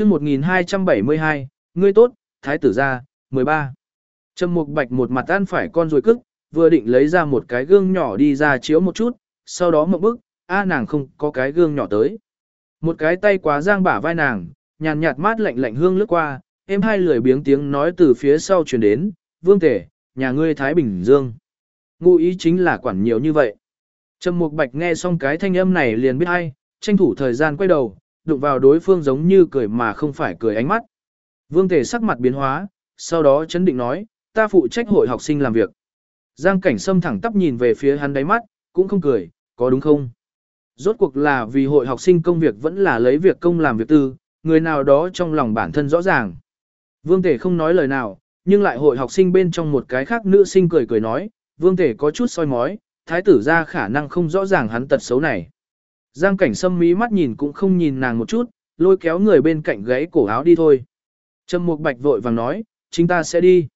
chương 1272, ngươi tốt, thái tử gia, 13. Trầm Mục Bạch một mặt ăn phải con rồi cức, vừa định lấy ra một cái gương nhỏ đi ra chiếu một chút, sau đó một bức, a nàng không có cái gương nhỏ tới. Một cái tay quá giang bả vai nàng, nhàn nhạt mát lạnh lạnh hương lướt qua, em hai lười biếng tiếng nói từ phía sau truyền đến, vương tể, nhà ngươi Thái Bình Dương. Ngụ ý chính là quản nhiều như vậy. Trầm Mục Bạch nghe xong cái thanh âm này liền biết hay, tranh thủ thời gian quay đầu, đụng vào đối phương giống như cười mà không phải cười ánh mắt. Vương Tề sắc mặt biến hóa, sau đó chấn định nói, ta phụ trách hội học sinh làm việc. Giang cảnh sâm thẳng tắp nhìn về phía hắn đáy mắt, cũng không cười, có đúng không? Rốt cuộc là vì hội học sinh công việc vẫn là lấy việc công làm việc tư, người nào đó trong lòng bản thân rõ ràng. Vương Tề không nói lời nào, nhưng lại hội học sinh bên trong một cái khác nữ sinh cười cười nói, Vương Tề có chút soi mói, thái tử ra khả năng không rõ ràng hắn tật xấu này. Giang cảnh sâm mí mắt nhìn cũng không nhìn nàng một chút, lôi kéo người bên cạnh gáy cổ áo đi thôi. Trầm Mục Bạch vội vàng nói, chúng ta sẽ đi.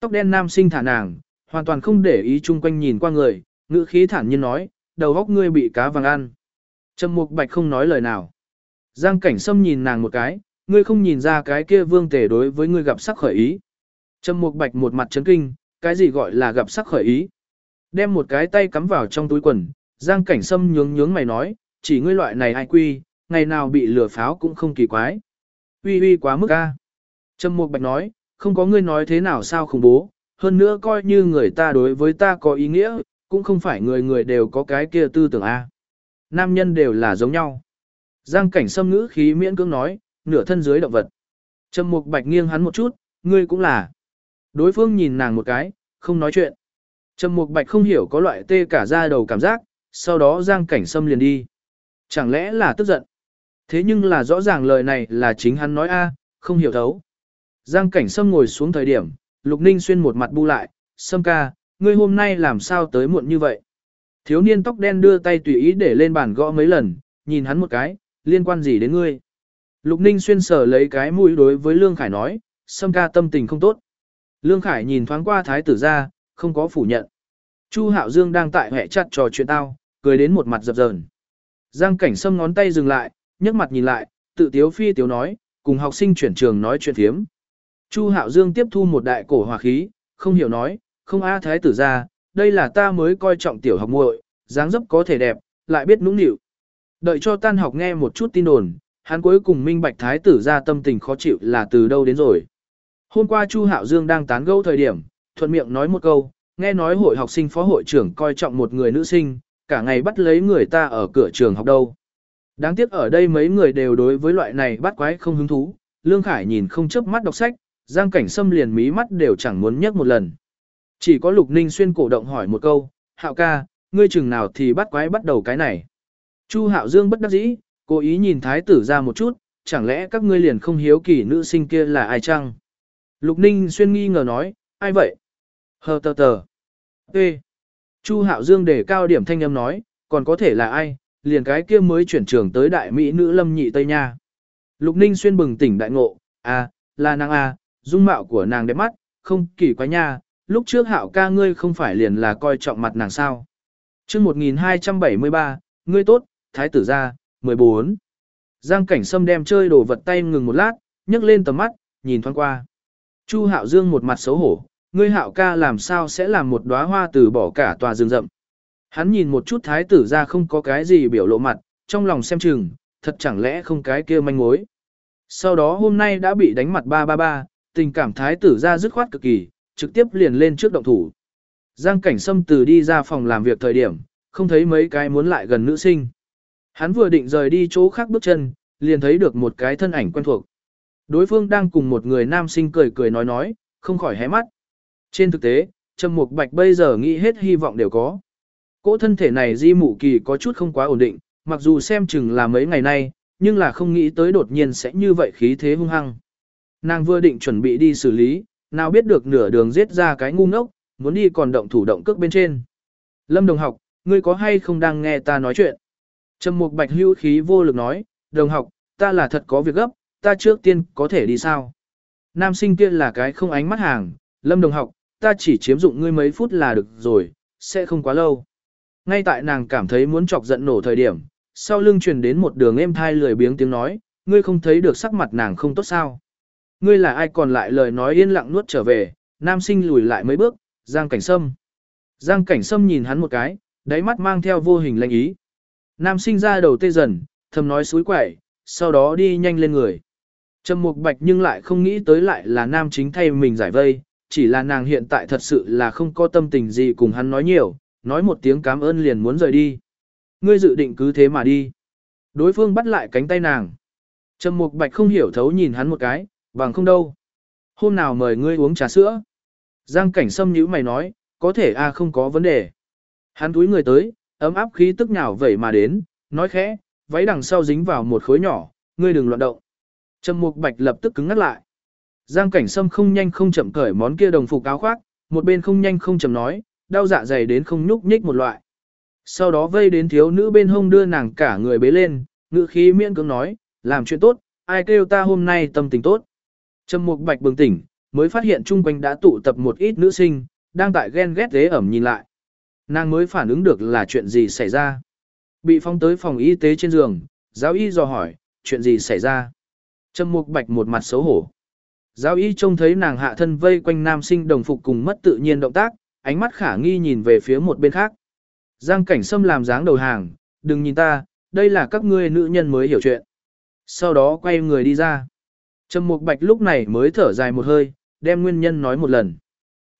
Tóc đen nam sinh thả nàng, hoàn toàn không để ý chung quanh nhìn qua người, ngữ khí thản nhiên nói, đầu góc ngươi bị cá vàng ăn. Trầm Mục Bạch không nói lời nào. Giang Cảnh Sâm nhìn nàng một cái, ngươi không nhìn ra cái kia vương tể đối với ngươi gặp sắc khởi ý. Trầm Mục Bạch một mặt chấn kinh, cái gì gọi là gặp sắc khởi ý? Đem một cái tay cắm vào trong túi quần, Giang Cảnh Sâm nhướng nhướng mày nói, chỉ ngươi loại này ai quy, ngày nào bị lừa pháo cũng không kỳ quái. Uy uy quá mức a. Trầm Mục Bạch nói, không có ngươi nói thế nào sao khủng bố, hơn nữa coi như người ta đối với ta có ý nghĩa, cũng không phải người người đều có cái kia tư tưởng a. Nam nhân đều là giống nhau. Giang cảnh sâm ngữ khí miễn cưỡng nói, nửa thân dưới động vật. Trầm Mục Bạch nghiêng hắn một chút, ngươi cũng là. Đối phương nhìn nàng một cái, không nói chuyện. Trầm Mục Bạch không hiểu có loại tê cả da đầu cảm giác, sau đó Giang Cảnh Sâm liền đi. Chẳng lẽ là tức giận? Thế nhưng là rõ ràng lời này là chính hắn nói a, không hiểu thấu. Giang Cảnh Sâm ngồi xuống thời điểm, Lục Ninh xuyên một mặt bu lại, "Sâm ca, ngươi hôm nay làm sao tới muộn như vậy?" Thiếu niên tóc đen đưa tay tùy ý để lên bàn gõ mấy lần, nhìn hắn một cái, "Liên quan gì đến ngươi?" Lục Ninh xuyên sở lấy cái mũi đối với Lương Khải nói, "Sâm ca tâm tình không tốt." Lương Khải nhìn thoáng qua thái tử ra, không có phủ nhận. Chu Hạo Dương đang tại hệ chặt trò chuyện tao, cười đến một mặt dập dờn. Giang Cảnh Sâm ngón tay dừng lại, nhấc mặt nhìn lại, tự tiếu phi tiếu nói, cùng học sinh chuyển trường nói chuyện thiếm. Chu Hạo Dương tiếp thu một đại cổ hòa khí, không hiểu nói, không a thái tử ra, đây là ta mới coi trọng tiểu học muội, dáng dấp có thể đẹp, lại biết nũng nịu. Đợi cho tan học nghe một chút tin đồn, hắn cuối cùng minh bạch thái tử ra tâm tình khó chịu là từ đâu đến rồi. Hôm qua Chu Hạo Dương đang tán gẫu thời điểm, thuận miệng nói một câu, nghe nói hội học sinh phó hội trưởng coi trọng một người nữ sinh, cả ngày bắt lấy người ta ở cửa trường học đâu. Đáng tiếc ở đây mấy người đều đối với loại này bắt quái không hứng thú, Lương Khải nhìn không chớp mắt đọc sách, Giang Cảnh Sâm liền mí mắt đều chẳng muốn nhấc một lần. Chỉ có Lục Ninh xuyên cổ động hỏi một câu, Hạo ca, ngươi chừng nào thì bắt quái bắt đầu cái này. Chu Hạo Dương bất đắc dĩ, cố ý nhìn thái tử ra một chút, chẳng lẽ các ngươi liền không hiếu kỳ nữ sinh kia là ai chăng? Lục Ninh xuyên nghi ngờ nói, ai vậy? Hờ tờ tờ. Ê. Chu Hạo Dương để cao điểm thanh âm nói, còn có thể là ai, liền cái kia mới chuyển trường tới đại mỹ nữ lâm nhị Tây Nha. Lục Ninh xuyên bừng tỉnh đại ngộ, à, là nàng à, dung mạo của nàng đẹp mắt, không kỳ quái nha, lúc trước hạo ca ngươi không phải liền là coi trọng mặt nàng sao. chương 1273, ngươi tốt, thái tử gia, 14. Giang cảnh sâm đem chơi đồ vật tay ngừng một lát, nhấc lên tầm mắt, nhìn thoáng qua. Chu hạo dương một mặt xấu hổ, ngươi hạo ca làm sao sẽ làm một đóa hoa từ bỏ cả tòa rừng rậm. Hắn nhìn một chút thái tử ra không có cái gì biểu lộ mặt, trong lòng xem chừng, thật chẳng lẽ không cái kia manh mối. Sau đó hôm nay đã bị đánh mặt ba ba ba, tình cảm thái tử ra dứt khoát cực kỳ, trực tiếp liền lên trước động thủ. Giang cảnh sâm từ đi ra phòng làm việc thời điểm, không thấy mấy cái muốn lại gần nữ sinh. Hắn vừa định rời đi chỗ khác bước chân, liền thấy được một cái thân ảnh quen thuộc. Đối phương đang cùng một người nam sinh cười cười nói nói, không khỏi hé mắt. Trên thực tế, Trầm Mục Bạch bây giờ nghĩ hết hy vọng đều có. Cỗ thân thể này di mụ kỳ có chút không quá ổn định, mặc dù xem chừng là mấy ngày nay, nhưng là không nghĩ tới đột nhiên sẽ như vậy khí thế hung hăng. Nàng vừa định chuẩn bị đi xử lý, nào biết được nửa đường giết ra cái ngu ngốc, muốn đi còn động thủ động cước bên trên. Lâm đồng học, ngươi có hay không đang nghe ta nói chuyện? Trầm mục bạch hưu khí vô lực nói, đồng học, ta là thật có việc gấp, ta trước tiên có thể đi sao? Nam sinh kia là cái không ánh mắt hàng, lâm đồng học, ta chỉ chiếm dụng ngươi mấy phút là được rồi, sẽ không quá lâu. Ngay tại nàng cảm thấy muốn chọc giận nổ thời điểm, sau lưng truyền đến một đường êm thai lười biếng tiếng nói, ngươi không thấy được sắc mặt nàng không tốt sao. Ngươi là ai còn lại lời nói yên lặng nuốt trở về, nam sinh lùi lại mấy bước, Giang Cảnh Sâm. Giang Cảnh Sâm nhìn hắn một cái, đáy mắt mang theo vô hình lệnh ý. Nam sinh ra đầu tê dần, thầm nói suối quậy, sau đó đi nhanh lên người. Trầm Mục Bạch nhưng lại không nghĩ tới lại là nam chính thay mình giải vây, chỉ là nàng hiện tại thật sự là không có tâm tình gì cùng hắn nói nhiều, nói một tiếng cảm ơn liền muốn rời đi. Ngươi dự định cứ thế mà đi. Đối phương bắt lại cánh tay nàng. Trầm Mục Bạch không hiểu thấu nhìn hắn một cái, bằng không đâu. Hôm nào mời ngươi uống trà sữa. Giang cảnh sâm nhíu mày nói, có thể a không có vấn đề. Hắn túi người tới, ấm áp khí tức nhào vẩy mà đến, nói khẽ, váy đằng sau dính vào một khối nhỏ, ngươi đừng loạn động. Trầm Mục Bạch lập tức cứng ngắt lại. Giang Cảnh Sâm không nhanh không chậm cởi món kia đồng phục áo khoác, một bên không nhanh không chậm nói, đau dạ dày đến không nhúc nhích một loại. Sau đó vây đến thiếu nữ bên hông đưa nàng cả người bế lên, ngữ khí miễn cưỡng nói, làm chuyện tốt, ai kêu ta hôm nay tâm tình tốt. Trầm Mục Bạch bừng tỉnh, mới phát hiện chung quanh đã tụ tập một ít nữ sinh, đang tại ghen ghét thế ẩm nhìn lại. Nàng mới phản ứng được là chuyện gì xảy ra. Bị phong tới phòng y tế trên giường, giáo y dò hỏi, chuyện gì xảy ra. Trầm Mục Bạch một mặt xấu hổ. Giáo y trông thấy nàng hạ thân vây quanh nam sinh đồng phục cùng mất tự nhiên động tác, ánh mắt khả nghi nhìn về phía một bên khác. Giang cảnh sâm làm dáng đầu hàng, đừng nhìn ta, đây là các ngươi nữ nhân mới hiểu chuyện. Sau đó quay người đi ra. Trầm Mục Bạch lúc này mới thở dài một hơi, đem nguyên nhân nói một lần.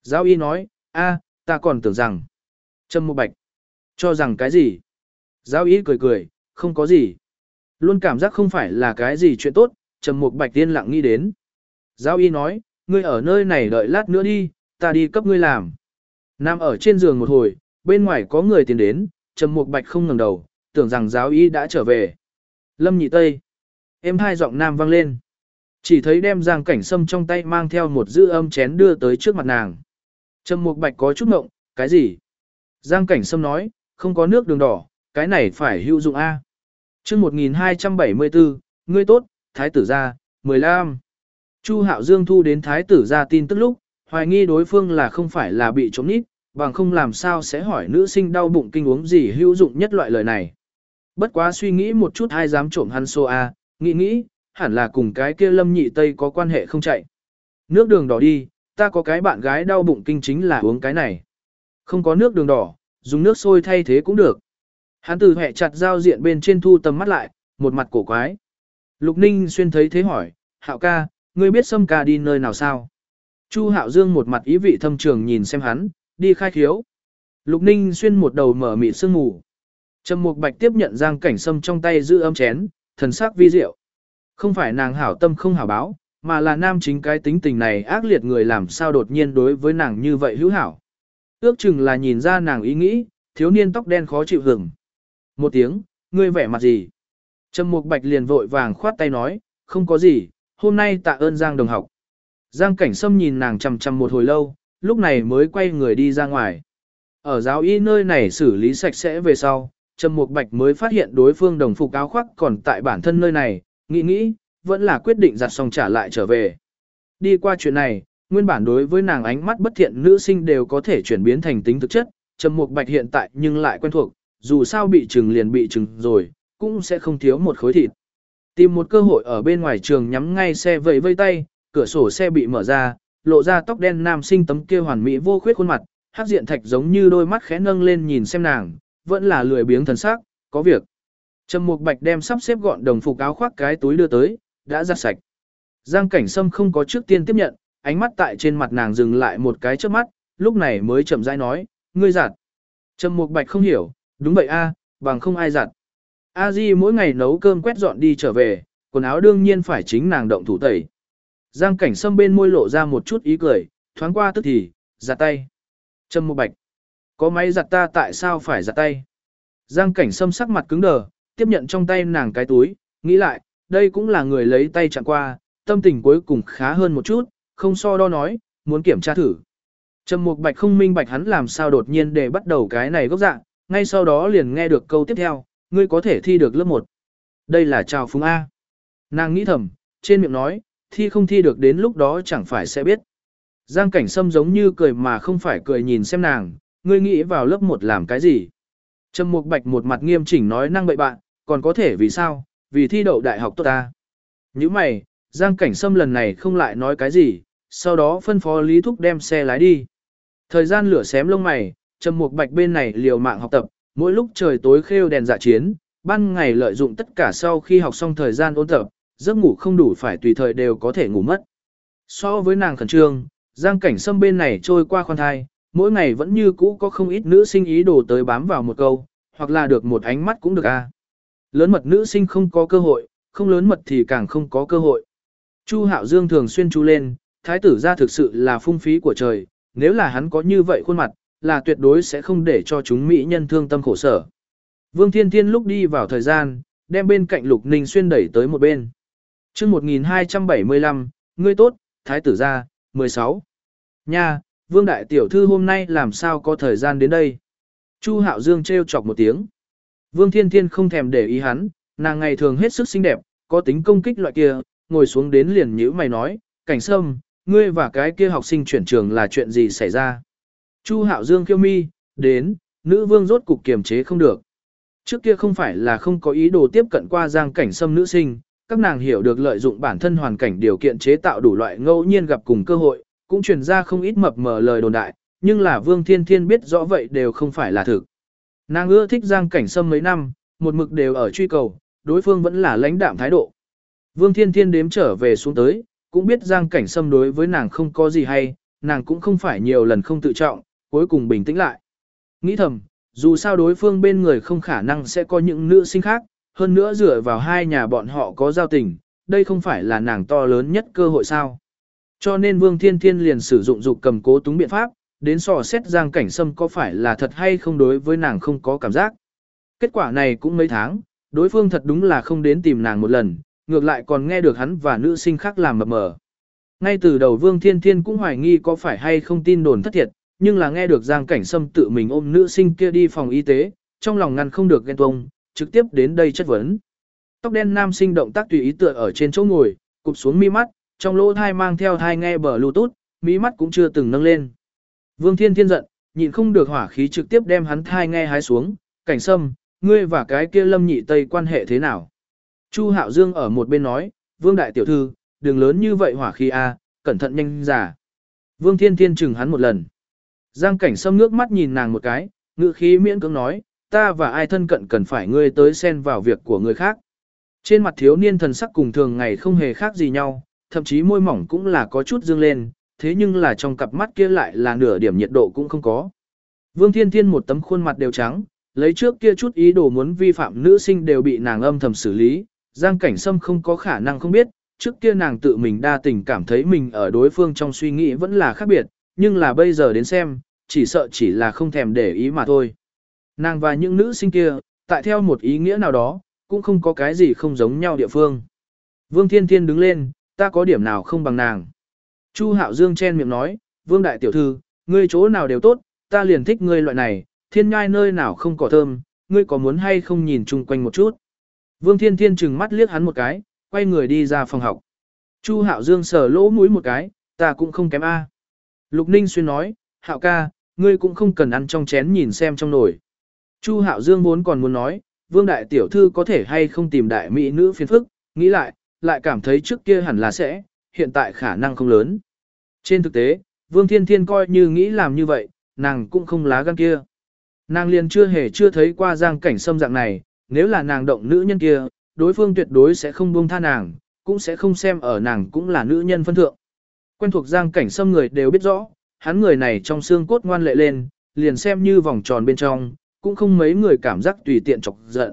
Giáo y nói, a, ta còn tưởng rằng. Trầm Mục Bạch, cho rằng cái gì? Giáo y cười cười, không có gì. Luôn cảm giác không phải là cái gì chuyện tốt, Trầm Mục Bạch tiên lặng nghĩ đến. Giáo y nói, ngươi ở nơi này đợi lát nữa đi, ta đi cấp ngươi làm. Nam ở trên giường một hồi, bên ngoài có người tiến đến, Trầm Mục Bạch không ngẩng đầu, tưởng rằng giáo y đã trở về. Lâm Nhị Tây. Em hai giọng nam vang lên. Chỉ thấy đem giang cảnh sâm trong tay mang theo một dư âm chén đưa tới trước mặt nàng. Trầm Mục Bạch có chút ngộng, cái gì? Giang cảnh sâm nói, không có nước đường đỏ, cái này phải hữu dụng A. chương 1274, ngươi tốt, thái tử gia, 15. Chu Hạo Dương thu đến thái tử ra tin tức lúc, hoài nghi đối phương là không phải là bị trộm nít, bằng không làm sao sẽ hỏi nữ sinh đau bụng kinh uống gì hữu dụng nhất loại lời này. Bất quá suy nghĩ một chút ai dám trộm hắn xô A, nghĩ nghĩ, hẳn là cùng cái kia lâm nhị tây có quan hệ không chạy. Nước đường đỏ đi, ta có cái bạn gái đau bụng kinh chính là uống cái này. Không có nước đường đỏ, dùng nước sôi thay thế cũng được. Hắn từ hệ chặt giao diện bên trên thu tầm mắt lại, một mặt cổ quái. Lục Ninh xuyên thấy thế hỏi, Hạo ca, ngươi biết Sâm ca đi nơi nào sao? Chu Hạo Dương một mặt ý vị thâm trường nhìn xem hắn, đi khai khiếu. Lục Ninh xuyên một đầu mở mịt sương mù. Trầm Mục Bạch tiếp nhận Giang Cảnh Sâm trong tay giữ âm chén, thần sắc vi diệu. Không phải nàng hảo tâm không hảo báo, mà là nam chính cái tính tình này ác liệt người làm sao đột nhiên đối với nàng như vậy hữu hảo. Ước chừng là nhìn ra nàng ý nghĩ, thiếu niên tóc đen khó chịu hừng. Một tiếng, ngươi vẻ mặt gì? Trầm Mục Bạch liền vội vàng khoát tay nói, không có gì, hôm nay tạ ơn Giang đồng học. Giang Cảnh Sâm nhìn nàng chằm chằm một hồi lâu, lúc này mới quay người đi ra ngoài. Ở giáo y nơi này xử lý sạch sẽ về sau, Trầm Mục Bạch mới phát hiện đối phương đồng phục áo khoác còn tại bản thân nơi này, nghĩ nghĩ, vẫn là quyết định giặt xong trả lại trở về. Đi qua chuyện này, nguyên bản đối với nàng ánh mắt bất thiện nữ sinh đều có thể chuyển biến thành tính thực chất, Trầm Mục Bạch hiện tại nhưng lại quen thuộc, dù sao bị trừng liền bị trừng rồi, cũng sẽ không thiếu một khối thịt. Tìm một cơ hội ở bên ngoài trường nhắm ngay xe vẫy vây tay, cửa sổ xe bị mở ra, lộ ra tóc đen nam sinh tấm kia hoàn mỹ vô khuyết khuôn mặt, hát diện thạch giống như đôi mắt khẽ nâng lên nhìn xem nàng, vẫn là lười biếng thần sắc, có việc. Trầm Mục Bạch đem sắp xếp gọn đồng phục áo khoác cái túi đưa tới, đã giặt sạch. Giang Cảnh Sâm không có trước tiên tiếp nhận, ánh mắt tại trên mặt nàng dừng lại một cái trước mắt, lúc này mới chậm rãi nói, ngươi giặt. Trầm Mục Bạch không hiểu, đúng vậy a, bằng không ai giặt. A Di mỗi ngày nấu cơm quét dọn đi trở về, quần áo đương nhiên phải chính nàng động thủ tẩy. Giang Cảnh Sâm bên môi lộ ra một chút ý cười, thoáng qua tức thì, giặt tay. Trâm Mộ Bạch, có máy giặt ta tại sao phải giặt tay? Giang Cảnh Sâm sắc mặt cứng đờ, tiếp nhận trong tay nàng cái túi, nghĩ lại, đây cũng là người lấy tay chặn qua, tâm tình cuối cùng khá hơn một chút, không so đo nói, muốn kiểm tra thử. Trầm Mục Bạch không minh bạch hắn làm sao đột nhiên để bắt đầu cái này gốc dạng, ngay sau đó liền nghe được câu tiếp theo, ngươi có thể thi được lớp 1. Đây là chào phúng A. Nàng nghĩ thầm, trên miệng nói, thi không thi được đến lúc đó chẳng phải sẽ biết. Giang cảnh sâm giống như cười mà không phải cười nhìn xem nàng, ngươi nghĩ vào lớp 1 làm cái gì. Trầm Mục Bạch một mặt nghiêm chỉnh nói năng bậy bạn, còn có thể vì sao, vì thi đậu đại học tốt ta. Như mày, Giang Cảnh Sâm lần này không lại nói cái gì, sau đó phân phó Lý Thúc đem xe lái đi. Thời gian lửa xém lông mày, Trầm Mục Bạch bên này liều mạng học tập, mỗi lúc trời tối khêu đèn dạ chiến, ban ngày lợi dụng tất cả sau khi học xong thời gian ôn tập, giấc ngủ không đủ phải tùy thời đều có thể ngủ mất. So với nàng khẩn trương, Giang Cảnh Sâm bên này trôi qua khoan thai, mỗi ngày vẫn như cũ có không ít nữ sinh ý đồ tới bám vào một câu, hoặc là được một ánh mắt cũng được a. Lớn mật nữ sinh không có cơ hội, không lớn mật thì càng không có cơ hội. Chu Hạo Dương thường xuyên chú lên, thái tử ra thực sự là phung phí của trời, nếu là hắn có như vậy khuôn mặt, là tuyệt đối sẽ không để cho chúng mỹ nhân thương tâm khổ sở. Vương Thiên Thiên lúc đi vào thời gian, đem bên cạnh Lục Ninh xuyên đẩy tới một bên. chương 1275, ngươi tốt, thái tử gia, 16. Nha, Vương Đại Tiểu Thư hôm nay làm sao có thời gian đến đây? Chu Hạo Dương trêu chọc một tiếng. Vương Thiên Thiên không thèm để ý hắn, nàng ngày thường hết sức xinh đẹp, có tính công kích loại kia, ngồi xuống đến liền nhíu mày nói, cảnh sâm, ngươi và cái kia học sinh chuyển trường là chuyện gì xảy ra? Chu Hạo Dương khiêu mi, đến, nữ vương rốt cục kiềm chế không được. Trước kia không phải là không có ý đồ tiếp cận qua giang cảnh sâm nữ sinh, các nàng hiểu được lợi dụng bản thân hoàn cảnh điều kiện chế tạo đủ loại ngẫu nhiên gặp cùng cơ hội, cũng truyền ra không ít mập mờ lời đồn đại, nhưng là Vương Thiên Thiên biết rõ vậy đều không phải là thực. Nàng ưa thích Giang Cảnh Sâm mấy năm, một mực đều ở truy cầu, đối phương vẫn là lãnh đạm thái độ. Vương Thiên Thiên đếm trở về xuống tới, cũng biết Giang Cảnh Sâm đối với nàng không có gì hay, nàng cũng không phải nhiều lần không tự trọng, cuối cùng bình tĩnh lại. Nghĩ thầm, dù sao đối phương bên người không khả năng sẽ có những nữ sinh khác, hơn nữa dựa vào hai nhà bọn họ có giao tình, đây không phải là nàng to lớn nhất cơ hội sao. Cho nên Vương Thiên Thiên liền sử dụng dục cầm cố túng biện pháp, đến sò xét Giang Cảnh Sâm có phải là thật hay không đối với nàng không có cảm giác. Kết quả này cũng mấy tháng, đối phương thật đúng là không đến tìm nàng một lần, ngược lại còn nghe được hắn và nữ sinh khác làm mập mờ. Ngay từ đầu Vương Thiên Thiên cũng hoài nghi có phải hay không tin đồn thất thiệt, nhưng là nghe được Giang Cảnh Sâm tự mình ôm nữ sinh kia đi phòng y tế, trong lòng ngăn không được ghen tuông, trực tiếp đến đây chất vấn. Tóc đen nam sinh động tác tùy ý tựa ở trên chỗ ngồi, cụp xuống mi mắt, trong lỗ thai mang theo thai nghe bờ Bluetooth, mi mắt cũng chưa từng nâng lên. Vương Thiên Thiên giận, nhịn không được hỏa khí trực tiếp đem hắn thai nghe hái xuống, cảnh sâm, ngươi và cái kia lâm nhị tây quan hệ thế nào? Chu Hạo Dương ở một bên nói, Vương Đại Tiểu Thư, đừng lớn như vậy hỏa khí a, cẩn thận nhanh giả. Vương Thiên Thiên chừng hắn một lần. Giang cảnh sâm nước mắt nhìn nàng một cái, ngữ khí miễn cưỡng nói, ta và ai thân cận cần phải ngươi tới xen vào việc của người khác. Trên mặt thiếu niên thần sắc cùng thường ngày không hề khác gì nhau, thậm chí môi mỏng cũng là có chút dương lên, thế nhưng là trong cặp mắt kia lại là nửa điểm nhiệt độ cũng không có. Vương Thiên Thiên một tấm khuôn mặt đều trắng, lấy trước kia chút ý đồ muốn vi phạm nữ sinh đều bị nàng âm thầm xử lý, Giang Cảnh Sâm không có khả năng không biết, trước kia nàng tự mình đa tình cảm thấy mình ở đối phương trong suy nghĩ vẫn là khác biệt, nhưng là bây giờ đến xem, chỉ sợ chỉ là không thèm để ý mà thôi. Nàng và những nữ sinh kia, tại theo một ý nghĩa nào đó, cũng không có cái gì không giống nhau địa phương. Vương Thiên Thiên đứng lên, ta có điểm nào không bằng nàng. Chu Hạo Dương chen miệng nói, Vương Đại Tiểu Thư, ngươi chỗ nào đều tốt, ta liền thích ngươi loại này, thiên ngai nơi nào không có thơm, ngươi có muốn hay không nhìn chung quanh một chút. Vương Thiên Thiên trừng mắt liếc hắn một cái, quay người đi ra phòng học. Chu Hạo Dương sờ lỗ mũi một cái, ta cũng không kém A. Lục Ninh xuyên nói, Hạo ca, ngươi cũng không cần ăn trong chén nhìn xem trong nồi. Chu Hạo Dương vốn còn muốn nói, Vương Đại Tiểu Thư có thể hay không tìm đại mỹ nữ phiền phức, nghĩ lại, lại cảm thấy trước kia hẳn là sẽ, hiện tại khả năng không lớn. Trên thực tế, Vương Thiên Thiên coi như nghĩ làm như vậy, nàng cũng không lá gan kia. Nàng liền chưa hề chưa thấy qua giang cảnh xâm dạng này, nếu là nàng động nữ nhân kia, đối phương tuyệt đối sẽ không buông tha nàng, cũng sẽ không xem ở nàng cũng là nữ nhân phân thượng. Quen thuộc giang cảnh xâm người đều biết rõ, hắn người này trong xương cốt ngoan lệ lên, liền xem như vòng tròn bên trong, cũng không mấy người cảm giác tùy tiện chọc giận.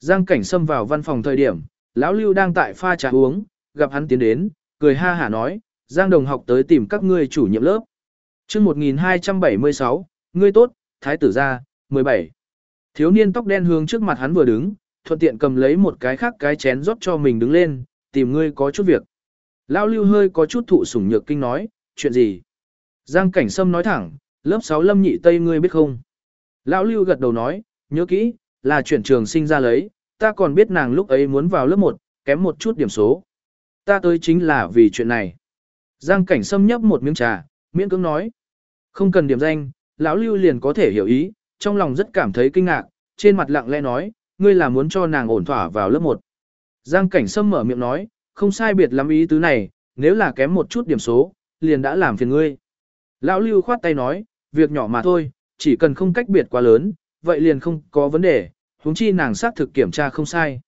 Giang cảnh xâm vào văn phòng thời điểm, lão lưu đang tại pha trà uống, gặp hắn tiến đến, cười ha hả nói, Giang đồng học tới tìm các ngươi chủ nhiệm lớp. chương 1276, ngươi tốt, thái tử gia, 17. Thiếu niên tóc đen hướng trước mặt hắn vừa đứng, thuận tiện cầm lấy một cái khác cái chén rót cho mình đứng lên, tìm ngươi có chút việc. Lão lưu hơi có chút thụ sủng nhược kinh nói, chuyện gì? Giang cảnh sâm nói thẳng, lớp 6 lâm nhị tây ngươi biết không? Lão lưu gật đầu nói, nhớ kỹ, là chuyển trường sinh ra lấy, ta còn biết nàng lúc ấy muốn vào lớp 1, kém một chút điểm số. Ta tới chính là vì chuyện này. Giang cảnh sâm nhấp một miếng trà, miễn cưỡng nói. Không cần điểm danh, lão lưu liền có thể hiểu ý, trong lòng rất cảm thấy kinh ngạc, trên mặt lặng lẽ nói, ngươi là muốn cho nàng ổn thỏa vào lớp 1. Giang cảnh sâm mở miệng nói, không sai biệt lắm ý tứ này, nếu là kém một chút điểm số, liền đã làm phiền ngươi. Lão Lưu khoát tay nói, việc nhỏ mà thôi, chỉ cần không cách biệt quá lớn, vậy liền không có vấn đề, huống chi nàng xác thực kiểm tra không sai.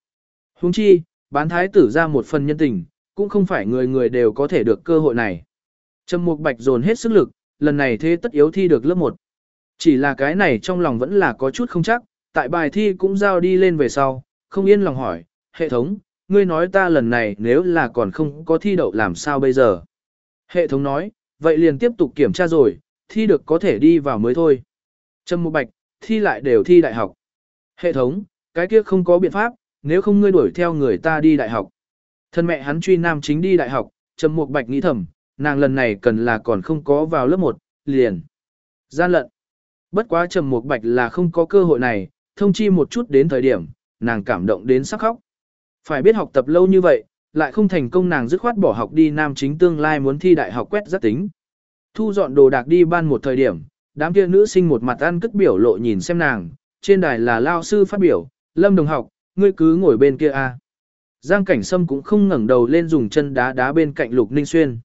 Huống chi, bán thái tử ra một phần nhân tình, cũng không phải người người đều có thể được cơ hội này. Trầm Mục Bạch dồn hết sức lực, lần này thế tất yếu thi được lớp 1. Chỉ là cái này trong lòng vẫn là có chút không chắc, tại bài thi cũng giao đi lên về sau, không yên lòng hỏi, hệ thống, ngươi nói ta lần này nếu là còn không có thi đậu làm sao bây giờ. Hệ thống nói, vậy liền tiếp tục kiểm tra rồi, thi được có thể đi vào mới thôi. Trầm Mục Bạch, thi lại đều thi đại học. Hệ thống, cái kia không có biện pháp, nếu không ngươi đuổi theo người ta đi đại học. Thân mẹ hắn truy nam chính đi đại học, Trầm Mục Bạch nghĩ thầm, nàng lần này cần là còn không có vào lớp 1, liền. Gian lận. Bất quá Trầm Mục Bạch là không có cơ hội này, thông chi một chút đến thời điểm, nàng cảm động đến sắc khóc. Phải biết học tập lâu như vậy, lại không thành công nàng dứt khoát bỏ học đi nam chính tương lai muốn thi đại học quét rất tính. Thu dọn đồ đạc đi ban một thời điểm, đám kia nữ sinh một mặt ăn cất biểu lộ nhìn xem nàng, trên đài là lao sư phát biểu, lâm đồng học, ngươi cứ ngồi bên kia a. Giang cảnh sâm cũng không ngẩng đầu lên dùng chân đá đá bên cạnh lục ninh xuyên.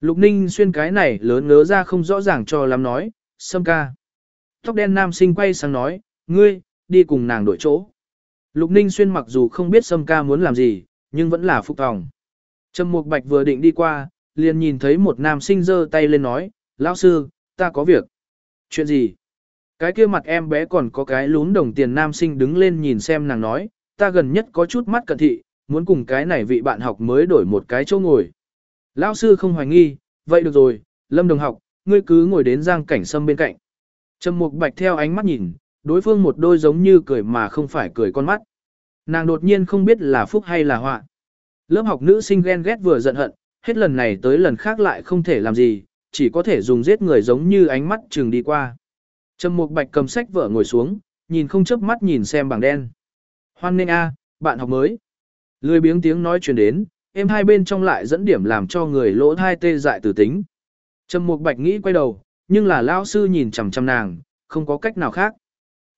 Lục ninh xuyên cái này lớn ngớ ra không rõ ràng cho lắm nói, sâm ca. Tóc đen nam sinh quay sang nói, ngươi, đi cùng nàng đổi chỗ. Lục ninh xuyên mặc dù không biết sâm ca muốn làm gì, nhưng vẫn là phục tòng. Trầm Mục Bạch vừa định đi qua, liền nhìn thấy một nam sinh giơ tay lên nói, lão sư, ta có việc. Chuyện gì? Cái kia mặt em bé còn có cái lún đồng tiền nam sinh đứng lên nhìn xem nàng nói, ta gần nhất có chút mắt cận thị, muốn cùng cái này vị bạn học mới đổi một cái chỗ ngồi. Lão sư không hoài nghi, vậy được rồi, Lâm đồng học, ngươi cứ ngồi đến giang cảnh sâm bên cạnh. Trầm Mục Bạch theo ánh mắt nhìn, đối phương một đôi giống như cười mà không phải cười con mắt. Nàng đột nhiên không biết là phúc hay là họa. Lớp học nữ sinh ghen ghét vừa giận hận, hết lần này tới lần khác lại không thể làm gì, chỉ có thể dùng giết người giống như ánh mắt chừng đi qua. Trầm Mục Bạch cầm sách vở ngồi xuống, nhìn không chớp mắt nhìn xem bảng đen. Hoan nghênh a, bạn học mới. Lười biếng tiếng nói truyền đến, em hai bên trong lại dẫn điểm làm cho người lỗ thai tê dại từ tính. Trầm Mục Bạch nghĩ quay đầu, nhưng là lão sư nhìn chằm chằm nàng, không có cách nào khác.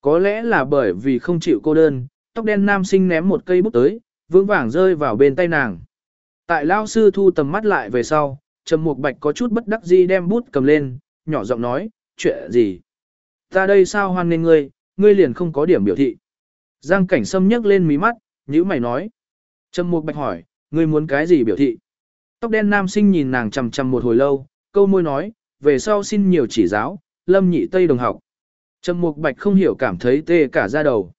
Có lẽ là bởi vì không chịu cô đơn, tóc đen nam sinh ném một cây bút tới, vững vàng rơi vào bên tay nàng. Tại lao sư thu tầm mắt lại về sau, Trầm Mục Bạch có chút bất đắc dĩ đem bút cầm lên, nhỏ giọng nói, chuyện gì? Ta đây sao hoan nghênh ngươi, ngươi liền không có điểm biểu thị. Giang cảnh sâm nhấc lên mí mắt, nhữ mày nói. Trầm Mục Bạch hỏi, ngươi muốn cái gì biểu thị? Tóc đen nam sinh nhìn nàng chằm chằm một hồi lâu, câu môi nói, về sau xin nhiều chỉ giáo, lâm nhị tây đồng học. Trầm Mục Bạch không hiểu cảm thấy tê cả da đầu.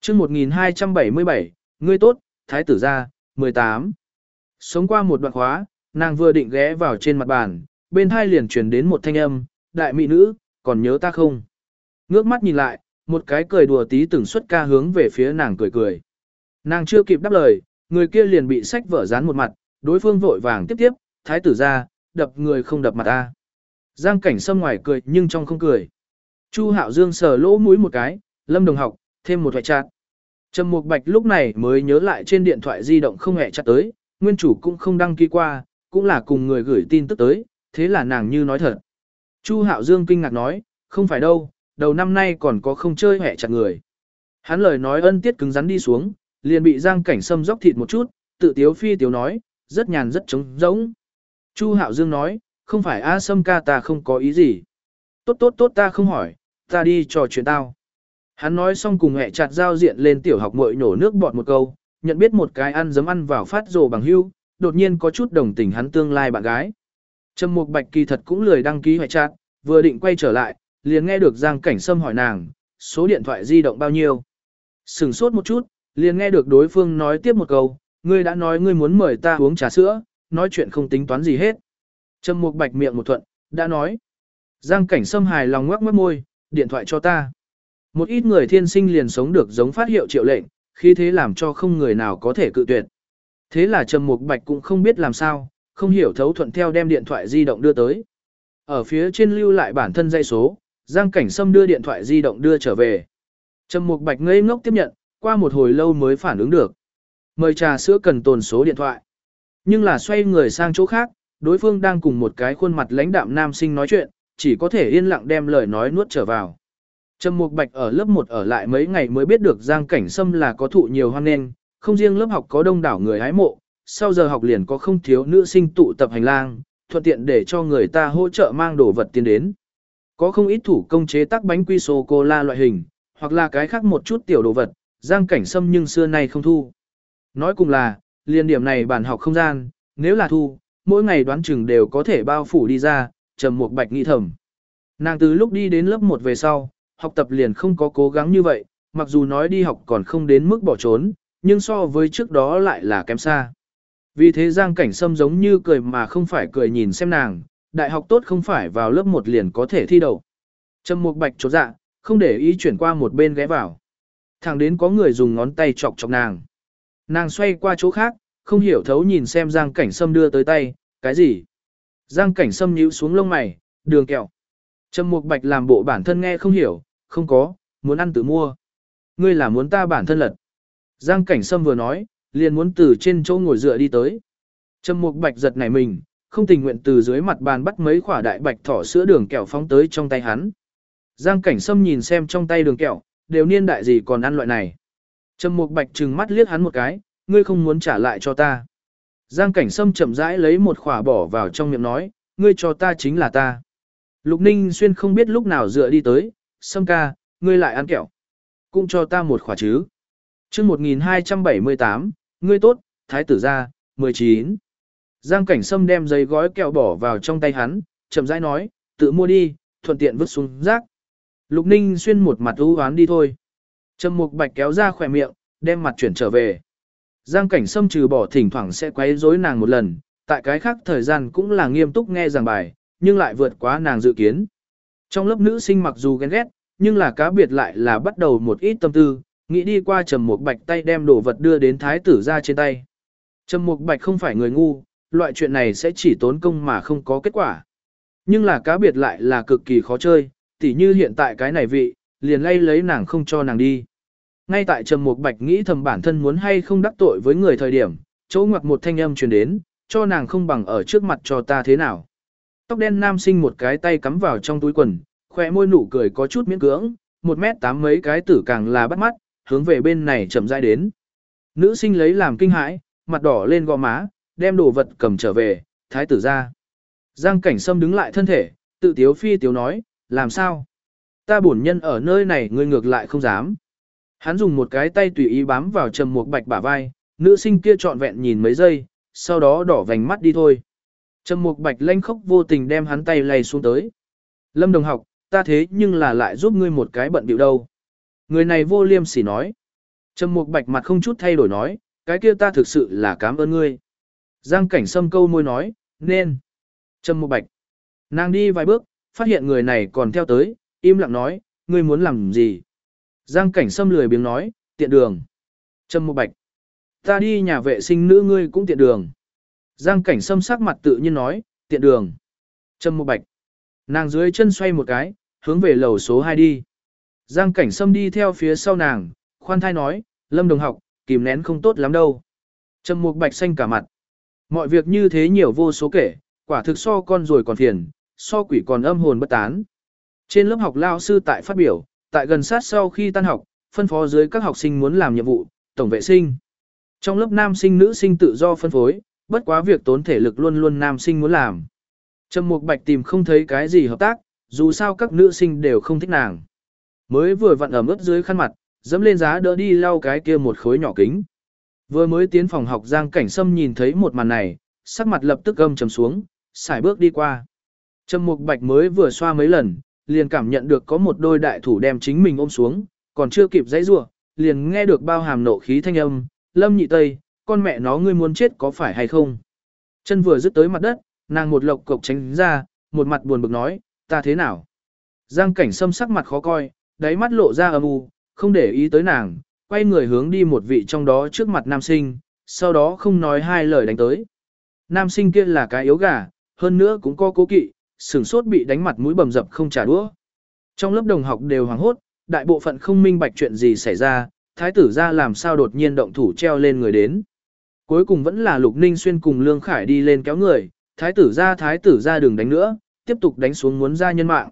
chương 1277, ngươi tốt, thái tử gia, 18. Sống qua một đoạn khóa, nàng vừa định ghé vào trên mặt bàn, bên hai liền truyền đến một thanh âm, đại mỹ nữ, còn nhớ ta không? Ngước mắt nhìn lại, một cái cười đùa tí từng xuất ca hướng về phía nàng cười cười. Nàng chưa kịp đáp lời, người kia liền bị sách vở dán một mặt, đối phương vội vàng tiếp tiếp, thái tử ra, đập người không đập mặt ta. Giang cảnh sâm ngoài cười nhưng trong không cười. Chu Hạo Dương sờ lỗ mũi một cái, Lâm Đồng học, thêm một thoại chặt. Trầm Mục Bạch lúc này mới nhớ lại trên điện thoại di động không hề chặt tới, nguyên chủ cũng không đăng ký qua, cũng là cùng người gửi tin tức tới, thế là nàng như nói thật. Chu Hạo Dương kinh ngạc nói, không phải đâu, đầu năm nay còn có không chơi hẹ chặt người. Hắn lời nói ân tiết cứng rắn đi xuống, liền bị Giang Cảnh Sâm dốc thịt một chút, tự tiếu phi tiếu nói, rất nhàn rất trống rỗng. Chu Hạo Dương nói, không phải A Sâm ca ta không có ý gì. Tốt tốt tốt ta không hỏi, ta đi trò chuyện tao. Hắn nói xong cùng hẹ chặt giao diện lên tiểu học muội nổ nước bọt một câu, nhận biết một cái ăn dấm ăn vào phát rồ bằng hưu, đột nhiên có chút đồng tình hắn tương lai bạn gái. Trầm Mục Bạch kỳ thật cũng lười đăng ký hệ trạng, vừa định quay trở lại, liền nghe được Giang Cảnh Sâm hỏi nàng, số điện thoại di động bao nhiêu. Sừng sốt một chút, liền nghe được đối phương nói tiếp một câu, ngươi đã nói ngươi muốn mời ta uống trà sữa, nói chuyện không tính toán gì hết. Trầm Mục Bạch miệng một thuận, đã nói. Giang Cảnh Sâm hài lòng ngoắc mất môi, điện thoại cho ta. Một ít người thiên sinh liền sống được giống phát hiệu triệu lệnh, khi thế làm cho không người nào có thể cự tuyệt. Thế là Trầm Mục Bạch cũng không biết làm sao, không hiểu thấu thuận theo đem điện thoại di động đưa tới. Ở phía trên lưu lại bản thân dây số, Giang Cảnh Sâm đưa điện thoại di động đưa trở về. Trầm Mục Bạch ngây ngốc tiếp nhận, qua một hồi lâu mới phản ứng được. Mời trà sữa cần tồn số điện thoại. Nhưng là xoay người sang chỗ khác, đối phương đang cùng một cái khuôn mặt lãnh đạm nam sinh nói chuyện, chỉ có thể yên lặng đem lời nói nuốt trở vào. Trầm Mục Bạch ở lớp 1 ở lại mấy ngày mới biết được Giang Cảnh Sâm là có thụ nhiều hoan nghênh, không riêng lớp học có đông đảo người hái mộ, sau giờ học liền có không thiếu nữ sinh tụ tập hành lang, thuận tiện để cho người ta hỗ trợ mang đồ vật tiến đến. Có không ít thủ công chế tác bánh quy sô-cô-la loại hình, hoặc là cái khác một chút tiểu đồ vật, giang cảnh sâm nhưng xưa nay không thu. Nói cùng là, liên điểm này bản học không gian, nếu là thu, mỗi ngày đoán chừng đều có thể bao phủ đi ra, trầm Mục bạch nghĩ thầm. Nàng từ lúc đi đến lớp 1 về sau, học tập liền không có cố gắng như vậy, mặc dù nói đi học còn không đến mức bỏ trốn, nhưng so với trước đó lại là kém xa. Vì thế Giang Cảnh Sâm giống như cười mà không phải cười nhìn xem nàng, đại học tốt không phải vào lớp 1 liền có thể thi đậu. Trầm Mục Bạch chột dạ, không để ý chuyển qua một bên ghé vào. Thẳng đến có người dùng ngón tay chọc chọc nàng. Nàng xoay qua chỗ khác, không hiểu thấu nhìn xem Giang Cảnh Sâm đưa tới tay, cái gì? Giang Cảnh Sâm nhíu xuống lông mày, đường kẹo. Trầm Mục Bạch làm bộ bản thân nghe không hiểu, không có, muốn ăn tự mua. Ngươi là muốn ta bản thân lật. Giang Cảnh Sâm vừa nói, liền muốn từ trên chỗ ngồi dựa đi tới. Trầm Mục Bạch giật nảy mình, không tình nguyện từ dưới mặt bàn bắt mấy quả đại bạch thỏ sữa đường kẹo phóng tới trong tay hắn. Giang Cảnh Sâm nhìn xem trong tay đường kẹo, đều niên đại gì còn ăn loại này. Trầm Mục Bạch trừng mắt liếc hắn một cái, ngươi không muốn trả lại cho ta. Giang Cảnh Sâm chậm rãi lấy một khỏa bỏ vào trong miệng nói, ngươi cho ta chính là ta. Lục Ninh Xuyên không biết lúc nào dựa đi tới, Sâm ca, ngươi lại ăn kẹo. Cũng cho ta một khỏa chứ. chương 1278, ngươi tốt, thái tử gia, 19. Giang Cảnh Sâm đem giấy gói kẹo bỏ vào trong tay hắn, chậm rãi nói, tự mua đi, thuận tiện vứt xuống rác. Lục Ninh xuyên một mặt ưu hoán đi thôi. Trầm Mục Bạch kéo ra khỏe miệng, đem mặt chuyển trở về. Giang Cảnh Sâm trừ bỏ thỉnh thoảng sẽ quấy rối nàng một lần, tại cái khác thời gian cũng là nghiêm túc nghe giảng bài, nhưng lại vượt quá nàng dự kiến. Trong lớp nữ sinh mặc dù ghen ghét, nhưng là cá biệt lại là bắt đầu một ít tâm tư, nghĩ đi qua Trầm Mục Bạch tay đem đồ vật đưa đến thái tử ra trên tay. Trầm Mục Bạch không phải người ngu, loại chuyện này sẽ chỉ tốn công mà không có kết quả. Nhưng là cá biệt lại là cực kỳ khó chơi, tỉ như hiện tại cái này vị, liền lay lấy nàng không cho nàng đi. Ngay tại Trầm Mục Bạch nghĩ thầm bản thân muốn hay không đắc tội với người thời điểm, chỗ ngoặc một thanh âm truyền đến, cho nàng không bằng ở trước mặt cho ta thế nào. Tóc đen nam sinh một cái tay cắm vào trong túi quần, khỏe môi nụ cười có chút miễn cưỡng, một mét tám mấy cái tử càng là bắt mắt, hướng về bên này chậm rãi đến. Nữ sinh lấy làm kinh hãi, mặt đỏ lên gò má, đem đồ vật cầm trở về, thái tử ra. Giang cảnh sâm đứng lại thân thể, tự tiếu phi tiếu nói, làm sao? Ta bổn nhân ở nơi này ngươi ngược lại không dám. Hắn dùng một cái tay tùy ý bám vào trầm Mục bạch bả vai, nữ sinh kia trọn vẹn nhìn mấy giây, sau đó đỏ vành mắt đi thôi. Trầm mục bạch lanh khóc vô tình đem hắn tay lay xuống tới. Lâm đồng học, ta thế nhưng là lại giúp ngươi một cái bận điệu đâu. Người này vô liêm sỉ nói. Trầm mục bạch mặt không chút thay đổi nói, cái kia ta thực sự là cảm ơn ngươi. Giang cảnh sâm câu môi nói, nên. Trầm mục bạch. Nàng đi vài bước, phát hiện người này còn theo tới, im lặng nói, ngươi muốn làm gì? Giang cảnh sâm lười biếng nói, tiện đường. Trầm mục bạch. Ta đi nhà vệ sinh nữ ngươi cũng tiện đường. Giang cảnh sâm sắc mặt tự nhiên nói, tiện đường. Trầm mục bạch. Nàng dưới chân xoay một cái, hướng về lầu số 2 đi. Giang cảnh sâm đi theo phía sau nàng, khoan thai nói, lâm đồng học, kìm nén không tốt lắm đâu. Trầm mục bạch xanh cả mặt. Mọi việc như thế nhiều vô số kể, quả thực so con rồi còn phiền, so quỷ còn âm hồn bất tán. Trên lớp học lao sư tại phát biểu, tại gần sát sau khi tan học, phân phó dưới các học sinh muốn làm nhiệm vụ, tổng vệ sinh. Trong lớp nam sinh nữ sinh tự do phân phối, bất quá việc tốn thể lực luôn luôn nam sinh muốn làm. Trầm Mục Bạch tìm không thấy cái gì hợp tác, dù sao các nữ sinh đều không thích nàng. Mới vừa vặn ẩm ướt dưới khăn mặt, dẫm lên giá đỡ đi lau cái kia một khối nhỏ kính. Vừa mới tiến phòng học Giang Cảnh Sâm nhìn thấy một màn này, sắc mặt lập tức gâm trầm xuống, xài bước đi qua. Trầm Mục Bạch mới vừa xoa mấy lần, liền cảm nhận được có một đôi đại thủ đem chính mình ôm xuống, còn chưa kịp dãy rủa, liền nghe được bao hàm nộ khí thanh âm, "Lâm Nhị Tây, con mẹ nó ngươi muốn chết có phải hay không?" Chân vừa dứt tới mặt đất, nàng một lộc cộc tránh ra, một mặt buồn bực nói, "Ta thế nào?" Giang Cảnh Sâm sắc mặt khó coi, đáy mắt lộ ra âm u, không để ý tới nàng, quay người hướng đi một vị trong đó trước mặt nam sinh, sau đó không nói hai lời đánh tới. Nam sinh kia là cái yếu gà, hơn nữa cũng có cố kỵ, sửng sốt bị đánh mặt mũi bầm dập không trả đũa. Trong lớp đồng học đều hoảng hốt, đại bộ phận không minh bạch chuyện gì xảy ra, thái tử ra làm sao đột nhiên động thủ treo lên người đến. Cuối cùng vẫn là Lục Ninh Xuyên cùng Lương Khải đi lên kéo người, thái tử ra thái tử ra đừng đánh nữa, tiếp tục đánh xuống muốn ra nhân mạng.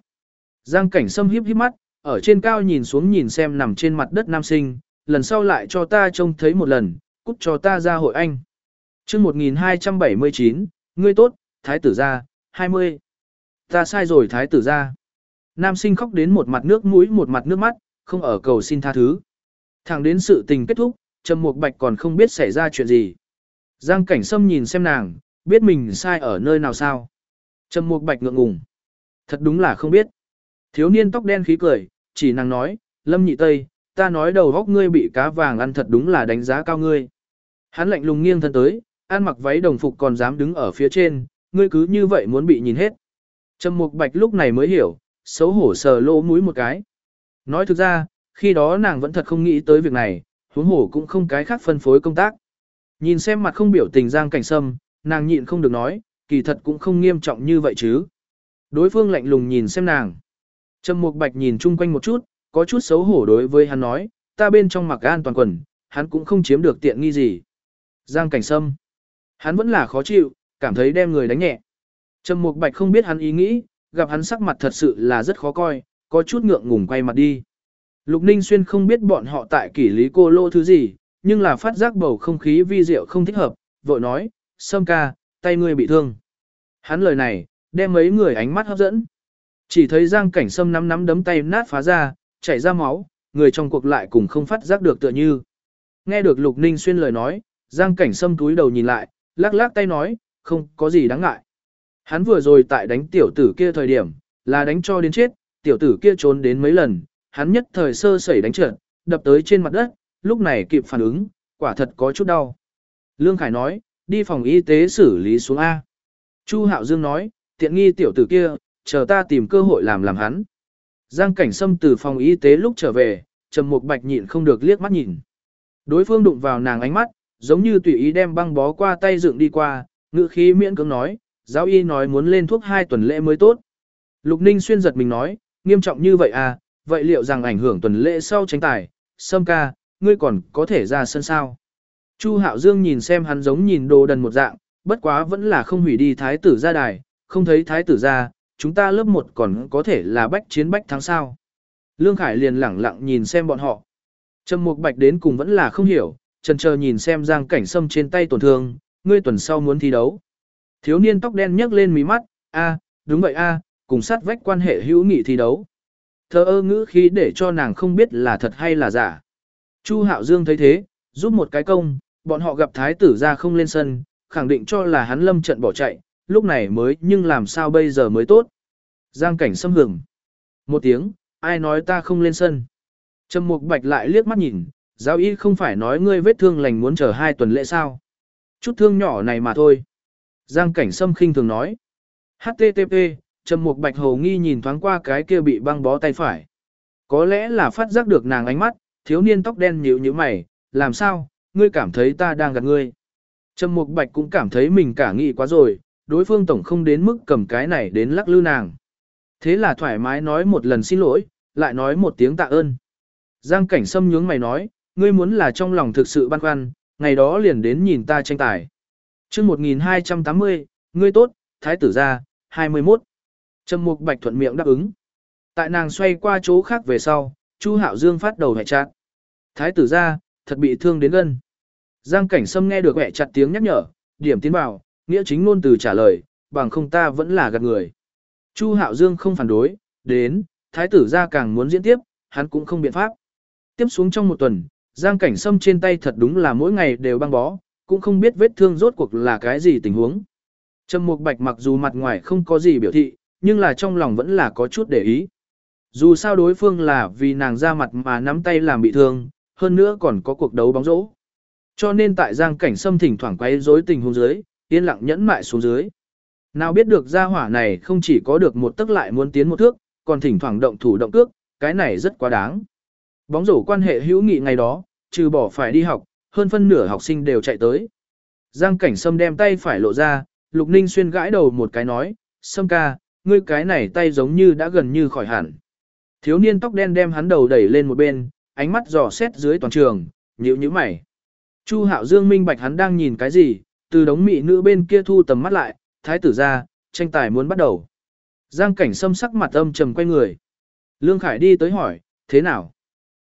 Giang cảnh sâm híp híp mắt, ở trên cao nhìn xuống nhìn xem nằm trên mặt đất nam sinh, lần sau lại cho ta trông thấy một lần, cút cho ta ra hội anh. chương 1279, ngươi tốt, thái tử gia, 20. Ta sai rồi thái tử gia. Nam sinh khóc đến một mặt nước mũi một mặt nước mắt, không ở cầu xin tha thứ. Thẳng đến sự tình kết thúc, Trầm Mục Bạch còn không biết xảy ra chuyện gì. Giang Cảnh Sâm nhìn xem nàng, biết mình sai ở nơi nào sao. Trầm Mục Bạch ngượng ngùng. Thật đúng là không biết. Thiếu niên tóc đen khí cười, chỉ nàng nói, Lâm Nhị Tây, ta nói đầu góc ngươi bị cá vàng ăn thật đúng là đánh giá cao ngươi. Hắn lạnh lùng nghiêng thân tới, ăn mặc váy đồng phục còn dám đứng ở phía trên, ngươi cứ như vậy muốn bị nhìn hết. Trầm Mục Bạch lúc này mới hiểu, xấu hổ sờ lỗ mũi một cái. Nói thực ra, khi đó nàng vẫn thật không nghĩ tới việc này, huống hổ cũng không cái khác phân phối công tác. Nhìn xem mặt không biểu tình Giang Cảnh Sâm, nàng nhịn không được nói, kỳ thật cũng không nghiêm trọng như vậy chứ. Đối phương lạnh lùng nhìn xem nàng. Trầm Mục Bạch nhìn chung quanh một chút, có chút xấu hổ đối với hắn nói, ta bên trong mặc an toàn quần, hắn cũng không chiếm được tiện nghi gì. Giang Cảnh Sâm. Hắn vẫn là khó chịu, cảm thấy đem người đánh nhẹ. Trầm Mục Bạch không biết hắn ý nghĩ, gặp hắn sắc mặt thật sự là rất khó coi, có chút ngượng ngùng quay mặt đi. Lục Ninh Xuyên không biết bọn họ tại kỷ lý cô lô thứ gì, nhưng là phát giác bầu không khí vi diệu không thích hợp, vội nói, Sâm ca, tay ngươi bị thương. Hắn lời này, đem mấy người ánh mắt hấp dẫn. Chỉ thấy Giang Cảnh Sâm nắm nắm đấm tay nát phá ra, chảy ra máu, người trong cuộc lại cùng không phát giác được tựa như. Nghe được Lục Ninh Xuyên lời nói, Giang Cảnh Sâm túi đầu nhìn lại, lắc lắc tay nói, không có gì đáng ngại. Hắn vừa rồi tại đánh tiểu tử kia thời điểm, là đánh cho đến chết, tiểu tử kia trốn đến mấy lần, hắn nhất thời sơ sẩy đánh trượt, đập tới trên mặt đất, lúc này kịp phản ứng, quả thật có chút đau. Lương Khải nói, đi phòng y tế xử lý xuống A. Chu Hạo Dương nói, tiện nghi tiểu tử kia, chờ ta tìm cơ hội làm làm hắn. Giang Cảnh Sâm từ phòng y tế lúc trở về, Trầm Mục Bạch nhịn không được liếc mắt nhìn. Đối phương đụng vào nàng ánh mắt, giống như tùy ý đem băng bó qua tay dựng đi qua, ngữ khí miễn cưỡng nói, giáo y nói muốn lên thuốc hai tuần lễ mới tốt. Lục Ninh xuyên giật mình nói, nghiêm trọng như vậy à, vậy liệu rằng ảnh hưởng tuần lễ sau tránh tài, Sâm ca, ngươi còn có thể ra sân sao? Chu Hạo Dương nhìn xem hắn giống nhìn đồ đần một dạng, bất quá vẫn là không hủy đi thái tử ra đài, không thấy thái tử ra, chúng ta lớp một còn có thể là bách chiến bách thắng sao. Lương Khải liền lẳng lặng nhìn xem bọn họ. Trầm Mục Bạch đến cùng vẫn là không hiểu, chần chờ nhìn xem Giang Cảnh Sâm trên tay tổn thương, ngươi tuần sau muốn thi đấu. Thiếu niên tóc đen nhấc lên mí mắt, a, đúng vậy a, cùng sát vách quan hệ hữu nghị thi đấu. Thơ ơ ngữ khí để cho nàng không biết là thật hay là giả. Chu Hạo Dương thấy thế, giúp một cái công, bọn họ gặp thái tử ra không lên sân, khẳng định cho là hắn lâm trận bỏ chạy, lúc này mới nhưng làm sao bây giờ mới tốt. Giang cảnh xâm hưởng. Một tiếng, ai nói ta không lên sân. Trầm Mục Bạch lại liếc mắt nhìn, giáo y không phải nói ngươi vết thương lành muốn chờ hai tuần lễ sao. Chút thương nhỏ này mà thôi. Giang cảnh sâm khinh thường nói. HTTP, Trầm Mục Bạch Hồ nghi nhìn thoáng qua cái kia bị băng bó tay phải. Có lẽ là phát giác được nàng ánh mắt, thiếu niên tóc đen nhíu nhíu mày, làm sao, ngươi cảm thấy ta đang gạt ngươi. Trầm Mục Bạch cũng cảm thấy mình cả nghị quá rồi, đối phương tổng không đến mức cầm cái này đến lắc lư nàng. Thế là thoải mái nói một lần xin lỗi, lại nói một tiếng tạ ơn. Giang cảnh sâm nhướng mày nói, ngươi muốn là trong lòng thực sự băn khoăn, ngày đó liền đến nhìn ta tranh tài chương 1280, ngươi tốt, thái tử gia, 21. Trầm Mục Bạch thuận miệng đáp ứng. Tại nàng xoay qua chỗ khác về sau, Chu Hạo Dương phát đầu hẹ chặt. Thái tử gia, thật bị thương đến gần Giang Cảnh Sâm nghe được hẹ chặt tiếng nhắc nhở, điểm tiến vào, nghĩa chính luôn từ trả lời, bằng không ta vẫn là gạt người. Chu Hạo Dương không phản đối, đến, thái tử gia càng muốn diễn tiếp, hắn cũng không biện pháp. Tiếp xuống trong một tuần, Giang Cảnh Sâm trên tay thật đúng là mỗi ngày đều băng bó, cũng không biết vết thương rốt cuộc là cái gì tình huống. Trầm Mục Bạch mặc dù mặt ngoài không có gì biểu thị, nhưng là trong lòng vẫn là có chút để ý. Dù sao đối phương là vì nàng ra mặt mà nắm tay làm bị thương, hơn nữa còn có cuộc đấu bóng rổ. Cho nên tại Giang Cảnh Sâm thỉnh thoảng quấy rối tình huống dưới, yên lặng nhẫn mại xuống dưới. Nào biết được gia hỏa này không chỉ có được một tức lại muốn tiến một thước, còn thỉnh thoảng động thủ động cước, cái này rất quá đáng. Bóng rổ quan hệ hữu nghị ngày đó, trừ bỏ phải đi học, hơn phân nửa học sinh đều chạy tới. Giang cảnh sâm đem tay phải lộ ra, Lục Ninh xuyên gãi đầu một cái nói, Sâm ca, ngươi cái này tay giống như đã gần như khỏi hẳn. Thiếu niên tóc đen đem hắn đầu đẩy lên một bên, ánh mắt dò xét dưới toàn trường, nhíu nhíu mày. Chu Hạo Dương minh bạch hắn đang nhìn cái gì, từ đống mỹ nữ bên kia thu tầm mắt lại, thái tử ra, tranh tài muốn bắt đầu. Giang cảnh sâm sắc mặt âm trầm quay người. Lương Khải đi tới hỏi, thế nào?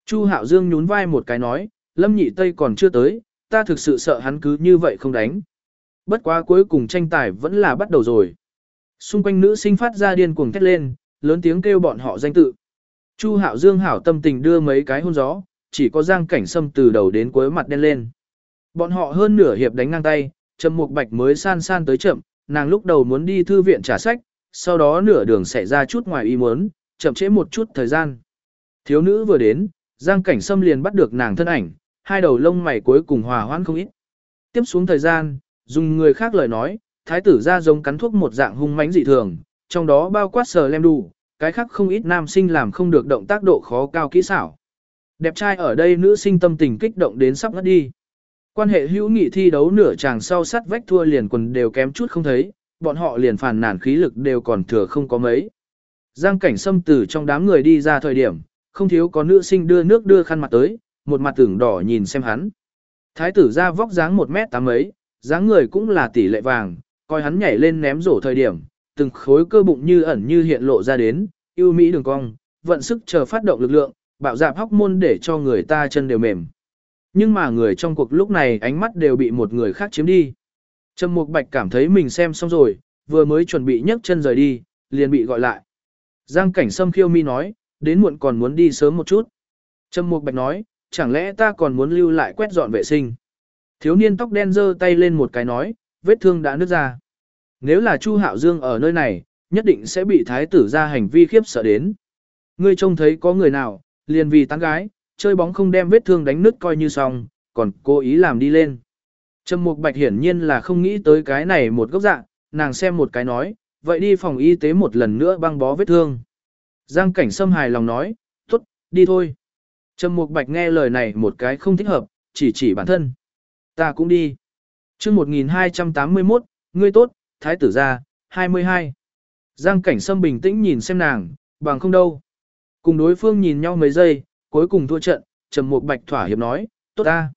Chu Hạo Dương nhún vai một cái nói, Lâm Nhị Tây còn chưa tới, ta thực sự sợ hắn cứ như vậy không đánh. Bất quá cuối cùng tranh tài vẫn là bắt đầu rồi. Xung quanh nữ sinh phát ra điên cuồng thét lên, lớn tiếng kêu bọn họ danh tự. Chu Hạo Dương hảo tâm tình đưa mấy cái hôn gió, chỉ có Giang Cảnh Sâm từ đầu đến cuối mặt đen lên. Bọn họ hơn nửa hiệp đánh ngang tay, Trầm Mục Bạch mới san san tới chậm, nàng lúc đầu muốn đi thư viện trả sách, sau đó nửa đường xảy ra chút ngoài ý muốn, chậm trễ một chút thời gian. Thiếu nữ vừa đến, Giang Cảnh Sâm liền bắt được nàng thân ảnh, hai đầu lông mày cuối cùng hòa hoãn không ít. Tiếp xuống thời gian, dùng người khác lời nói, thái tử ra giống cắn thuốc một dạng hung mãnh dị thường, trong đó bao quát sờ lem đủ, cái khác không ít nam sinh làm không được động tác độ khó cao kỹ xảo. Đẹp trai ở đây nữ sinh tâm tình kích động đến sắp ngất đi. Quan hệ hữu nghị thi đấu nửa chàng sau sắt vách thua liền quần đều kém chút không thấy, bọn họ liền phản nản khí lực đều còn thừa không có mấy. Giang cảnh xâm từ trong đám người đi ra thời điểm, không thiếu có nữ sinh đưa nước đưa khăn mặt tới, một mặt tưởng đỏ nhìn xem hắn. Thái tử ra vóc dáng 1 mét tám ấy, dáng người cũng là tỷ lệ vàng, coi hắn nhảy lên ném rổ thời điểm, từng khối cơ bụng như ẩn như hiện lộ ra đến, yêu mỹ đường cong, vận sức chờ phát động lực lượng, bạo dạp hóc môn để cho người ta chân đều mềm. Nhưng mà người trong cuộc lúc này ánh mắt đều bị một người khác chiếm đi. Trầm Mục Bạch cảm thấy mình xem xong rồi, vừa mới chuẩn bị nhấc chân rời đi, liền bị gọi lại. Giang cảnh sâm khiêu mi nói, đến muộn còn muốn đi sớm một chút. Trầm Mục Bạch nói, chẳng lẽ ta còn muốn lưu lại quét dọn vệ sinh. Thiếu niên tóc đen giơ tay lên một cái nói, vết thương đã nứt ra. Nếu là Chu Hạo Dương ở nơi này, nhất định sẽ bị thái tử ra hành vi khiếp sợ đến. Ngươi trông thấy có người nào, liền vì tán gái, chơi bóng không đem vết thương đánh nứt coi như xong, còn cố ý làm đi lên. Trầm Mục Bạch hiển nhiên là không nghĩ tới cái này một gốc dạng, nàng xem một cái nói, vậy đi phòng y tế một lần nữa băng bó vết thương. Giang cảnh sâm hài lòng nói, tốt, đi thôi. Trầm Mục Bạch nghe lời này một cái không thích hợp, chỉ chỉ bản thân. Ta cũng đi. chương 1281, ngươi tốt, thái tử gia, 22. Giang cảnh sâm bình tĩnh nhìn xem nàng, bằng không đâu. Cùng đối phương nhìn nhau mấy giây, cuối cùng thua trận, Trầm Mục Bạch thỏa hiệp nói, tốt ta.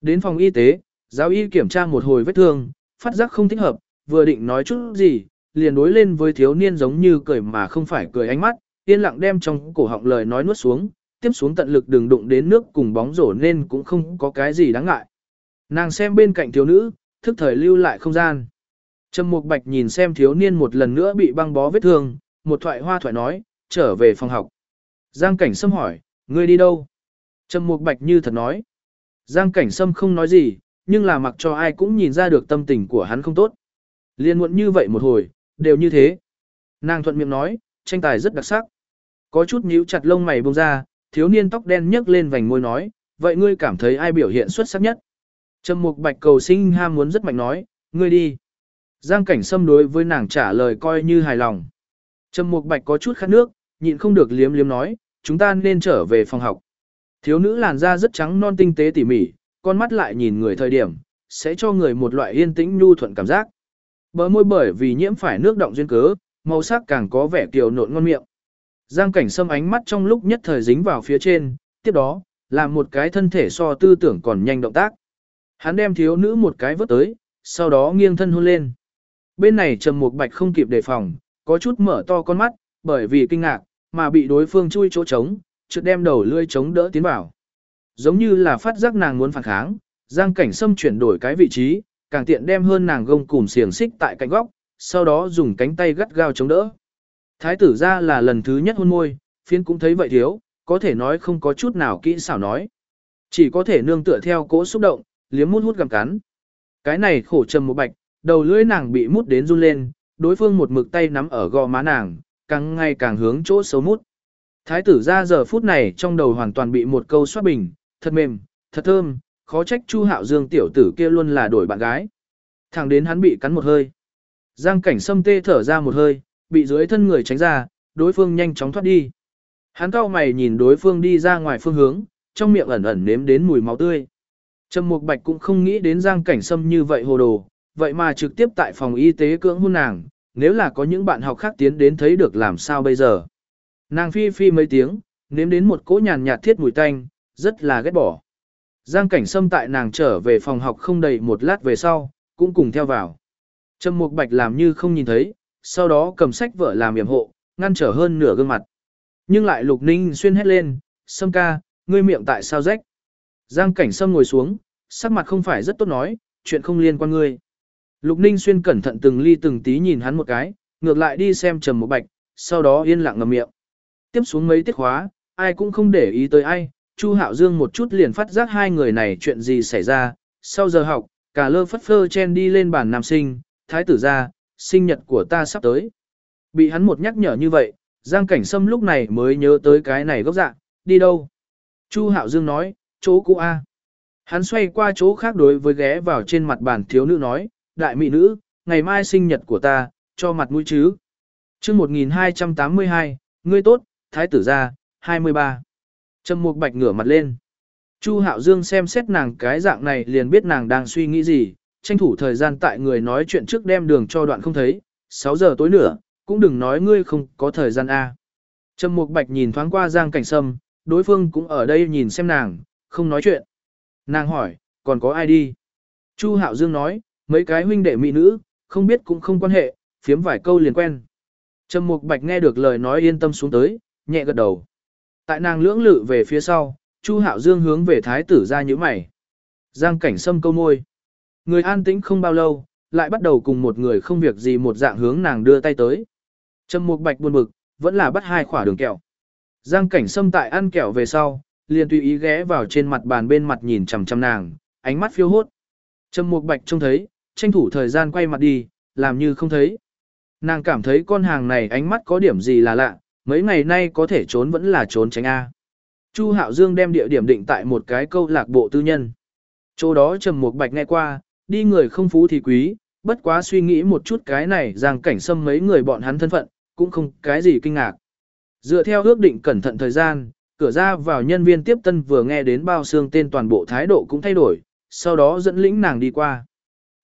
Đến phòng y tế, giáo y kiểm tra một hồi vết thương, phát giác không thích hợp, vừa định nói chút gì, liền đối lên với thiếu niên giống như cười mà không phải cười ánh mắt, yên lặng đem trong cổ họng lời nói nuốt xuống, tiếp xuống tận lực đừng đụng đến nước cùng bóng rổ nên cũng không có cái gì đáng ngại. Nàng xem bên cạnh thiếu nữ, thức thời lưu lại không gian. Trầm Mục Bạch nhìn xem thiếu niên một lần nữa bị băng bó vết thương, một thoại hoa thoại nói, trở về phòng học. Giang Cảnh Sâm hỏi, ngươi đi đâu? Trầm Mục Bạch như thật nói. Giang Cảnh Sâm không nói gì, nhưng là mặc cho ai cũng nhìn ra được tâm tình của hắn không tốt. Liên muộn như vậy một hồi, đều như thế. Nàng thuận miệng nói, tranh tài rất đặc sắc. Có chút nhíu chặt lông mày bông ra, thiếu niên tóc đen nhấc lên vành môi nói, vậy ngươi cảm thấy ai biểu hiện xuất sắc nhất? Trầm Mục Bạch cầu sinh ham muốn rất mạnh nói, ngươi đi. Giang Cảnh Sâm đối với nàng trả lời coi như hài lòng. Trầm Mục Bạch có chút khát nước, nhịn không được liếm liếm nói, chúng ta nên trở về phòng học. Thiếu nữ làn da rất trắng non tinh tế tỉ mỉ, con mắt lại nhìn người thời điểm, sẽ cho người một loại yên tĩnh nhu thuận cảm giác. Bờ môi bởi vì nhiễm phải nước động duyên cớ, màu sắc càng có vẻ kiều nộn ngon miệng. Giang cảnh sâm ánh mắt trong lúc nhất thời dính vào phía trên, tiếp đó, làm một cái thân thể so tư tưởng còn nhanh động tác. Hắn đem thiếu nữ một cái vớt tới, sau đó nghiêng thân hôn lên. Bên này trầm một bạch không kịp đề phòng, có chút mở to con mắt, bởi vì kinh ngạc, mà bị đối phương chui chỗ trống, chợt đem đầu lươi chống đỡ tiến vào. Giống như là phát giác nàng muốn phản kháng, Giang Cảnh Sâm chuyển đổi cái vị trí, càng tiện đem hơn nàng gông cùm xiềng xích tại cạnh góc, sau đó dùng cánh tay gắt gao chống đỡ. Thái tử ra là lần thứ nhất hôn môi, phiến cũng thấy vậy thiếu, có thể nói không có chút nào kỹ xảo nói. Chỉ có thể nương tựa theo cỗ xúc động, liếm mút hút gặm cắn. Cái này khổ trầm một bạch, đầu lưỡi nàng bị mút đến run lên, đối phương một mực tay nắm ở gò má nàng, càng ngày càng hướng chỗ xấu mút. Thái tử ra giờ phút này trong đầu hoàn toàn bị một câu xoát bình, thật mềm, thật thơm, khó trách Chu Hạo Dương tiểu tử kia luôn là đổi bạn gái. Thẳng đến hắn bị cắn một hơi. Giang cảnh sâm tê thở ra một hơi, bị dưới thân người tránh ra, đối phương nhanh chóng thoát đi. Hắn cao mày nhìn đối phương đi ra ngoài phương hướng, trong miệng ẩn ẩn nếm đến mùi máu tươi. Trầm Mục Bạch cũng không nghĩ đến Giang Cảnh Sâm như vậy hồ đồ, vậy mà trực tiếp tại phòng y tế cưỡng hôn nàng, nếu là có những bạn học khác tiến đến thấy được làm sao bây giờ. Nàng phi phi mấy tiếng, nếm đến một cỗ nhàn nhạt thiết mùi tanh, rất là ghét bỏ. Giang cảnh sâm tại nàng trở về phòng học không đầy một lát về sau, cũng cùng theo vào. Trầm Mục Bạch làm như không nhìn thấy, sau đó cầm sách vợ làm yểm hộ, ngăn trở hơn nửa gương mặt. Nhưng lại Lục Ninh xuyên hét lên, "Sâm ca, ngươi miệng tại sao rách?" Giang Cảnh Sâm ngồi xuống, sắc mặt không phải rất tốt nói, "Chuyện không liên quan ngươi." Lục Ninh Xuyên cẩn thận từng ly từng tí nhìn hắn một cái, ngược lại đi xem Trầm Mục Bạch, sau đó yên lặng ngậm miệng. Tiếp xuống mấy tiết khóa, ai cũng không để ý tới ai, Chu Hạo Dương một chút liền phát giác hai người này chuyện gì xảy ra. Sau giờ học, cả lơ phất phơ chen đi lên bàn nam sinh, thái tử ra, sinh nhật của ta sắp tới. Bị hắn một nhắc nhở như vậy, Giang Cảnh Sâm lúc này mới nhớ tới cái này gốc dạ, đi đâu? Chu Hạo Dương nói, chỗ cũ A. Hắn xoay qua chỗ khác đối với ghé vào trên mặt bàn thiếu nữ nói, đại mỹ nữ, ngày mai sinh nhật của ta, cho mặt mũi chứ. chương 1282, ngươi tốt, thái tử gia, 23. Trầm Mục Bạch ngửa mặt lên. Chu Hạo Dương xem xét nàng cái dạng này liền biết nàng đang suy nghĩ gì, tranh thủ thời gian tại người nói chuyện trước đem đường cho đoạn không thấy, 6 giờ tối nữa, cũng đừng nói ngươi không có thời gian a. Trầm Mục Bạch nhìn thoáng qua Giang Cảnh Sâm, đối phương cũng ở đây nhìn xem nàng, không nói chuyện. Nàng hỏi, còn có ai đi? Chu Hạo Dương nói, mấy cái huynh đệ mỹ nữ, không biết cũng không quan hệ, phiếm vài câu liền quen. Trầm Mục Bạch nghe được lời nói yên tâm xuống tới, nhẹ gật đầu. Tại nàng lưỡng lự về phía sau, Chu Hạo Dương hướng về thái tử ra như mày. Giang cảnh sâm câu môi. Người an tĩnh không bao lâu, lại bắt đầu cùng một người không việc gì một dạng hướng nàng đưa tay tới. Trầm Mục Bạch buồn bực, vẫn là bắt hai khỏa đường kẹo. Giang cảnh sâm tại ăn kẹo về sau, liền tùy ý ghé vào trên mặt bàn bên mặt nhìn chằm chằm nàng, ánh mắt phiêu hốt. Trầm Mục Bạch trông thấy, tranh thủ thời gian quay mặt đi, làm như không thấy. Nàng cảm thấy con hàng này ánh mắt có điểm gì là lạ, mấy ngày nay có thể trốn vẫn là trốn tránh A. Chu Hạo Dương đem địa điểm định tại một cái câu lạc bộ tư nhân. Chỗ đó Trầm Mục Bạch nghe qua, đi người không phú thì quý, bất quá suy nghĩ một chút cái này rằng cảnh xâm mấy người bọn hắn thân phận, cũng không cái gì kinh ngạc. Dựa theo ước định cẩn thận thời gian, cửa ra vào nhân viên tiếp tân vừa nghe đến bao xương tên toàn bộ thái độ cũng thay đổi, sau đó dẫn lĩnh nàng đi qua.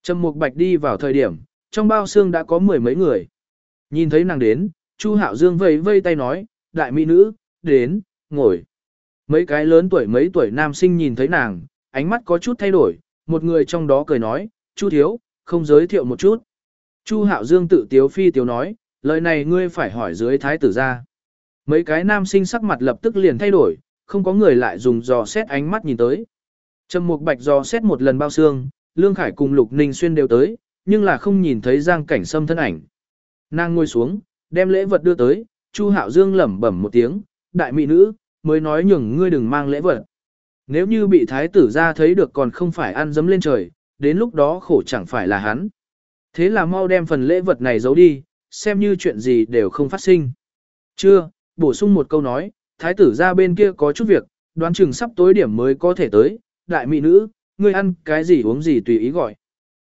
Trầm Mục Bạch đi vào thời điểm, trong bao xương đã có mười mấy người. Nhìn thấy nàng đến, Chu Hạo Dương vây vây tay nói, đại mỹ nữ, đến, ngồi. Mấy cái lớn tuổi mấy tuổi nam sinh nhìn thấy nàng, ánh mắt có chút thay đổi, một người trong đó cười nói, Chu thiếu, không giới thiệu một chút. Chu Hạo Dương tự tiếu phi tiếu nói, lời này ngươi phải hỏi dưới thái tử ra. Mấy cái nam sinh sắc mặt lập tức liền thay đổi, không có người lại dùng dò xét ánh mắt nhìn tới. Trầm Mục Bạch dò xét một lần bao xương, Lương Khải cùng Lục Ninh Xuyên đều tới, nhưng là không nhìn thấy Giang Cảnh Sâm thân ảnh. Nàng ngồi xuống, đem lễ vật đưa tới, Chu Hạo Dương lẩm bẩm một tiếng, đại mỹ nữ, mới nói nhường ngươi đừng mang lễ vật. Nếu như bị thái tử ra thấy được còn không phải ăn dấm lên trời, đến lúc đó khổ chẳng phải là hắn. Thế là mau đem phần lễ vật này giấu đi, xem như chuyện gì đều không phát sinh. Chưa, bổ sung một câu nói, thái tử ra bên kia có chút việc, đoán chừng sắp tối điểm mới có thể tới, đại mỹ nữ, ngươi ăn cái gì uống gì tùy ý gọi.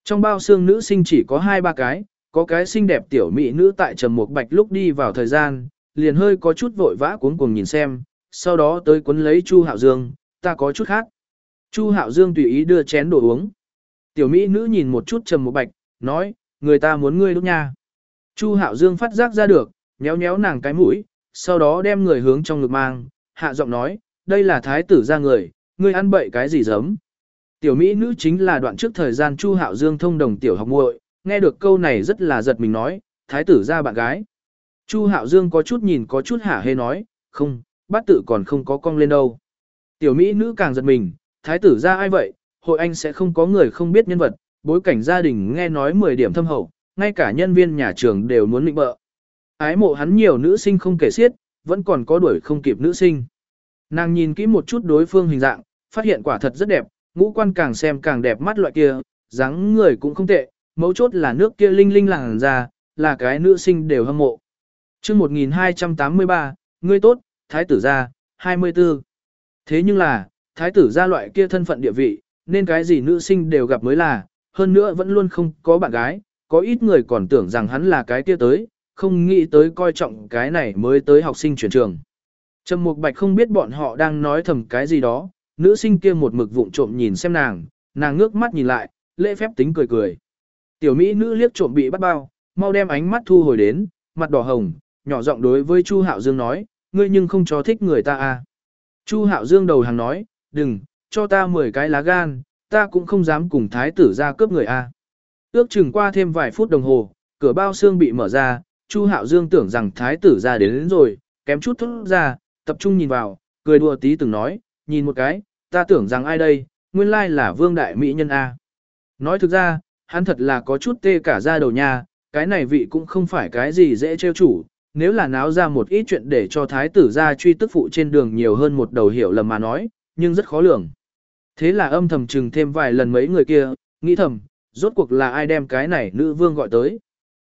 Trong bao xương nữ sinh chỉ có hai ba cái, có cái xinh đẹp tiểu mỹ nữ tại trầm một bạch lúc đi vào thời gian, liền hơi có chút vội vã cuống cuồng nhìn xem, sau đó tới cuốn lấy Chu Hạo Dương, ta có chút khác. Chu Hạo Dương tùy ý đưa chén đồ uống. Tiểu mỹ nữ nhìn một chút trầm một bạch, nói, người ta muốn ngươi lúc nha. Chu Hạo Dương phát giác ra được, nhéo nhéo nàng cái mũi, sau đó đem người hướng trong ngực mang, hạ giọng nói, đây là thái tử ra người, ngươi ăn bậy cái gì giấm. Tiểu mỹ nữ chính là đoạn trước thời gian Chu Hạo Dương thông đồng tiểu học muội, nghe được câu này rất là giật mình nói, thái tử ra bạn gái. Chu Hạo Dương có chút nhìn có chút hả hê nói, không, bát tự còn không có cong lên đâu. Tiểu mỹ nữ càng giật mình, thái tử ra ai vậy, hội anh sẽ không có người không biết nhân vật, bối cảnh gia đình nghe nói 10 điểm thâm hậu, ngay cả nhân viên nhà trường đều muốn lịnh bợ. Ái mộ hắn nhiều nữ sinh không kể xiết, vẫn còn có đuổi không kịp nữ sinh. Nàng nhìn kỹ một chút đối phương hình dạng, phát hiện quả thật rất đẹp, ngũ quan càng xem càng đẹp mắt loại kia, dáng người cũng không tệ, mấu chốt là nước kia linh linh làng ra, là cái nữ sinh đều hâm mộ. chương 1283, ngươi tốt, thái tử gia, 24. Thế nhưng là, thái tử gia loại kia thân phận địa vị, nên cái gì nữ sinh đều gặp mới là, hơn nữa vẫn luôn không có bạn gái, có ít người còn tưởng rằng hắn là cái kia tới, không nghĩ tới coi trọng cái này mới tới học sinh chuyển trường. Trầm Mục Bạch không biết bọn họ đang nói thầm cái gì đó, nữ sinh kia một mực vụng trộm nhìn xem nàng, nàng ngước mắt nhìn lại, lễ phép tính cười cười. Tiểu mỹ nữ liếc trộm bị bắt bao, mau đem ánh mắt thu hồi đến, mặt đỏ hồng, nhỏ giọng đối với Chu Hạo Dương nói, ngươi nhưng không cho thích người ta à. Chu Hạo Dương đầu hàng nói, đừng, cho ta 10 cái lá gan, ta cũng không dám cùng thái tử ra cướp người a. À. Ước chừng qua thêm vài phút đồng hồ, cửa bao xương bị mở ra, Chu Hạo Dương tưởng rằng thái tử ra đến, đến rồi, kém chút thốt ra, tập trung nhìn vào, cười đùa tí từng nói, nhìn một cái, ta tưởng rằng ai đây, nguyên lai là vương đại mỹ nhân A. Nói thực ra, hắn thật là có chút tê cả da đầu nha, cái này vị cũng không phải cái gì dễ trêu chủ, nếu là náo ra một ít chuyện để cho thái tử ra truy tức phụ trên đường nhiều hơn một đầu hiểu lầm mà nói, nhưng rất khó lường. Thế là âm thầm chừng thêm vài lần mấy người kia, nghĩ thầm, rốt cuộc là ai đem cái này nữ vương gọi tới.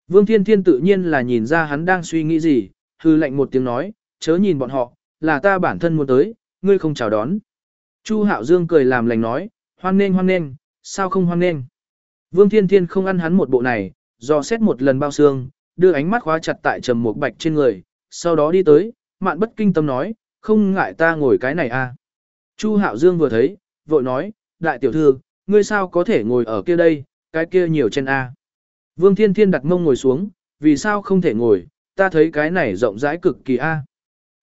Vương Thiên Thiên tự nhiên là nhìn ra hắn đang suy nghĩ gì, hư lệnh một tiếng nói, chớ nhìn bọn họ, là ta bản thân muốn tới, ngươi không chào đón. Chu Hạo Dương cười làm lành nói, hoan nên hoan nên, sao không hoan nên. Vương Thiên Thiên không ăn hắn một bộ này, do xét một lần bao xương, đưa ánh mắt khóa chặt tại trầm một bạch trên người, sau đó đi tới, mạn bất kinh tâm nói, không ngại ta ngồi cái này à. Chu Hạo Dương vừa thấy, vội nói, đại tiểu thư, ngươi sao có thể ngồi ở kia đây, cái kia nhiều chân a. À. Vương Thiên Thiên đặt mông ngồi xuống, vì sao không thể ngồi, ta thấy cái này rộng rãi cực kỳ a.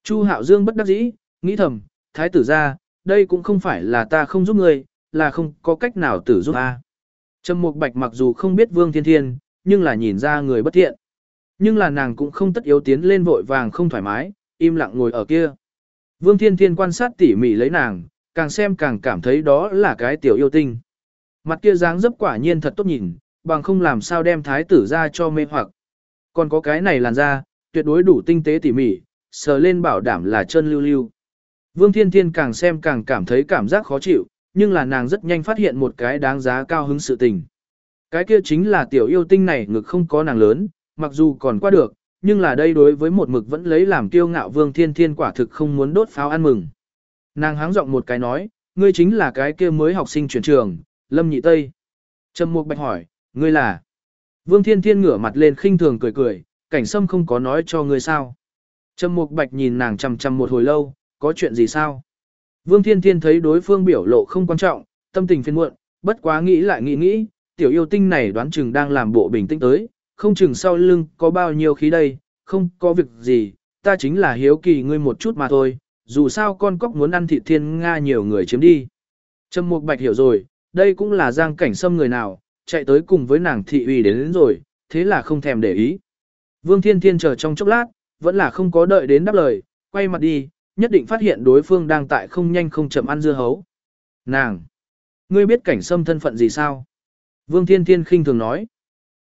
Chu Hạo Dương bất đắc dĩ, nghĩ thầm, thái tử ra, đây cũng không phải là ta không giúp ngươi, là không có cách nào tử giúp a. Trầm Mục Bạch mặc dù không biết Vương Thiên Thiên, nhưng là nhìn ra người bất thiện. Nhưng là nàng cũng không tất yếu tiến lên vội vàng không thoải mái, im lặng ngồi ở kia. Vương Thiên Thiên quan sát tỉ mỉ lấy nàng, càng xem càng cảm thấy đó là cái tiểu yêu tinh. Mặt kia dáng dấp quả nhiên thật tốt nhìn, bằng không làm sao đem thái tử ra cho mê hoặc. Còn có cái này làn da, tuyệt đối đủ tinh tế tỉ mỉ, sờ lên bảo đảm là chân lưu lưu. Vương Thiên Thiên càng xem càng cảm thấy cảm giác khó chịu, nhưng là nàng rất nhanh phát hiện một cái đáng giá cao hứng sự tình. Cái kia chính là tiểu yêu tinh này ngực không có nàng lớn, mặc dù còn qua được, nhưng là đây đối với một mực vẫn lấy làm kiêu ngạo Vương Thiên Thiên quả thực không muốn đốt pháo ăn mừng. Nàng háng giọng một cái nói, ngươi chính là cái kia mới học sinh chuyển trường, Lâm Nhị Tây. Trầm Mục Bạch hỏi, ngươi là? Vương Thiên Thiên ngửa mặt lên khinh thường cười cười, cảnh sâm không có nói cho ngươi sao. Trầm Mục Bạch nhìn nàng chằm chằm một hồi lâu, có chuyện gì sao? Vương Thiên Thiên thấy đối phương biểu lộ không quan trọng, tâm tình phiền muộn, bất quá nghĩ lại nghĩ nghĩ, tiểu yêu tinh này đoán chừng đang làm bộ bình tĩnh tới, không chừng sau lưng có bao nhiêu khí đây, không có việc gì, ta chính là hiếu kỳ ngươi một chút mà thôi, dù sao con cóc muốn ăn thịt thiên Nga nhiều người chiếm đi. Trầm Mục Bạch hiểu rồi, đây cũng là giang cảnh xâm người nào, chạy tới cùng với nàng thị uy đến, đến rồi, thế là không thèm để ý. Vương Thiên Thiên chờ trong chốc lát, vẫn là không có đợi đến đáp lời, quay mặt đi, nhất định phát hiện đối phương đang tại không nhanh không chậm ăn dưa hấu. Nàng! Ngươi biết cảnh xâm thân phận gì sao? Vương Thiên Thiên khinh thường nói.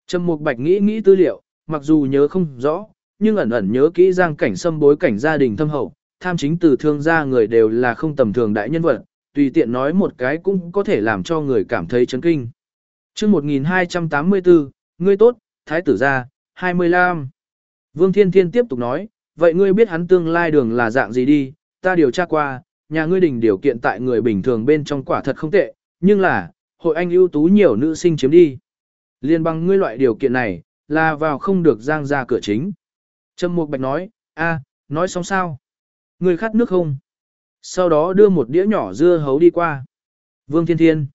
Trầm Mục Bạch nghĩ nghĩ tư liệu, mặc dù nhớ không rõ, nhưng ẩn ẩn nhớ kỹ giang cảnh xâm bối cảnh gia đình thâm hậu, tham chính từ thương gia người đều là không tầm thường đại nhân vật, tùy tiện nói một cái cũng có thể làm cho người cảm thấy chấn kinh. Chương 1284, ngươi tốt, thái tử gia, 25. Vương Thiên Thiên tiếp tục nói, vậy ngươi biết hắn tương lai đường là dạng gì đi, ta điều tra qua, nhà ngươi đình điều kiện tại người bình thường bên trong quả thật không tệ, nhưng là, hội anh ưu tú nhiều nữ sinh chiếm đi. Liên bằng ngươi loại điều kiện này, là vào không được giang ra cửa chính. Trâm Mục Bạch nói, a, nói xong sao? Ngươi khát nước không? Sau đó đưa một đĩa nhỏ dưa hấu đi qua. Vương Thiên Thiên.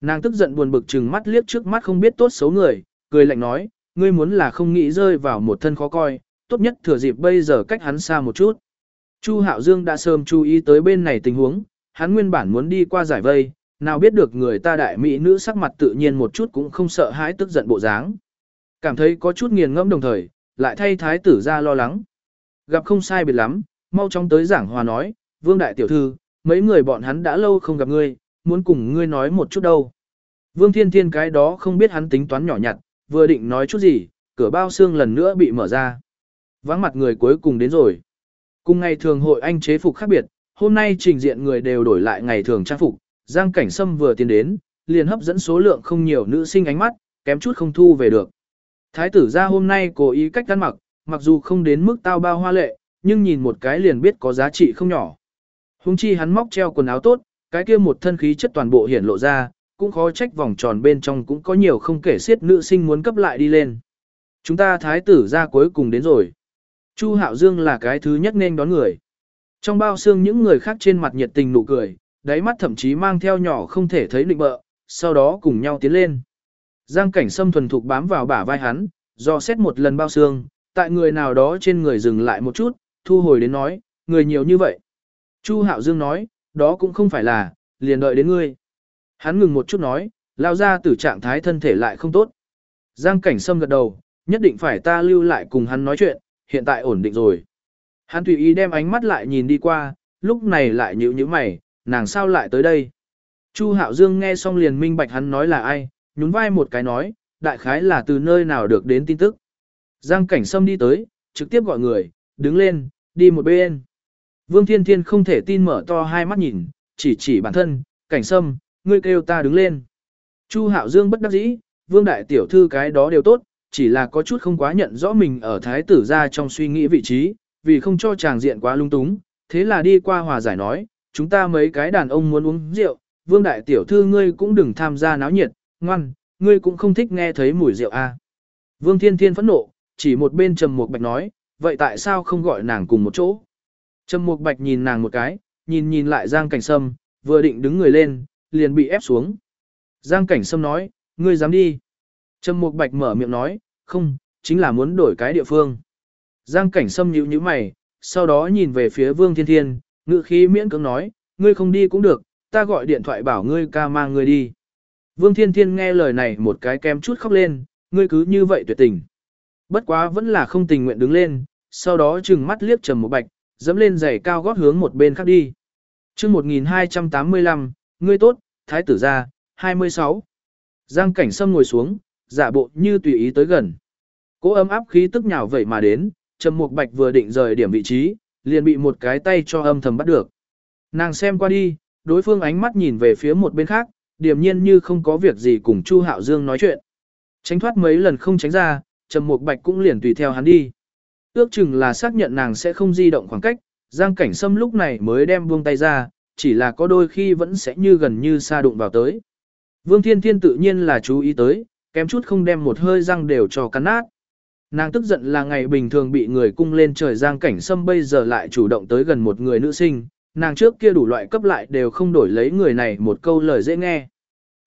Nàng tức giận buồn bực chừng mắt liếc trước mắt không biết tốt xấu người, cười lạnh nói, ngươi muốn là không nghĩ rơi vào một thân khó coi, tốt nhất thừa dịp bây giờ cách hắn xa một chút. Chu Hạo Dương đã sớm chú ý tới bên này tình huống, hắn nguyên bản muốn đi qua giải vây, nào biết được người ta đại mỹ nữ sắc mặt tự nhiên một chút cũng không sợ hãi tức giận bộ dáng. Cảm thấy có chút nghiền ngẫm đồng thời, lại thay thái tử ra lo lắng. Gặp không sai biệt lắm, mau chóng tới giảng hòa nói, vương đại tiểu thư, mấy người bọn hắn đã lâu không gặp ngươi, muốn cùng ngươi nói một chút đâu. Vương thiên thiên cái đó không biết hắn tính toán nhỏ nhặt, vừa định nói chút gì, cửa bao xương lần nữa bị mở ra. Vắng mặt người cuối cùng đến rồi. Cùng ngày thường hội anh chế phục khác biệt, hôm nay trình diện người đều đổi lại ngày thường trang phục, Giang Cảnh Sâm vừa tiến đến, liền hấp dẫn số lượng không nhiều nữ sinh ánh mắt, kém chút không thu về được. Thái tử gia hôm nay cố ý cách ăn mặc, mặc dù không đến mức tao bao hoa lệ, nhưng nhìn một cái liền biết có giá trị không nhỏ. Hùng chi hắn móc treo quần áo tốt, cái kia một thân khí chất toàn bộ hiển lộ ra, cũng khó trách vòng tròn bên trong cũng có nhiều không kể xiết nữ sinh muốn cấp lại đi lên. Chúng ta thái tử ra cuối cùng đến rồi. Chu Hạo Dương là cái thứ nhất nên đón người. Trong bao xương những người khác trên mặt nhiệt tình nụ cười, đáy mắt thậm chí mang theo nhỏ không thể thấy định bợ, sau đó cùng nhau tiến lên. Giang cảnh sâm thuần thục bám vào bả vai hắn, do xét một lần bao xương, tại người nào đó trên người dừng lại một chút, thu hồi đến nói, người nhiều như vậy. Chu Hạo Dương nói, đó cũng không phải là, liền đợi đến ngươi. Hắn ngừng một chút nói, lao ra từ trạng thái thân thể lại không tốt. Giang cảnh sâm gật đầu, nhất định phải ta lưu lại cùng hắn nói chuyện, hiện tại ổn định rồi. Hắn tùy ý đem ánh mắt lại nhìn đi qua, lúc này lại nhíu nhíu mày, nàng sao lại tới đây? Chu Hạo Dương nghe xong liền minh bạch hắn nói là ai, nhún vai một cái nói, đại khái là từ nơi nào được đến tin tức. Giang cảnh sâm đi tới, trực tiếp gọi người, đứng lên, đi một bên. Vương Thiên Thiên không thể tin mở to hai mắt nhìn, chỉ chỉ bản thân, cảnh sâm, ngươi kêu ta đứng lên. Chu Hạo Dương bất đắc dĩ, Vương Đại Tiểu Thư cái đó đều tốt, chỉ là có chút không quá nhận rõ mình ở thái tử ra trong suy nghĩ vị trí, vì không cho chàng diện quá lung túng, thế là đi qua hòa giải nói, chúng ta mấy cái đàn ông muốn uống rượu, Vương Đại Tiểu Thư ngươi cũng đừng tham gia náo nhiệt, ngoan, ngươi cũng không thích nghe thấy mùi rượu à. Vương Thiên Thiên phẫn nộ, chỉ một bên Trầm Mục Bạch nói, vậy tại sao không gọi nàng cùng một chỗ? Trầm Mục Bạch nhìn nàng một cái, nhìn nhìn lại Giang Cảnh Sâm, vừa định đứng người lên, liền bị ép xuống. Giang Cảnh Sâm nói, ngươi dám đi. Trầm Mục Bạch mở miệng nói, không, chính là muốn đổi cái địa phương. Giang Cảnh Sâm nhíu nhíu mày, sau đó nhìn về phía Vương Thiên Thiên, Ngự khí miễn cưỡng nói, ngươi không đi cũng được, ta gọi điện thoại bảo ngươi ca mang ngươi đi. Vương Thiên Thiên nghe lời này một cái kem chút khóc lên, ngươi cứ như vậy tuyệt tình. Bất quá vẫn là không tình nguyện đứng lên, sau đó trừng mắt liếc trầm một bạch, dẫm lên giày cao gót hướng một bên khác đi. chương 1285, ngươi tốt, thái tử gia, 26. Giang cảnh sâm ngồi xuống, giả bộ như tùy ý tới gần. Cố ấm áp khí tức nhào vậy mà đến, trầm một bạch vừa định rời điểm vị trí, liền bị một cái tay cho âm thầm bắt được. Nàng xem qua đi, đối phương ánh mắt nhìn về phía một bên khác, điềm nhiên như không có việc gì cùng Chu Hạo Dương nói chuyện. Tránh thoát mấy lần không tránh ra, Trầm Mục Bạch cũng liền tùy theo hắn đi. Ước chừng là xác nhận nàng sẽ không di động khoảng cách, Giang Cảnh Sâm lúc này mới đem buông tay ra, chỉ là có đôi khi vẫn sẽ như gần như xa đụng vào tới. Vương Thiên Thiên tự nhiên là chú ý tới, kém chút không đem một hơi răng đều cho cắn nát. Nàng tức giận là ngày bình thường bị người cung lên trời Giang Cảnh Sâm bây giờ lại chủ động tới gần một người nữ sinh, nàng trước kia đủ loại cấp lại đều không đổi lấy người này một câu lời dễ nghe.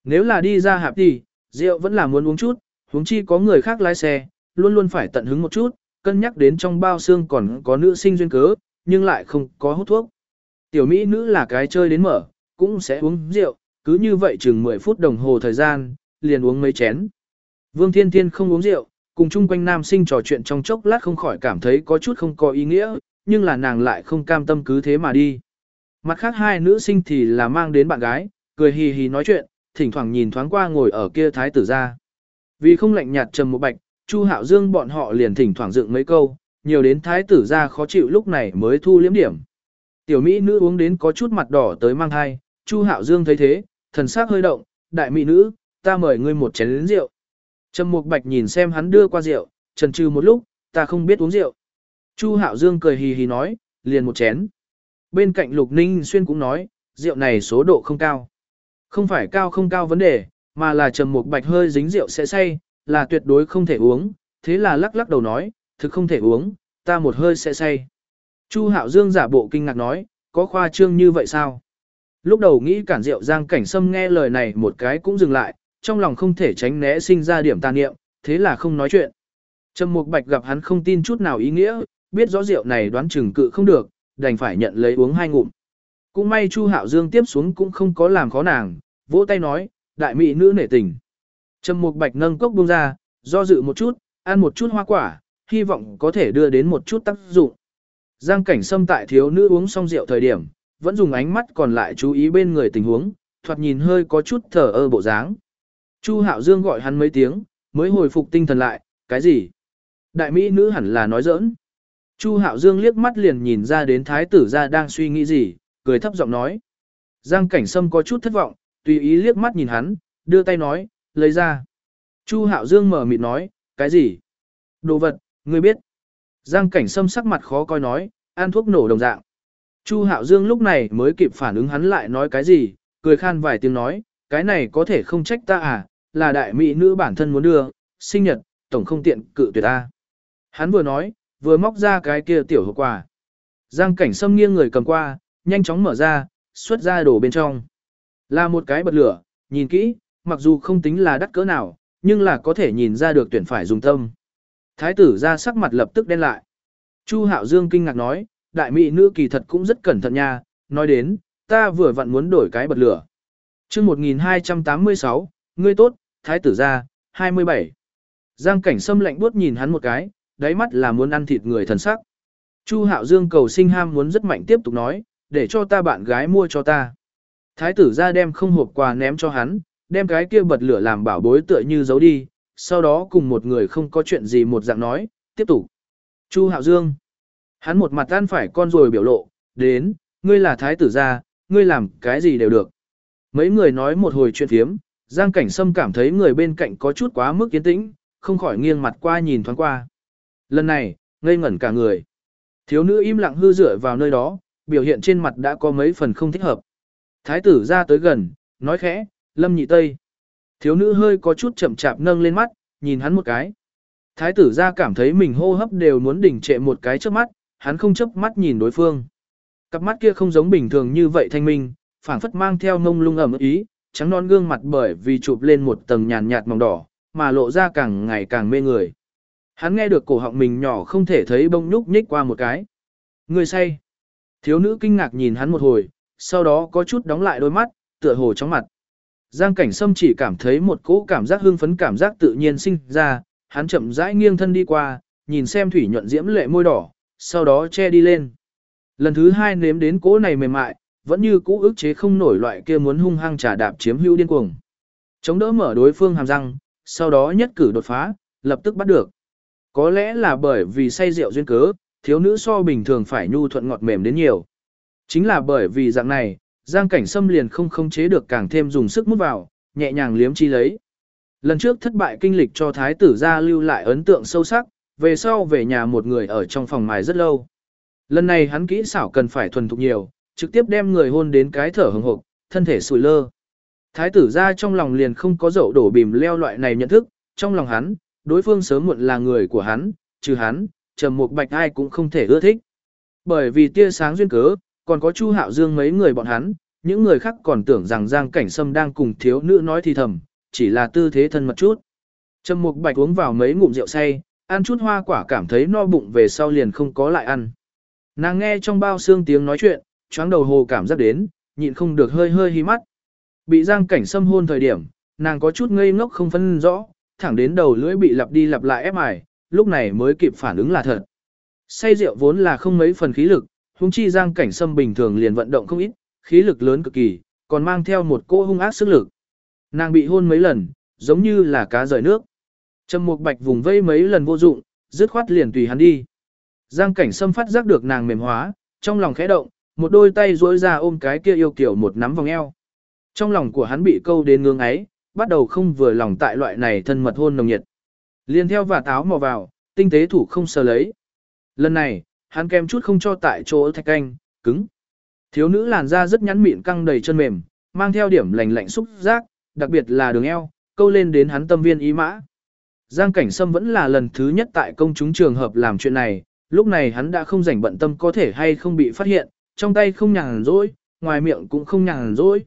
Nếu là đi ra hạp thì, rượu vẫn là muốn uống chút, huống chi có người khác lái xe, luôn luôn phải tận hứng một chút, cân nhắc đến trong bao xương còn có nữ sinh duyên cớ, nhưng lại không có hút thuốc. Tiểu Mỹ nữ là cái chơi đến mở, cũng sẽ uống rượu, cứ như vậy chừng 10 phút đồng hồ thời gian, liền uống mấy chén. Vương Thiên Thiên không uống rượu, cùng chung quanh nam sinh trò chuyện trong chốc lát không khỏi cảm thấy có chút không có ý nghĩa, nhưng là nàng lại không cam tâm cứ thế mà đi. Mặt khác hai nữ sinh thì là mang đến bạn gái, cười hì hì nói chuyện, thỉnh thoảng nhìn thoáng qua ngồi ở kia thái tử ra. Vì không lạnh nhạt trầm một bạch, Chu Hạo Dương bọn họ liền thỉnh thoảng dựng mấy câu, nhiều đến thái tử ra khó chịu lúc này mới thu liếm điểm. Tiểu mỹ nữ uống đến có chút mặt đỏ tới mang thai, Chu Hạo Dương thấy thế, thần sắc hơi động, đại mỹ nữ, ta mời ngươi một chén lớn rượu. Trầm Mục Bạch nhìn xem hắn đưa qua rượu, trần trừ một lúc, ta không biết uống rượu. Chu Hạo Dương cười hì hì nói, liền một chén. Bên cạnh Lục Ninh Xuyên cũng nói, rượu này số độ không cao. Không phải cao không cao vấn đề, mà là trầm Mục bạch hơi dính rượu sẽ say, là tuyệt đối không thể uống, thế là lắc lắc đầu nói, thực không thể uống, ta một hơi sẽ say. Chu Hạo Dương giả bộ kinh ngạc nói, có khoa trương như vậy sao? Lúc đầu nghĩ cản rượu Giang Cảnh Sâm nghe lời này một cái cũng dừng lại, trong lòng không thể tránh né sinh ra điểm tà niệm, thế là không nói chuyện. Trầm Mục Bạch gặp hắn không tin chút nào ý nghĩa, biết rõ rượu này đoán chừng cự không được, đành phải nhận lấy uống hai ngụm. Cũng may Chu Hạo Dương tiếp xuống cũng không có làm khó nàng, vỗ tay nói, đại mỹ nữ nể tình. Trầm Mục Bạch nâng cốc buông ra, do dự một chút, ăn một chút hoa quả, hy vọng có thể đưa đến một chút tác dụng. Giang cảnh sâm tại thiếu nữ uống xong rượu thời điểm, vẫn dùng ánh mắt còn lại chú ý bên người tình huống, thoạt nhìn hơi có chút thở ơ bộ dáng. Chu Hạo Dương gọi hắn mấy tiếng, mới hồi phục tinh thần lại, cái gì? Đại mỹ nữ hẳn là nói giỡn. Chu Hạo Dương liếc mắt liền nhìn ra đến thái tử gia đang suy nghĩ gì, cười thấp giọng nói. Giang Cảnh Sâm có chút thất vọng, tùy ý liếc mắt nhìn hắn, đưa tay nói, lấy ra. Chu Hạo Dương mở mịt nói, cái gì? Đồ vật, ngươi biết. Giang Cảnh Sâm sắc mặt khó coi nói, ăn thuốc nổ đồng dạng. Chu Hạo Dương lúc này mới kịp phản ứng hắn lại nói cái gì, cười khan vài tiếng nói, cái này có thể không trách ta à, là đại mỹ nữ bản thân muốn đưa, sinh nhật, tổng không tiện cự tuyệt ta. Hắn vừa nói, vừa móc ra cái kia tiểu hộp quà. Giang cảnh sâm nghiêng người cầm qua, nhanh chóng mở ra, xuất ra đồ bên trong. Là một cái bật lửa, nhìn kỹ, mặc dù không tính là đắt cỡ nào, nhưng là có thể nhìn ra được tuyển phải dùng tâm. Thái tử ra sắc mặt lập tức đen lại. Chu Hạo Dương kinh ngạc nói, đại mỹ nữ kỳ thật cũng rất cẩn thận nha, nói đến, ta vừa vặn muốn đổi cái bật lửa chương 1286, ngươi tốt, thái tử gia 27. Giang cảnh sâm lạnh buốt nhìn hắn một cái, đáy mắt là muốn ăn thịt người thần sắc. Chu Hạo Dương cầu sinh ham muốn rất mạnh tiếp tục nói, để cho ta bạn gái mua cho ta. Thái tử ra đem không hộp quà ném cho hắn, đem cái kia bật lửa làm bảo bối tựa như giấu đi, sau đó cùng một người không có chuyện gì một dạng nói, tiếp tục. Chu Hạo Dương. Hắn một mặt tan phải con rồi biểu lộ, đến, ngươi là thái tử gia, ngươi làm cái gì đều được. Mấy người nói một hồi chuyện phiếm, Giang Cảnh Sâm cảm thấy người bên cạnh có chút quá mức yên tĩnh, không khỏi nghiêng mặt qua nhìn thoáng qua. Lần này, ngây ngẩn cả người. Thiếu nữ im lặng hư dựa vào nơi đó, biểu hiện trên mặt đã có mấy phần không thích hợp. Thái tử ra tới gần, nói khẽ, lâm nhị tây. Thiếu nữ hơi có chút chậm chạp nâng lên mắt, nhìn hắn một cái. Thái tử ra cảm thấy mình hô hấp đều muốn đỉnh trệ một cái trước mắt, hắn không chấp mắt nhìn đối phương. Cặp mắt kia không giống bình thường như vậy thanh minh, phảng phất mang theo ngông lung ẩm ý, trắng non gương mặt bởi vì chụp lên một tầng nhàn nhạt mỏng đỏ, mà lộ ra càng ngày càng mê người. Hắn nghe được cổ họng mình nhỏ không thể thấy bông nhúc nhích qua một cái. Người say. Thiếu nữ kinh ngạc nhìn hắn một hồi, sau đó có chút đóng lại đôi mắt, tựa hồ chóng mặt. Giang cảnh sâm chỉ cảm thấy một cỗ cảm giác hưng phấn cảm giác tự nhiên sinh ra, hắn chậm rãi nghiêng thân đi qua, nhìn xem thủy nhuận diễm lệ môi đỏ, sau đó che đi lên. Lần thứ hai nếm đến cỗ này mềm mại, vẫn như cũ ức chế không nổi loại kia muốn hung hăng trả đạp chiếm hữu điên cuồng. Chống đỡ mở đối phương hàm răng, sau đó nhất cử đột phá, lập tức bắt được. Có lẽ là bởi vì say rượu duyên cớ, thiếu nữ so bình thường phải nhu thuận ngọt mềm đến nhiều. Chính là bởi vì dạng này, Giang Cảnh Sâm liền không khống chế được càng thêm dùng sức mút vào, nhẹ nhàng liếm chi lấy. Lần trước thất bại kinh lịch cho thái tử gia lưu lại ấn tượng sâu sắc, về sau về nhà một người ở trong phòng mài rất lâu. Lần này hắn kỹ xảo cần phải thuần thục nhiều, trực tiếp đem người hôn đến cái thở hừng hộp, thân thể sùi lơ. Thái tử gia trong lòng liền không có dậu đổ bìm leo loại này nhận thức, trong lòng hắn, đối phương sớm muộn là người của hắn, trừ hắn, trầm mục bạch ai cũng không thể ưa thích. Bởi vì tia sáng duyên cớ, còn có Chu Hạo Dương mấy người bọn hắn, những người khác còn tưởng rằng Giang Cảnh Sâm đang cùng thiếu nữ nói thì thầm, chỉ là tư thế thân mật chút. Trầm Mục Bạch uống vào mấy ngụm rượu say, ăn chút hoa quả cảm thấy no bụng về sau liền không có lại ăn. Nàng nghe trong bao xương tiếng nói chuyện, choáng đầu hồ cảm giác đến, nhịn không được hơi hơi hí mắt. Bị Giang Cảnh Sâm hôn thời điểm, nàng có chút ngây ngốc không phân rõ, thẳng đến đầu lưỡi bị lặp đi lặp lại ép mài, lúc này mới kịp phản ứng là thật. Say rượu vốn là không mấy phần khí lực, huống chi Giang Cảnh Sâm bình thường liền vận động không ít, khí lực lớn cực kỳ, còn mang theo một cô hung ác sức lực. Nàng bị hôn mấy lần, giống như là cá rời nước. Trầm Mục Bạch vùng vây mấy lần vô dụng, dứt khoát liền tùy hắn đi. Giang Cảnh Sâm phát giác được nàng mềm hóa, trong lòng khẽ động, một đôi tay duỗi ra ôm cái kia yêu kiểu một nắm vòng eo. Trong lòng của hắn bị câu đến ngưỡng ấy, bắt đầu không vừa lòng tại loại này thân mật hôn nồng nhiệt. Liên theo và táo mò vào, tinh tế thủ không sờ lấy. Lần này, hắn kem chút không cho tại chỗ thạch canh, cứng. Thiếu nữ làn da rất nhắn mịn căng đầy chân mềm, mang theo điểm lành lạnh xúc giác, đặc biệt là đường eo, câu lên đến hắn tâm viên ý mã. Giang Cảnh Sâm vẫn là lần thứ nhất tại công chúng trường hợp làm chuyện này, lúc này hắn đã không rảnh bận tâm có thể hay không bị phát hiện, trong tay không nhàn rỗi, ngoài miệng cũng không nhàn rỗi.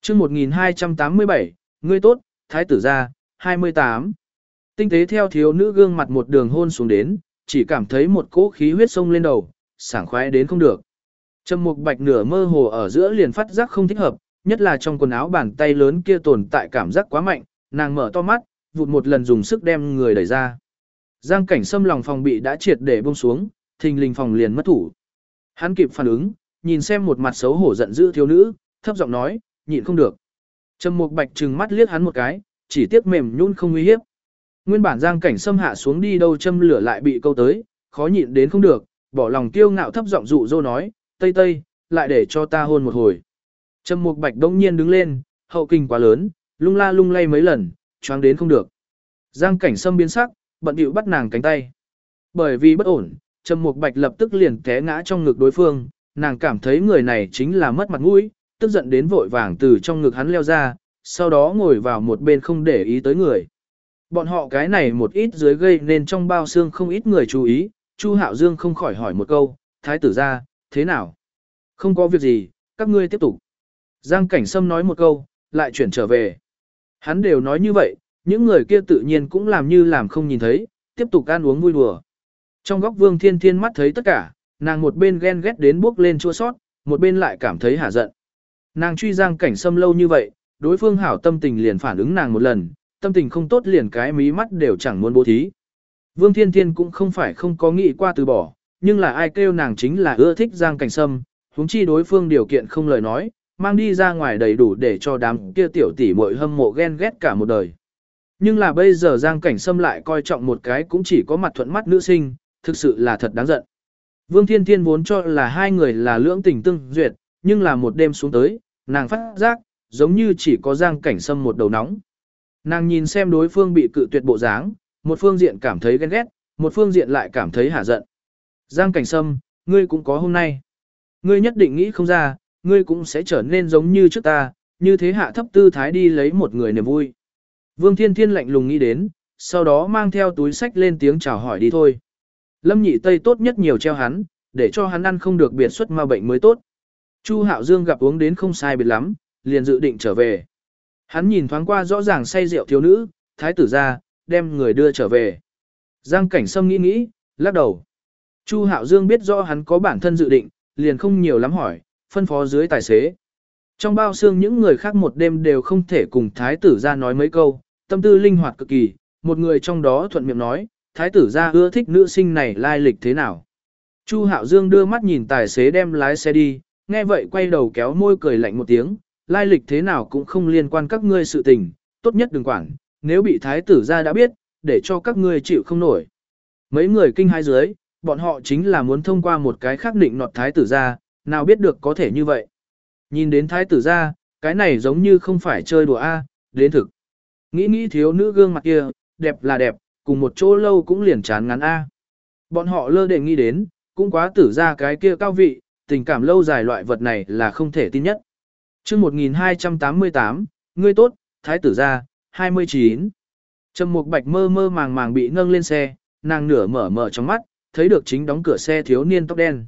Chương 1287, ngươi tốt, thái tử gia, 28. Tinh tế theo thiếu nữ gương mặt một đường hôn xuống đến, chỉ cảm thấy một cỗ khí huyết sông lên đầu, sảng khoái đến không được. Trầm Mục Bạch nửa mơ hồ ở giữa liền phát giác không thích hợp, nhất là trong quần áo bàn tay lớn kia tồn tại cảm giác quá mạnh, nàng mở to mắt, vụt một lần dùng sức đem người đẩy ra. Giang cảnh sâm lòng phòng bị đã triệt để buông xuống, thình lình phòng liền mất thủ. Hắn kịp phản ứng, nhìn xem một mặt xấu hổ giận dữ thiếu nữ, thấp giọng nói, nhịn không được. Trầm Mục Bạch trừng mắt liếc hắn một cái, chỉ tiếc mềm nhún không uy hiếp. Nguyên bản Giang Cảnh sâm hạ xuống đi đâu châm lửa lại bị câu tới, khó nhịn đến không được, bỏ lòng kiêu ngạo thấp giọng dụ dỗ nói, "Tây Tây, lại để cho ta hôn một hồi." Trầm Mục Bạch đông nhiên đứng lên, hậu kinh quá lớn, lung la lung lay mấy lần, choáng đến không được. Giang Cảnh sâm biến sắc, bận bịu bắt nàng cánh tay. Bởi vì bất ổn, Trầm Mục Bạch lập tức liền té ngã trong ngực đối phương, nàng cảm thấy người này chính là mất mặt mũi, tức giận đến vội vàng từ trong ngực hắn leo ra, sau đó ngồi vào một bên không để ý tới người. Bọn họ cái này một ít dưới gây nên trong bao xương không ít người chú ý, Chu Hạo Dương không khỏi hỏi một câu, thái tử ra, thế nào? Không có việc gì, các ngươi tiếp tục. Giang Cảnh Sâm nói một câu, lại chuyển trở về. Hắn đều nói như vậy, những người kia tự nhiên cũng làm như làm không nhìn thấy, tiếp tục ăn uống vui đùa. Trong góc Vương Thiên Thiên mắt thấy tất cả, nàng một bên ghen ghét đến bước lên chua sót, một bên lại cảm thấy hả giận. Nàng truy Giang Cảnh Sâm lâu như vậy, đối phương hảo tâm tình liền phản ứng nàng một lần, tâm tình không tốt liền cái mí mắt đều chẳng muốn bố thí. Vương Thiên Thiên cũng không phải không có nghĩ qua từ bỏ, nhưng là ai kêu nàng chính là ưa thích Giang Cảnh Sâm, huống chi đối phương điều kiện không lời nói, mang đi ra ngoài đầy đủ để cho đám kia tiểu tỷ muội hâm mộ ghen ghét cả một đời. Nhưng là bây giờ Giang Cảnh Sâm lại coi trọng một cái cũng chỉ có mặt thuận mắt nữ sinh, thực sự là thật đáng giận. Vương Thiên Thiên vốn cho là hai người là lưỡng tình tương duyệt, nhưng là một đêm xuống tới, nàng phát giác, giống như chỉ có Giang Cảnh Sâm một đầu nóng. Nàng nhìn xem đối phương bị cự tuyệt bộ dáng, một phương diện cảm thấy ghen ghét, một phương diện lại cảm thấy hả giận. Giang Cảnh Sâm, ngươi cũng có hôm nay. Ngươi nhất định nghĩ không ra, ngươi cũng sẽ trở nên giống như trước ta, như thế hạ thấp tư thái đi lấy một người niềm vui. Vương Thiên Thiên lạnh lùng nghĩ đến, sau đó mang theo túi sách lên tiếng chào hỏi đi thôi. Lâm nhị tây tốt nhất nhiều treo hắn, để cho hắn ăn không được biệt xuất ma bệnh mới tốt. Chu Hạo Dương gặp uống đến không sai biệt lắm, liền dự định trở về. Hắn nhìn thoáng qua rõ ràng say rượu thiếu nữ, thái tử ra, đem người đưa trở về. Giang cảnh sâm nghĩ nghĩ, lắc đầu. Chu Hạo Dương biết rõ hắn có bản thân dự định, liền không nhiều lắm hỏi, phân phó dưới tài xế. Trong bao xương những người khác một đêm đều không thể cùng thái tử ra nói mấy câu, tâm tư linh hoạt cực kỳ, một người trong đó thuận miệng nói, thái tử ra ưa thích nữ sinh này lai lịch thế nào. Chu Hạo Dương đưa mắt nhìn tài xế đem lái xe đi, nghe vậy quay đầu kéo môi cười lạnh một tiếng, lai lịch thế nào cũng không liên quan các ngươi sự tình, tốt nhất đừng quản, nếu bị thái tử ra đã biết, để cho các ngươi chịu không nổi. Mấy người kinh hai dưới, bọn họ chính là muốn thông qua một cái khác định nọt thái tử ra, nào biết được có thể như vậy. Nhìn đến thái tử ra, cái này giống như không phải chơi đùa A, đến thực. Nghĩ nghĩ thiếu nữ gương mặt kia, đẹp là đẹp, cùng một chỗ lâu cũng liền chán ngắn A. Bọn họ lơ đề nghĩ đến, cũng quá tử ra cái kia cao vị, tình cảm lâu dài loại vật này là không thể tin nhất. chương 1288, ngươi tốt, thái tử ra, 29. Trầm Mục Bạch mơ mơ màng màng bị nâng lên xe, nàng nửa mở mở trong mắt, thấy được chính đóng cửa xe thiếu niên tóc đen.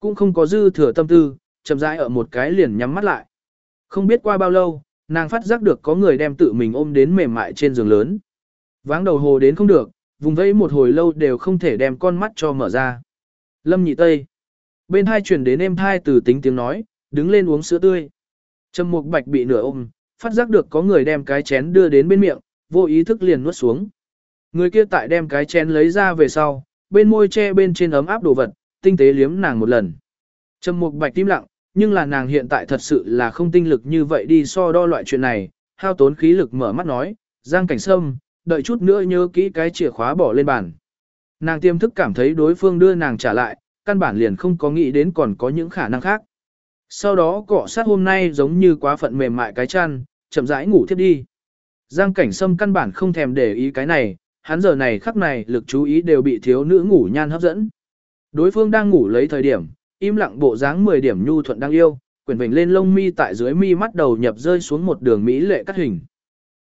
Cũng không có dư thừa tâm tư, chậm rãi ở một cái liền nhắm mắt lại. Không biết qua bao lâu, nàng phát giác được có người đem tự mình ôm đến mềm mại trên giường lớn. Váng đầu hồ đến không được, vùng vẫy một hồi lâu đều không thể đem con mắt cho mở ra. Lâm nhị tây. Bên hai chuyển đến em thai từ tính tiếng nói, đứng lên uống sữa tươi. Trầm mục bạch bị nửa ôm, phát giác được có người đem cái chén đưa đến bên miệng, vô ý thức liền nuốt xuống. Người kia tại đem cái chén lấy ra về sau, bên môi che bên trên ấm áp đồ vật, tinh tế liếm nàng một lần. Trầm mục bạch tim lặng, nhưng là nàng hiện tại thật sự là không tinh lực như vậy đi so đo loại chuyện này, hao tốn khí lực mở mắt nói, Giang Cảnh Sâm, đợi chút nữa nhớ kỹ cái chìa khóa bỏ lên bàn. Nàng tiềm thức cảm thấy đối phương đưa nàng trả lại, căn bản liền không có nghĩ đến còn có những khả năng khác. Sau đó cọ sát hôm nay giống như quá phận mềm mại cái chăn, chậm rãi ngủ thiếp đi. Giang cảnh sâm căn bản không thèm để ý cái này, hắn giờ này khắc này lực chú ý đều bị thiếu nữ ngủ nhan hấp dẫn. Đối phương đang ngủ lấy thời điểm, im lặng bộ dáng 10 điểm nhu thuận đang yêu, quyển vểnh lên lông mi tại dưới mi mắt đầu nhập rơi xuống một đường mỹ lệ cắt hình.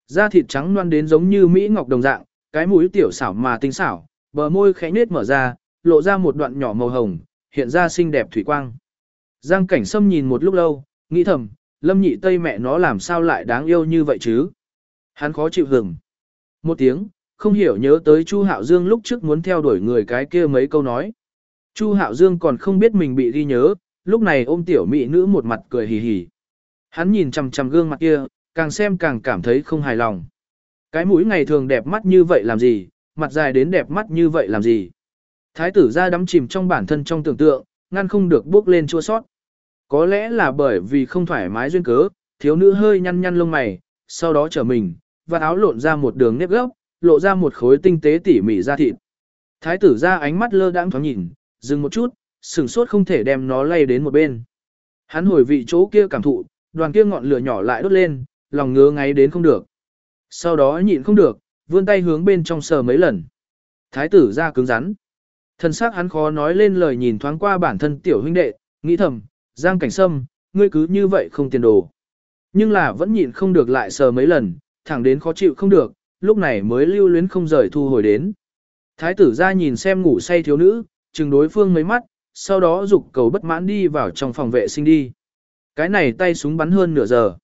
Da thịt trắng loan đến giống như mỹ ngọc đồng dạng, cái mũi tiểu xảo mà tinh xảo, bờ môi khẽ nết mở ra, lộ ra một đoạn nhỏ màu hồng, hiện ra xinh đẹp thủy quang. Giang cảnh sâm nhìn một lúc lâu, nghĩ thầm, lâm nhị tây mẹ nó làm sao lại đáng yêu như vậy chứ? Hắn khó chịu hừng. Một tiếng, không hiểu nhớ tới Chu Hạo Dương lúc trước muốn theo đuổi người cái kia mấy câu nói. Chu Hạo Dương còn không biết mình bị ghi nhớ, lúc này ôm tiểu mỹ nữ một mặt cười hì hì. Hắn nhìn chằm chằm gương mặt kia, càng xem càng cảm thấy không hài lòng. Cái mũi ngày thường đẹp mắt như vậy làm gì, mặt dài đến đẹp mắt như vậy làm gì. Thái tử ra đắm chìm trong bản thân trong tưởng tượng, ngăn không được bước lên chua sót. Có lẽ là bởi vì không thoải mái duyên cớ, thiếu nữ hơi nhăn nhăn lông mày, sau đó trở mình, và áo lộn ra một đường nếp gốc, lộ ra một khối tinh tế tỉ mỉ da thịt. Thái tử ra ánh mắt lơ đãng thoáng nhìn, dừng một chút, sừng sốt không thể đem nó lay đến một bên. Hắn hồi vị chỗ kia cảm thụ, đoàn kia ngọn lửa nhỏ lại đốt lên, lòng ngứa ngáy đến không được. Sau đó nhịn không được, vươn tay hướng bên trong sờ mấy lần. Thái tử ra cứng rắn. Thân xác hắn khó nói lên lời nhìn thoáng qua bản thân tiểu huynh đệ, nghĩ thầm, Giang Cảnh Sâm, ngươi cứ như vậy không tiền đồ. Nhưng là vẫn nhịn không được lại sờ mấy lần, thẳng đến khó chịu không được, lúc này mới lưu luyến không rời thu hồi đến. Thái tử ra nhìn xem ngủ say thiếu nữ, chừng đối phương mấy mắt, sau đó dục cầu bất mãn đi vào trong phòng vệ sinh đi. Cái này tay súng bắn hơn nửa giờ.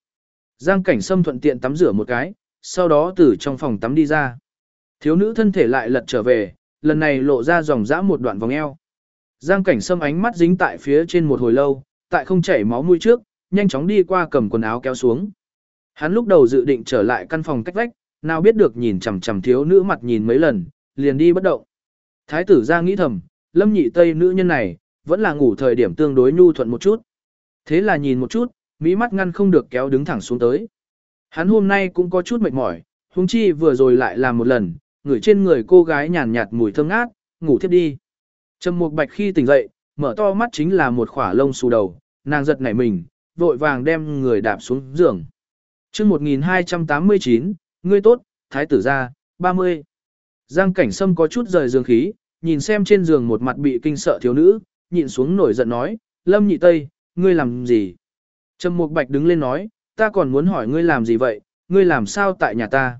Giang cảnh sâm thuận tiện tắm rửa một cái, sau đó từ trong phòng tắm đi ra. Thiếu nữ thân thể lại lật trở về, lần này lộ ra dòng dã một đoạn vòng eo. Giang cảnh sâm ánh mắt dính tại phía trên một hồi lâu, tại không chảy máu mũi trước, nhanh chóng đi qua cầm quần áo kéo xuống. Hắn lúc đầu dự định trở lại căn phòng cách vách, nào biết được nhìn chằm chằm thiếu nữ mặt nhìn mấy lần, liền đi bất động. Thái tử ra nghĩ thầm, lâm nhị tây nữ nhân này, vẫn là ngủ thời điểm tương đối nhu thuận một chút. Thế là nhìn một chút, mỹ mắt ngăn không được kéo đứng thẳng xuống tới. Hắn hôm nay cũng có chút mệt mỏi, huống chi vừa rồi lại làm một lần, ngửi trên người cô gái nhàn nhạt mùi thơm ngát, ngủ thiếp đi. Trầm Mục Bạch khi tỉnh dậy, mở to mắt chính là một khỏa lông xù đầu, nàng giật nảy mình, vội vàng đem người đạp xuống giường. Chương 1289, ngươi tốt, thái tử gia, 30. Giang Cảnh Sâm có chút rời giường khí, nhìn xem trên giường một mặt bị kinh sợ thiếu nữ, nhịn xuống nổi giận nói, Lâm Nhị Tây, ngươi làm gì? Trầm Mục Bạch đứng lên nói, ta còn muốn hỏi ngươi làm gì vậy, ngươi làm sao tại nhà ta?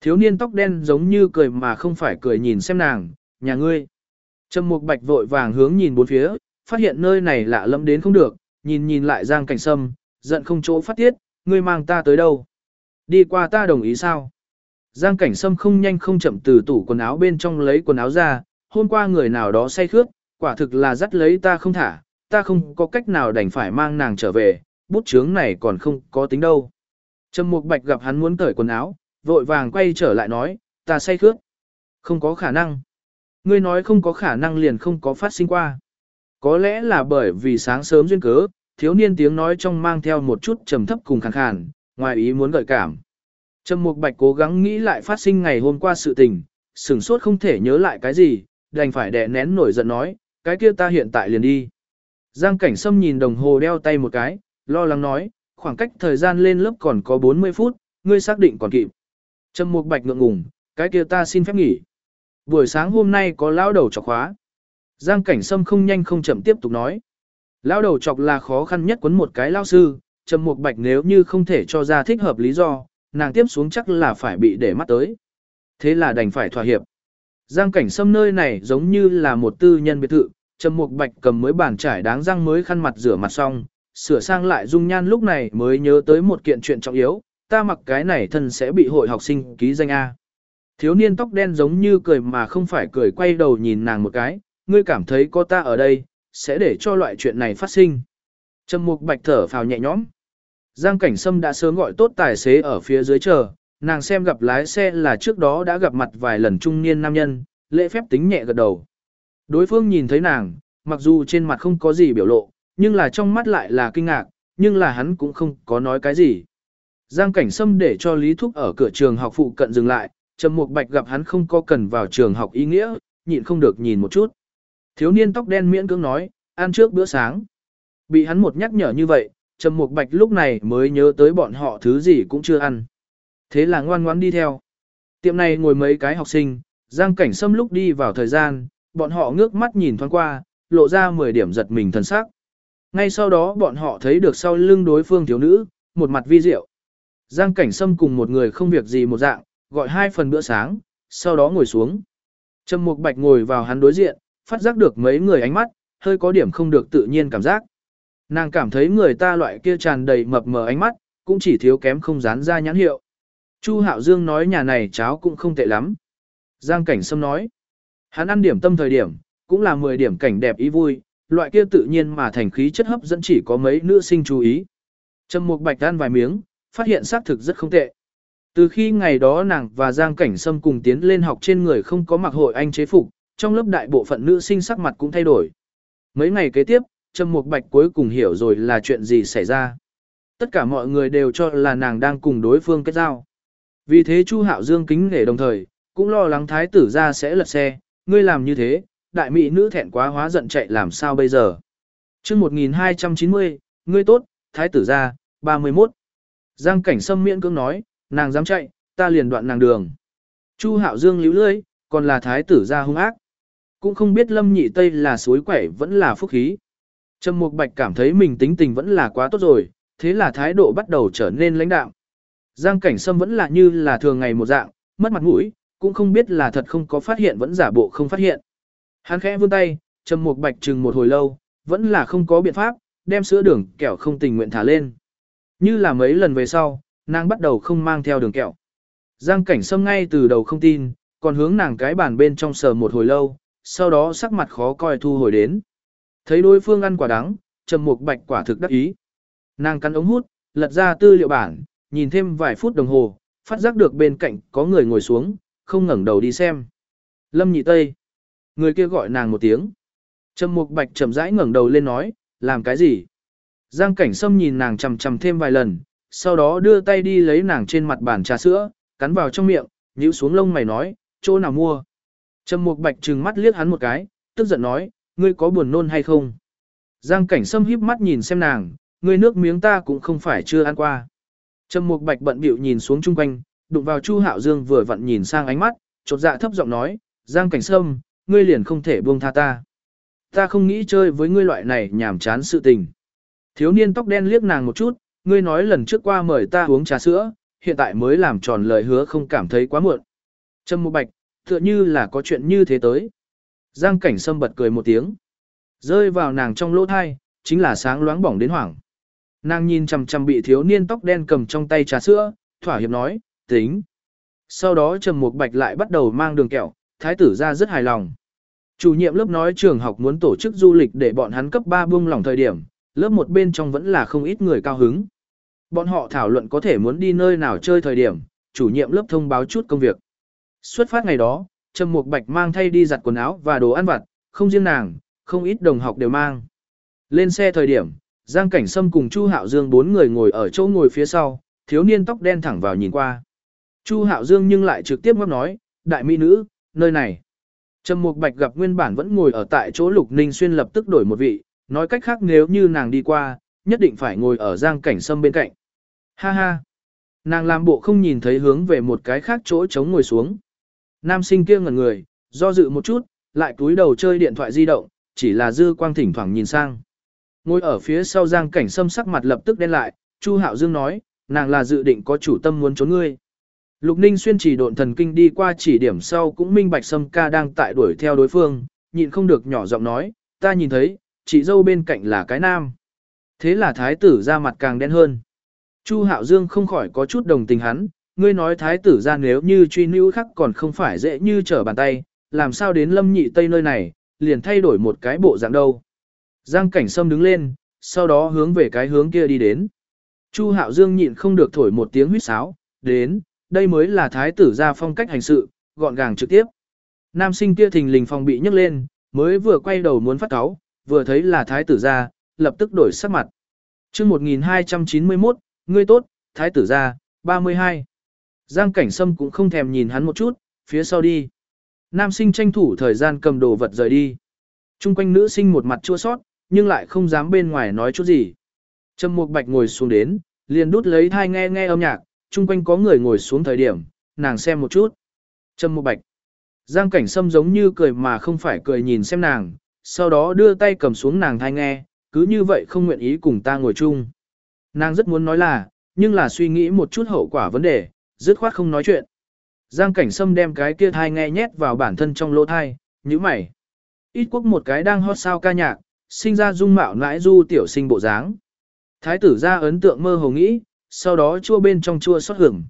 Thiếu niên tóc đen giống như cười mà không phải cười nhìn xem nàng, nhà ngươi. Trầm Mục Bạch vội vàng hướng nhìn bốn phía, phát hiện nơi này lạ lẫm đến không được, nhìn nhìn lại Giang Cảnh Sâm, giận không chỗ phát tiết, ngươi mang ta tới đâu? Đi qua ta đồng ý sao? Giang Cảnh Sâm không nhanh không chậm từ tủ quần áo bên trong lấy quần áo ra, hôm qua người nào đó say khướt, quả thực là dắt lấy ta không thả, ta không có cách nào đành phải mang nàng trở về, bút chướng này còn không có tính đâu. Trầm Mục Bạch gặp hắn muốn cởi quần áo, vội vàng quay trở lại nói, ta say khước. Không có khả năng. Ngươi nói không có khả năng liền không có phát sinh qua. Có lẽ là bởi vì sáng sớm duyên cớ, thiếu niên tiếng nói trong mang theo một chút trầm thấp cùng khàn khàn, ngoài ý muốn gợi cảm. Trầm Mục Bạch cố gắng nghĩ lại phát sinh ngày hôm qua sự tình, sửng sốt không thể nhớ lại cái gì, đành phải đè nén nổi giận nói, cái kia ta hiện tại liền đi. Giang Cảnh Sâm nhìn đồng hồ đeo tay một cái, lo lắng nói, khoảng cách thời gian lên lớp còn có 40 phút, ngươi xác định còn kịp. Trầm Mục Bạch ngượng ngùng, cái kia ta xin phép nghỉ. Buổi sáng hôm nay có lão đầu chọc khóa. Giang Cảnh Sâm không nhanh không chậm tiếp tục nói. Lão đầu chọc là khó khăn nhất quấn một cái lão sư, Trầm Mục Bạch nếu như không thể cho ra thích hợp lý do, nàng tiếp xuống chắc là phải bị để mắt tới. Thế là đành phải thỏa hiệp. Giang cảnh sâm nơi này giống như là một tư nhân biệt thự, Trầm Mục Bạch cầm mới bàn trải đáng răng mới khăn mặt rửa mặt xong, sửa sang lại dung nhan lúc này mới nhớ tới một kiện chuyện trọng yếu, ta mặc cái này thân sẽ bị hội học sinh ký danh A. Thiếu niên tóc đen giống như cười mà không phải cười quay đầu nhìn nàng một cái, ngươi cảm thấy có ta ở đây, sẽ để cho loại chuyện này phát sinh. Trầm Mục Bạch thở phào nhẹ nhõm. Giang Cảnh Sâm đã sớm gọi tốt tài xế ở phía dưới chờ, nàng xem gặp lái xe là trước đó đã gặp mặt vài lần trung niên nam nhân, lễ phép tính nhẹ gật đầu. Đối phương nhìn thấy nàng, mặc dù trên mặt không có gì biểu lộ, nhưng là trong mắt lại là kinh ngạc, nhưng là hắn cũng không có nói cái gì. Giang Cảnh Sâm để cho Lý Thúc ở cửa trường học phụ cận dừng lại, Trầm Mục Bạch gặp hắn không có cần vào trường học ý nghĩa, nhịn không được nhìn một chút. Thiếu niên tóc đen miễn cưỡng nói, ăn trước bữa sáng. Bị hắn một nhắc nhở như vậy, Trầm Mục Bạch lúc này mới nhớ tới bọn họ thứ gì cũng chưa ăn. Thế là ngoan ngoãn đi theo. Tiệm này ngồi mấy cái học sinh, Giang Cảnh Sâm lúc đi vào thời gian, bọn họ ngước mắt nhìn thoáng qua, lộ ra 10 điểm giật mình thần sắc. Ngay sau đó bọn họ thấy được sau lưng đối phương thiếu nữ, một mặt vi diệu. Giang Cảnh Sâm cùng một người không việc gì một dạng, gọi hai phần bữa sáng, sau đó ngồi xuống. Trầm Mục Bạch ngồi vào hắn đối diện, phát giác được mấy người ánh mắt, hơi có điểm không được tự nhiên cảm giác. Nàng cảm thấy người ta loại kia tràn đầy mập mờ ánh mắt, cũng chỉ thiếu kém không dán ra nhãn hiệu. Chu Hạo Dương nói nhà này cháo cũng không tệ lắm. Giang Cảnh Sâm nói, hắn ăn điểm tâm thời điểm, cũng là 10 điểm cảnh đẹp ý vui, loại kia tự nhiên mà thành khí chất hấp dẫn chỉ có mấy nữ sinh chú ý. Trầm Mục Bạch ăn vài miếng, phát hiện xác thực rất không tệ. Từ khi ngày đó nàng và Giang Cảnh Sâm cùng tiến lên học trên người không có mặc hội anh chế phục, trong lớp đại bộ phận nữ sinh sắc mặt cũng thay đổi. Mấy ngày kế tiếp, Trầm Mục Bạch cuối cùng hiểu rồi là chuyện gì xảy ra. Tất cả mọi người đều cho là nàng đang cùng đối phương kết giao. Vì thế Chu Hạo Dương kính nể đồng thời, cũng lo lắng thái tử ra sẽ lật xe, ngươi làm như thế, đại mỹ nữ thẹn quá hóa giận chạy làm sao bây giờ. chương 1290, ngươi tốt, thái tử ra, 31. Giang cảnh sâm miễn cưỡng nói, nàng dám chạy, ta liền đoạn nàng đường. Chu Hạo Dương líu lưỡi, còn là thái tử ra hung ác. Cũng không biết lâm nhị tây là suối quẻ vẫn là phúc khí. Trầm Mục Bạch cảm thấy mình tính tình vẫn là quá tốt rồi, thế là thái độ bắt đầu trở nên lãnh đạm. Giang Cảnh Sâm vẫn là như là thường ngày một dạng, mất mặt mũi, cũng không biết là thật không có phát hiện vẫn giả bộ không phát hiện. Hắn khẽ vươn tay, Trầm Mục Bạch chừng một hồi lâu, vẫn là không có biện pháp, đem sữa đường kẹo không tình nguyện thả lên. Như là mấy lần về sau, nàng bắt đầu không mang theo đường kẹo. Giang Cảnh Sâm ngay từ đầu không tin, còn hướng nàng cái bàn bên trong sờ một hồi lâu, sau đó sắc mặt khó coi thu hồi đến. Thấy đối phương ăn quả đắng, Trầm Mục Bạch quả thực đắc ý. Nàng cắn ống hút, lật ra tư liệu bản, nhìn thêm vài phút đồng hồ, phát giác được bên cạnh có người ngồi xuống, không ngẩng đầu đi xem. Lâm Nhị Tây. Người kia gọi nàng một tiếng. Trầm Mục Bạch chậm rãi ngẩng đầu lên nói, làm cái gì? Giang cảnh sâm nhìn nàng chầm chầm thêm vài lần, sau đó đưa tay đi lấy nàng trên mặt bàn trà sữa, cắn vào trong miệng, nhíu xuống lông mày nói, chỗ nào mua. Trầm Mục Bạch trừng mắt liếc hắn một cái, tức giận nói, ngươi có buồn nôn hay không? Giang cảnh sâm híp mắt nhìn xem nàng, ngươi nước miếng ta cũng không phải chưa ăn qua. Trầm Mục Bạch bận bịu nhìn xuống chung quanh, đụng vào Chu Hạo Dương vừa vặn nhìn sang ánh mắt, chột dạ thấp giọng nói, Giang cảnh sâm, ngươi liền không thể buông tha ta. Ta không nghĩ chơi với ngươi loại này nhảm chán sự tình. Thiếu niên tóc đen liếc nàng một chút, ngươi nói lần trước qua mời ta uống trà sữa, hiện tại mới làm tròn lời hứa không cảm thấy quá muộn. Trâm Mục Bạch, tựa như là có chuyện như thế tới. Giang cảnh sâm bật cười một tiếng. Rơi vào nàng trong lỗ thai, chính là sáng loáng bỏng đến hoảng. Nàng nhìn chằm chằm bị thiếu niên tóc đen cầm trong tay trà sữa, thỏa hiệp nói, tính. Sau đó Trầm Mục Bạch lại bắt đầu mang đường kẹo, thái tử ra rất hài lòng. Chủ nhiệm lớp nói trường học muốn tổ chức du lịch để bọn hắn cấp 3 buông lỏng thời điểm, lớp một bên trong vẫn là không ít người cao hứng. Bọn họ thảo luận có thể muốn đi nơi nào chơi thời điểm, chủ nhiệm lớp thông báo chút công việc. Xuất phát ngày đó, Trầm Mục Bạch mang thay đi giặt quần áo và đồ ăn vặt, không riêng nàng, không ít đồng học đều mang. Lên xe thời điểm, Giang Cảnh Sâm cùng Chu Hạo Dương bốn người ngồi ở chỗ ngồi phía sau, thiếu niên tóc đen thẳng vào nhìn qua. Chu Hạo Dương nhưng lại trực tiếp ngóc nói, đại mỹ nữ, nơi này. Trầm Mục Bạch gặp nguyên bản vẫn ngồi ở tại chỗ Lục Ninh Xuyên lập tức đổi một vị, nói cách khác nếu như nàng đi qua, nhất định phải ngồi ở Giang Cảnh Sâm bên cạnh. Ha ha. Nàng làm bộ không nhìn thấy hướng về một cái khác chỗ trống ngồi xuống. Nam sinh kia ngẩn người, do dự một chút, lại cúi đầu chơi điện thoại di động, chỉ là dư quang thỉnh thoảng nhìn sang. Ngồi ở phía sau Giang Cảnh Sâm sắc mặt lập tức đen lại, Chu Hạo Dương nói, nàng là dự định có chủ tâm muốn trốn ngươi. Lục Ninh xuyên chỉ độn thần kinh đi qua chỉ điểm sau cũng minh bạch Sâm ca đang tại đuổi theo đối phương, nhịn không được nhỏ giọng nói, ta nhìn thấy, chị dâu bên cạnh là cái nam. Thế là thái tử ra mặt càng đen hơn. Chu Hạo Dương không khỏi có chút đồng tình hắn, ngươi nói thái tử ra nếu như truy nữ khắc còn không phải dễ như trở bàn tay, làm sao đến lâm nhị tây nơi này, liền thay đổi một cái bộ dạng đâu. Giang cảnh sâm đứng lên, sau đó hướng về cái hướng kia đi đến. Chu Hạo Dương nhịn không được thổi một tiếng huýt sáo, đến, đây mới là thái tử ra phong cách hành sự, gọn gàng trực tiếp. Nam sinh kia thình lình phòng bị nhấc lên, mới vừa quay đầu muốn phát cáo, vừa thấy là thái tử ra, lập tức đổi sắc mặt. chương 1291, ngươi tốt, thái tử ra, 32. Giang cảnh sâm cũng không thèm nhìn hắn một chút, phía sau đi. Nam sinh tranh thủ thời gian cầm đồ vật rời đi. Trung quanh nữ sinh một mặt chua sót, nhưng lại không dám bên ngoài nói chút gì. Trầm Mục Bạch ngồi xuống đến, liền đút lấy thai nghe nghe âm nhạc, chung quanh có người ngồi xuống thời điểm, nàng xem một chút. Trầm Mục Bạch. Giang cảnh sâm giống như cười mà không phải cười nhìn xem nàng, sau đó đưa tay cầm xuống nàng thai nghe, cứ như vậy không nguyện ý cùng ta ngồi chung. Nàng rất muốn nói là, nhưng là suy nghĩ một chút hậu quả vấn đề, dứt khoát không nói chuyện. Giang cảnh sâm đem cái kia thai nghe nhét vào bản thân trong lỗ thai, như mày. Ít quốc một cái đang hot sao ca nhạc, sinh ra dung mạo nãi du tiểu sinh bộ dáng. Thái tử ra ấn tượng mơ hồ nghĩ, sau đó chua bên trong chua xót hưởng.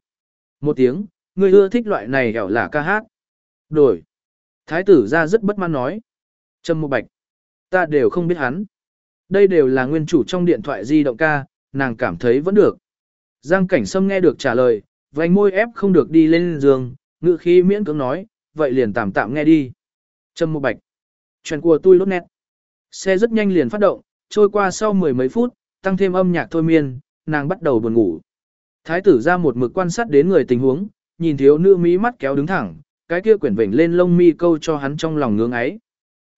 Một tiếng, người ưa thích loại này hẻo là ca hát. Đổi. Thái tử ra rất bất mãn nói. Trâm một bạch. Ta đều không biết hắn. Đây đều là nguyên chủ trong điện thoại di động ca, nàng cảm thấy vẫn được. Giang cảnh sâm nghe được trả lời, vành môi ép không được đi lên giường, ngự khí miễn cưỡng nói, vậy liền tạm tạm nghe đi. Trâm một bạch. Chuyện của tôi lốt nét. Xe rất nhanh liền phát động, trôi qua sau mười mấy phút, tăng thêm âm nhạc thôi miên, nàng bắt đầu buồn ngủ. Thái tử ra một mực quan sát đến người tình huống, nhìn thiếu nữ mí mắt kéo đứng thẳng, cái kia quyển vểnh lên lông mi câu cho hắn trong lòng ngưỡng ấy.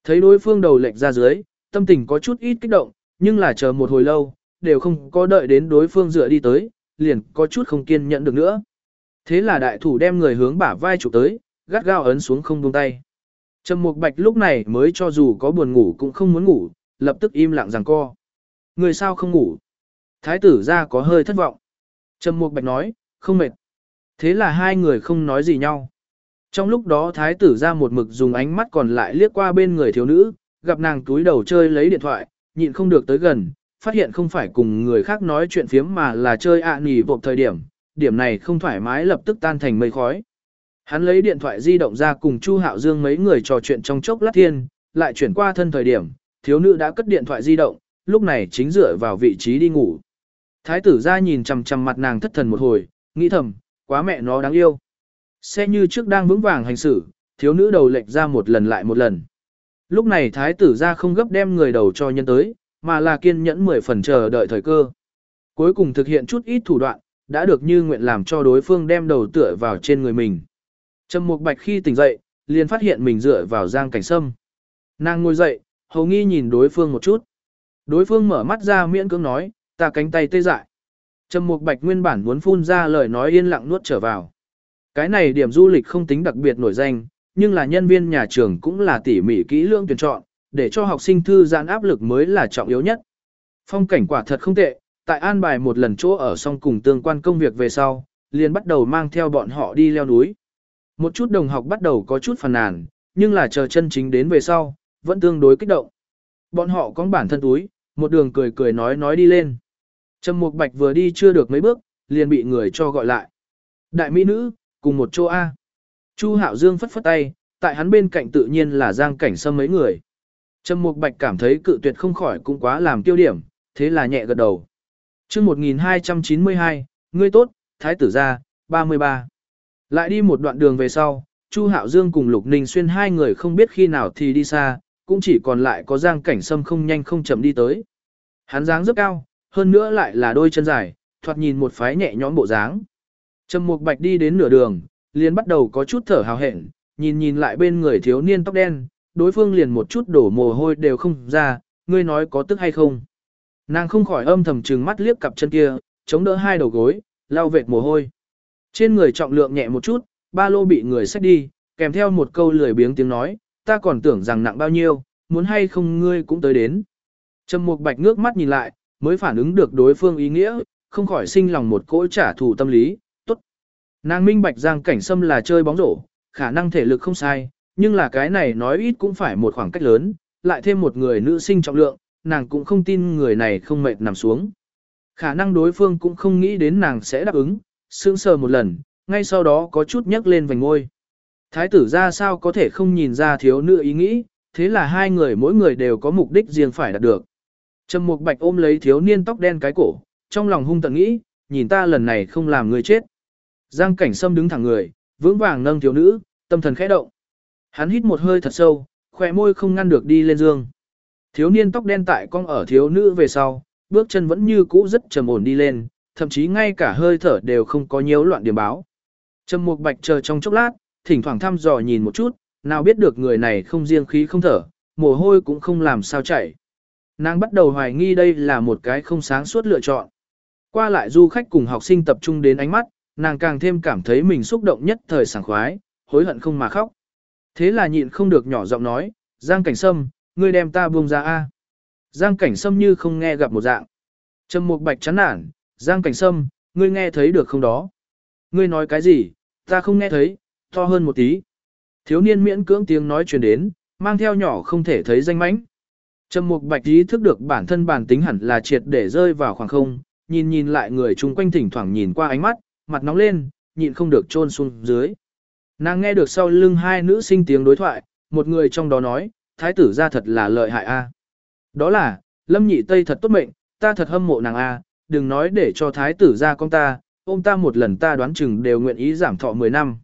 Thấy đối phương đầu lệch ra dưới, tâm tình có chút ít kích động, nhưng là chờ một hồi lâu, đều không có đợi đến đối phương dựa đi tới, liền có chút không kiên nhẫn được nữa. Thế là đại thủ đem người hướng bả vai chụp tới, gắt gao ấn xuống không buông tay. Trầm Mục Bạch lúc này mới cho dù có buồn ngủ cũng không muốn ngủ, lập tức im lặng rằng co. Người sao không ngủ? Thái tử ra có hơi thất vọng. Trầm Mục Bạch nói, không mệt. Thế là hai người không nói gì nhau. Trong lúc đó thái tử ra một mực dùng ánh mắt còn lại liếc qua bên người thiếu nữ, gặp nàng túi đầu chơi lấy điện thoại, nhịn không được tới gần, phát hiện không phải cùng người khác nói chuyện phiếm mà là chơi ạ à nỉ vộp thời điểm, điểm này không thoải mái lập tức tan thành mây khói. Hắn lấy điện thoại di động ra cùng Chu Hạo Dương mấy người trò chuyện trong chốc lát thiên, lại chuyển qua thân thời điểm, thiếu nữ đã cất điện thoại di động, lúc này chính dựa vào vị trí đi ngủ. Thái tử ra nhìn chằm chằm mặt nàng thất thần một hồi, nghĩ thầm, quá mẹ nó đáng yêu. Xe như trước đang vững vàng hành xử, thiếu nữ đầu lệch ra một lần lại một lần. Lúc này thái tử ra không gấp đem người đầu cho nhân tới, mà là kiên nhẫn mười phần chờ đợi thời cơ. Cuối cùng thực hiện chút ít thủ đoạn, đã được như nguyện làm cho đối phương đem đầu tựa vào trên người mình. Trầm Mục Bạch khi tỉnh dậy, liền phát hiện mình dựa vào Giang Cảnh Sâm. Nàng ngồi dậy, hầu nghi nhìn đối phương một chút. Đối phương mở mắt ra miễn cưỡng nói, ta cánh tay tê dại. Trầm Mục Bạch nguyên bản muốn phun ra lời nói yên lặng nuốt trở vào. Cái này điểm du lịch không tính đặc biệt nổi danh, nhưng là nhân viên nhà trường cũng là tỉ mỉ kỹ lưỡng tuyển chọn, để cho học sinh thư giãn áp lực mới là trọng yếu nhất. Phong cảnh quả thật không tệ, tại an bài một lần chỗ ở xong cùng tương quan công việc về sau, liền bắt đầu mang theo bọn họ đi leo núi. Một chút đồng học bắt đầu có chút phàn nàn, nhưng là chờ chân chính đến về sau, vẫn tương đối kích động. Bọn họ có bản thân túi, một đường cười cười nói nói đi lên. Trầm Mục Bạch vừa đi chưa được mấy bước, liền bị người cho gọi lại. Đại mỹ nữ, cùng một chỗ A. Chu Hạo Dương phất phất tay, tại hắn bên cạnh tự nhiên là Giang Cảnh Sâm mấy người. Trầm Mục Bạch cảm thấy cự tuyệt không khỏi cũng quá làm tiêu điểm, thế là nhẹ gật đầu. Chương 1292, ngươi tốt, thái tử gia, 33. Lại đi một đoạn đường về sau, Chu Hạo Dương cùng Lục Ninh Xuyên hai người không biết khi nào thì đi xa, cũng chỉ còn lại có Giang Cảnh Sâm không nhanh không chậm đi tới. Hắn dáng rất cao, hơn nữa lại là đôi chân dài, thoạt nhìn một phái nhẹ nhõm bộ dáng. Trầm Mục Bạch đi đến nửa đường, liền bắt đầu có chút thở hào hẹn, nhìn nhìn lại bên người thiếu niên tóc đen, đối phương liền một chút đổ mồ hôi đều không ra, ngươi nói có tức hay không. Nàng không khỏi âm thầm trừng mắt liếc cặp chân kia, chống đỡ hai đầu gối, lau vệt mồ hôi. Trên người trọng lượng nhẹ một chút, ba lô bị người xách đi, kèm theo một câu lười biếng tiếng nói, ta còn tưởng rằng nặng bao nhiêu, muốn hay không ngươi cũng tới đến. Trầm Mục Bạch ngước mắt nhìn lại, mới phản ứng được đối phương ý nghĩa, không khỏi sinh lòng một cỗ trả thù tâm lý, tốt. Nàng minh bạch Giang Cảnh Sâm là chơi bóng rổ, khả năng thể lực không sai, nhưng là cái này nói ít cũng phải một khoảng cách lớn, lại thêm một người nữ sinh trọng lượng, nàng cũng không tin người này không mệt nằm xuống. Khả năng đối phương cũng không nghĩ đến nàng sẽ đáp ứng, sững sờ một lần, ngay sau đó có chút nhấc lên vành ngôi. Thái tử ra sao có thể không nhìn ra thiếu nữ ý nghĩ, thế là hai người mỗi người đều có mục đích riêng phải đạt được. Trầm Mục Bạch ôm lấy thiếu niên tóc đen cái cổ, trong lòng hung tận nghĩ, nhìn ta lần này không làm người chết. Giang Cảnh Sâm đứng thẳng người, vững vàng nâng thiếu nữ, tâm thần khẽ động. Hắn hít một hơi thật sâu, khóe môi không ngăn được đi lên dương. Thiếu niên tóc đen tại con ở thiếu nữ về sau, bước chân vẫn như cũ rất trầm ổn đi lên, thậm chí ngay cả hơi thở đều không có nhiễu loạn điểm báo. Trầm Mục Bạch chờ trong chốc lát, thỉnh thoảng thăm dò nhìn một chút, nào biết được người này không riêng khí không thở, mồ hôi cũng không làm sao chảy. Nàng bắt đầu hoài nghi đây là một cái không sáng suốt lựa chọn. Qua lại du khách cùng học sinh tập trung đến ánh mắt, nàng càng thêm cảm thấy mình xúc động nhất thời sảng khoái, hối hận không mà khóc. Thế là nhịn không được nhỏ giọng nói, Giang Cảnh Sâm, ngươi đem ta buông ra a. Giang Cảnh Sâm như không nghe gặp một dạng. Trầm Mục Bạch chán nản, Giang Cảnh Sâm, ngươi nghe thấy được không đó? Ngươi nói cái gì? Ta không nghe thấy, to hơn một tí. Thiếu niên miễn cưỡng tiếng nói truyền đến, mang theo nhỏ không thể thấy danh mánh. Trầm Mục Bạch ý thức được bản thân bản tính hẳn là triệt để rơi vào khoảng không, nhìn nhìn lại người chung quanh thỉnh thoảng nhìn qua ánh mắt, mặt nóng lên, nhịn không được trôn xuống dưới. Nàng nghe được sau lưng hai nữ sinh tiếng đối thoại, một người trong đó nói, thái tử ra thật là lợi hại a. Đó là, Lâm Nhị Tây thật tốt mệnh, ta thật hâm mộ nàng a, đừng nói để cho thái tử ra con ta, ôm ta một lần ta đoán chừng đều nguyện ý giảm thọ 10 năm.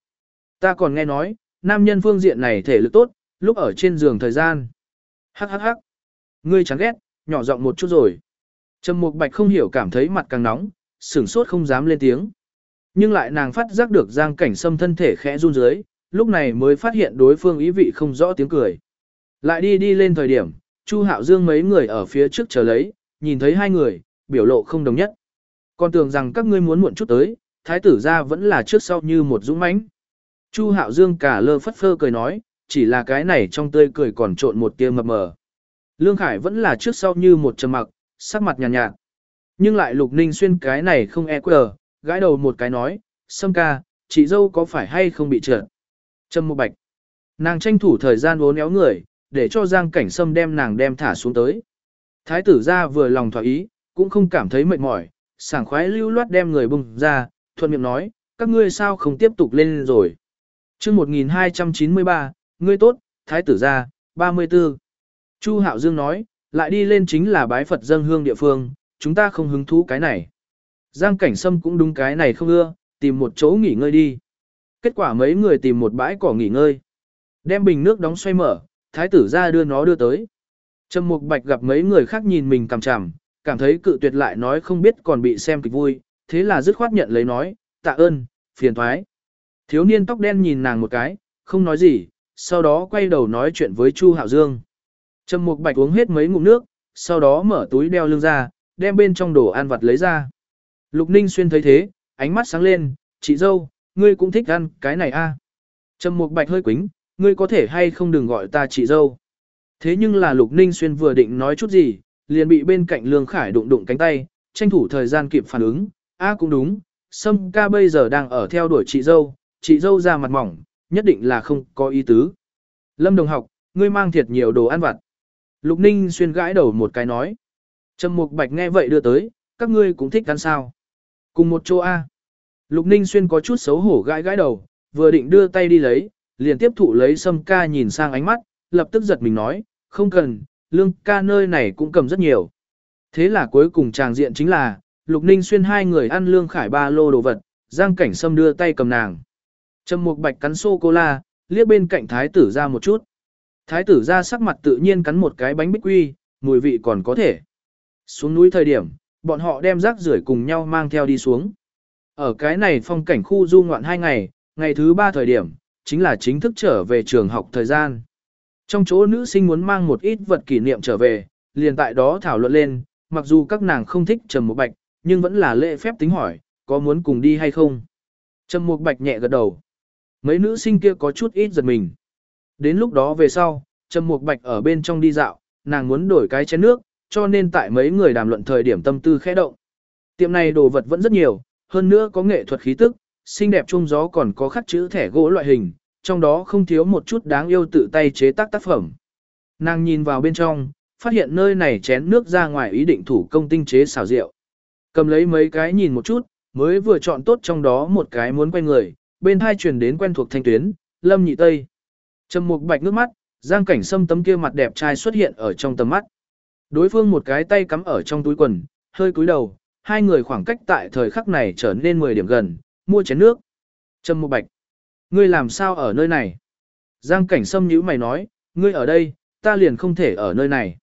Ta còn nghe nói, nam nhân phương diện này thể lực tốt, lúc ở trên giường thời gian. Hắc hắc hắc. Ngươi chán ghét, nhỏ giọng một chút rồi. Trầm Mục Bạch không hiểu cảm thấy mặt càng nóng, sửng sốt không dám lên tiếng. Nhưng lại nàng phát giác được Giang Cảnh Sâm thân thể khẽ run dưới, lúc này mới phát hiện đối phương ý vị không rõ tiếng cười. Lại đi đi lên thời điểm, Chu Hạo Dương mấy người ở phía trước chờ lấy, nhìn thấy hai người, biểu lộ không đồng nhất. Còn tưởng rằng các ngươi muốn muộn chút tới, thái tử gia vẫn là trước sau như một dũng mãnh. Chu Hạo Dương cả lơ phất phơ cười nói, chỉ là cái này trong tươi cười còn trộn một tia mập mờ. Lương Khải vẫn là trước sau như một trầm mặc, sắc mặt nhàn nhạt, nhạt. Nhưng lại Lục Ninh xuyên cái này không e quờ, gãi đầu một cái nói, Sâm ca, chị dâu có phải hay không bị trượt? Trâm một bạch. Nàng tranh thủ thời gian uốn éo người, để cho Giang Cảnh Sâm đem nàng đem thả xuống tới. Thái tử ra vừa lòng thỏa ý, cũng không cảm thấy mệt mỏi, sảng khoái lưu loát đem người bùng ra, thuận miệng nói, các ngươi sao không tiếp tục lên rồi. chương 1293, ngươi tốt, thái tử ra, 34. Chu Hạo Dương nói, lại đi lên chính là bái Phật dân hương địa phương, chúng ta không hứng thú cái này. Giang Cảnh Sâm cũng đúng cái này không ưa, tìm một chỗ nghỉ ngơi đi. Kết quả mấy người tìm một bãi cỏ nghỉ ngơi. Đem bình nước đóng xoay mở, thái tử ra đưa nó đưa tới. Trầm Mục Bạch gặp mấy người khác nhìn mình cằm chằm, cảm thấy cự tuyệt lại nói không biết còn bị xem kịch vui, thế là dứt khoát nhận lấy nói, tạ ơn, phiền thoái. Thiếu niên tóc đen nhìn nàng một cái, không nói gì, sau đó quay đầu nói chuyện với Chu Hạo Dương. Trầm Mục Bạch uống hết mấy ngụm nước, sau đó mở túi đeo lưng ra, đem bên trong đồ ăn vặt lấy ra. Lục Ninh Xuyên thấy thế, ánh mắt sáng lên, chị dâu, ngươi cũng thích ăn cái này a? À? Trầm Mục Bạch hơi quính, ngươi có thể hay không đừng gọi ta chị dâu. Thế nhưng là Lục Ninh Xuyên vừa định nói chút gì, liền bị bên cạnh Lương Khải đụng đụng cánh tay, tranh thủ thời gian kịp phản ứng, a cũng đúng, Sâm ca bây giờ đang ở theo đuổi chị dâu, chị dâu ra mặt mỏng, nhất định là không có ý tứ. Lâm đồng học, ngươi mang thiệt nhiều đồ ăn vặt. Lục Ninh xuyên gãi đầu một cái nói. Trầm Mục Bạch nghe vậy đưa tới, các ngươi cũng thích ăn sao. Cùng một chỗ A. Lục Ninh xuyên có chút xấu hổ gãi gãi đầu, vừa định đưa tay đi lấy, liền tiếp thụ lấy Sâm ca nhìn sang ánh mắt, lập tức giật mình nói, không cần, lương ca nơi này cũng cầm rất nhiều. Thế là cuối cùng tràng diện chính là, Lục Ninh xuyên hai người ăn lương khải ba lô đồ vật, Giang Cảnh Sâm đưa tay cầm nàng. Trầm Mục Bạch cắn sô cô la, liếc bên cạnh thái tử ra một chút. Thái tử ra sắc mặt tự nhiên cắn một cái bánh bích quy, mùi vị còn có thể. Xuống núi thời điểm, bọn họ đem rác rưởi cùng nhau mang theo đi xuống. Ở cái này phong cảnh khu du ngoạn hai ngày, ngày thứ ba thời điểm, chính là chính thức trở về trường học thời gian. Trong chỗ nữ sinh muốn mang một ít vật kỷ niệm trở về, liền tại đó thảo luận lên, mặc dù các nàng không thích Trầm Mục Bạch, nhưng vẫn là lễ phép tính hỏi, có muốn cùng đi hay không. Trầm Mục Bạch nhẹ gật đầu. Mấy nữ sinh kia có chút ít giật mình. Đến lúc đó về sau, Trầm Mục Bạch ở bên trong đi dạo, nàng muốn đổi cái chén nước, cho nên tại mấy người đàm luận thời điểm tâm tư khẽ động. Tiệm này đồ vật vẫn rất nhiều, hơn nữa có nghệ thuật khí tức, xinh đẹp trung gió còn có khắc chữ thẻ gỗ loại hình, trong đó không thiếu một chút đáng yêu tự tay chế tác tác phẩm. Nàng nhìn vào bên trong, phát hiện nơi này chén nước ra ngoài ý định thủ công tinh chế xào rượu. Cầm lấy mấy cái nhìn một chút, mới vừa chọn tốt trong đó một cái muốn quay người, bên hai truyền đến quen thuộc thanh tuyến, lâm nhị tây. Trầm mục bạch nước mắt, giang cảnh sâm tấm kia mặt đẹp trai xuất hiện ở trong tầm mắt. Đối phương một cái tay cắm ở trong túi quần, hơi cúi đầu, hai người khoảng cách tại thời khắc này trở nên 10 điểm gần, mua chén nước. Trầm mục bạch, ngươi làm sao ở nơi này? Giang cảnh sâm nhíu mày nói, ngươi ở đây, ta liền không thể ở nơi này.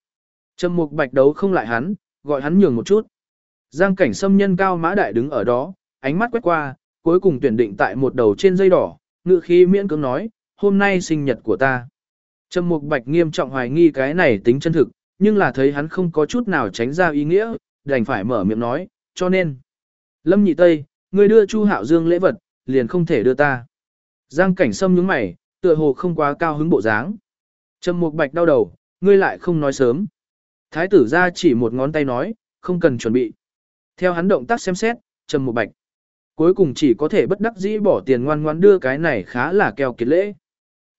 Trầm mục bạch đấu không lại hắn, gọi hắn nhường một chút. Giang cảnh sâm nhân cao mã đại đứng ở đó, ánh mắt quét qua, cuối cùng tuyển định tại một đầu trên dây đỏ, ngự khí miễn cưỡng nói, hôm nay sinh nhật của ta. Trầm Mục Bạch nghiêm trọng hoài nghi cái này tính chân thực, nhưng là thấy hắn không có chút nào tránh ra ý nghĩa, đành phải mở miệng nói, cho nên. Lâm Nhị Tây, ngươi đưa Chu Hạo Dương lễ vật, liền không thể đưa ta. Giang cảnh sâm nhướng mày, tựa hồ không quá cao hứng bộ dáng. Trầm Mục Bạch đau đầu, ngươi lại không nói sớm. Thái tử ra chỉ một ngón tay nói, không cần chuẩn bị. Theo hắn động tác xem xét, Trầm Mục Bạch. Cuối cùng chỉ có thể bất đắc dĩ bỏ tiền ngoan ngoan đưa cái này khá là keo kiệt lễ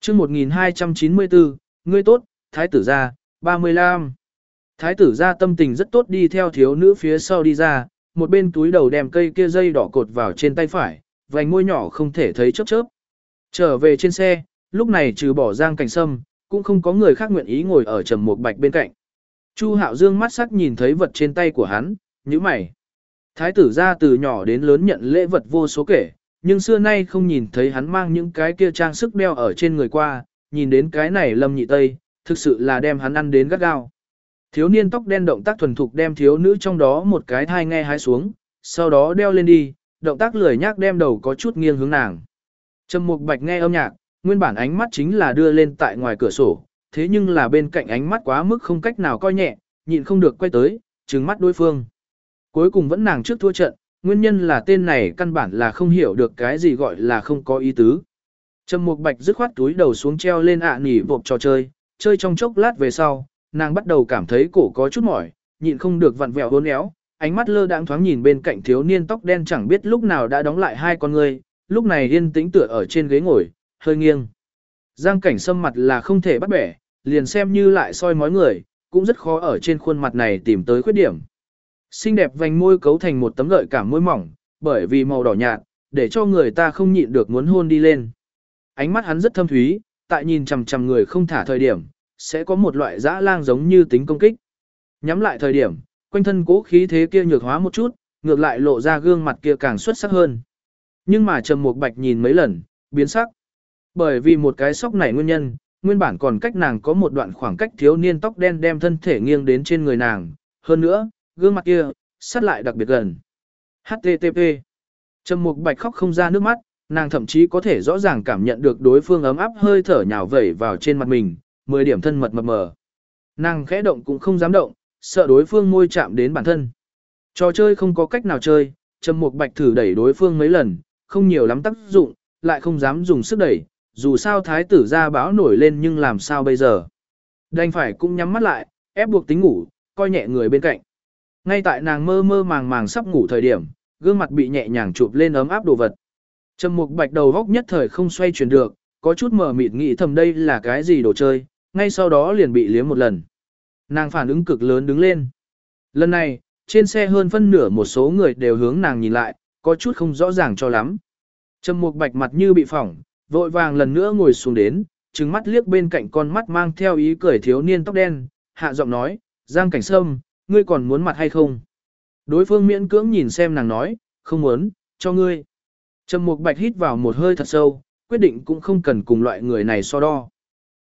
chương 1294, ngươi tốt, thái tử gia, 35. Thái tử gia tâm tình rất tốt đi theo thiếu nữ phía sau đi ra, một bên túi đầu đem cây kia dây đỏ cột vào trên tay phải, vành môi nhỏ không thể thấy chớp chớp. Trở về trên xe, lúc này trừ bỏ giang cảnh sâm, cũng không có người khác nguyện ý ngồi ở trầm một bạch bên cạnh. Chu Hạo Dương mắt sắc nhìn thấy vật trên tay của hắn, nhíu mày. Thái tử gia từ nhỏ đến lớn nhận lễ vật vô số kể, nhưng xưa nay không nhìn thấy hắn mang những cái kia trang sức đeo ở trên người qua, nhìn đến cái này lâm nhị tây, thực sự là đem hắn ăn đến gắt gao. Thiếu niên tóc đen động tác thuần thục đem thiếu nữ trong đó một cái thai nghe hái xuống, sau đó đeo lên đi, động tác lười nhác đem đầu có chút nghiêng hướng nàng. Trầm Mục Bạch nghe âm nhạc, nguyên bản ánh mắt chính là đưa lên tại ngoài cửa sổ, thế nhưng là bên cạnh ánh mắt quá mức không cách nào coi nhẹ, nhịn không được quay tới, trừng mắt đối phương. Cuối cùng vẫn nàng trước thua trận, nguyên nhân là tên này căn bản là không hiểu được cái gì gọi là không có ý tứ. Trầm Mục Bạch dứt khoát túi đầu xuống treo lên ạ à nỉ vộp trò chơi, chơi trong chốc lát về sau, nàng bắt đầu cảm thấy cổ có chút mỏi, nhịn không được vặn vẹo hôn éo, ánh mắt lơ đãng thoáng nhìn bên cạnh thiếu niên tóc đen chẳng biết lúc nào đã đóng lại hai con người, lúc này yên tĩnh tựa ở trên ghế ngồi, hơi nghiêng. Giang cảnh sâm mặt là không thể bắt bẻ, liền xem như lại soi mói người, cũng rất khó ở trên khuôn mặt này tìm tới khuyết điểm. Xinh đẹp vành môi cấu thành một tấm gợi cảm môi mỏng, bởi vì màu đỏ nhạt, để cho người ta không nhịn được muốn hôn đi lên. Ánh mắt hắn rất thâm thúy, tại nhìn chằm chằm người không thả thời điểm, sẽ có một loại dã lang giống như tính công kích. Nhắm lại thời điểm, quanh thân cố khí thế kia nhược hóa một chút, ngược lại lộ ra gương mặt kia càng xuất sắc hơn. Nhưng mà Trầm Mục Bạch nhìn mấy lần, biến sắc. Bởi vì một cái sóc này nguyên nhân, nguyên bản còn cách nàng có một đoạn khoảng cách thiếu niên tóc đen đem thân thể nghiêng đến trên người nàng, hơn nữa, gương mặt kia, sát lại đặc biệt gần. HTTP Trầm Mục Bạch khóc không ra nước mắt, nàng thậm chí có thể rõ ràng cảm nhận được đối phương ấm áp hơi thở nhào vẩy vào trên mặt mình, 10 điểm thân mật mập mờ. Nàng khẽ động cũng không dám động, sợ đối phương môi chạm đến bản thân. Trò chơi không có cách nào chơi, Trầm Mục Bạch thử đẩy đối phương mấy lần, không nhiều lắm tác dụng, lại không dám dùng sức đẩy, dù sao thái tử ra báo nổi lên nhưng làm sao bây giờ. Đành phải cũng nhắm mắt lại, ép buộc tính ngủ, coi nhẹ người bên cạnh. Ngay tại nàng mơ mơ màng màng sắp ngủ thời điểm, gương mặt bị nhẹ nhàng chụp lên ấm áp đồ vật. Trầm Mục Bạch đầu góc nhất thời không xoay chuyển được, có chút mờ mịt nghĩ thầm đây là cái gì đồ chơi, ngay sau đó liền bị liếm một lần. Nàng phản ứng cực lớn đứng lên. Lần này, trên xe hơn phân nửa một số người đều hướng nàng nhìn lại, có chút không rõ ràng cho lắm. Trầm Mục Bạch mặt như bị phỏng, vội vàng lần nữa ngồi xuống đến, trừng mắt liếc bên cạnh con mắt mang theo ý cười thiếu niên tóc đen, hạ giọng nói, Giang Cảnh Sâm, ngươi còn muốn mặt hay không? Đối phương miễn cưỡng nhìn xem nàng nói, không muốn, cho ngươi. Trầm Mục Bạch hít vào một hơi thật sâu, quyết định cũng không cần cùng loại người này so đo.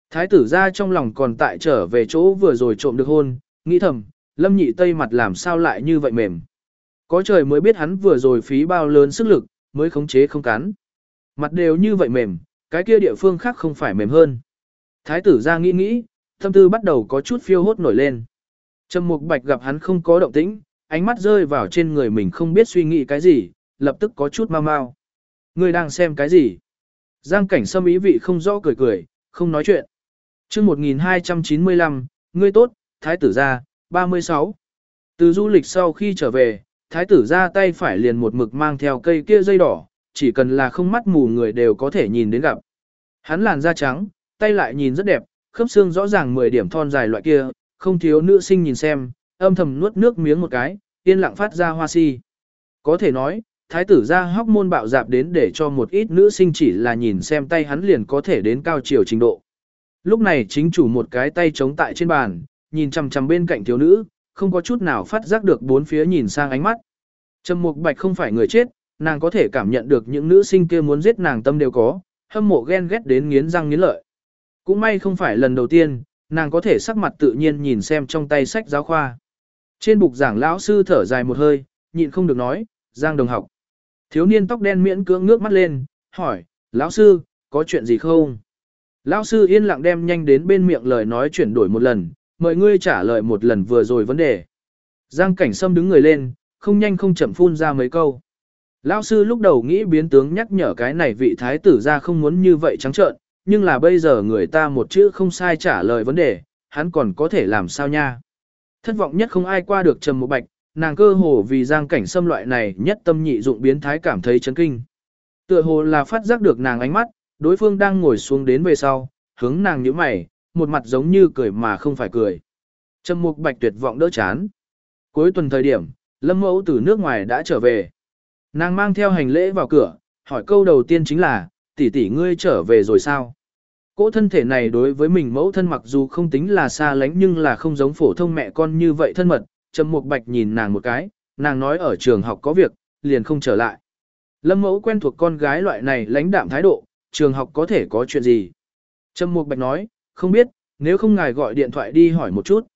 Thái tử ra trong lòng còn tại trở về chỗ vừa rồi trộm được hôn, nghĩ thầm, lâm nhị tây mặt làm sao lại như vậy mềm. Có trời mới biết hắn vừa rồi phí bao lớn sức lực, mới khống chế không cắn. Mặt đều như vậy mềm, cái kia địa phương khác không phải mềm hơn. Thái tử ra nghĩ nghĩ, tâm tư bắt đầu có chút phiêu hốt nổi lên. Trầm Mục Bạch gặp hắn không có động tĩnh, ánh mắt rơi vào trên người mình không biết suy nghĩ cái gì, lập tức có chút mau mau. Ngươi đang xem cái gì? Giang cảnh sâm ý vị không rõ cười cười, không nói chuyện. chương 1295, ngươi tốt, thái tử gia, 36. Từ du lịch sau khi trở về, thái tử ra tay phải liền một mực mang theo cây kia dây đỏ, chỉ cần là không mắt mù người đều có thể nhìn đến gặp. Hắn làn da trắng, tay lại nhìn rất đẹp, khớp xương rõ ràng 10 điểm thon dài loại kia, không thiếu nữ sinh nhìn xem, âm thầm nuốt nước miếng một cái, yên lặng phát ra hoa si. Có thể nói, thái tử ra hóc môn bạo dạp đến để cho một ít nữ sinh chỉ là nhìn xem tay hắn liền có thể đến cao chiều trình độ. Lúc này chính chủ một cái tay chống tại trên bàn, nhìn chằm chằm bên cạnh thiếu nữ, không có chút nào phát giác được bốn phía nhìn sang ánh mắt. Trầm Mục Bạch không phải người chết, nàng có thể cảm nhận được những nữ sinh kia muốn giết nàng tâm đều có, hâm mộ ghen ghét đến nghiến răng nghiến lợi. Cũng may không phải lần đầu tiên, nàng có thể sắc mặt tự nhiên nhìn xem trong tay sách giáo khoa. Trên bục giảng lão sư thở dài một hơi, nhịn không được nói, Giang đồng học. Thiếu niên tóc đen miễn cưỡng ngước mắt lên, hỏi, lão sư, có chuyện gì không? Lão sư yên lặng đem nhanh đến bên miệng lời nói chuyển đổi một lần, mời ngươi trả lời một lần vừa rồi vấn đề. Giang cảnh sâm đứng người lên, không nhanh không chậm phun ra mấy câu. Lão sư lúc đầu nghĩ biến tướng nhắc nhở cái này vị thái tử ra không muốn như vậy trắng trợn, nhưng là bây giờ người ta một chữ không sai trả lời vấn đề, hắn còn có thể làm sao nha. Thất vọng nhất không ai qua được trầm Mộ bạch, nàng cơ hồ vì giang cảnh xâm loại này nhất tâm nhị dụng biến thái cảm thấy chấn kinh. Tựa hồ là phát giác được nàng ánh mắt, đối phương đang ngồi xuống đến về sau, hướng nàng nhíu mày, một mặt giống như cười mà không phải cười. Trầm mục bạch tuyệt vọng đỡ chán. Cuối tuần thời điểm, lâm mẫu từ nước ngoài đã trở về. Nàng mang theo hành lễ vào cửa, hỏi câu đầu tiên chính là, tỷ tỷ ngươi trở về rồi sao? Cỗ thân thể này đối với mình mẫu thân mặc dù không tính là xa lánh nhưng là không giống phổ thông mẹ con như vậy thân mật, Trầm Mục Bạch nhìn nàng một cái, nàng nói ở trường học có việc, liền không trở lại. Lâm mẫu quen thuộc con gái loại này lãnh đạm thái độ, trường học có thể có chuyện gì? Trầm Mục Bạch nói, không biết, nếu không ngài gọi điện thoại đi hỏi một chút.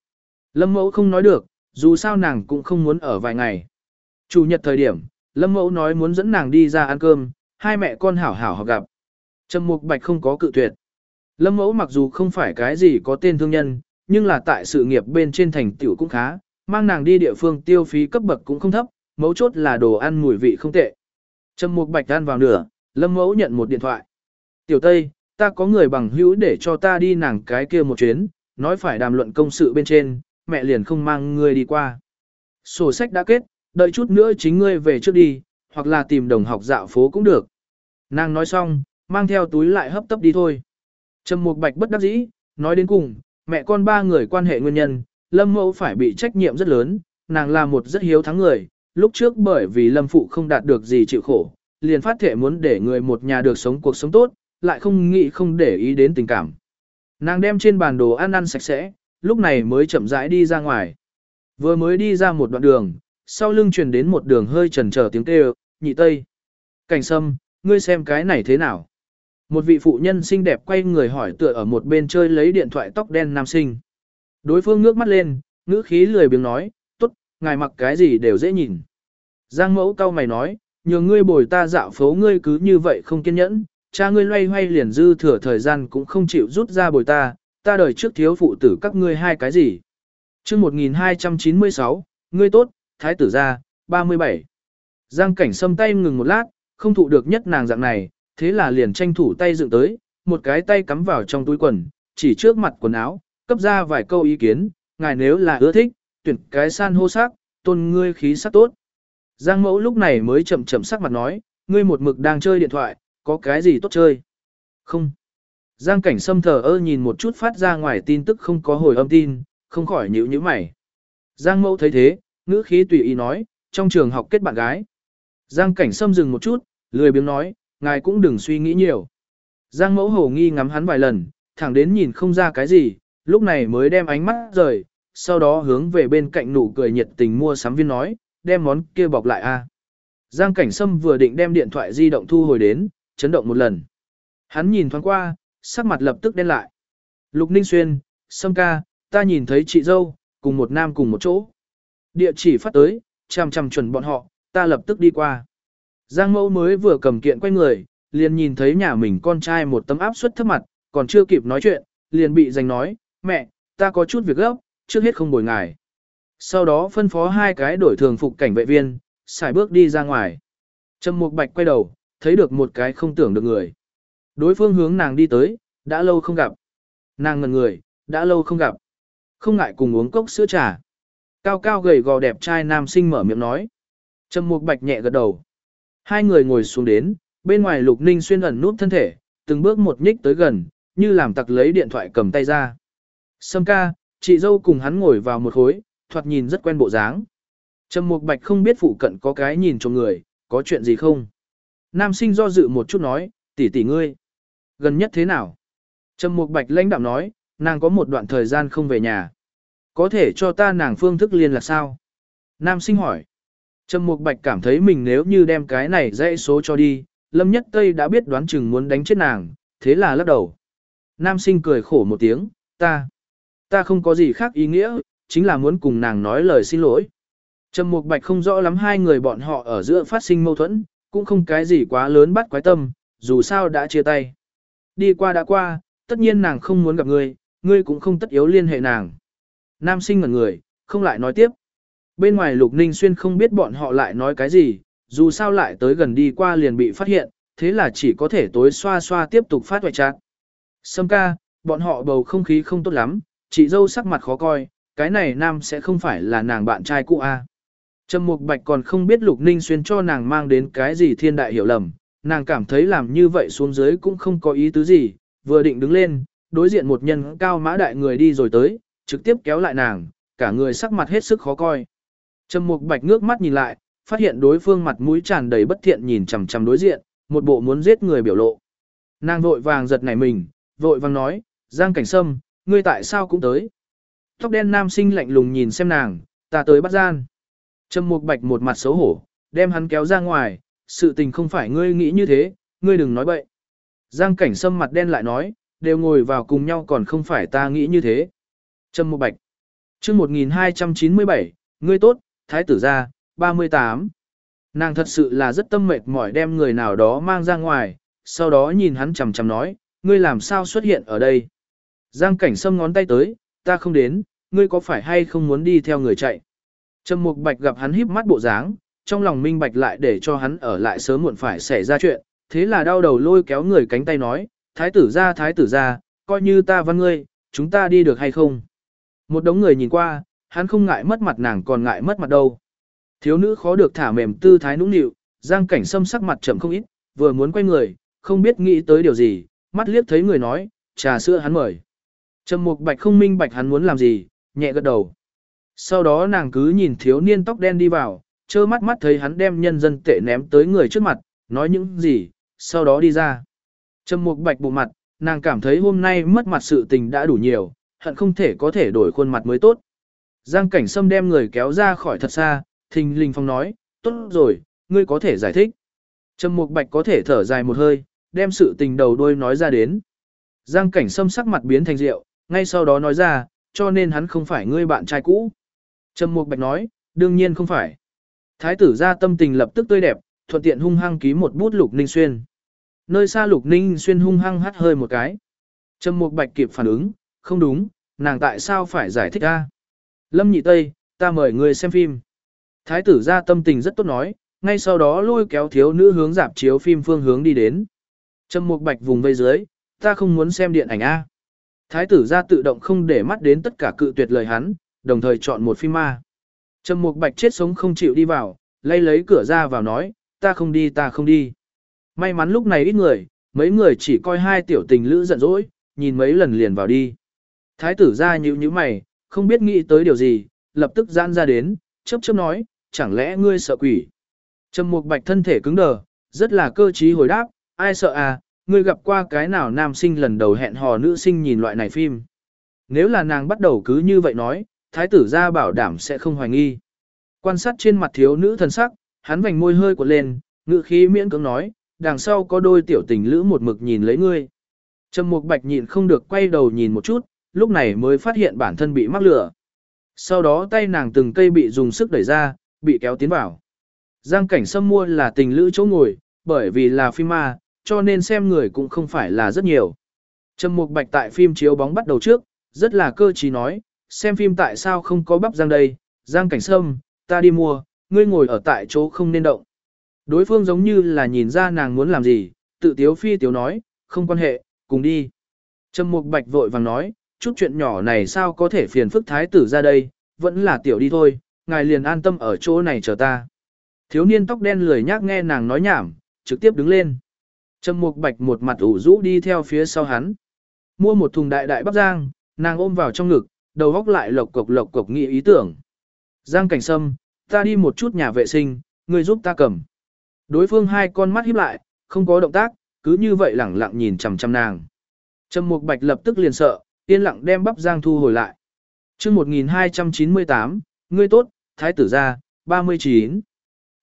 Lâm mẫu không nói được, dù sao nàng cũng không muốn ở vài ngày. Chủ nhật thời điểm, Lâm mẫu nói muốn dẫn nàng đi ra ăn cơm, hai mẹ con hảo hảo học gặp. Trầm Mục Bạch không có cự tuyệt. Lâm mẫu mặc dù không phải cái gì có tên thương nhân, nhưng là tại sự nghiệp bên trên thành tiểu cũng khá, mang nàng đi địa phương tiêu phí cấp bậc cũng không thấp, mấu chốt là đồ ăn mùi vị không tệ. Trầm Mục Bạch ăn vào nửa, Lâm mẫu nhận một điện thoại. Tiểu Tây, ta có người bằng hữu để cho ta đi nàng cái kia một chuyến, nói phải đàm luận công sự bên trên, mẹ liền không mang ngươi đi qua. Sổ sách đã kết, đợi chút nữa chính ngươi về trước đi, hoặc là tìm đồng học dạo phố cũng được. Nàng nói xong, mang theo túi lại hấp tấp đi thôi. Trầm Mục Bạch bất đắc dĩ, nói đến cùng, mẹ con ba người quan hệ nguyên nhân, Lâm Mẫu phải bị trách nhiệm rất lớn, nàng là một rất hiếu thắng người, lúc trước bởi vì Lâm Phụ không đạt được gì chịu khổ, liền phát thể muốn để người một nhà được sống cuộc sống tốt, lại không nghĩ không để ý đến tình cảm. Nàng đem trên bàn đồ ăn ăn sạch sẽ, lúc này mới chậm rãi đi ra ngoài. Vừa mới đi ra một đoạn đường, sau lưng truyền đến một đường hơi trần trở tiếng kêu, nhị tây. Cảnh sâm, ngươi xem cái này thế nào? Một vị phụ nhân xinh đẹp quay người hỏi tựa ở một bên chơi lấy điện thoại tóc đen nam sinh. Đối phương ngước mắt lên, ngữ khí lười biếng nói, tốt, ngài mặc cái gì đều dễ nhìn. Giang mẫu cao mày nói, nhờ ngươi bồi ta dạo phố ngươi cứ như vậy không kiên nhẫn, cha ngươi loay hoay liền dư thừa thời gian cũng không chịu rút ra bồi ta, ta đời trước thiếu phụ tử các ngươi hai cái gì. chương 1296, ngươi tốt, thái tử gia, 37. Giang cảnh xâm tay ngừng một lát, không thụ được nhất nàng dạng này, thế là liền tranh thủ tay dựng tới, một cái tay cắm vào trong túi quần, chỉ trước mặt quần áo, cấp ra vài câu ý kiến, ngài nếu là ưa thích, tuyển cái san hô sắc, tôn ngươi khí sắc tốt. Giang mẫu lúc này mới chậm chậm sắc mặt nói, ngươi một mực đang chơi điện thoại, có cái gì tốt chơi? Không. Giang cảnh sâm thờ ơ nhìn một chút phát ra ngoài tin tức không có hồi âm tin, không khỏi nhíu nhíu mày. Giang mẫu thấy thế, ngữ khí tùy ý nói, trong trường học kết bạn gái. Giang cảnh sâm dừng một chút, lười biếng nói, ngài cũng đừng suy nghĩ nhiều. Giang mẫu Hổ nghi ngắm hắn vài lần, thẳng đến nhìn không ra cái gì, lúc này mới đem ánh mắt rời, sau đó hướng về bên cạnh nụ cười nhiệt tình mua sắm viên nói, đem món kia bọc lại a. Giang cảnh sâm vừa định đem điện thoại di động thu hồi đến, chấn động một lần. Hắn nhìn thoáng qua, sắc mặt lập tức đen lại. Lục Ninh Xuyên, Sâm ca, ta nhìn thấy chị dâu, cùng một nam cùng một chỗ. Địa chỉ phát tới, chằm chằm chuẩn bọn họ, ta lập tức đi qua. Giang mẫu mới vừa cầm kiện quay người, liền nhìn thấy nhà mình con trai một tấm áp suất thấp mặt, còn chưa kịp nói chuyện, liền bị giành nói, mẹ, ta có chút việc gấp, trước hết không bồi ngài. Sau đó phân phó hai cái đổi thường phục cảnh vệ viên, xài bước đi ra ngoài. Trầm Mục Bạch quay đầu, thấy được một cái không tưởng được người. Đối phương hướng nàng đi tới, đã lâu không gặp. Nàng ngần người, đã lâu không gặp. Không ngại cùng uống cốc sữa trà. Cao cao gầy gò đẹp trai nam sinh mở miệng nói. Trầm Mục Bạch nhẹ gật đầu. Hai người ngồi xuống đến, bên ngoài Lục Ninh xuyên ẩn nút thân thể, từng bước một nhích tới gần, như làm tặc lấy điện thoại cầm tay ra. Sâm ca, chị dâu cùng hắn ngồi vào một khối, thoạt nhìn rất quen bộ dáng. Trầm Mục Bạch không biết phụ cận có cái nhìn cho người, có chuyện gì không? Nam sinh do dự một chút nói, tỷ tỷ ngươi. Gần nhất thế nào? Trầm Mục Bạch lãnh đạm nói, nàng có một đoạn thời gian không về nhà. Có thể cho ta nàng phương thức liên lạc sao? Nam sinh hỏi. Trầm Mục Bạch cảm thấy mình nếu như đem cái này dãy số cho đi, Lâm Nhất Tây đã biết đoán chừng muốn đánh chết nàng, thế là lắc đầu. Nam sinh cười khổ một tiếng, ta, ta không có gì khác ý nghĩa, chính là muốn cùng nàng nói lời xin lỗi. Trầm Mục Bạch không rõ lắm hai người bọn họ ở giữa phát sinh mâu thuẫn, cũng không cái gì quá lớn bắt quái tâm, dù sao đã chia tay. Đi qua đã qua, tất nhiên nàng không muốn gặp ngươi, ngươi cũng không tất yếu liên hệ nàng. Nam sinh ngẩn người, không lại nói tiếp. Bên ngoài Lục Ninh Xuyên không biết bọn họ lại nói cái gì, dù sao lại tới gần đi qua liền bị phát hiện, thế là chỉ có thể tối xoa xoa tiếp tục phát hoại trạng. Sâm ca, bọn họ bầu không khí không tốt lắm, chị dâu sắc mặt khó coi, cái này nam sẽ không phải là nàng bạn trai cũ a. À. Trầm Mục Bạch còn không biết Lục Ninh Xuyên cho nàng mang đến cái gì thiên đại hiểu lầm, nàng cảm thấy làm như vậy xuống dưới cũng không có ý tứ gì, vừa định đứng lên, đối diện một nhân cao mã đại người đi rồi tới, trực tiếp kéo lại nàng, cả người sắc mặt hết sức khó coi. Trầm Mục Bạch ngước mắt nhìn lại, phát hiện đối phương mặt mũi tràn đầy bất thiện nhìn chằm chằm đối diện, một bộ muốn giết người biểu lộ. Nàng vội vàng giật nảy mình, vội vàng nói, Giang Cảnh Sâm, ngươi tại sao cũng tới? Tóc đen nam sinh lạnh lùng nhìn xem nàng, ta tới bắt gian. Trầm Mục Bạch một mặt xấu hổ, đem hắn kéo ra ngoài, sự tình không phải ngươi nghĩ như thế, ngươi đừng nói bậy. Giang cảnh sâm mặt đen lại nói, đều ngồi vào cùng nhau còn không phải ta nghĩ như thế. Trầm Mục Bạch. Chương 1297, ngươi tốt, thái tử gia, 38. Nàng thật sự là rất tâm mệt mỏi đem người nào đó mang ra ngoài, sau đó nhìn hắn chằm chằm nói, ngươi làm sao xuất hiện ở đây? Giang cảnh sâm ngón tay tới, ta không đến, ngươi có phải hay không muốn đi theo người chạy? Trầm Mục Bạch gặp hắn híp mắt bộ dáng, trong lòng minh bạch lại để cho hắn ở lại sớm muộn phải xảy ra chuyện, thế là đau đầu lôi kéo người cánh tay nói, thái tử ra thái tử ra, coi như ta văn ngươi, chúng ta đi được hay không? Một đống người nhìn qua, hắn không ngại mất mặt nàng còn ngại mất mặt đâu. Thiếu nữ khó được thả mềm tư thái nũng nịu, giang cảnh sâm sắc mặt chậm không ít, vừa muốn quay người, không biết nghĩ tới điều gì, mắt liếc thấy người nói, trà sữa hắn mời. Trầm Mục Bạch không minh bạch hắn muốn làm gì, nhẹ gật đầu. Sau đó nàng cứ nhìn thiếu niên tóc đen đi vào, trơ mắt mắt thấy hắn đem nhân dân tệ ném tới người trước mặt, nói những gì, sau đó đi ra. Trầm Mục Bạch bộ mặt, nàng cảm thấy hôm nay mất mặt sự tình đã đủ nhiều, hận không thể có thể đổi khuôn mặt mới tốt. Giang Cảnh Sâm đem người kéo ra khỏi thật xa, Thình Linh Phong nói, tốt rồi, ngươi có thể giải thích. Trầm Mục Bạch có thể thở dài một hơi, đem sự tình đầu đuôi nói ra đến. Giang cảnh sâm sắc mặt biến thành rượu, ngay sau đó nói ra, cho nên hắn không phải ngươi bạn trai cũ. Trầm Mục Bạch nói, đương nhiên không phải. Thái tử ra tâm tình lập tức tươi đẹp, thuận tiện hung hăng ký một bút Lục Ninh Xuyên. Nơi xa Lục Ninh Xuyên hung hăng hắt hơi một cái. Trầm Mục Bạch kịp phản ứng, không đúng, nàng tại sao phải giải thích ra. Lâm Nhị Tây, ta mời ngươi xem phim. Thái tử ra tâm tình rất tốt nói, ngay sau đó lôi kéo thiếu nữ hướng dạp chiếu phim phương hướng đi đến. Trầm Mục Bạch vùng vây dưới, ta không muốn xem điện ảnh A. Thái tử ra tự động không để mắt đến tất cả cự tuyệt lời hắn, đồng thời chọn một phim ma. Trầm Mục Bạch chết sống không chịu đi vào, lay lấy cửa ra vào nói, ta không đi ta không đi. May mắn lúc này ít người, mấy người chỉ coi hai tiểu tình lữ giận dỗi, nhìn mấy lần liền vào đi. Thái tử ra nhíu nhíu mày, không biết nghĩ tới điều gì, lập tức giãn ra đến, chớp chớp nói, chẳng lẽ ngươi sợ quỷ. Trầm Mục Bạch thân thể cứng đờ, rất là cơ trí hồi đáp, ai sợ à, ngươi gặp qua cái nào nam sinh lần đầu hẹn hò nữ sinh nhìn loại này phim. Nếu là nàng bắt đầu cứ như vậy nói, thái tử gia bảo đảm sẽ không hoài nghi. Quan sát trên mặt thiếu nữ thần sắc, hắn vành môi hơi của lên, ngữ khí miễn cưỡng nói, đằng sau có đôi tiểu tình lữ một mực nhìn lấy ngươi. Trầm Mục Bạch nhịn không được quay đầu nhìn một chút, lúc này mới phát hiện bản thân bị mắc lửa. Sau đó tay nàng từng cây bị dùng sức đẩy ra, bị kéo tiến vào. Giang cảnh sâm mua là tình lữ chỗ ngồi, bởi vì là phim ma, cho nên xem người cũng không phải là rất nhiều. Trầm Mục Bạch tại phim chiếu bóng bắt đầu trước, rất là cơ trí nói, xem phim tại sao không có bắp Giang đây, Giang cảnh sâm, ta đi mua, ngươi ngồi ở tại chỗ không nên động. Đối phương giống như là nhìn ra nàng muốn làm gì, tự tiếu phi tiếu nói, không quan hệ, cùng đi. Trầm Mục Bạch vội vàng nói, chút chuyện nhỏ này sao có thể phiền phức thái tử ra đây, vẫn là tiểu đi thôi, ngài liền an tâm ở chỗ này chờ ta. Thiếu niên tóc đen lười nhác nghe nàng nói nhảm, trực tiếp đứng lên. Trầm Mục Bạch một mặt ủ rũ đi theo phía sau hắn. Mua một thùng đại đại bắp giang, nàng ôm vào trong ngực, đầu góc lại lộc cục lộc cục nghĩ ý tưởng. Giang cảnh sâm, ta đi một chút nhà vệ sinh, ngươi giúp ta cầm. Đối phương hai con mắt híp lại, không có động tác, cứ như vậy lẳng lặng nhìn chằm chằm nàng. Trầm Mục Bạch lập tức liền sợ, yên lặng đem bắp giang thu hồi lại. Chương 1298, ngươi tốt, thái tử gia, 39.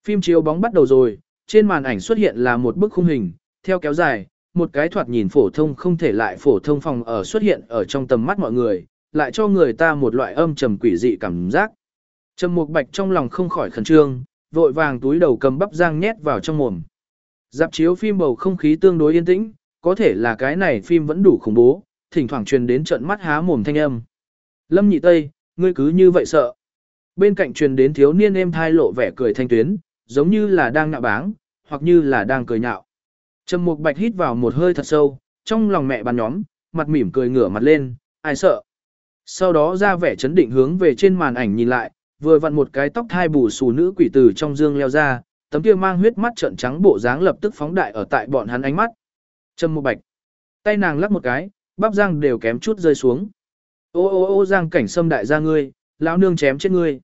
Phim chiếu bóng bắt đầu rồi, trên màn ảnh xuất hiện là một bức khung hình, theo kéo dài, một cái thoạt nhìn phổ thông không thể lại phổ thông phòng ở xuất hiện ở trong tầm mắt mọi người, lại cho người ta một loại âm trầm quỷ dị cảm giác. Trầm Mục Bạch trong lòng không khỏi khẩn trương, vội vàng túi đầu cầm bắp giang nhét vào trong mồm. Dạp chiếu phim bầu không khí tương đối yên tĩnh, có thể là cái này phim vẫn đủ khủng bố, thỉnh thoảng truyền đến trận mắt há mồm thanh âm. Lâm Nhị Tây, ngươi cứ như vậy sợ. Bên cạnh truyền đến thiếu niên em thai lộ vẻ cười thanh tuyến, giống như là đang nạ báng, hoặc như là đang cười nhạo. Trầm Mục Bạch hít vào một hơi thật sâu, trong lòng mẹ bàn nhóm, mặt mỉm cười ngửa mặt lên, ai sợ. Sau đó ra vẻ chấn định hướng về trên màn ảnh nhìn lại, vừa vặn một cái tóc thai bù xù nữ quỷ tử trong dương leo ra, tấm kia mang huyết mắt trợn trắng bộ dáng lập tức phóng đại ở tại bọn hắn ánh mắt. Trầm Mục Bạch, tay nàng lắc một cái, bắp răng đều kém chút rơi xuống. Ô ô ô Giang cảnh sâm đại gia ngươi, lão nương chém chết ngươi.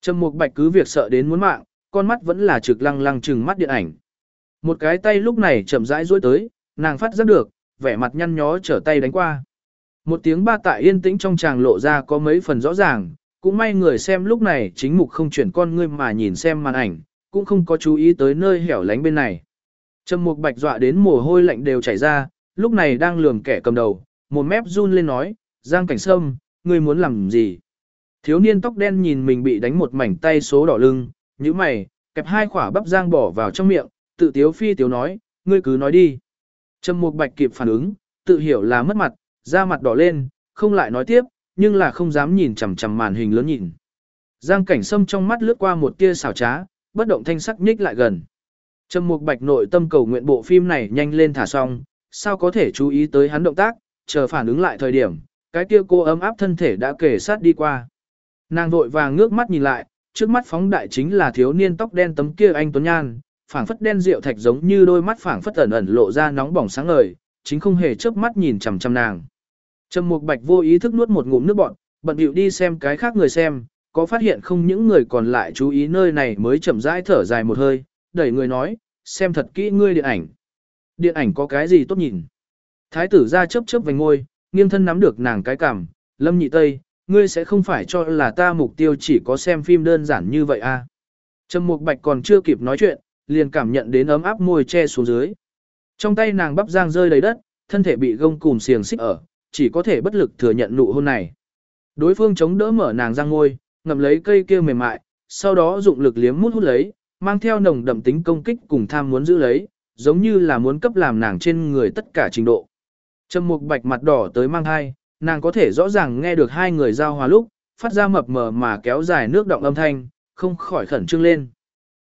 Trầm Mục Bạch cứ việc sợ đến muốn mạng, con mắt vẫn là trực lăng lăng trừng mắt điện ảnh. Một cái tay lúc này chậm rãi duỗi tới, nàng phát giác được, vẻ mặt nhăn nhó trở tay đánh qua. Một tiếng ba tại yên tĩnh trong tràng lộ ra có mấy phần rõ ràng, cũng may người xem lúc này chính mục không chuyển con ngươi mà nhìn xem màn ảnh, cũng không có chú ý tới nơi hẻo lánh bên này. Trầm Mục Bạch dọa đến mồ hôi lạnh đều chảy ra, lúc này đang lường kẻ cầm đầu, một mép run lên nói, Giang Cảnh Sâm, ngươi muốn làm gì? Thiếu niên tóc đen nhìn mình bị đánh một mảnh tay số đỏ lưng, như mày, kẹp hai khỏa bắp giang bỏ vào trong miệng, tự tiếu phi tiếu nói, ngươi cứ nói đi. Trầm Mục Bạch kịp phản ứng, tự hiểu là mất mặt, da mặt đỏ lên, không lại nói tiếp, nhưng là không dám nhìn chằm chằm màn hình lớn nhìn. Giang Cảnh Sâm trong mắt lướt qua một tia xảo trá, bất động thanh sắc nhích lại gần. Trầm Mục Bạch nội tâm cầu nguyện bộ phim này nhanh lên thả xong, sao có thể chú ý tới hắn động tác, chờ phản ứng lại thời điểm, cái kia cô ấm áp thân thể đã kề sát đi qua. Nàng vội vàng ngước mắt nhìn lại, trước mắt phóng đại chính là thiếu niên tóc đen tấm kia anh Tuấn Nhan, phảng phất đen rượu thạch giống như đôi mắt phảng phất ẩn ẩn lộ ra nóng bỏng sáng ngời, chính không hề chớp mắt nhìn chằm chằm nàng. Trầm Mục Bạch vô ý thức nuốt một ngụm nước bọt, bận bịu đi xem cái khác người xem, có phát hiện không những người còn lại chú ý nơi này mới chậm rãi thở dài một hơi, đẩy người nói, xem thật kỹ ngươi điện ảnh. Điện ảnh có cái gì tốt nhìn? Thái tử ra chớp chớp vành ngôi, nghiêng thân nắm được nàng cái cảm, Lâm Nhị Tây, ngươi sẽ không phải cho là ta mục tiêu chỉ có xem phim đơn giản như vậy à? Trầm Mục Bạch còn chưa kịp nói chuyện, liền cảm nhận đến ấm áp môi che xuống dưới. Trong tay nàng bắp giang rơi đầy đất, thân thể bị gông cùm xiềng xích ở, chỉ có thể bất lực thừa nhận nụ hôn này. Đối phương chống đỡ mở nàng ra ngôi, ngậm lấy cây kia mềm mại, sau đó dụng lực liếm mút hút lấy, mang theo nồng đậm tính công kích cùng tham muốn giữ lấy, giống như là muốn cấp làm nàng trên người tất cả trình độ. Trầm mục bạch mặt đỏ tới mang hai, nàng có thể rõ ràng nghe được hai người giao hòa lúc, phát ra mập mờ mà kéo dài nước động âm thanh, không khỏi khẩn trương lên.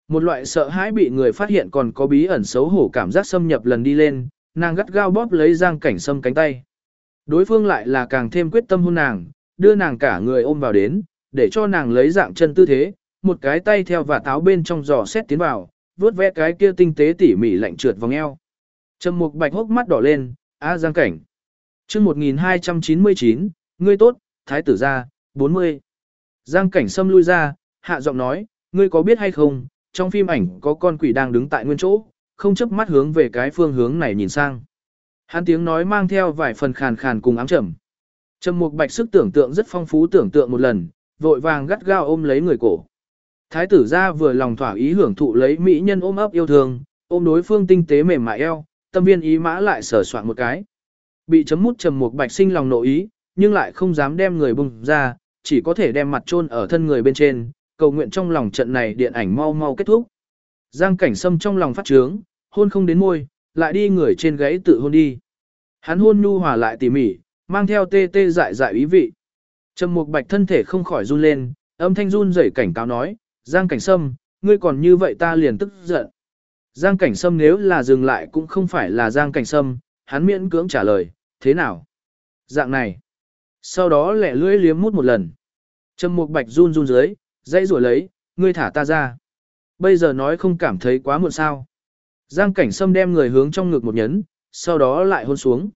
Một loại sợ hãi bị người phát hiện còn có bí ẩn xấu hổ cảm giác xâm nhập lần đi lên, nàng gắt gao bóp lấy giang cảnh sâm cánh tay. Đối phương lại là càng thêm quyết tâm hôn nàng, đưa nàng cả người ôm vào đến, để cho nàng lấy dạng chân tư thế, một cái tay theo và táo bên trong giò xét tiến vào, vuốt ve cái kia tinh tế tỉ mỉ lạnh trượt vòng eo. Trầm Mục Bạch hốc mắt đỏ lên, "A Giang Cảnh." Chương 1299, "Ngươi tốt, thái tử gia." 40. Giang Cảnh xâm lui ra, hạ giọng nói, "Ngươi có biết hay không, trong phim ảnh có con quỷ đang đứng tại nguyên chỗ, không chấp mắt hướng về cái phương hướng này nhìn sang." Hắn tiếng nói mang theo vài phần khàn khàn cùng ám trầm. Trầm Mục Bạch sức tưởng tượng rất phong phú tưởng tượng một lần, vội vàng gắt gao ôm lấy người cổ. Thái tử gia vừa lòng thỏa ý hưởng thụ lấy mỹ nhân ôm ấp yêu thương, ôm đối phương tinh tế mềm mại eo, tâm viên ý mã lại sở soạn một cái. Bị chấm mút trầm một bạch sinh lòng nội ý, nhưng lại không dám đem người bùng ra, chỉ có thể đem mặt chôn ở thân người bên trên, cầu nguyện trong lòng trận này điện ảnh mau mau kết thúc. Giang cảnh sâm trong lòng phát trướng, hôn không đến môi, lại đi người trên gáy tự hôn đi. Hắn hôn nhu hòa lại tỉ mỉ, mang theo tê tê dại dại ý vị. Trầm Mục Bạch thân thể không khỏi run lên, âm thanh run rẩy cảnh cáo nói, Giang Cảnh Sâm, ngươi còn như vậy ta liền tức giận. Giang Cảnh Sâm nếu là dừng lại cũng không phải là Giang Cảnh Sâm, hắn miễn cưỡng trả lời, thế nào? Dạng này. Sau đó lẹ lưỡi liếm mút một lần. Trầm Mục Bạch run run dưới, dãy rủa lấy, ngươi thả ta ra. Bây giờ nói không cảm thấy quá muộn sao. Giang Cảnh Sâm đem người hướng trong ngực một nhấn, sau đó lại hôn xuống.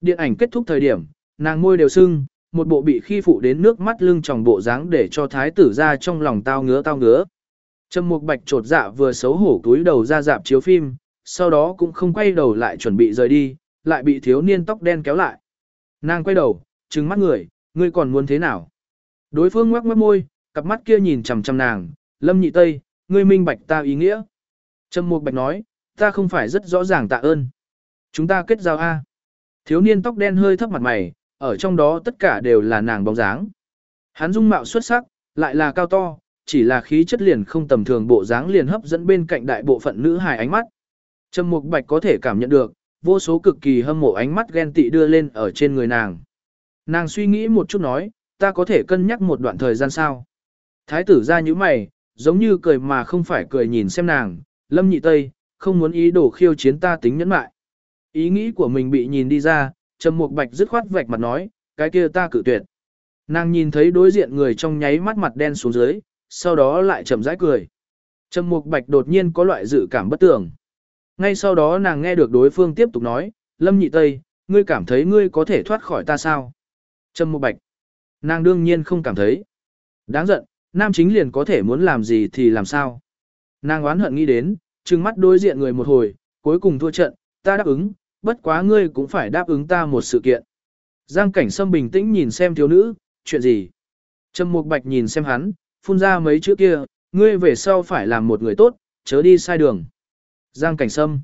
Điện ảnh kết thúc thời điểm, nàng môi đều sưng, một bộ bị khi phụ đến nước mắt lưng tròng bộ dáng để cho thái tử ra trong lòng tao ngứa tao ngứa. Trầm Mục Bạch trột dạ vừa xấu hổ túi đầu ra dạp chiếu phim, sau đó cũng không quay đầu lại chuẩn bị rời đi, lại bị thiếu niên tóc đen kéo lại. Nàng quay đầu, trừng mắt người, ngươi còn muốn thế nào? Đối phương ngoắc mắt môi, cặp mắt kia nhìn chằm chằm nàng, Lâm Nhị Tây, ngươi minh bạch ta ý nghĩa. Trầm Mục Bạch nói, ta không phải rất rõ ràng tạ ơn. Chúng ta kết giao A. Thiếu niên tóc đen hơi thấp mặt mày, ở trong đó tất cả đều là nàng bóng dáng. Hắn dung mạo xuất sắc, lại là cao to, chỉ là khí chất liền không tầm thường bộ dáng liền hấp dẫn bên cạnh đại bộ phận nữ hài ánh mắt. Trầm Mục Bạch có thể cảm nhận được, vô số cực kỳ hâm mộ ánh mắt ghen tị đưa lên ở trên người nàng. Nàng suy nghĩ một chút nói, ta có thể cân nhắc một đoạn thời gian sao. Thái tử ra như mày, giống như cười mà không phải cười nhìn xem nàng, lâm nhị tây, không muốn ý đồ khiêu chiến ta tính nhẫn mại. Ý nghĩ của mình bị nhìn đi ra, Trầm Mục Bạch dứt khoát vạch mặt nói, cái kia ta cự tuyệt. Nàng nhìn thấy đối diện người trong nháy mắt mặt đen xuống dưới, sau đó lại chậm rãi cười. Trầm Mục Bạch đột nhiên có loại dự cảm bất tường. Ngay sau đó nàng nghe được đối phương tiếp tục nói, Lâm Nhị Tây, ngươi cảm thấy ngươi có thể thoát khỏi ta sao? Trầm Mục Bạch. Nàng đương nhiên không cảm thấy. Đáng giận, nam chính liền có thể muốn làm gì thì làm sao? Nàng oán hận nghĩ đến, trừng mắt đối diện người một hồi, cuối cùng thua trận, ta đáp ứng, bất quá ngươi cũng phải đáp ứng ta một sự kiện. Giang cảnh sâm bình tĩnh nhìn xem thiếu nữ, chuyện gì? Trầm Mục Bạch nhìn xem hắn, phun ra mấy chữ kia, ngươi về sau phải làm một người tốt, chớ đi sai đường. Giang cảnh sâm.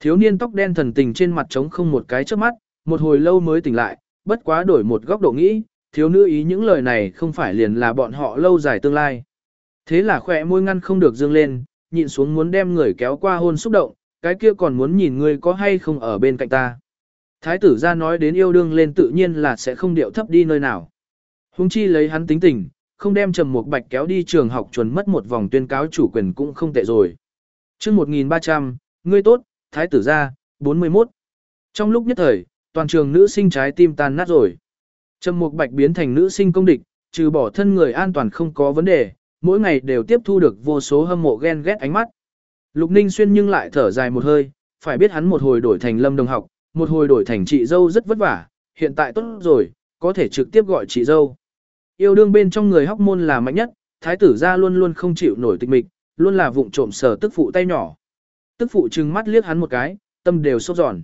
Thiếu niên tóc đen thần tình trên mặt trống không một cái trước mắt, một hồi lâu mới tỉnh lại, bất quá đổi một góc độ nghĩ, thiếu nữ ý những lời này không phải liền là bọn họ lâu dài tương lai. Thế là khỏe môi ngăn không được dương lên, nhịn xuống muốn đem người kéo qua hôn xúc động, cái kia còn muốn nhìn ngươi có hay không ở bên cạnh ta. Thái tử ra nói đến yêu đương lên tự nhiên là sẽ không điệu thấp đi nơi nào. Hùng chi lấy hắn tính tình, không đem trầm một bạch kéo đi trường học chuẩn mất một vòng tuyên cáo chủ quyền cũng không tệ rồi. chương 1300, ngươi tốt, thái tử ra, 41. Trong lúc nhất thời, toàn trường nữ sinh trái tim tan nát rồi. Trầm Mục Bạch biến thành nữ sinh công địch, trừ bỏ thân người an toàn không có vấn đề, mỗi ngày đều tiếp thu được vô số hâm mộ ghen ghét ánh mắt. Lục Ninh Xuyên nhưng lại thở dài một hơi, phải biết hắn một hồi đổi thành lâm đồng học, một hồi đổi thành chị dâu rất vất vả, hiện tại tốt rồi, có thể trực tiếp gọi chị dâu. Yêu đương bên trong người hóc môn là mạnh nhất, thái tử gia luôn luôn không chịu nổi tịch mịch, luôn là vụng trộm sờ tức phụ tay nhỏ. Tức phụ trừng mắt liếc hắn một cái, tâm đều sốt giòn.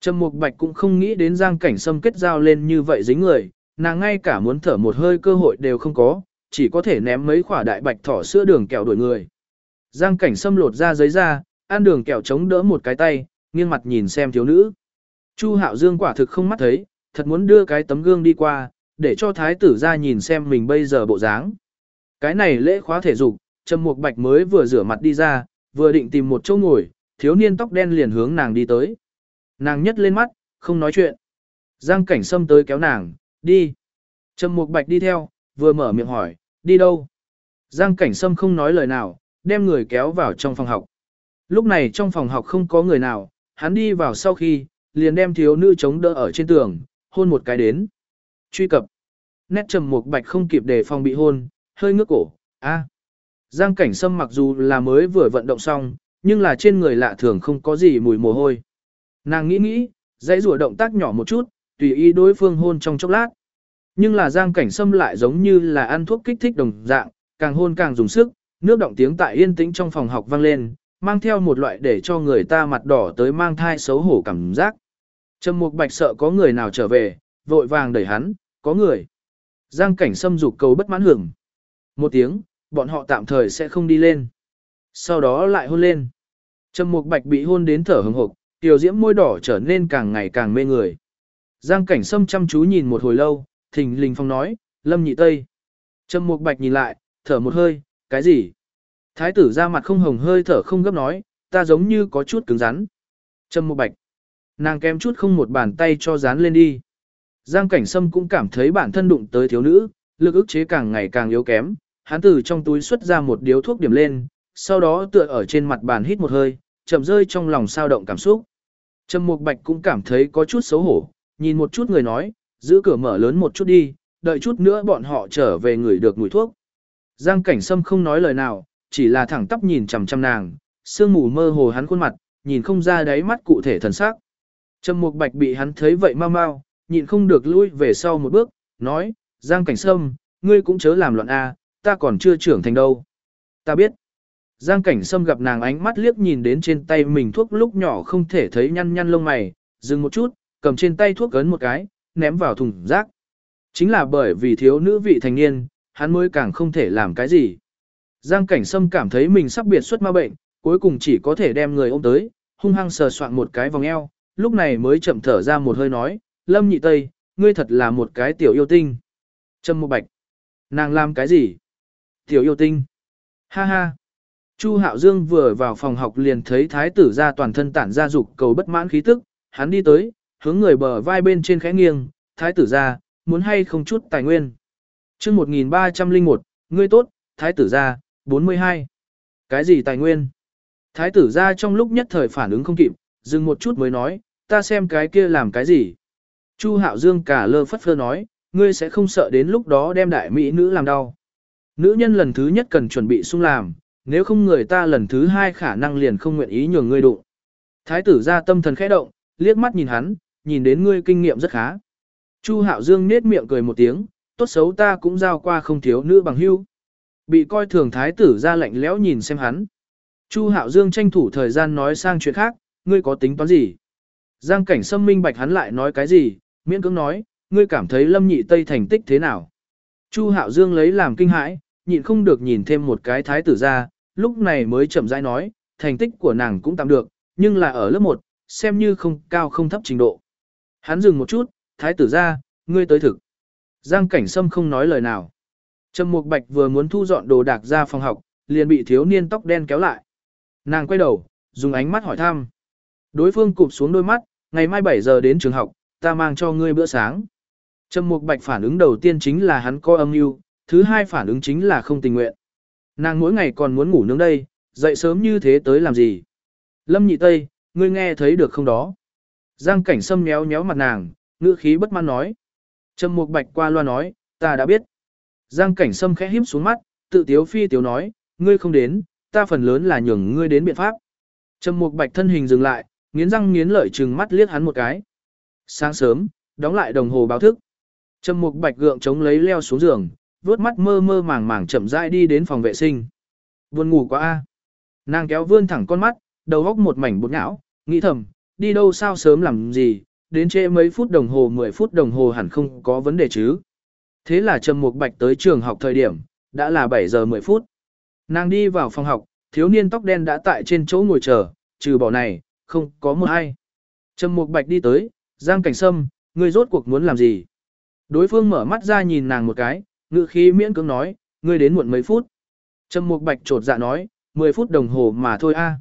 Trầm Mục Bạch cũng không nghĩ đến Giang Cảnh Sâm kết giao lên như vậy dính người, nàng ngay cả muốn thở một hơi cơ hội đều không có, chỉ có thể ném mấy quả đại bạch thỏ sữa đường kẹo đuổi người. Giang cảnh xâm lột ra giấy ra, ăn đường kẹo chống đỡ một cái tay, nghiêng mặt nhìn xem thiếu nữ. Chu Hạo Dương quả thực không mắt thấy, thật muốn đưa cái tấm gương đi qua, để cho thái tử ra nhìn xem mình bây giờ bộ dáng. Cái này lễ khóa thể dục, Trầm Mục Bạch mới vừa rửa mặt đi ra, vừa định tìm một chỗ ngồi, thiếu niên tóc đen liền hướng nàng đi tới. Nàng nhấc lên mắt, không nói chuyện. Giang Cảnh Sâm tới kéo nàng, đi. Trầm Mục Bạch đi theo, vừa mở miệng hỏi, đi đâu? Giang Cảnh Sâm không nói lời nào, đem người kéo vào trong phòng học. Lúc này trong phòng học không có người nào, hắn đi vào sau khi, liền đem thiếu nữ chống đỡ ở trên tường, hôn một cái đến. Truy cập. Nét trầm mục bạch không kịp để phòng bị hôn, hơi ngước cổ, a. Giang cảnh sâm mặc dù là mới vừa vận động xong, nhưng là trên người lạ thường không có gì mùi mồ hôi. Nàng nghĩ nghĩ, dãy rùa động tác nhỏ một chút, tùy ý đối phương hôn trong chốc lát. Nhưng là giang cảnh sâm lại giống như là ăn thuốc kích thích đồng dạng, càng hôn càng dùng sức, nước động tiếng tại yên tĩnh trong phòng học vang lên, mang theo một loại để cho người ta mặt đỏ tới mang thai xấu hổ cảm giác. Trầm Mục Bạch sợ có người nào trở về, vội vàng đẩy hắn, có người. Giang cảnh xâm dục cầu bất mãn hưởng. Một tiếng, bọn họ tạm thời sẽ không đi lên. Sau đó lại hôn lên. Trầm Mục Bạch bị hôn đến thở hừng hực, tiểu diễm môi đỏ trở nên càng ngày càng mê người. Giang cảnh xâm chăm chú nhìn một hồi lâu, thình lình phong nói, lâm nhị tây. Trầm Mục Bạch nhìn lại, thở một hơi, cái gì? Thái tử ra mặt không hồng hơi thở không gấp nói, ta giống như có chút cứng rắn. Trầm một Bạch. Nàng kém chút không một bàn tay cho dán lên đi. Giang Cảnh Sâm cũng cảm thấy bản thân đụng tới thiếu nữ, lực ức chế càng ngày càng yếu kém, hắn từ trong túi xuất ra một điếu thuốc điểm lên, sau đó tựa ở trên mặt bàn hít một hơi, chậm rơi trong lòng sao động cảm xúc. Trầm Mục Bạch cũng cảm thấy có chút xấu hổ, nhìn một chút người nói, giữ cửa mở lớn một chút đi, đợi chút nữa bọn họ trở về người được mùi thuốc. Giang Cảnh Sâm không nói lời nào, chỉ là thẳng tắp nhìn chằm chằm nàng, sương mù mơ hồ hắn khuôn mặt, nhìn không ra đáy mắt cụ thể thần sắc. Trầm Mục Bạch bị hắn thấy vậy mau mau, nhịn không được lui về sau một bước, nói, Giang Cảnh Sâm, ngươi cũng chớ làm loạn a, ta còn chưa trưởng thành đâu. Ta biết. Giang Cảnh Sâm gặp nàng ánh mắt liếc nhìn đến trên tay mình thuốc lúc nhỏ không thể thấy nhăn nhăn lông mày, dừng một chút, cầm trên tay thuốc ấn một cái, ném vào thùng rác. Chính là bởi vì thiếu nữ vị thành niên, hắn mới càng không thể làm cái gì. Giang Cảnh Sâm cảm thấy mình sắp biệt xuất ma bệnh, cuối cùng chỉ có thể đem người ôm tới, hung hăng sờ soạn một cái vòng eo, lúc này mới chậm thở ra một hơi nói, Lâm Nhị Tây, ngươi thật là một cái tiểu yêu tinh. Trâm Mộ Bạch, nàng làm cái gì? Tiểu yêu tinh. Ha ha. Chu Hạo Dương vừa vào phòng học liền thấy thái tử ra toàn thân tản ra dục cầu bất mãn khí tức, hắn đi tới, hướng người bờ vai bên trên khẽ nghiêng, thái tử ra, muốn hay không chút tài nguyên chương 1301, ngươi tốt, thái tử gia, 42. Cái gì tài nguyên? Thái tử gia trong lúc nhất thời phản ứng không kịp, dừng một chút mới nói, ta xem cái kia làm cái gì. Chu Hạo Dương cả lơ phất phơ nói, ngươi sẽ không sợ đến lúc đó đem đại mỹ nữ làm đau. Nữ nhân lần thứ nhất cần chuẩn bị sung làm, nếu không người ta lần thứ hai khả năng liền không nguyện ý nhường ngươi đụng. Thái tử ra tâm thần khẽ động, liếc mắt nhìn hắn, nhìn đến ngươi kinh nghiệm rất khá. Chu Hạo Dương nết miệng cười một tiếng, tốt xấu ta cũng giao qua không thiếu nữ bằng hưu. Bị coi thường thái tử ra lạnh lẽo nhìn xem hắn. Chu Hạo Dương tranh thủ thời gian nói sang chuyện khác, ngươi có tính toán gì? Giang cảnh sâm minh bạch hắn lại nói cái gì, miễn cưỡng nói, ngươi cảm thấy lâm nhị tây thành tích thế nào? Chu Hạo Dương lấy làm kinh hãi, nhịn không được nhìn thêm một cái thái tử ra, lúc này mới chậm rãi nói, thành tích của nàng cũng tạm được, nhưng là ở lớp 1, xem như không cao không thấp trình độ. Hắn dừng một chút, thái tử ra, ngươi tới thực. Giang cảnh sâm không nói lời nào. Trầm Mục Bạch vừa muốn thu dọn đồ đạc ra phòng học, liền bị thiếu niên tóc đen kéo lại. Nàng quay đầu, dùng ánh mắt hỏi thăm. Đối phương cụp xuống đôi mắt, ngày mai 7 giờ đến trường học, ta mang cho ngươi bữa sáng. Trầm Mục Bạch phản ứng đầu tiên chính là hắn có âm mưu, thứ hai phản ứng chính là không tình nguyện. Nàng mỗi ngày còn muốn ngủ nướng đây, dậy sớm như thế tới làm gì? Lâm Nhị Tây, ngươi nghe thấy được không đó? Giang Cảnh Sâm méo méo mặt nàng, ngữ khí bất mãn nói. Trầm Mục Bạch qua loa nói, ta đã biết. Giang Cảnh Sâm khẽ híp xuống mắt, tự tiếu phi tiếu nói, ngươi không đến, ta phần lớn là nhường ngươi đến biện pháp. Trầm Mục Bạch thân hình dừng lại, nghiến răng nghiến lợi trừng mắt liếc hắn một cái. Sáng sớm, đóng lại đồng hồ báo thức. Trầm Mục Bạch gượng chống lấy leo xuống giường, vớt mắt mơ mơ màng màng chậm rãi đi đến phòng vệ sinh. Buồn ngủ quá a. Nàng kéo vươn thẳng con mắt, đầu óc một mảnh bột não, nghĩ thầm, đi đâu sao sớm làm gì, đến trễ mấy phút đồng hồ 10 phút đồng hồ hẳn không có vấn đề chứ. Thế là Trầm Mục Bạch tới trường học thời điểm, đã là 7 giờ 10 phút. Nàng đi vào phòng học, thiếu niên tóc đen đã tại trên chỗ ngồi chờ, trừ bỏ này, không có một ai. Trầm Mục Bạch đi tới, Giang Cảnh Sâm, ngươi rốt cuộc muốn làm gì? Đối phương mở mắt ra nhìn nàng một cái, ngữ khí miễn cưỡng nói, ngươi đến muộn mấy phút. Trầm Mục Bạch trột dạ nói, 10 phút đồng hồ mà thôi a.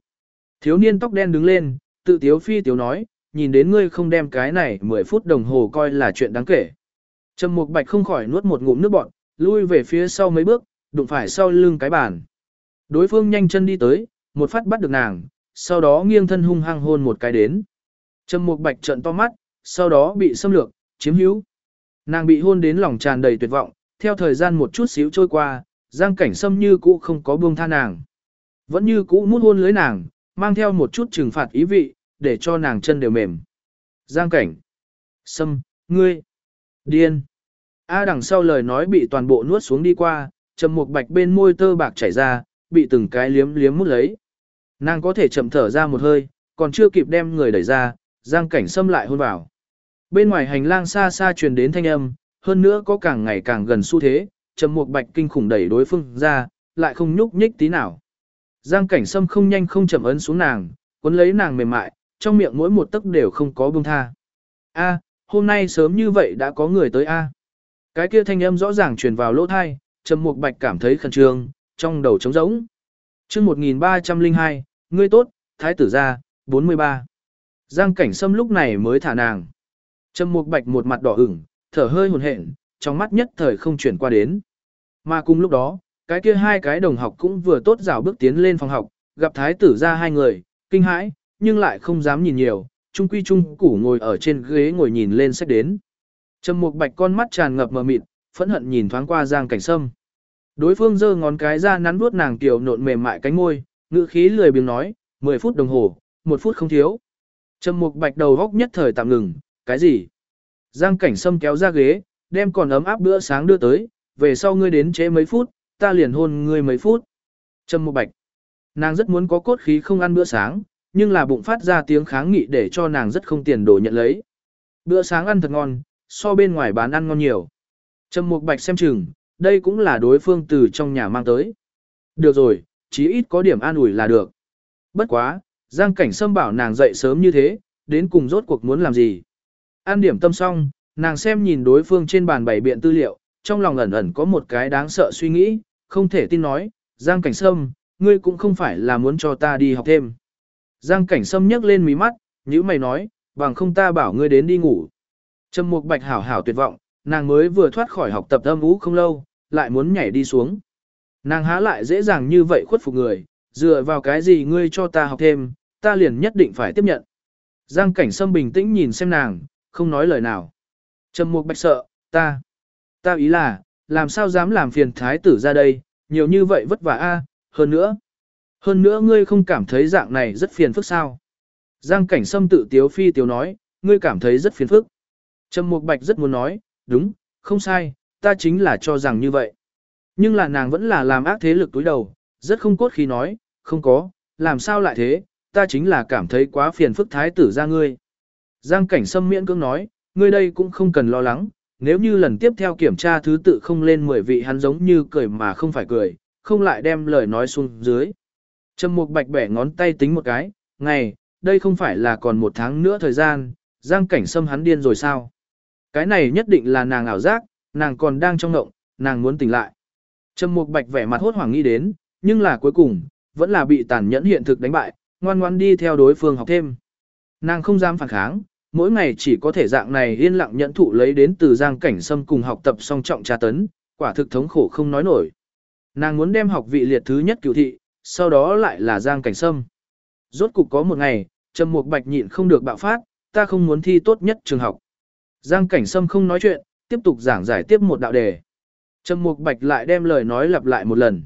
Thiếu niên tóc đen đứng lên, tự tiếu phi tiếu nói, nhìn đến ngươi không đem cái này 10 phút đồng hồ coi là chuyện đáng kể. Trầm Mục Bạch không khỏi nuốt một ngụm nước bọt, lui về phía sau mấy bước, đụng phải sau lưng cái bàn. Đối phương nhanh chân đi tới, một phát bắt được nàng, sau đó nghiêng thân hung hăng hôn một cái đến. Trầm Mục Bạch trợn to mắt, sau đó bị xâm lược, chiếm hữu. Nàng bị hôn đến lòng tràn đầy tuyệt vọng, theo thời gian một chút xíu trôi qua, Giang Cảnh Sâm như cũ không có buông tha nàng. Vẫn như cũ mút hôn lưới nàng, mang theo một chút trừng phạt ý vị, để cho nàng chân đều mềm. Giang Cảnh. Sâm, ngươi. Điên. A đằng sau lời nói bị toàn bộ nuốt xuống đi qua, trầm một bạch bên môi tơ bạc chảy ra, bị từng cái liếm liếm mút lấy. Nàng có thể chậm thở ra một hơi, còn chưa kịp đem người đẩy ra, Giang Cảnh Sâm lại hôn vào. Bên ngoài hành lang xa xa truyền đến thanh âm, hơn nữa có càng ngày càng gần xu thế, trầm một bạch kinh khủng đẩy đối phương ra, lại không nhúc nhích tí nào. Giang cảnh sâm không nhanh không chậm ấn xuống nàng, cuốn lấy nàng mềm mại, trong miệng mỗi một tấc đều không có buông tha. A, hôm nay sớm như vậy đã có người tới A. Cái kia thanh âm rõ ràng truyền vào lỗ tai, trầm mục bạch cảm thấy khẩn trương, trong đầu trống rỗng. chương 1302, ngươi tốt, thái tử gia, 43. Giang cảnh sâm lúc này mới thả nàng. Trầm mục bạch một mặt đỏ ửng, thở hơi hồn hển, trong mắt nhất thời không chuyển qua đến. Mà cùng lúc đó, cái kia hai cái đồng học cũng vừa tốt rào bước tiến lên phòng học, gặp thái tử gia hai người, kinh hãi, nhưng lại không dám nhìn nhiều, trung quy trung củ ngồi ở trên ghế ngồi nhìn lên sách đến. Trầm Mục Bạch con mắt tràn ngập mờ mịt, phẫn hận nhìn thoáng qua Giang Cảnh Sâm. Đối phương giơ ngón cái ra nắn vuốt nàng tiểu nộn mềm mại cánh môi, ngữ khí lười biếng nói, 10 phút đồng hồ, một phút không thiếu. Trầm Mục Bạch đầu góc nhất thời tạm ngừng, cái gì? Giang Cảnh Sâm kéo ra ghế, đem còn ấm áp bữa sáng đưa tới, về sau ngươi đến chế mấy phút, ta liền hôn ngươi mấy phút. Trầm Mục Bạch. Nàng rất muốn có cốt khí không ăn bữa sáng, nhưng là bụng phát ra tiếng kháng nghị để cho nàng rất không tiền đồ nhận lấy. Bữa sáng ăn thật ngon, so bên ngoài bán ăn ngon nhiều. Trầm Mục Bạch xem chừng, đây cũng là đối phương từ trong nhà mang tới. Được rồi, chí ít có điểm an ủi là được. Bất quá, Giang Cảnh Sâm bảo nàng dậy sớm như thế, đến cùng rốt cuộc muốn làm gì. An điểm tâm xong, nàng xem nhìn đối phương trên bàn bày biện tư liệu, trong lòng ẩn ẩn có một cái đáng sợ suy nghĩ, không thể tin nói, Giang Cảnh Sâm, ngươi cũng không phải là muốn cho ta đi học thêm. Giang Cảnh Sâm nhấc lên mí mắt, nhữ mày nói, bằng không ta bảo ngươi đến đi ngủ. Trầm Mục Bạch hảo hảo tuyệt vọng, nàng mới vừa thoát khỏi học tập âm vũ không lâu, lại muốn nhảy đi xuống. Nàng há lại dễ dàng như vậy khuất phục người, dựa vào cái gì ngươi cho ta học thêm, ta liền nhất định phải tiếp nhận. Giang Cảnh Sâm bình tĩnh nhìn xem nàng, không nói lời nào. Trầm Mục Bạch sợ, ta, ta ý là, làm sao dám làm phiền thái tử ra đây, nhiều như vậy vất vả a, hơn nữa. Hơn nữa ngươi không cảm thấy dạng này rất phiền phức sao. Giang cảnh sâm tự tiếu phi tiếu nói, ngươi cảm thấy rất phiền phức. Trầm Mục Bạch rất muốn nói, đúng, không sai, ta chính là cho rằng như vậy. Nhưng là nàng vẫn là làm ác thế lực túi đầu, rất không cốt khi nói, không có, làm sao lại thế, ta chính là cảm thấy quá phiền phức thái tử ra ngươi. Giang cảnh sâm miễn cưỡng nói, ngươi đây cũng không cần lo lắng, nếu như lần tiếp theo kiểm tra thứ tự không lên 10 vị hắn giống như cười mà không phải cười, không lại đem lời nói xuống dưới. Trầm Mục Bạch bẻ ngón tay tính một cái, ngày, đây không phải là còn một tháng nữa thời gian, Giang Cảnh Sâm hắn điên rồi sao? Cái này nhất định là nàng ảo giác, nàng còn đang trong ngộng, nàng muốn tỉnh lại. Trầm Mục Bạch vẻ mặt hốt hoảng nghĩ đến, nhưng là cuối cùng, vẫn là bị tàn nhẫn hiện thực đánh bại, ngoan ngoan đi theo đối phương học thêm. Nàng không dám phản kháng, mỗi ngày chỉ có thể dạng này yên lặng nhẫn thụ lấy đến từ giang cảnh sâm cùng học tập song trọng tra tấn, quả thực thống khổ không nói nổi. Nàng muốn đem học vị liệt thứ nhất cửu thị, sau đó lại là giang cảnh sâm. Rốt cục có một ngày, Trầm Mục Bạch nhịn không được bạo phát, ta không muốn thi tốt nhất trường học. Giang Cảnh Sâm không nói chuyện, tiếp tục giảng giải tiếp một đạo đề. Trầm Mục Bạch lại đem lời nói lặp lại một lần.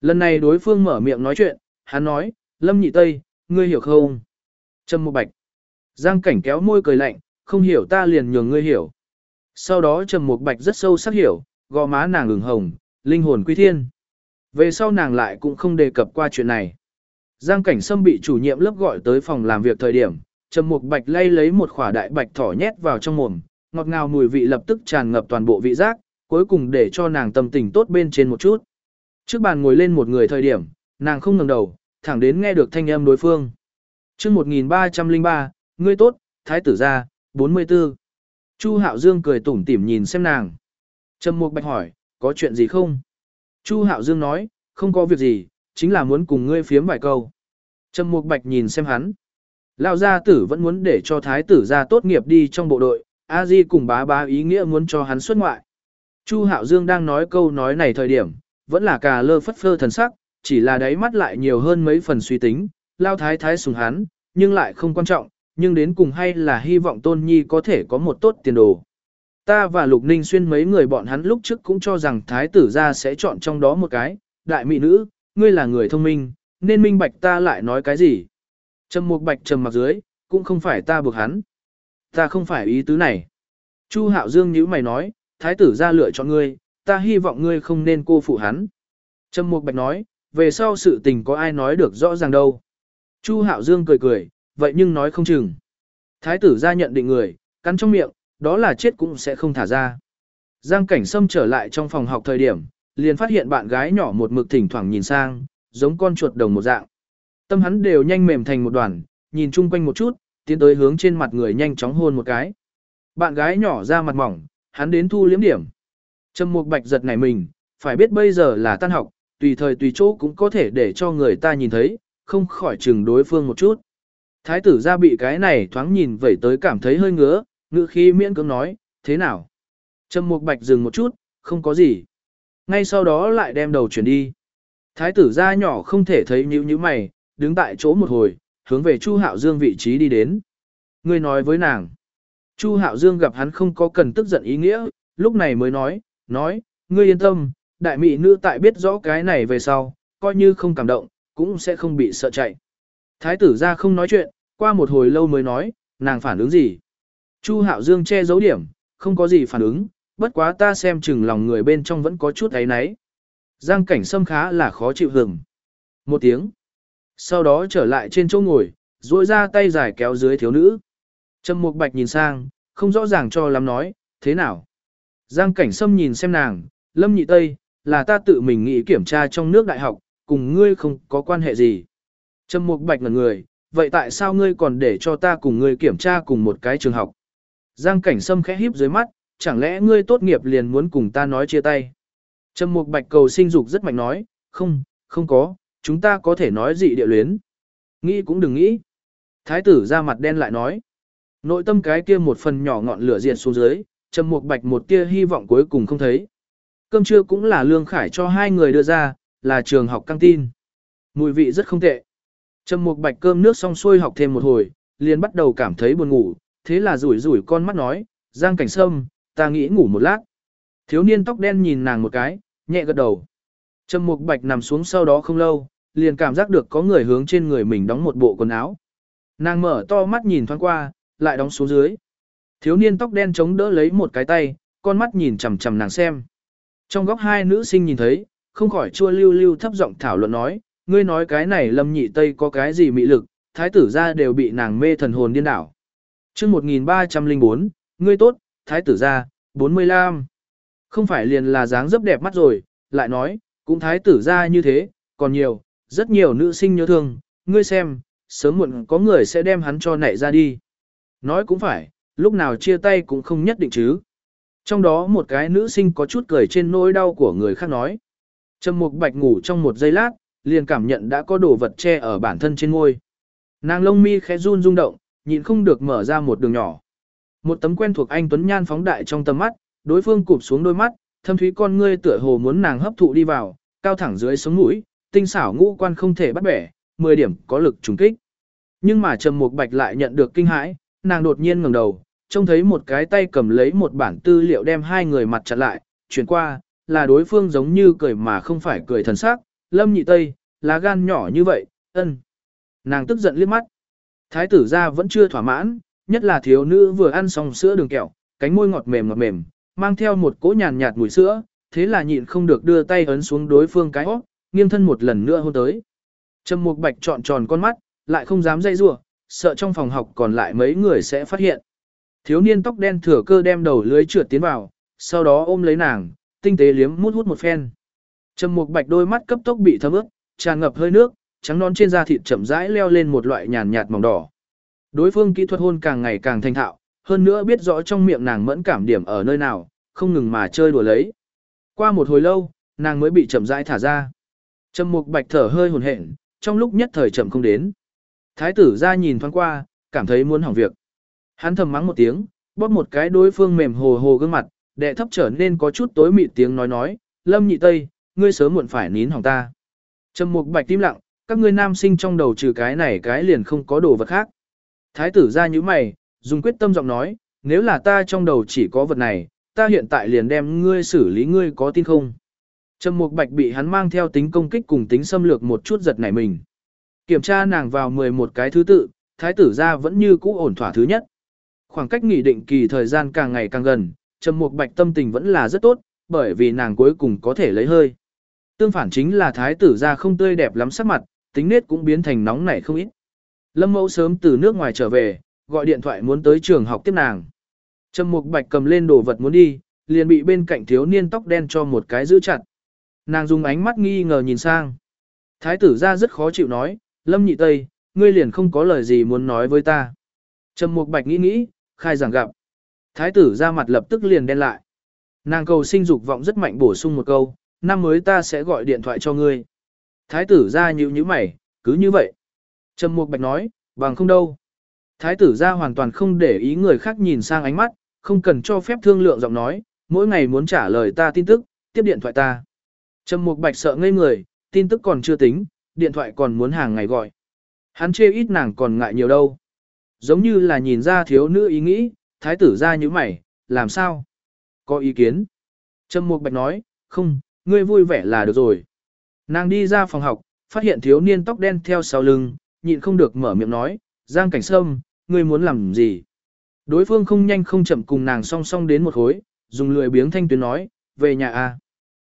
Lần này đối phương mở miệng nói chuyện, hắn nói, Lâm Nhị Tây, ngươi hiểu không? Trầm Mục Bạch. Giang cảnh kéo môi cười lạnh, không hiểu ta liền nhường ngươi hiểu. Sau đó trầm mục bạch rất sâu sắc hiểu, gò má nàng ửng hồng, linh hồn quy thiên. Về sau nàng lại cũng không đề cập qua chuyện này. Giang cảnh sâm bị chủ nhiệm lớp gọi tới phòng làm việc thời điểm, trầm mục bạch lay lấy một khỏa đại bạch thỏ nhét vào trong mồm, ngọt ngào mùi vị lập tức tràn ngập toàn bộ vị giác, cuối cùng để cho nàng tâm tình tốt bên trên một chút. Trước bàn ngồi lên một người thời điểm, nàng không ngẩng đầu, thẳng đến nghe được thanh âm đối phương. chương 1303, ngươi tốt, thái tử gia, 44. Chu Hạo Dương cười tủm tỉm nhìn xem nàng. Trầm Mục Bạch hỏi, có chuyện gì không? Chu Hạo Dương nói, không có việc gì, chính là muốn cùng ngươi phiếm vài câu. Trầm Mục Bạch nhìn xem hắn. Lão gia tử vẫn muốn để cho thái tử gia tốt nghiệp đi trong bộ đội, A Di cùng bá bá ý nghĩa muốn cho hắn xuất ngoại. Chu Hạo Dương đang nói câu nói này thời điểm, vẫn là cà lơ phất phơ thần sắc, chỉ là đáy mắt lại nhiều hơn mấy phần suy tính, lao thái thái sùng hắn, nhưng lại không quan trọng, nhưng đến cùng hay là hy vọng Tôn Nhi có thể có một tốt tiền đồ. Ta và Lục Ninh Xuyên mấy người bọn hắn lúc trước cũng cho rằng thái tử gia sẽ chọn trong đó một cái, đại mỹ nữ, ngươi là người thông minh, nên minh bạch ta lại nói cái gì. Trầm Mục Bạch trầm mặc dưới, cũng không phải ta buộc hắn. Ta không phải ý tứ này. Chu Hạo Dương nhíu mày nói, thái tử gia lựa chọn ngươi, ta hy vọng ngươi không nên cô phụ hắn. Trầm Mục Bạch nói, về sau sự tình có ai nói được rõ ràng đâu. Chu Hạo Dương cười cười, vậy nhưng nói không chừng. Thái tử gia nhận định người, cắn trong miệng, đó là chết cũng sẽ không thả ra. Giang Cảnh Sâm trở lại trong phòng học thời điểm, liền phát hiện bạn gái nhỏ một mực thỉnh thoảng nhìn sang, giống con chuột đồng một dạng. Tâm hắn đều nhanh mềm thành một đoàn, nhìn chung quanh một chút, tiến tới hướng trên mặt người nhanh chóng hôn một cái. Bạn gái nhỏ ra mặt mỏng, hắn đến thu liếm điểm. Trầm Mục Bạch giật nảy mình, phải biết bây giờ là tan học, tùy thời tùy chỗ cũng có thể để cho người ta nhìn thấy, không khỏi chừng đối phương một chút. Thái tử ra bị cái này thoáng nhìn vẩy tới cảm thấy hơi ngứa, ngữ khí miễn cưỡng nói, thế nào? Trầm Mục Bạch dừng một chút, không có gì. Ngay sau đó lại đem đầu chuyển đi. Thái tử gia nhỏ không thể thấy nhíu nhíu mày, đứng tại chỗ một hồi, hướng về Chu Hạo Dương vị trí đi đến. Ngươi nói với nàng. Chu Hạo Dương gặp hắn không có cần tức giận ý nghĩa, lúc này mới nói, nói, ngươi yên tâm, đại mỹ nữ tại biết rõ cái này về sau, coi như không cảm động, cũng sẽ không bị sợ chạy. Thái tử ra không nói chuyện, qua một hồi lâu mới nói, nàng phản ứng gì. Chu Hạo Dương che giấu điểm, không có gì phản ứng, bất quá ta xem chừng lòng người bên trong vẫn có chút ấy náy. Giang cảnh sâm khá là khó chịu hừng. Một tiếng. Sau đó trở lại trên chỗ ngồi, duỗi ra tay dài kéo dưới thiếu nữ. Trầm Mục Bạch nhìn sang, không rõ ràng cho lắm nói, thế nào? Giang cảnh sâm nhìn xem nàng, lâm nhị tây, là ta tự mình nghĩ kiểm tra trong nước đại học, cùng ngươi không có quan hệ gì. Trầm Mục Bạch ngẩn người, vậy tại sao ngươi còn để cho ta cùng ngươi kiểm tra cùng một cái trường học? Giang cảnh sâm khẽ híp dưới mắt, chẳng lẽ ngươi tốt nghiệp liền muốn cùng ta nói chia tay? Trầm Mục Bạch cầu sinh dục rất mạnh nói, không, không có, chúng ta có thể nói dị địa luyến. Nghĩ cũng đừng nghĩ. Thái tử ra mặt đen lại nói. Nội tâm cái kia một phần nhỏ ngọn lửa diệt xuống dưới, Trầm Mục Bạch một tia hy vọng cuối cùng không thấy. Cơm trưa cũng là Lương Khải cho hai người đưa ra, là trường học căng tin. Mùi vị rất không tệ. Trầm Mục Bạch cơm nước xong xuôi học thêm một hồi, liền bắt đầu cảm thấy buồn ngủ, thế là rủi rủi con mắt nói, Giang Cảnh Sâm, ta nghĩ ngủ một lát. Thiếu niên tóc đen nhìn nàng một cái, nhẹ gật đầu. Trầm Mục Bạch nằm xuống sau đó không lâu, liền cảm giác được có người hướng trên người mình đóng một bộ quần áo. Nàng mở to mắt nhìn thoáng qua, lại đóng xuống dưới. Thiếu niên tóc đen chống đỡ lấy một cái tay, con mắt nhìn chằm chằm nàng xem. Trong góc hai nữ sinh nhìn thấy, không khỏi chua lưu lưu thấp giọng thảo luận nói, ngươi nói cái này lâm nhị tây có cái gì mị lực, thái tử ra đều bị nàng mê thần hồn điên đảo chương 1304, ngươi tốt, thái tử ra, 45. Không phải liền là dáng dấp đẹp mắt rồi, lại nói, cũng thái tử gia như thế, còn nhiều, rất nhiều nữ sinh nhớ thương, ngươi xem, sớm muộn có người sẽ đem hắn cho nảy ra đi. Nói cũng phải, lúc nào chia tay cũng không nhất định chứ. Trong đó một cái nữ sinh có chút cười trên nỗi đau của người khác nói. Trầm Mục Bạch ngủ trong một giây lát, liền cảm nhận đã có đồ vật che ở bản thân trên ngôi. Nàng lông mi khẽ run rung động, nhịn không được mở ra một đường nhỏ. Một tấm quen thuộc anh Tuấn Nhan phóng đại trong tầm mắt, đối phương cụp xuống đôi mắt, thâm thúy con ngươi tựa hồ muốn nàng hấp thụ đi vào, cao thẳng dưới sống mũi, tinh xảo ngũ quan không thể bắt bẻ, 10 điểm có lực trùng kích. Nhưng mà Trầm Mục Bạch lại nhận được kinh hãi, nàng đột nhiên ngẩng đầu, trông thấy một cái tay cầm lấy một bản tư liệu đem hai người mặt chặn lại, chuyển qua, là đối phương giống như cười mà không phải cười thần sắc, Lâm Nhị Tây, lá gan nhỏ như vậy, ân. Nàng tức giận liếc mắt. Thái tử gia vẫn chưa thỏa mãn, nhất là thiếu nữ vừa ăn xong sữa đường kẹo, cánh môi ngọt mềm ngọt mềm, mang theo một cỗ nhàn nhạt mùi sữa, thế là nhịn không được đưa tay ấn xuống đối phương cái hót, nghiêng thân một lần nữa hôn tới. Trầm Mục Bạch trọn tròn con mắt, lại không dám dây rủa, sợ trong phòng học còn lại mấy người sẽ phát hiện. Thiếu niên tóc đen thừa cơ đem đầu lưới trượt tiến vào, sau đó ôm lấy nàng, tinh tế liếm mút hút một phen. Trầm Mục Bạch đôi mắt cấp tốc bị thấm ướt, tràn ngập hơi nước, trắng non trên da thịt chậm rãi leo lên một loại nhàn nhạt mỏng đỏ. Đối phương kỹ thuật hôn càng ngày càng thành thạo, hơn nữa biết rõ trong miệng nàng mẫn cảm điểm ở nơi nào, không ngừng mà chơi đùa lấy. Qua một hồi lâu, nàng mới bị chậm rãi thả ra. Trầm Mục Bạch thở hơi hổn hển, trong lúc nhất thời chậm không đến. Thái tử ra nhìn thoáng qua, cảm thấy muốn hỏng việc. Hắn thầm mắng một tiếng, bóp một cái đối phương mềm hồ hồ gương mặt, đệ thấp trở nên có chút tối mịt tiếng nói nói, Lâm Nhị Tây, ngươi sớm muộn phải nín hỏng ta. Trầm Mục Bạch tim lặng, các ngươi nam sinh trong đầu trừ cái này cái liền không có đồ vật khác. Thái tử ra như mày, dùng quyết tâm giọng nói, nếu là ta trong đầu chỉ có vật này, ta hiện tại liền đem ngươi xử lý ngươi có tin không? Trầm Mục Bạch bị hắn mang theo tính công kích cùng tính xâm lược một chút giật nảy mình. Kiểm tra nàng vào 11 cái thứ tự, thái tử ra vẫn như cũ ổn thỏa thứ nhất. Khoảng cách nghỉ định kỳ thời gian càng ngày càng gần, Trầm Mục Bạch tâm tình vẫn là rất tốt, bởi vì nàng cuối cùng có thể lấy hơi. Tương phản chính là thái tử ra không tươi đẹp lắm sắc mặt, tính nết cũng biến thành nóng nảy không ít. Lâm Mẫu sớm từ nước ngoài trở về, gọi điện thoại muốn tới trường học tiếp nàng. Trầm Mục Bạch cầm lên đồ vật muốn đi, liền bị bên cạnh thiếu niên tóc đen cho một cái giữ chặt. Nàng dùng ánh mắt nghi ngờ nhìn sang. Thái tử ra rất khó chịu nói, Lâm Nhị Tây, ngươi liền không có lời gì muốn nói với ta. Trầm Mục Bạch nghĩ nghĩ, khai giảng gặp. Thái tử ra mặt lập tức liền đen lại. Nàng cầu sinh dục vọng rất mạnh bổ sung một câu, năm mới ta sẽ gọi điện thoại cho ngươi. Thái tử ra nhíu nhíu mày, cứ như vậy. Trầm Mục Bạch nói, bằng không đâu. Thái tử ra hoàn toàn không để ý người khác nhìn sang ánh mắt, không cần cho phép thương lượng giọng nói, mỗi ngày muốn trả lời ta tin tức, tiếp điện thoại ta. Trầm Mục Bạch sợ ngây người, tin tức còn chưa tính, điện thoại còn muốn hàng ngày gọi. Hắn chê ít nàng còn ngại nhiều đâu. Giống như là nhìn ra thiếu nữ ý nghĩ, thái tử ra như mày, làm sao? Có ý kiến? Trầm Mục Bạch nói, không, ngươi vui vẻ là được rồi. Nàng đi ra phòng học, phát hiện thiếu niên tóc đen theo sau lưng, nhịn không được mở miệng nói, Giang Cảnh Sâm, ngươi muốn làm gì? Đối phương không nhanh không chậm cùng nàng song song đến một khối, dùng lười biếng thanh tuyến nói, về nhà a.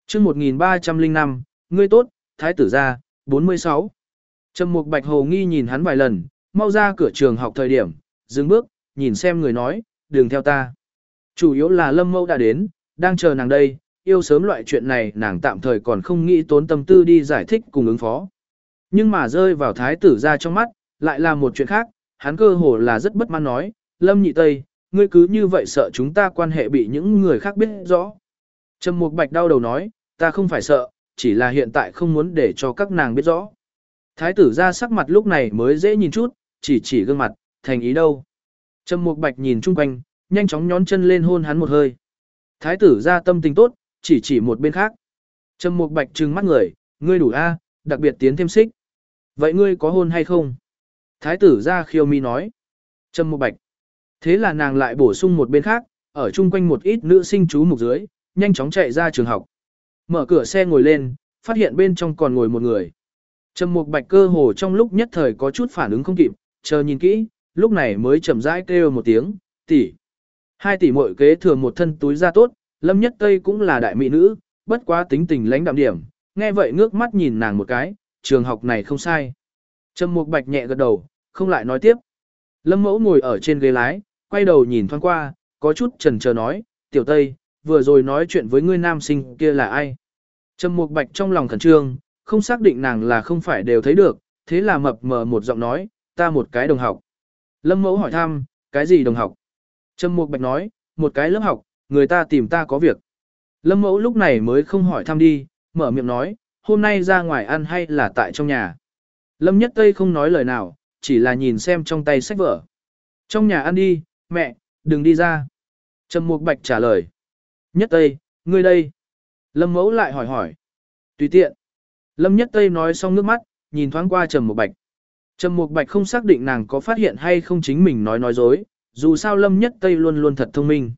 Chương 1305, ngươi tốt, thái tử gia, 46. Trầm Mục Bạch Hồ nghi nhìn hắn vài lần, mau ra cửa trường học thời điểm, dừng bước, nhìn xem người nói, đừng theo ta. Chủ yếu là Lâm Mâu đã đến, đang chờ nàng đây, yêu sớm loại chuyện này nàng tạm thời còn không nghĩ tốn tâm tư đi giải thích cùng ứng phó. Nhưng mà rơi vào thái tử ra trong mắt, lại là một chuyện khác, hắn cơ hồ là rất bất mãn nói, Lâm Nhị Tây, ngươi cứ như vậy sợ chúng ta quan hệ bị những người khác biết rõ. Trầm Mục Bạch đau đầu nói, ta không phải sợ, chỉ là hiện tại không muốn để cho các nàng biết rõ. Thái tử ra sắc mặt lúc này mới dễ nhìn chút, chỉ chỉ gương mặt, thành ý đâu. Trầm Mục Bạch nhìn chung quanh, nhanh chóng nhón chân lên hôn hắn một hơi. Thái tử ra tâm tình tốt, chỉ chỉ một bên khác. Trầm Mục Bạch trừng mắt người, ngươi đủ a, đặc biệt tiến thêm xích. Vậy ngươi có hôn hay không? Thái tử ra khiêu mi nói. Trầm Mục Bạch. Thế là nàng lại bổ sung một bên khác, ở chung quanh một ít nữ sinh chú mục dưới, nhanh chóng chạy ra trường học. Mở cửa xe ngồi lên, phát hiện bên trong còn ngồi một người. Trầm Mục Bạch cơ hồ trong lúc nhất thời có chút phản ứng không kịp, chờ nhìn kỹ, lúc này mới chậm rãi kêu một tiếng, "Tỷ." Hai tỷ muội kế thừa một thân túi da tốt, Lâm Nhất Tây cũng là đại mỹ nữ, bất quá tính tình lãnh đạm điểm, nghe vậy ngước mắt nhìn nàng một cái, trường học này không sai. Trầm Mục Bạch nhẹ gật đầu, không lại nói tiếp. Lâm Mẫu ngồi ở trên ghế lái, quay đầu nhìn thoáng qua, có chút chần chờ nói, "Tiểu Tây, vừa rồi nói chuyện với ngươi nam sinh kia là ai?" Trầm Mục Bạch trong lòng khẩn trương, không xác định nàng là không phải đều thấy được, thế là mập mờ một giọng nói, "Ta một cái đồng học." Lâm Mẫu hỏi thăm, "Cái gì đồng học?" Trầm Mục Bạch nói, "Một cái lớp học, người ta tìm ta có việc." Lâm Mẫu lúc này mới không hỏi thăm đi, mở miệng nói, "Hôm nay ra ngoài ăn hay là tại trong nhà?" Lâm Nhất Tây không nói lời nào, chỉ là nhìn xem trong tay sách vở. Trong nhà ăn đi, mẹ, đừng đi ra. Trầm Mục Bạch trả lời. Nhất Tây, ngươi đây. Lâm Mẫu lại hỏi hỏi. Tùy tiện. Lâm Nhất Tây nói xong nước mắt, nhìn thoáng qua Trầm Mục Bạch. Trầm Mục Bạch không xác định nàng có phát hiện hay không chính mình nói nói dối, dù sao Lâm Nhất Tây luôn luôn thật thông minh.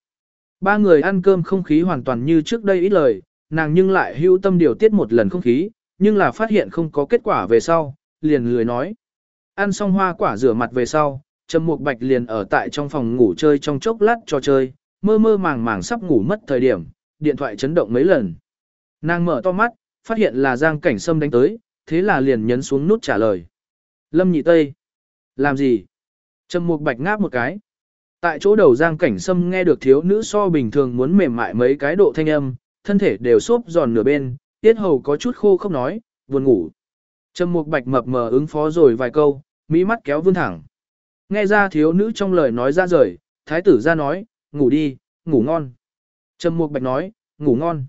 Ba người ăn cơm không khí hoàn toàn như trước đây ít lời, nàng nhưng lại hữu tâm điều tiết một lần không khí, nhưng là phát hiện không có kết quả về sau, liền lười nói. Ăn xong hoa quả rửa mặt về sau, Trầm Mục Bạch liền ở tại trong phòng ngủ chơi trong chốc lát cho chơi, mơ mơ màng màng sắp ngủ mất thời điểm, điện thoại chấn động mấy lần. Nàng mở to mắt, phát hiện là Giang Cảnh Sâm đánh tới, thế là liền nhấn xuống nút trả lời. Lâm Nhị Tây. Làm gì? Trầm Mục Bạch ngáp một cái. Tại chỗ đầu Giang Cảnh Sâm nghe được thiếu nữ so bình thường muốn mềm mại mấy cái độ thanh âm, thân thể đều xốp giòn nửa bên, tiết hầu có chút khô không nói, buồn ngủ. Trầm Mục Bạch mập mờ ứng phó rồi vài câu, mỹ mắt kéo vươn thẳng. Nghe ra thiếu nữ trong lời nói ra rời, thái tử ra nói, ngủ đi, ngủ ngon. Trầm Mục Bạch nói, ngủ ngon.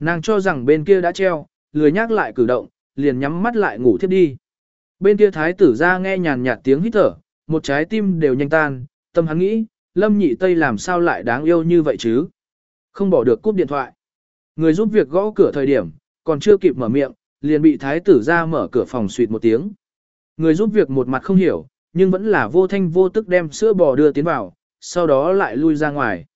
Nàng cho rằng bên kia đã treo, lười nhắc lại cử động, liền nhắm mắt lại ngủ thiếp đi. Bên kia thái tử ra nghe nhàn nhạt tiếng hít thở, một trái tim đều nhanh tan, tâm hắn nghĩ, Lâm Nhị Tây làm sao lại đáng yêu như vậy chứ? Không bỏ được cúp điện thoại. Người giúp việc gõ cửa thời điểm, còn chưa kịp mở miệng, liền bị thái tử ra mở cửa phòng suýt một tiếng. Người giúp việc một mặt không hiểu, nhưng vẫn là vô thanh vô tức đem sữa bò đưa tiến vào, sau đó lại lui ra ngoài.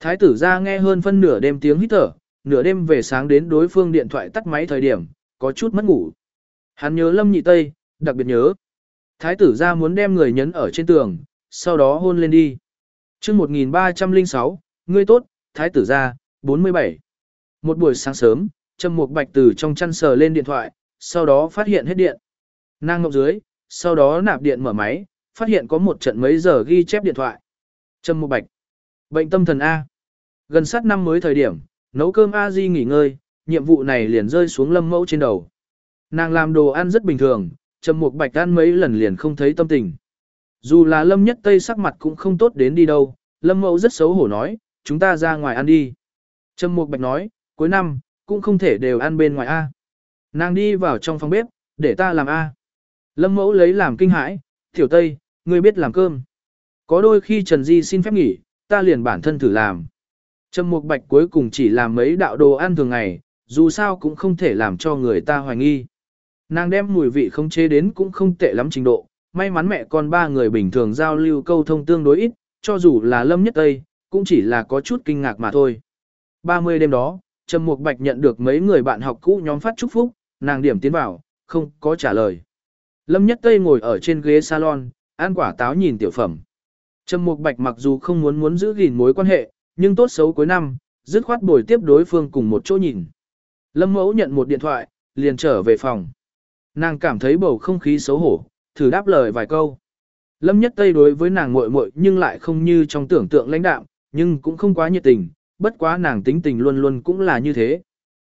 Thái tử ra nghe hơn phân nửa đêm tiếng hít thở, nửa đêm về sáng đến đối phương điện thoại tắt máy thời điểm, có chút mất ngủ. Hắn nhớ Lâm Nhị Tây, đặc biệt nhớ. Thái tử ra muốn đem người nhấn ở trên tường, sau đó hôn lên đi. chương 1306, ngươi tốt, thái tử ra, 47. Một buổi sáng sớm, Trầm Mục Bạch từ trong chăn sờ lên điện thoại, sau đó phát hiện hết điện. Nàng ngọc dưới, sau đó nạp điện mở máy, phát hiện có một trận mấy giờ ghi chép điện thoại. Trầm Mục Bạch. Bệnh tâm thần A. Gần sát năm mới thời điểm, nấu cơm A Di nghỉ ngơi, nhiệm vụ này liền rơi xuống lâm mẫu trên đầu. Nàng làm đồ ăn rất bình thường, Trầm Mục Bạch ăn mấy lần liền không thấy tâm tình. Dù là Lâm Nhất Tây sắc mặt cũng không tốt đến đi đâu, Lâm Mẫu rất xấu hổ nói, chúng ta ra ngoài ăn đi. Trầm Mục Bạch nói, cuối năm, cũng không thể đều ăn bên ngoài A. Nàng đi vào trong phòng bếp, để ta làm A. Lâm Mẫu lấy làm kinh hãi, tiểu Tây, ngươi biết làm cơm. Có đôi khi Trần Di xin phép nghỉ, ta liền bản thân thử làm. Trầm Mục Bạch cuối cùng chỉ làm mấy đạo đồ ăn thường ngày, dù sao cũng không thể làm cho người ta hoài nghi. Nàng đem mùi vị không chế đến cũng không tệ lắm trình độ, may mắn mẹ con ba người bình thường giao lưu câu thông tương đối ít, cho dù là Lâm Nhất Tây, cũng chỉ là có chút kinh ngạc mà thôi. 30 đêm đó, Trầm Mục Bạch nhận được mấy người bạn học cũ nhóm phát chúc phúc, nàng điểm tiến vào, không có trả lời. Lâm Nhất Tây ngồi ở trên ghế salon, ăn quả táo nhìn tiểu phẩm. Trầm Mục Bạch mặc dù không muốn muốn giữ gìn mối quan hệ, nhưng tốt xấu cuối năm, dứt khoát bồi tiếp đối phương cùng một chỗ nhìn. Lâm Mẫu nhận một điện thoại, liền trở về phòng. Nàng cảm thấy bầu không khí xấu hổ, thử đáp lời vài câu. Lâm Nhất Tây đối với nàng muội muội nhưng lại không như trong tưởng tượng lãnh đạm, nhưng cũng không quá nhiệt tình, bất quá nàng tính tình luôn luôn cũng là như thế.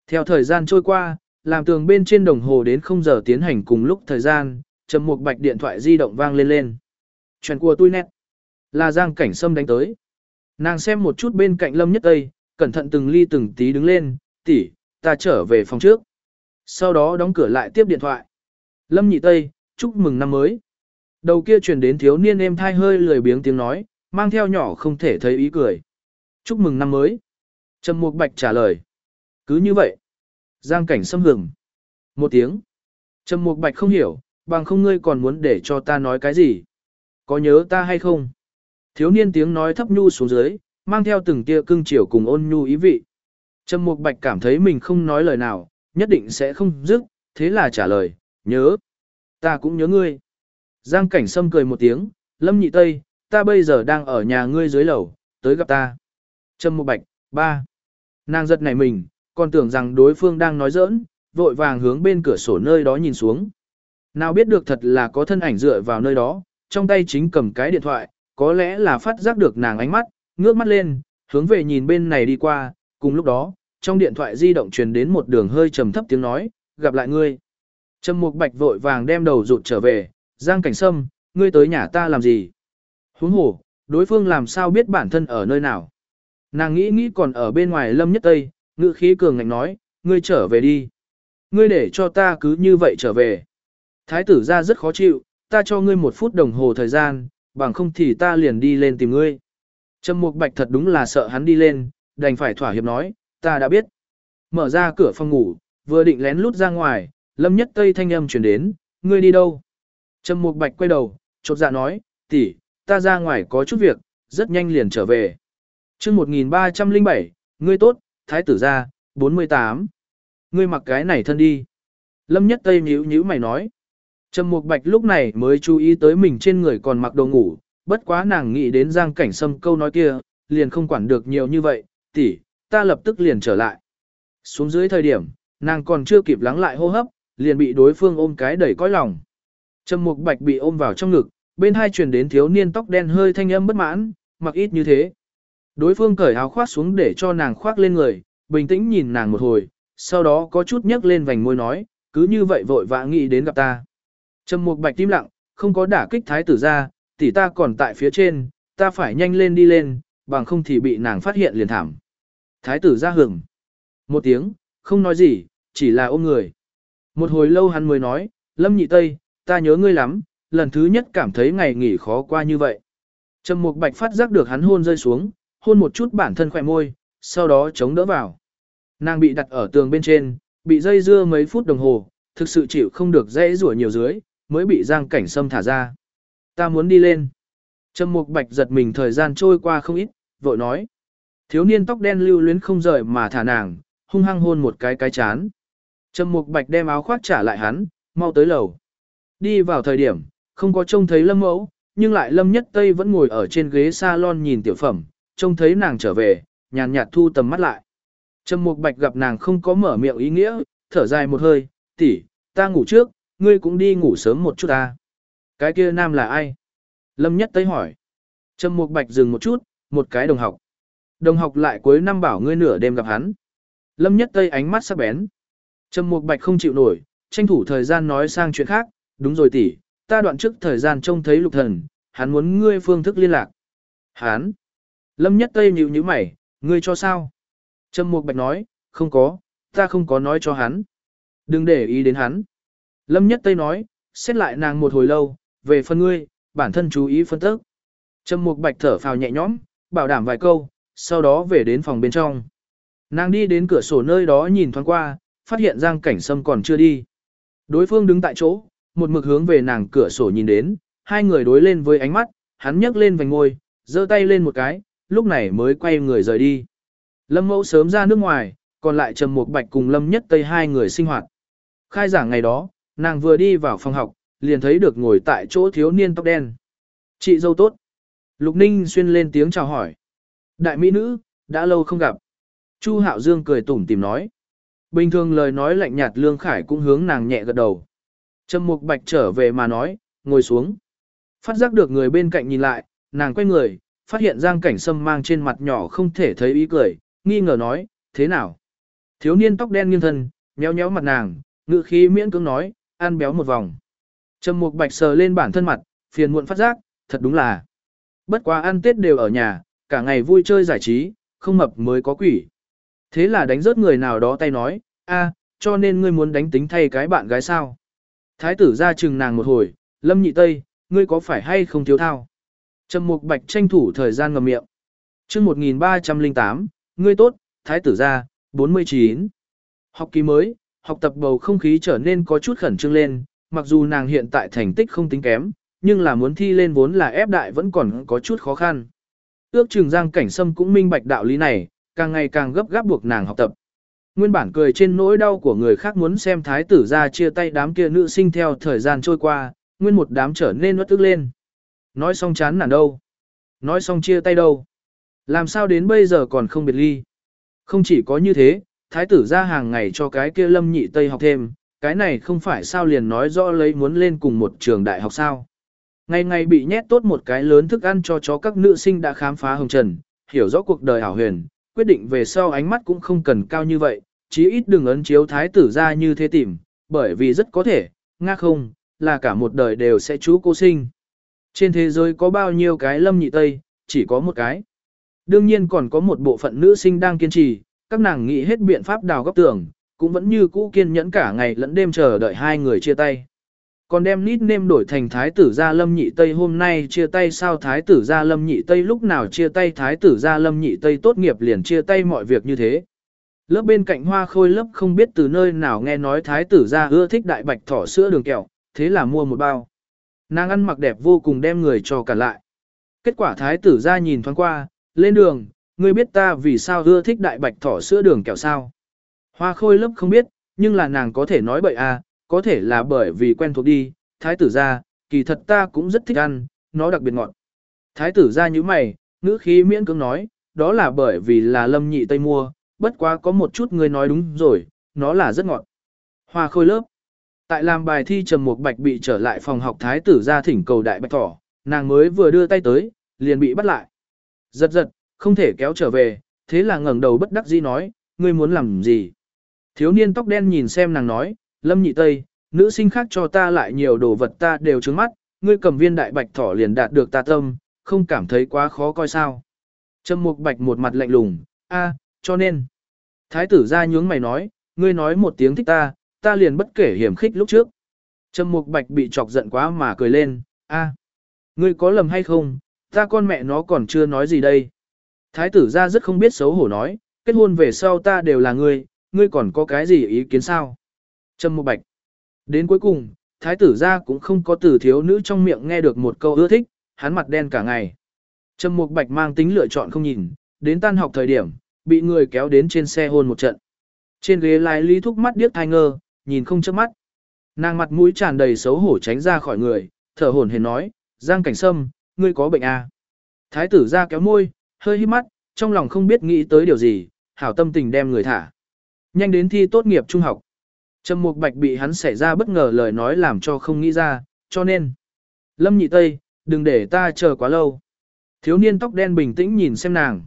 Theo thời gian trôi qua, làm tường bên trên đồng hồ đến không giờ tiến hành cùng lúc thời gian, trầm một bạch điện thoại di động vang lên lên. Chuyện của tôi nét. Là Giang Cảnh Sâm đánh tới. Nàng xem một chút bên cạnh Lâm Nhất Tây, cẩn thận từng ly từng tí đứng lên, tỷ, ta trở về phòng trước. Sau đó đóng cửa lại tiếp điện thoại. Lâm Nhị Tây, chúc mừng năm mới. Đầu kia truyền đến thiếu niên em thai hơi lười biếng tiếng nói, mang theo nhỏ không thể thấy ý cười. Chúc mừng năm mới. Trầm Mục Bạch trả lời. Cứ như vậy. Giang cảnh xâm hưởng. Một tiếng. Trầm Mục Bạch không hiểu, bằng không ngươi còn muốn để cho ta nói cái gì. Có nhớ ta hay không? Thiếu niên tiếng nói thấp nhu xuống dưới, mang theo từng tia cưng chiều cùng ôn nhu ý vị. Trầm Mục Bạch cảm thấy mình không nói lời nào, nhất định sẽ không dứt, thế là trả lời, nhớ. Ta cũng nhớ ngươi. Giang cảnh sâm cười một tiếng, lâm nhị tây, ta bây giờ đang ở nhà ngươi dưới lầu, tới gặp ta. Trâm Mục Bạch, ba. Nàng giật nảy mình, còn tưởng rằng đối phương đang nói giỡn, vội vàng hướng bên cửa sổ nơi đó nhìn xuống. Nào biết được thật là có thân ảnh dựa vào nơi đó, trong tay chính cầm cái điện thoại, có lẽ là phát giác được nàng ánh mắt, ngước mắt lên, hướng về nhìn bên này đi qua, cùng lúc đó, trong điện thoại di động truyền đến một đường hơi trầm thấp tiếng nói, gặp lại ngươi. Trầm Mục Bạch vội vàng đem đầu rụt trở về, Giang Cảnh Sâm, ngươi tới nhà ta làm gì? Huống hồ, đối phương làm sao biết bản thân ở nơi nào? Nàng nghĩ nghĩ còn ở bên ngoài Lâm Nhất Tây, ngữ khí cường ngạnh nói, ngươi trở về đi. Ngươi để cho ta cứ như vậy trở về. Thái tử ra rất khó chịu, ta cho ngươi một phút đồng hồ thời gian, bằng không thì ta liền đi lên tìm ngươi. Trầm Mục Bạch thật đúng là sợ hắn đi lên, đành phải thỏa hiệp nói, ta đã biết. Mở ra cửa phòng ngủ, vừa định lén lút ra ngoài, Lâm Nhất Tây thanh âm truyền đến, ngươi đi đâu? Trầm Mục Bạch quay đầu, chột dạ nói, tỷ, ta ra ngoài có chút việc, rất nhanh liền trở về. Chương 1307, ngươi tốt, thái tử gia, 48. Ngươi mặc cái này thân đi. Lâm Nhất Tây nhíu nhíu mày nói. Trầm Mục Bạch lúc này mới chú ý tới mình trên người còn mặc đồ ngủ, bất quá nàng nghĩ đến Giang Cảnh Sâm câu nói kia, liền không quản được nhiều như vậy, tỷ, ta lập tức liền trở lại. Xuống dưới thời điểm, nàng còn chưa kịp lắng lại hô hấp, liền bị đối phương ôm cái đẩy cõi lòng. Trầm Mục Bạch bị ôm vào trong ngực, bên hai truyền đến thiếu niên tóc đen hơi thanh âm bất mãn, mặc ít như thế. Đối phương cởi áo khoác xuống để cho nàng khoác lên người, bình tĩnh nhìn nàng một hồi, sau đó có chút nhấc lên vành môi nói, cứ như vậy vội vã nghĩ đến gặp ta. Trầm Mục Bạch tim lặng, không có đả kích thái tử ra, tỷ ta còn tại phía trên, ta phải nhanh lên đi lên, bằng không thì bị nàng phát hiện liền thảm. Thái tử ra hưởng. Một tiếng, không nói gì, chỉ là ôm người. Một hồi lâu hắn mới nói, Lâm Nhị Tây, ta nhớ ngươi lắm, lần thứ nhất cảm thấy ngày nghỉ khó qua như vậy. Trầm Mục Bạch phát giác được hắn hôn rơi xuống, hôn một chút bản thân khỏe môi, sau đó chống đỡ vào. Nàng bị đặt ở tường bên trên, bị dây dưa mấy phút đồng hồ, thực sự chịu không được dễ rủa nhiều dưới, mới bị Giang Cảnh Sâm thả ra. Ta muốn đi lên. Trầm Mục Bạch giật mình thời gian trôi qua không ít, vội nói. Thiếu niên tóc đen lưu luyến không rời mà thả nàng, hung hăng hôn một cái cái chán. Trầm Mục Bạch đem áo khoác trả lại hắn, mau tới lầu. Đi vào thời điểm, không có trông thấy Lâm Mẫu, nhưng lại Lâm Nhất Tây vẫn ngồi ở trên ghế salon nhìn tiểu phẩm, trông thấy nàng trở về, nhàn nhạt thu tầm mắt lại. Trầm Mục Bạch gặp nàng không có mở miệng ý nghĩa, thở dài một hơi, tỷ, ta ngủ trước, ngươi cũng đi ngủ sớm một chút ta. Cái kia nam là ai? Lâm Nhất Tây hỏi. Trầm Mục Bạch dừng một chút, một cái đồng học. Đồng học lại cuối năm bảo ngươi nửa đêm gặp hắn. Lâm Nhất Tây ánh mắt sắc bén. Trầm Mục Bạch không chịu nổi, tranh thủ thời gian nói sang chuyện khác, đúng rồi tỷ, ta đoạn trước thời gian trông thấy lục thần, hắn muốn ngươi phương thức liên lạc. Hắn? Lâm Nhất Tây nhíu nhíu mày, ngươi cho sao? Trầm Mục Bạch nói, không có, ta không có nói cho hắn. Đừng để ý đến hắn. Lâm Nhất Tây nói, xét lại nàng một hồi lâu, về phần ngươi, bản thân chú ý phân tích. Trầm Mục Bạch thở phào nhẹ nhõm, bảo đảm vài câu, sau đó về đến phòng bên trong. Nàng đi đến cửa sổ nơi đó nhìn thoáng qua, phát hiện Giang Cảnh Sâm còn chưa đi. Đối phương đứng tại chỗ, một mực hướng về nàng cửa sổ nhìn đến, hai người đối lên với ánh mắt, hắn nhấc lên vành ngôi, giơ tay lên một cái, lúc này mới quay người rời đi. Lâm Mẫu sớm ra nước ngoài, còn lại Trầm Mục Bạch cùng Lâm Nhất Tây hai người sinh hoạt. Khai giảng ngày đó, nàng vừa đi vào phòng học, liền thấy được ngồi tại chỗ thiếu niên tóc đen. Chị dâu tốt. Lục Ninh xuyên lên tiếng chào hỏi. Đại mỹ nữ, đã lâu không gặp. Chu Hạo Dương cười tủm tìm nói. Bình thường lời nói lạnh nhạt Lương Khải cũng hướng nàng nhẹ gật đầu. Trầm Mục Bạch trở về mà nói, ngồi xuống. Phát giác được người bên cạnh nhìn lại, nàng quay người, phát hiện Giang Cảnh Sâm mang trên mặt nhỏ không thể thấy ý cười, nghi ngờ nói, thế nào? Thiếu niên tóc đen nghiêng thân, méo méo mặt nàng, ngự khí miễn cưỡng nói, ăn béo một vòng. Trầm Mục Bạch sờ lên bản thân mặt, phiền muộn phát giác, thật đúng là. Bất quá ăn Tết đều ở nhà, cả ngày vui chơi giải trí, không mập mới có quỷ. Thế là đánh rớt người nào đó tay nói, a, cho nên ngươi muốn đánh tính thay cái bạn gái sao? Thái tử ra chừng nàng một hồi, lâm nhị tây, ngươi có phải hay không thiếu thao? Trầm mục bạch tranh thủ thời gian ngầm miệng. chương 1308, ngươi tốt, thái tử ra, 49. Học kỳ mới, học tập bầu không khí trở nên có chút khẩn trương lên, mặc dù nàng hiện tại thành tích không tính kém, nhưng là muốn thi lên vốn là ép đại vẫn còn có chút khó khăn. Ước chừng Giang Cảnh Sâm cũng minh bạch đạo lý này, càng ngày càng gấp gáp buộc nàng học tập. Nguyên bản cười trên nỗi đau của người khác muốn xem thái tử ra chia tay đám kia nữ sinh theo thời gian trôi qua, nguyên một đám trở nên nuốt tức lên. Nói xong chán nản đâu? Nói xong chia tay đâu? Làm sao đến bây giờ còn không biệt ly? Không chỉ có như thế, thái tử ra hàng ngày cho cái kia lâm nhị tây học thêm, cái này không phải sao liền nói rõ lấy muốn lên cùng một trường đại học sao. Ngày ngày bị nhét tốt một cái lớn thức ăn cho chó các nữ sinh đã khám phá hồng trần, hiểu rõ cuộc đời hảo huyền, quyết định về sau ánh mắt cũng không cần cao như vậy, chí ít đừng ấn chiếu thái tử ra như thế tìm, bởi vì rất có thể, nga không, là cả một đời đều sẽ chú cô sinh. Trên thế giới có bao nhiêu cái lâm nhị tây, chỉ có một cái. Đương nhiên còn có một bộ phận nữ sinh đang kiên trì, các nàng nghĩ hết biện pháp đào góc tường, cũng vẫn như cũ kiên nhẫn cả ngày lẫn đêm chờ đợi hai người chia tay. Còn đem nít nêm đổi thành thái tử gia lâm nhị tây hôm nay chia tay sao thái tử gia lâm nhị tây lúc nào chia tay thái tử gia lâm nhị tây tốt nghiệp liền chia tay mọi việc như thế. Lớp bên cạnh hoa khôi lớp không biết từ nơi nào nghe nói thái tử gia ưa thích đại bạch thỏ sữa đường kẹo, thế là mua một bao. Nàng ăn mặc đẹp vô cùng đem người cho cả lại. Kết quả thái tử gia nhìn thoáng qua, lên đường, ngươi biết ta vì sao ưa thích đại bạch thỏ sữa đường kẹo sao. Hoa khôi lớp không biết, nhưng là nàng có thể nói bậy à, có thể là bởi vì quen thuộc đi, thái tử ra, kỳ thật ta cũng rất thích ăn, nó đặc biệt ngọt. Thái tử ra như mày, ngữ khí miễn cưỡng nói, đó là bởi vì là lâm nhị tây mua, bất quá có một chút người nói đúng rồi, nó là rất ngọt. Hoa khôi lớp. Tại làm bài thi trầm một bạch bị trở lại phòng học thái tử ra thỉnh cầu đại bạch thỏ, nàng mới vừa đưa tay tới, liền bị bắt lại. Giật giật, không thể kéo trở về, thế là ngẩng đầu bất đắc dĩ nói, ngươi muốn làm gì? Thiếu niên tóc đen nhìn xem nàng nói, Lâm nhị tây, nữ sinh khác cho ta lại nhiều đồ vật ta đều trứng mắt, ngươi cầm viên đại bạch thỏ liền đạt được ta tâm, không cảm thấy quá khó coi sao. Trầm mục bạch một mặt lạnh lùng, a, cho nên. Thái tử ra nhướng mày nói, ngươi nói một tiếng thích ta, ta liền bất kể hiểm khích lúc trước. Trầm mục bạch bị chọc giận quá mà cười lên, a, ngươi có lầm hay không, ta con mẹ nó còn chưa nói gì đây. Thái tử ra rất không biết xấu hổ nói, kết hôn về sau ta đều là ngươi, ngươi còn có cái gì ý kiến sao? Trầm mục bạch. Đến cuối cùng, thái tử Gia cũng không có từ thiếu nữ trong miệng nghe được một câu ưa thích, hắn mặt đen cả ngày. Trầm mục bạch mang tính lựa chọn không nhìn, đến tan học thời điểm, bị người kéo đến trên xe hôn một trận. Trên ghế lái lý thúc mắt điếc thai ngơ, nhìn không chớp mắt. Nàng mặt mũi tràn đầy xấu hổ tránh ra khỏi người, thở hổn hển nói, Giang Cảnh Sâm, ngươi có bệnh à? Thái tử ra kéo môi, hơi hít mắt, trong lòng không biết nghĩ tới điều gì, hảo tâm tình đem người thả. Nhanh đến thi tốt nghiệp trung học. Trầm Mục Bạch bị hắn xảy ra bất ngờ lời nói làm cho không nghĩ ra, cho nên. Lâm Nhị Tây, đừng để ta chờ quá lâu. Thiếu niên tóc đen bình tĩnh nhìn xem nàng.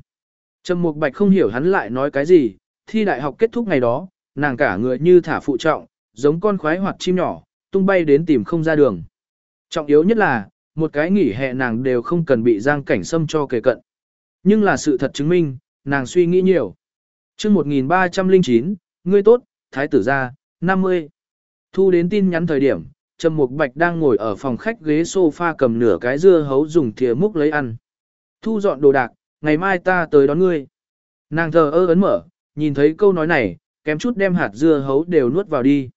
Trầm Mục Bạch không hiểu hắn lại nói cái gì, thi đại học kết thúc ngày đó, nàng cả người như thả phụ trọng, giống con khoái hoặc chim nhỏ, tung bay đến tìm không ra đường. Trọng yếu nhất là, một cái nghỉ hè nàng đều không cần bị giang cảnh xâm cho kề cận. Nhưng là sự thật chứng minh, nàng suy nghĩ nhiều. chương 1309, ngươi tốt, thái tử gia, 50. Thu đến tin nhắn thời điểm, Trầm Mục Bạch đang ngồi ở phòng khách ghế sofa cầm nửa cái dưa hấu dùng thìa múc lấy ăn. Thu dọn đồ đạc, ngày mai ta tới đón ngươi. Nàng thờ ơ ấn mở, nhìn thấy câu nói này, kém chút đem hạt dưa hấu đều nuốt vào đi.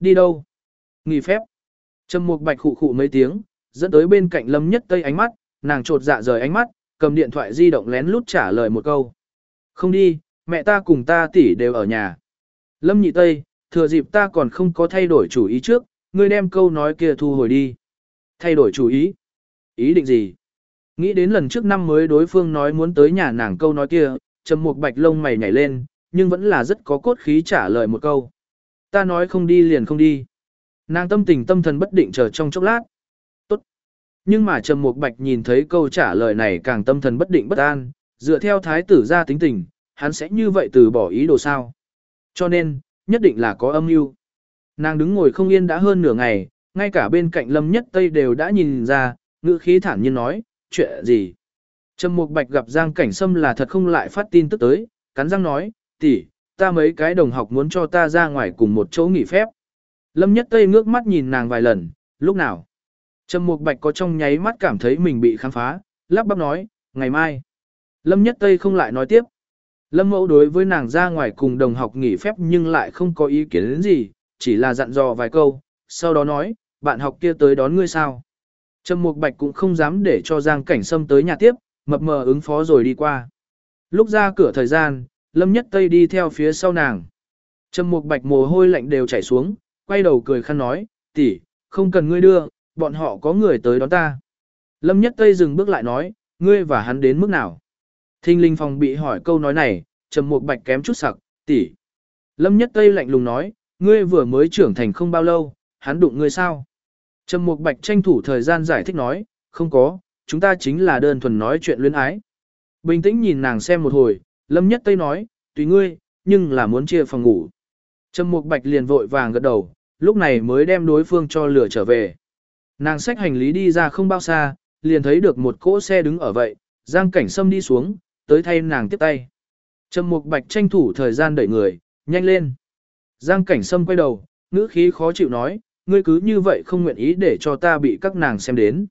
Đi đâu? Nghỉ phép. Trầm Mục Bạch khụ khụ mấy tiếng, dẫn tới bên cạnh Lâm Nhất Tây ánh mắt, nàng trột dạ rời ánh mắt, cầm điện thoại di động lén lút trả lời một câu. Không đi, mẹ ta cùng ta tỷ đều ở nhà. Lâm Nhị Tây, thừa dịp ta còn không có thay đổi chủ ý trước, ngươi đem câu nói kia thu hồi đi. Thay đổi chủ ý? Ý định gì? Nghĩ đến lần trước năm mới đối phương nói muốn tới nhà nàng câu nói kia, trầm một bạch lông mày nhảy lên, nhưng vẫn là rất có cốt khí trả lời một câu. Ta nói không đi liền không đi. Nàng tâm tình tâm thần bất định chờ trong chốc lát. Tốt. Nhưng mà Trầm Mục Bạch nhìn thấy câu trả lời này càng tâm thần bất định bất an, dựa theo thái tử ra tính tình, hắn sẽ như vậy từ bỏ ý đồ sao. Cho nên, nhất định là có âm mưu. Nàng đứng ngồi không yên đã hơn nửa ngày, ngay cả bên cạnh Lâm Nhất Tây đều đã nhìn ra, ngữ khí thản nhiên nói, chuyện gì. Trầm Mục Bạch gặp Giang Cảnh Sâm là thật không lại phát tin tức tới, cắn răng nói, tỷ, ta mấy cái đồng học muốn cho ta ra ngoài cùng một chỗ nghỉ phép. Lâm Nhất Tây ngước mắt nhìn nàng vài lần, lúc nào. Trầm Mục Bạch có trong nháy mắt cảm thấy mình bị khám phá, lắp bắp nói, ngày mai. Lâm Nhất Tây không lại nói tiếp. Lâm Mẫu đối với nàng ra ngoài cùng đồng học nghỉ phép nhưng lại không có ý kiến đến gì, chỉ là dặn dò vài câu, sau đó nói, bạn học kia tới đón ngươi sao. Trầm Mục Bạch cũng không dám để cho Giang Cảnh Sâm tới nhà tiếp, mập mờ ứng phó rồi đi qua. Lúc ra cửa thời gian, Lâm Nhất Tây đi theo phía sau nàng. Trầm Mục Bạch mồ hôi lạnh đều chảy xuống, quay đầu cười khăn nói, tỷ, không cần ngươi đưa, bọn họ có người tới đón ta. Lâm Nhất Tây dừng bước lại nói, ngươi và hắn đến mức nào? Thinh linh phòng bị hỏi câu nói này, trầm mục bạch kém chút sặc, tỷ. Lâm Nhất Tây lạnh lùng nói, ngươi vừa mới trưởng thành không bao lâu, hắn đụng ngươi sao? Trầm mục bạch tranh thủ thời gian giải thích nói, không có, chúng ta chính là đơn thuần nói chuyện luyến ái. Bình tĩnh nhìn nàng xem một hồi, Lâm Nhất Tây nói, tùy ngươi, nhưng là muốn chia phòng ngủ. Trầm mục bạch liền vội vàng gật đầu, lúc này mới đem đối phương cho lửa trở về. Nàng xách hành lý đi ra không bao xa, liền thấy được một cỗ xe đứng ở vậy, Giang Cảnh Sâm đi xuống, tới thay nàng tiếp tay. Trầm Mục Bạch tranh thủ thời gian đẩy người, nhanh lên. Giang Cảnh Sâm quay đầu, ngữ khí khó chịu nói, ngươi cứ như vậy không nguyện ý để cho ta bị các nàng xem đến.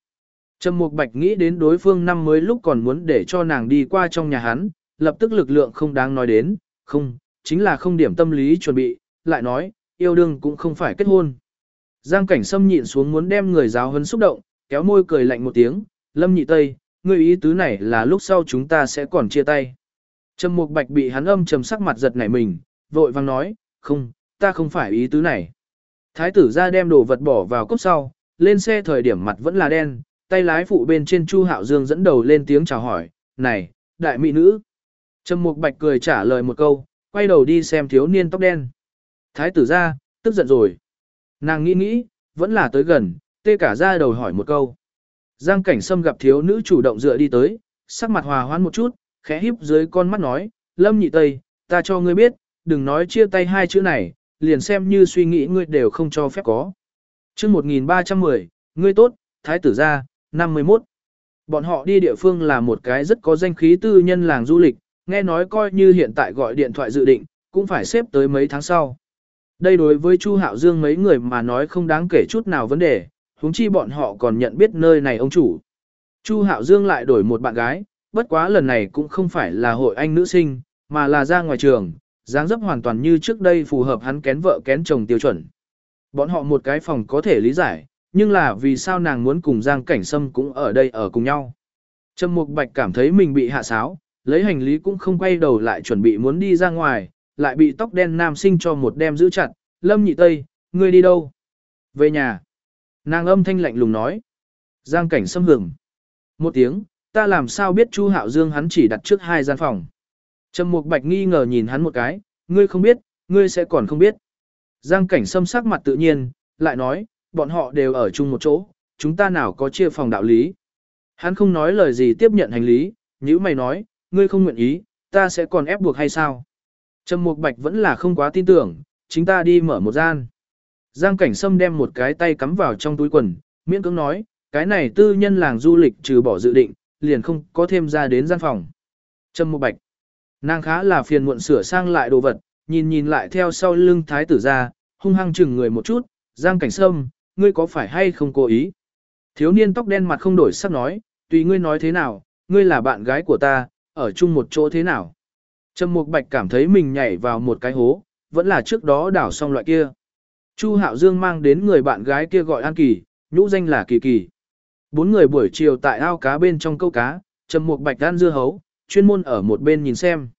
Trầm Mục Bạch nghĩ đến đối phương năm mới lúc còn muốn để cho nàng đi qua trong nhà hắn, lập tức lực lượng không đáng nói đến, không, chính là không điểm tâm lý chuẩn bị, lại nói, yêu đương cũng không phải kết hôn. Giang Cảnh Sâm nhịn xuống muốn đem người giáo hấn xúc động, kéo môi cười lạnh một tiếng, Lâm Nhị Tây, ngươi ý tứ này là lúc sau chúng ta sẽ còn chia tay. Trầm Mục Bạch bị hắn âm trầm sắc mặt giật nảy mình, vội vang nói, không, ta không phải ý tứ này. Thái tử ra đem đồ vật bỏ vào cốc sau, lên xe thời điểm mặt vẫn là đen, tay lái phụ bên trên Chu Hạo Dương dẫn đầu lên tiếng chào hỏi, này, đại mỹ nữ. Trầm Mục Bạch cười trả lời một câu, quay đầu đi xem thiếu niên tóc đen. Thái tử ra, tức giận rồi. Nàng nghĩ nghĩ, vẫn là tới gần, tê cả ra đầu hỏi một câu. Giang cảnh sâm gặp thiếu nữ chủ động dựa đi tới, sắc mặt hòa hoãn một chút, khẽ híp dưới con mắt nói, Lâm nhị tây, ta cho ngươi biết, đừng nói chia tay hai chữ này, liền xem như suy nghĩ ngươi đều không cho phép có. chương 1310, ngươi tốt, thái tử gia, 51. Bọn họ đi địa phương là một cái rất có danh khí tư nhân làng du lịch, nghe nói coi như hiện tại gọi điện thoại dự định, cũng phải xếp tới mấy tháng sau. Đây đối với Chu Hạo Dương mấy người mà nói không đáng kể chút nào vấn đề, huống chi bọn họ còn nhận biết nơi này ông chủ. Chu Hạo Dương lại đổi một bạn gái, bất quá lần này cũng không phải là hội anh nữ sinh, mà là ra ngoài trường, dáng dấp hoàn toàn như trước đây phù hợp hắn kén vợ kén chồng tiêu chuẩn. Bọn họ một cái phòng có thể lý giải, nhưng là vì sao nàng muốn cùng Giang Cảnh Sâm cũng ở đây ở cùng nhau. Trầm Mục Bạch cảm thấy mình bị hạ sáo, lấy hành lý cũng không quay đầu lại chuẩn bị muốn đi ra ngoài, lại bị tóc đen nam sinh cho một đem giữ chặt, Lâm Nhị Tây, ngươi đi đâu? Về nhà. Nàng âm thanh lạnh lùng nói. Giang Cảnh xâm hưởng. Một tiếng, ta làm sao biết Chu Hạo Dương hắn chỉ đặt trước hai gian phòng. Trầm Mục Bạch nghi ngờ nhìn hắn một cái, ngươi không biết, ngươi sẽ còn không biết. Giang cảnh xâm sắc mặt tự nhiên, lại nói, bọn họ đều ở chung một chỗ, chúng ta nào có chia phòng đạo lý. Hắn không nói lời gì tiếp nhận hành lý, như mày nói, ngươi không nguyện ý, ta sẽ còn ép buộc hay sao? Trầm Mục Bạch vẫn là không quá tin tưởng, chính ta đi mở một gian. Giang cảnh sâm đem một cái tay cắm vào trong túi quần, miễn cưỡng nói, cái này tư nhân làng du lịch trừ bỏ dự định, liền không có thêm ra đến gian phòng. Trâm Mộ Bạch Nàng khá là phiền muộn sửa sang lại đồ vật, nhìn nhìn lại theo sau lưng thái tử ra, hung hăng chừng người một chút, giang cảnh sâm, ngươi có phải hay không cố ý? Thiếu niên tóc đen mặt không đổi sắc nói, tùy ngươi nói thế nào, ngươi là bạn gái của ta, ở chung một chỗ thế nào? Trầm Mục Bạch cảm thấy mình nhảy vào một cái hố, vẫn là trước đó đảo xong loại kia. Chu Hạo Dương mang đến người bạn gái kia gọi An Kỳ, nhũ danh là Kỳ Kỳ. Bốn người buổi chiều tại ao cá bên trong câu cá, Trầm Mục Bạch ăn dưa hấu, chuyên môn ở một bên nhìn xem.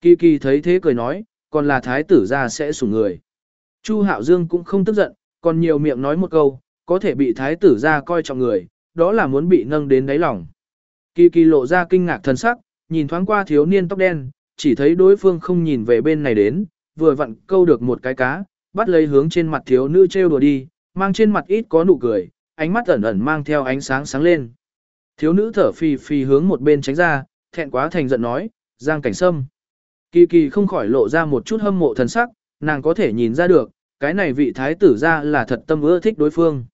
Kỳ kỳ thấy thế cười nói, còn là thái tử ra sẽ sủng người. Chu Hạo Dương cũng không tức giận, còn nhiều miệng nói một câu, có thể bị thái tử ra coi trọng người, đó là muốn bị nâng đến đáy lòng. Kỳ kỳ lộ ra kinh ngạc thần sắc, nhìn thoáng qua thiếu niên tóc đen, chỉ thấy đối phương không nhìn về bên này đến, vừa vặn câu được một cái cá, bắt lấy hướng trên mặt thiếu nữ trêu đùa đi, mang trên mặt ít có nụ cười, ánh mắt ẩn ẩn mang theo ánh sáng sáng lên. Thiếu nữ thở phì phì hướng một bên tránh ra, thẹn quá thành giận nói, Giang Cảnh Sâm. Kỳ kỳ không khỏi lộ ra một chút hâm mộ thần sắc, nàng có thể nhìn ra được, cái này vị thái tử ra là thật tâm ưa thích đối phương.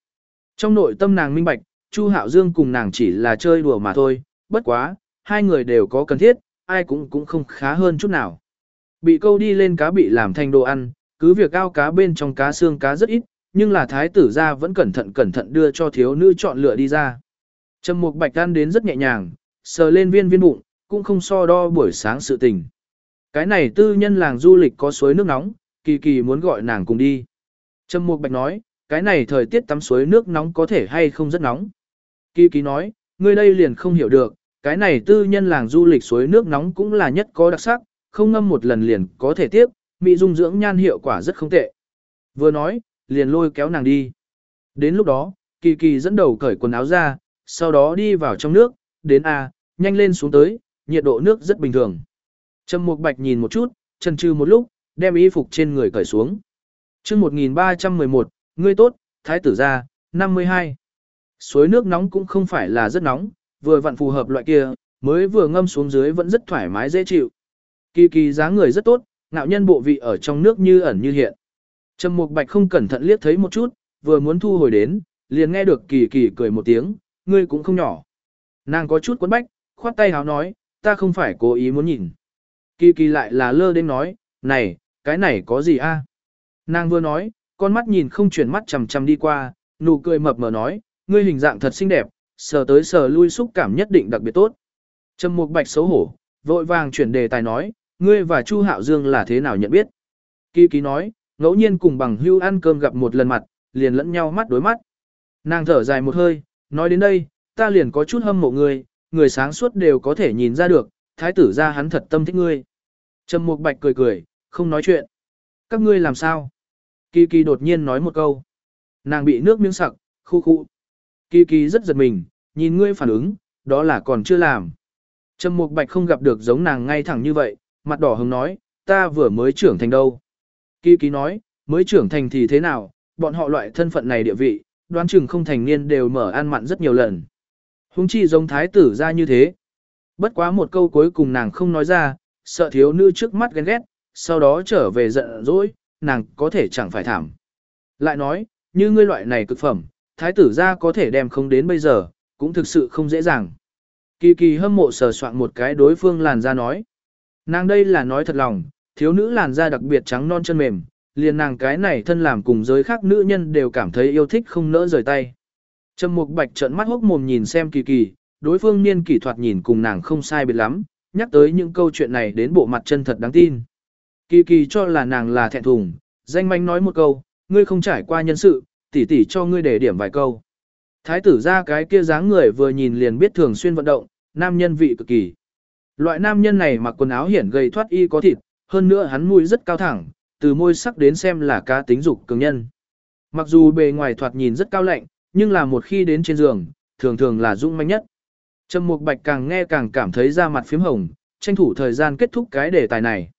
Trong nội tâm nàng minh bạch, Chu Hạo Dương cùng nàng chỉ là chơi đùa mà thôi, bất quá, hai người đều có cần thiết, ai cũng cũng không khá hơn chút nào. Bị câu đi lên cá bị làm thành đồ ăn, cứ việc ao cá bên trong cá xương cá rất ít, nhưng là thái tử ra vẫn cẩn thận cẩn thận đưa cho thiếu nữ chọn lựa đi ra. Trầm mục bạch ăn đến rất nhẹ nhàng, sờ lên viên viên bụng, cũng không so đo buổi sáng sự tình. Cái này tư nhân làng du lịch có suối nước nóng, kỳ kỳ muốn gọi nàng cùng đi. Trầm Mục Bạch nói, cái này thời tiết tắm suối nước nóng có thể hay không rất nóng. Kỳ kỳ nói, người đây liền không hiểu được, cái này tư nhân làng du lịch suối nước nóng cũng là nhất có đặc sắc, không ngâm một lần liền có thể tiếp, mỹ dung dưỡng nhan hiệu quả rất không tệ. Vừa nói, liền lôi kéo nàng đi. Đến lúc đó, kỳ kỳ dẫn đầu cởi quần áo ra, sau đó đi vào trong nước, đến A, nhanh lên xuống tới, nhiệt độ nước rất bình thường. Trầm Mục Bạch nhìn một chút, chần chừ một lúc, đem y phục trên người cởi xuống. Chương 1311, ngươi tốt, thái tử gia, 52. Suối nước nóng cũng không phải là rất nóng, vừa vặn phù hợp loại kia, mới vừa ngâm xuống dưới vẫn rất thoải mái dễ chịu. Kỳ kỳ dáng người rất tốt, ngạo nhân bộ vị ở trong nước như ẩn như hiện. Trầm Mục Bạch không cẩn thận liếc thấy một chút, vừa muốn thu hồi đến, liền nghe được kỳ kỳ cười một tiếng, ngươi cũng không nhỏ. Nàng có chút quấn bách, khoát tay háo nói, ta không phải cố ý muốn nhìn. Kỳ kỳ lại là lơ đến nói, này, cái này có gì a? Nàng vừa nói, con mắt nhìn không chuyển mắt chầm chầm đi qua, nụ cười mập mờ nói, ngươi hình dạng thật xinh đẹp, sờ tới sờ lui xúc cảm nhất định đặc biệt tốt. Trầm Mục Bạch xấu hổ, vội vàng chuyển đề tài nói, ngươi và Chu Hạo Dương là thế nào nhận biết? Kỳ kỳ nói, ngẫu nhiên cùng bằng hưu ăn cơm gặp một lần mặt, liền lẫn nhau mắt đối mắt. Nàng thở dài một hơi, nói đến đây, ta liền có chút hâm mộ ngươi, người sáng suốt đều có thể nhìn ra được, thái tử ra hắn thật tâm thích ngươi. Trầm Mục Bạch cười cười, không nói chuyện. Các ngươi làm sao? Kỳ kỳ đột nhiên nói một câu. Nàng bị nước miếng sặc, khu khu. Kỳ kỳ rất giật mình, nhìn ngươi phản ứng, đó là còn chưa làm. Trầm Mục Bạch không gặp được giống nàng ngay thẳng như vậy, mặt đỏ hứng nói, ta vừa mới trưởng thành đâu. Kỳ kỳ nói, mới trưởng thành thì thế nào, bọn họ loại thân phận này địa vị, đoán chừng không thành niên đều mở ăn mặn rất nhiều lần. Hùng chi giống thái tử ra như thế. Bất quá một câu cuối cùng nàng không nói ra, sợ thiếu nữ trước mắt ghen ghét, sau đó trở về giận dỗi, nàng có thể chẳng phải thảm. Lại nói, như ngươi loại này cực phẩm, thái tử gia có thể đem không đến bây giờ, cũng thực sự không dễ dàng. Kỳ kỳ hâm mộ sờ soạn một cái đối phương làn ra nói. Nàng đây là nói thật lòng, thiếu nữ làn da đặc biệt trắng non chân mềm, liền nàng cái này thân làm cùng giới khác nữ nhân đều cảm thấy yêu thích không nỡ rời tay. Trầm Mục Bạch trợn mắt hốc mồm nhìn xem kỳ kỳ, đối phương niên kỷ thoạt nhìn cùng nàng không sai biệt lắm, nhắc tới những câu chuyện này đến bộ mặt chân thật đáng tin. Kỳ kỳ cho là nàng là thẹn thùng, danh manh nói một câu, ngươi không trải qua nhân sự, tỉ tỉ cho ngươi để điểm vài câu. Thái tử ra cái kia dáng người vừa nhìn liền biết thường xuyên vận động, nam nhân vị cực kỳ. Loại nam nhân này mặc quần áo hiển gầy thoát y có thịt, hơn nữa hắn mũi rất cao thẳng, từ môi sắc đến xem là cá tính dục cường nhân. Mặc dù bề ngoài thoạt nhìn rất cao lạnh, nhưng là một khi đến trên giường, thường thường là dũng manh nhất. Trầm Mục Bạch càng nghe càng cảm thấy da mặt phím hồng, tranh thủ thời gian kết thúc cái đề tài này.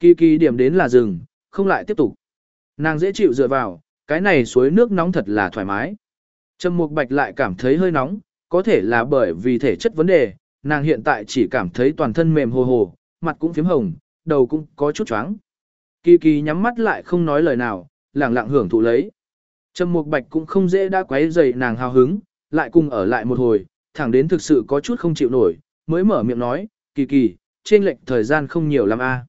Kỳ kỳ điểm đến là rừng, không lại tiếp tục. Nàng dễ chịu dựa vào, cái này suối nước nóng thật là thoải mái. Trầm Mục Bạch lại cảm thấy hơi nóng, có thể là bởi vì thể chất vấn đề, nàng hiện tại chỉ cảm thấy toàn thân mềm hồ hồ, mặt cũng phím hồng, đầu cũng có chút chóng. Kỳ kỳ nhắm mắt lại không nói lời nào, lẳng lặng hưởng thụ lấy. Trầm Mục Bạch cũng không dễ đã quấy rầy nàng hào hứng, lại cùng ở lại một hồi, thẳng đến thực sự có chút không chịu nổi, mới mở miệng nói, kỳ kỳ, trên lệnh thời gian không nhiều lắm a.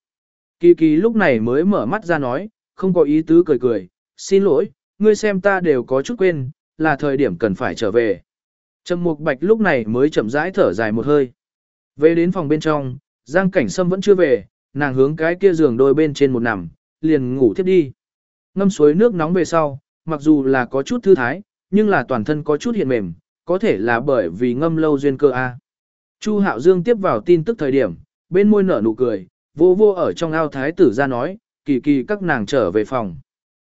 Kỳ kỳ lúc này mới mở mắt ra nói, không có ý tứ cười cười, xin lỗi, ngươi xem ta đều có chút quên, là thời điểm cần phải trở về. Trầm Mục Bạch lúc này mới chậm rãi thở dài một hơi. Về đến phòng bên trong, Giang Cảnh Sâm vẫn chưa về, nàng hướng cái kia giường đôi bên trên một nằm, liền ngủ thiếp đi. Ngâm suối nước nóng về sau, mặc dù là có chút thư thái, nhưng là toàn thân có chút hiện mềm, có thể là bởi vì ngâm lâu duyên cơ a. Chu Hạo Dương tiếp vào tin tức thời điểm, bên môi nở nụ cười, vô vô ở trong ao thái tử ra nói, kỳ kỳ các nàng trở về phòng.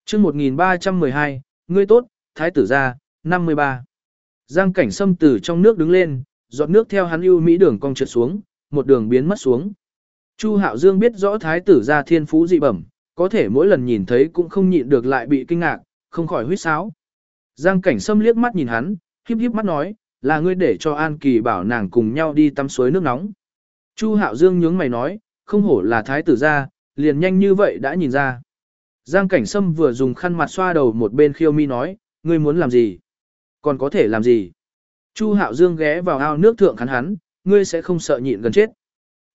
chương 1312, ngươi tốt, thái tử ra, 53. Giang cảnh sâm từ trong nước đứng lên, giọt nước theo hắn ưu mỹ đường cong trượt xuống, một đường biến mất xuống. Chu Hạo Dương biết rõ thái tử gia thiên phú dị bẩm, có thể mỗi lần nhìn thấy cũng không nhịn được lại bị kinh ngạc, không khỏi huýt sáo. Giang cảnh sâm liếc mắt nhìn hắn, híp híp mắt nói, là ngươi để cho An Kỳ bảo nàng cùng nhau đi tắm suối nước nóng. Chu Hạo Dương nhướng mày nói, không hổ là thái tử gia, liền nhanh như vậy đã nhìn ra. Giang cảnh sâm vừa dùng khăn mặt xoa đầu một bên khiêu mi nói, ngươi muốn làm gì? Còn có thể làm gì? Chu Hạo Dương ghé vào ao nước thượng khắn hắn, ngươi sẽ không sợ nhịn gần chết.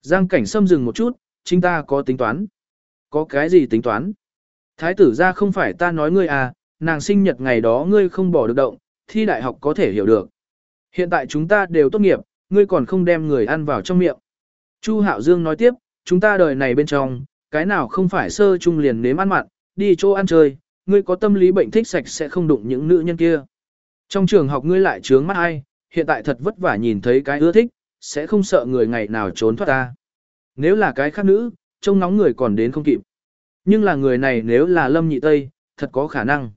Giang cảnh sâm dừng một chút, chính ta có tính toán. Có cái gì tính toán? Thái tử ra không phải ta nói ngươi à, nàng sinh nhật ngày đó ngươi không bỏ được động, thi đại học có thể hiểu được. Hiện tại chúng ta đều tốt nghiệp, ngươi còn không đem người ăn vào trong miệng. Chu Hạo Dương nói tiếp, chúng ta đời này bên trong, cái nào không phải sơ trung liền nếm ăn mặn, đi chỗ ăn chơi, ngươi có tâm lý bệnh thích sạch sẽ không đụng những nữ nhân kia. Trong trường học ngươi lại trướng mắt ai, hiện tại thật vất vả nhìn thấy cái ưa thích, sẽ không sợ người ngày nào trốn thoát ta. Nếu là cái khác nữ, trông nóng người còn đến không kịp. Nhưng là người này nếu là Lâm Nhị Tây, thật có khả năng.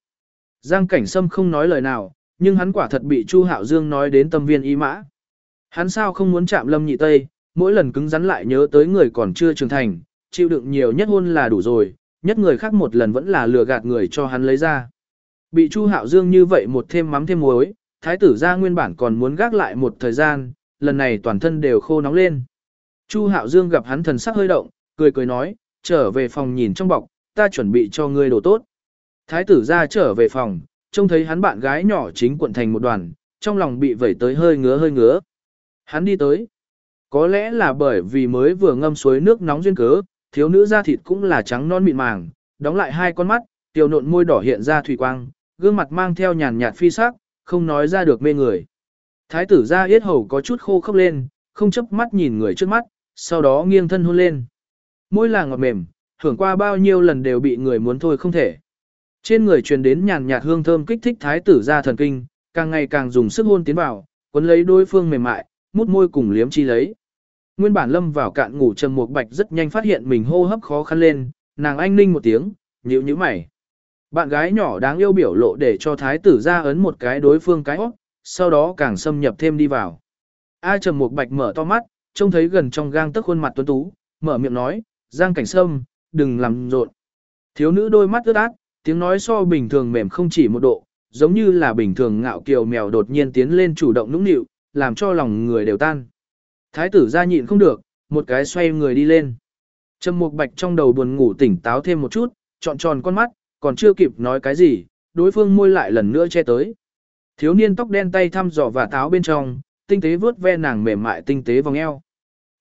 Giang Cảnh Sâm không nói lời nào, nhưng hắn quả thật bị Chu Hạo Dương nói đến tâm viên ý mã. Hắn sao không muốn chạm Lâm Nhị Tây, mỗi lần cứng rắn lại nhớ tới người còn chưa trưởng thành, chịu đựng nhiều nhất hôn là đủ rồi, nhất người khác một lần vẫn là lừa gạt người cho hắn lấy ra. Bị Chu Hạo Dương như vậy một thêm mắm thêm muối, thái tử gia nguyên bản còn muốn gác lại một thời gian, lần này toàn thân đều khô nóng lên. Chu Hạo Dương gặp hắn thần sắc hơi động, cười cười nói, trở về phòng nhìn trong bọc, ta chuẩn bị cho ngươi đồ tốt. Thái tử gia trở về phòng, trông thấy hắn bạn gái nhỏ chính cuộn thành một đoàn, trong lòng bị vẩy tới hơi ngứa hơi ngứa. Hắn đi tới. Có lẽ là bởi vì mới vừa ngâm suối nước nóng duyên cớ, thiếu nữ da thịt cũng là trắng non mịn màng, đóng lại hai con mắt, tiểu nộn môi đỏ hiện ra thủy quang, gương mặt mang theo nhàn nhạt phi sắc, không nói ra được mê người. Thái tử ra yết hầu có chút khô khốc lên, không chấp mắt nhìn người trước mắt, sau đó nghiêng thân hôn lên. Môi là ngọt mềm, hưởng qua bao nhiêu lần đều bị người muốn thôi không thể. Trên người truyền đến nhàn nhạt hương thơm kích thích thái tử ra thần kinh, càng ngày càng dùng sức hôn tiến vào, cuốn lấy đối phương mềm mại, mút môi cùng liếm chi lấy. Nguyên bản lâm vào cạn ngủ trầm một bạch rất nhanh phát hiện mình hô hấp khó khăn lên, nàng anh ninh một tiếng, nhíu nhíu mày. Bạn gái nhỏ đáng yêu biểu lộ để cho thái tử ra ấn một cái đối phương cái óc, sau đó càng xâm nhập thêm đi vào. A trầm một bạch mở to mắt, trông thấy gần trong gang tức khuôn mặt tuấn tú, mở miệng nói, Giang cảnh sâm, đừng làm rộn. Thiếu nữ đôi mắt ướt át, tiếng nói so bình thường mềm không chỉ một độ, giống như là bình thường ngạo kiều mèo đột nhiên tiến lên chủ động nũng nịu, làm cho lòng người đều tan. Thái tử ra nhịn không được, một cái xoay người đi lên. Trầm Mục Bạch trong đầu buồn ngủ tỉnh táo thêm một chút, trọn tròn con mắt, còn chưa kịp nói cái gì, đối phương môi lại lần nữa che tới. Thiếu niên tóc đen tay thăm dò và táo bên trong, tinh tế vướt ve nàng mềm mại tinh tế vòng eo.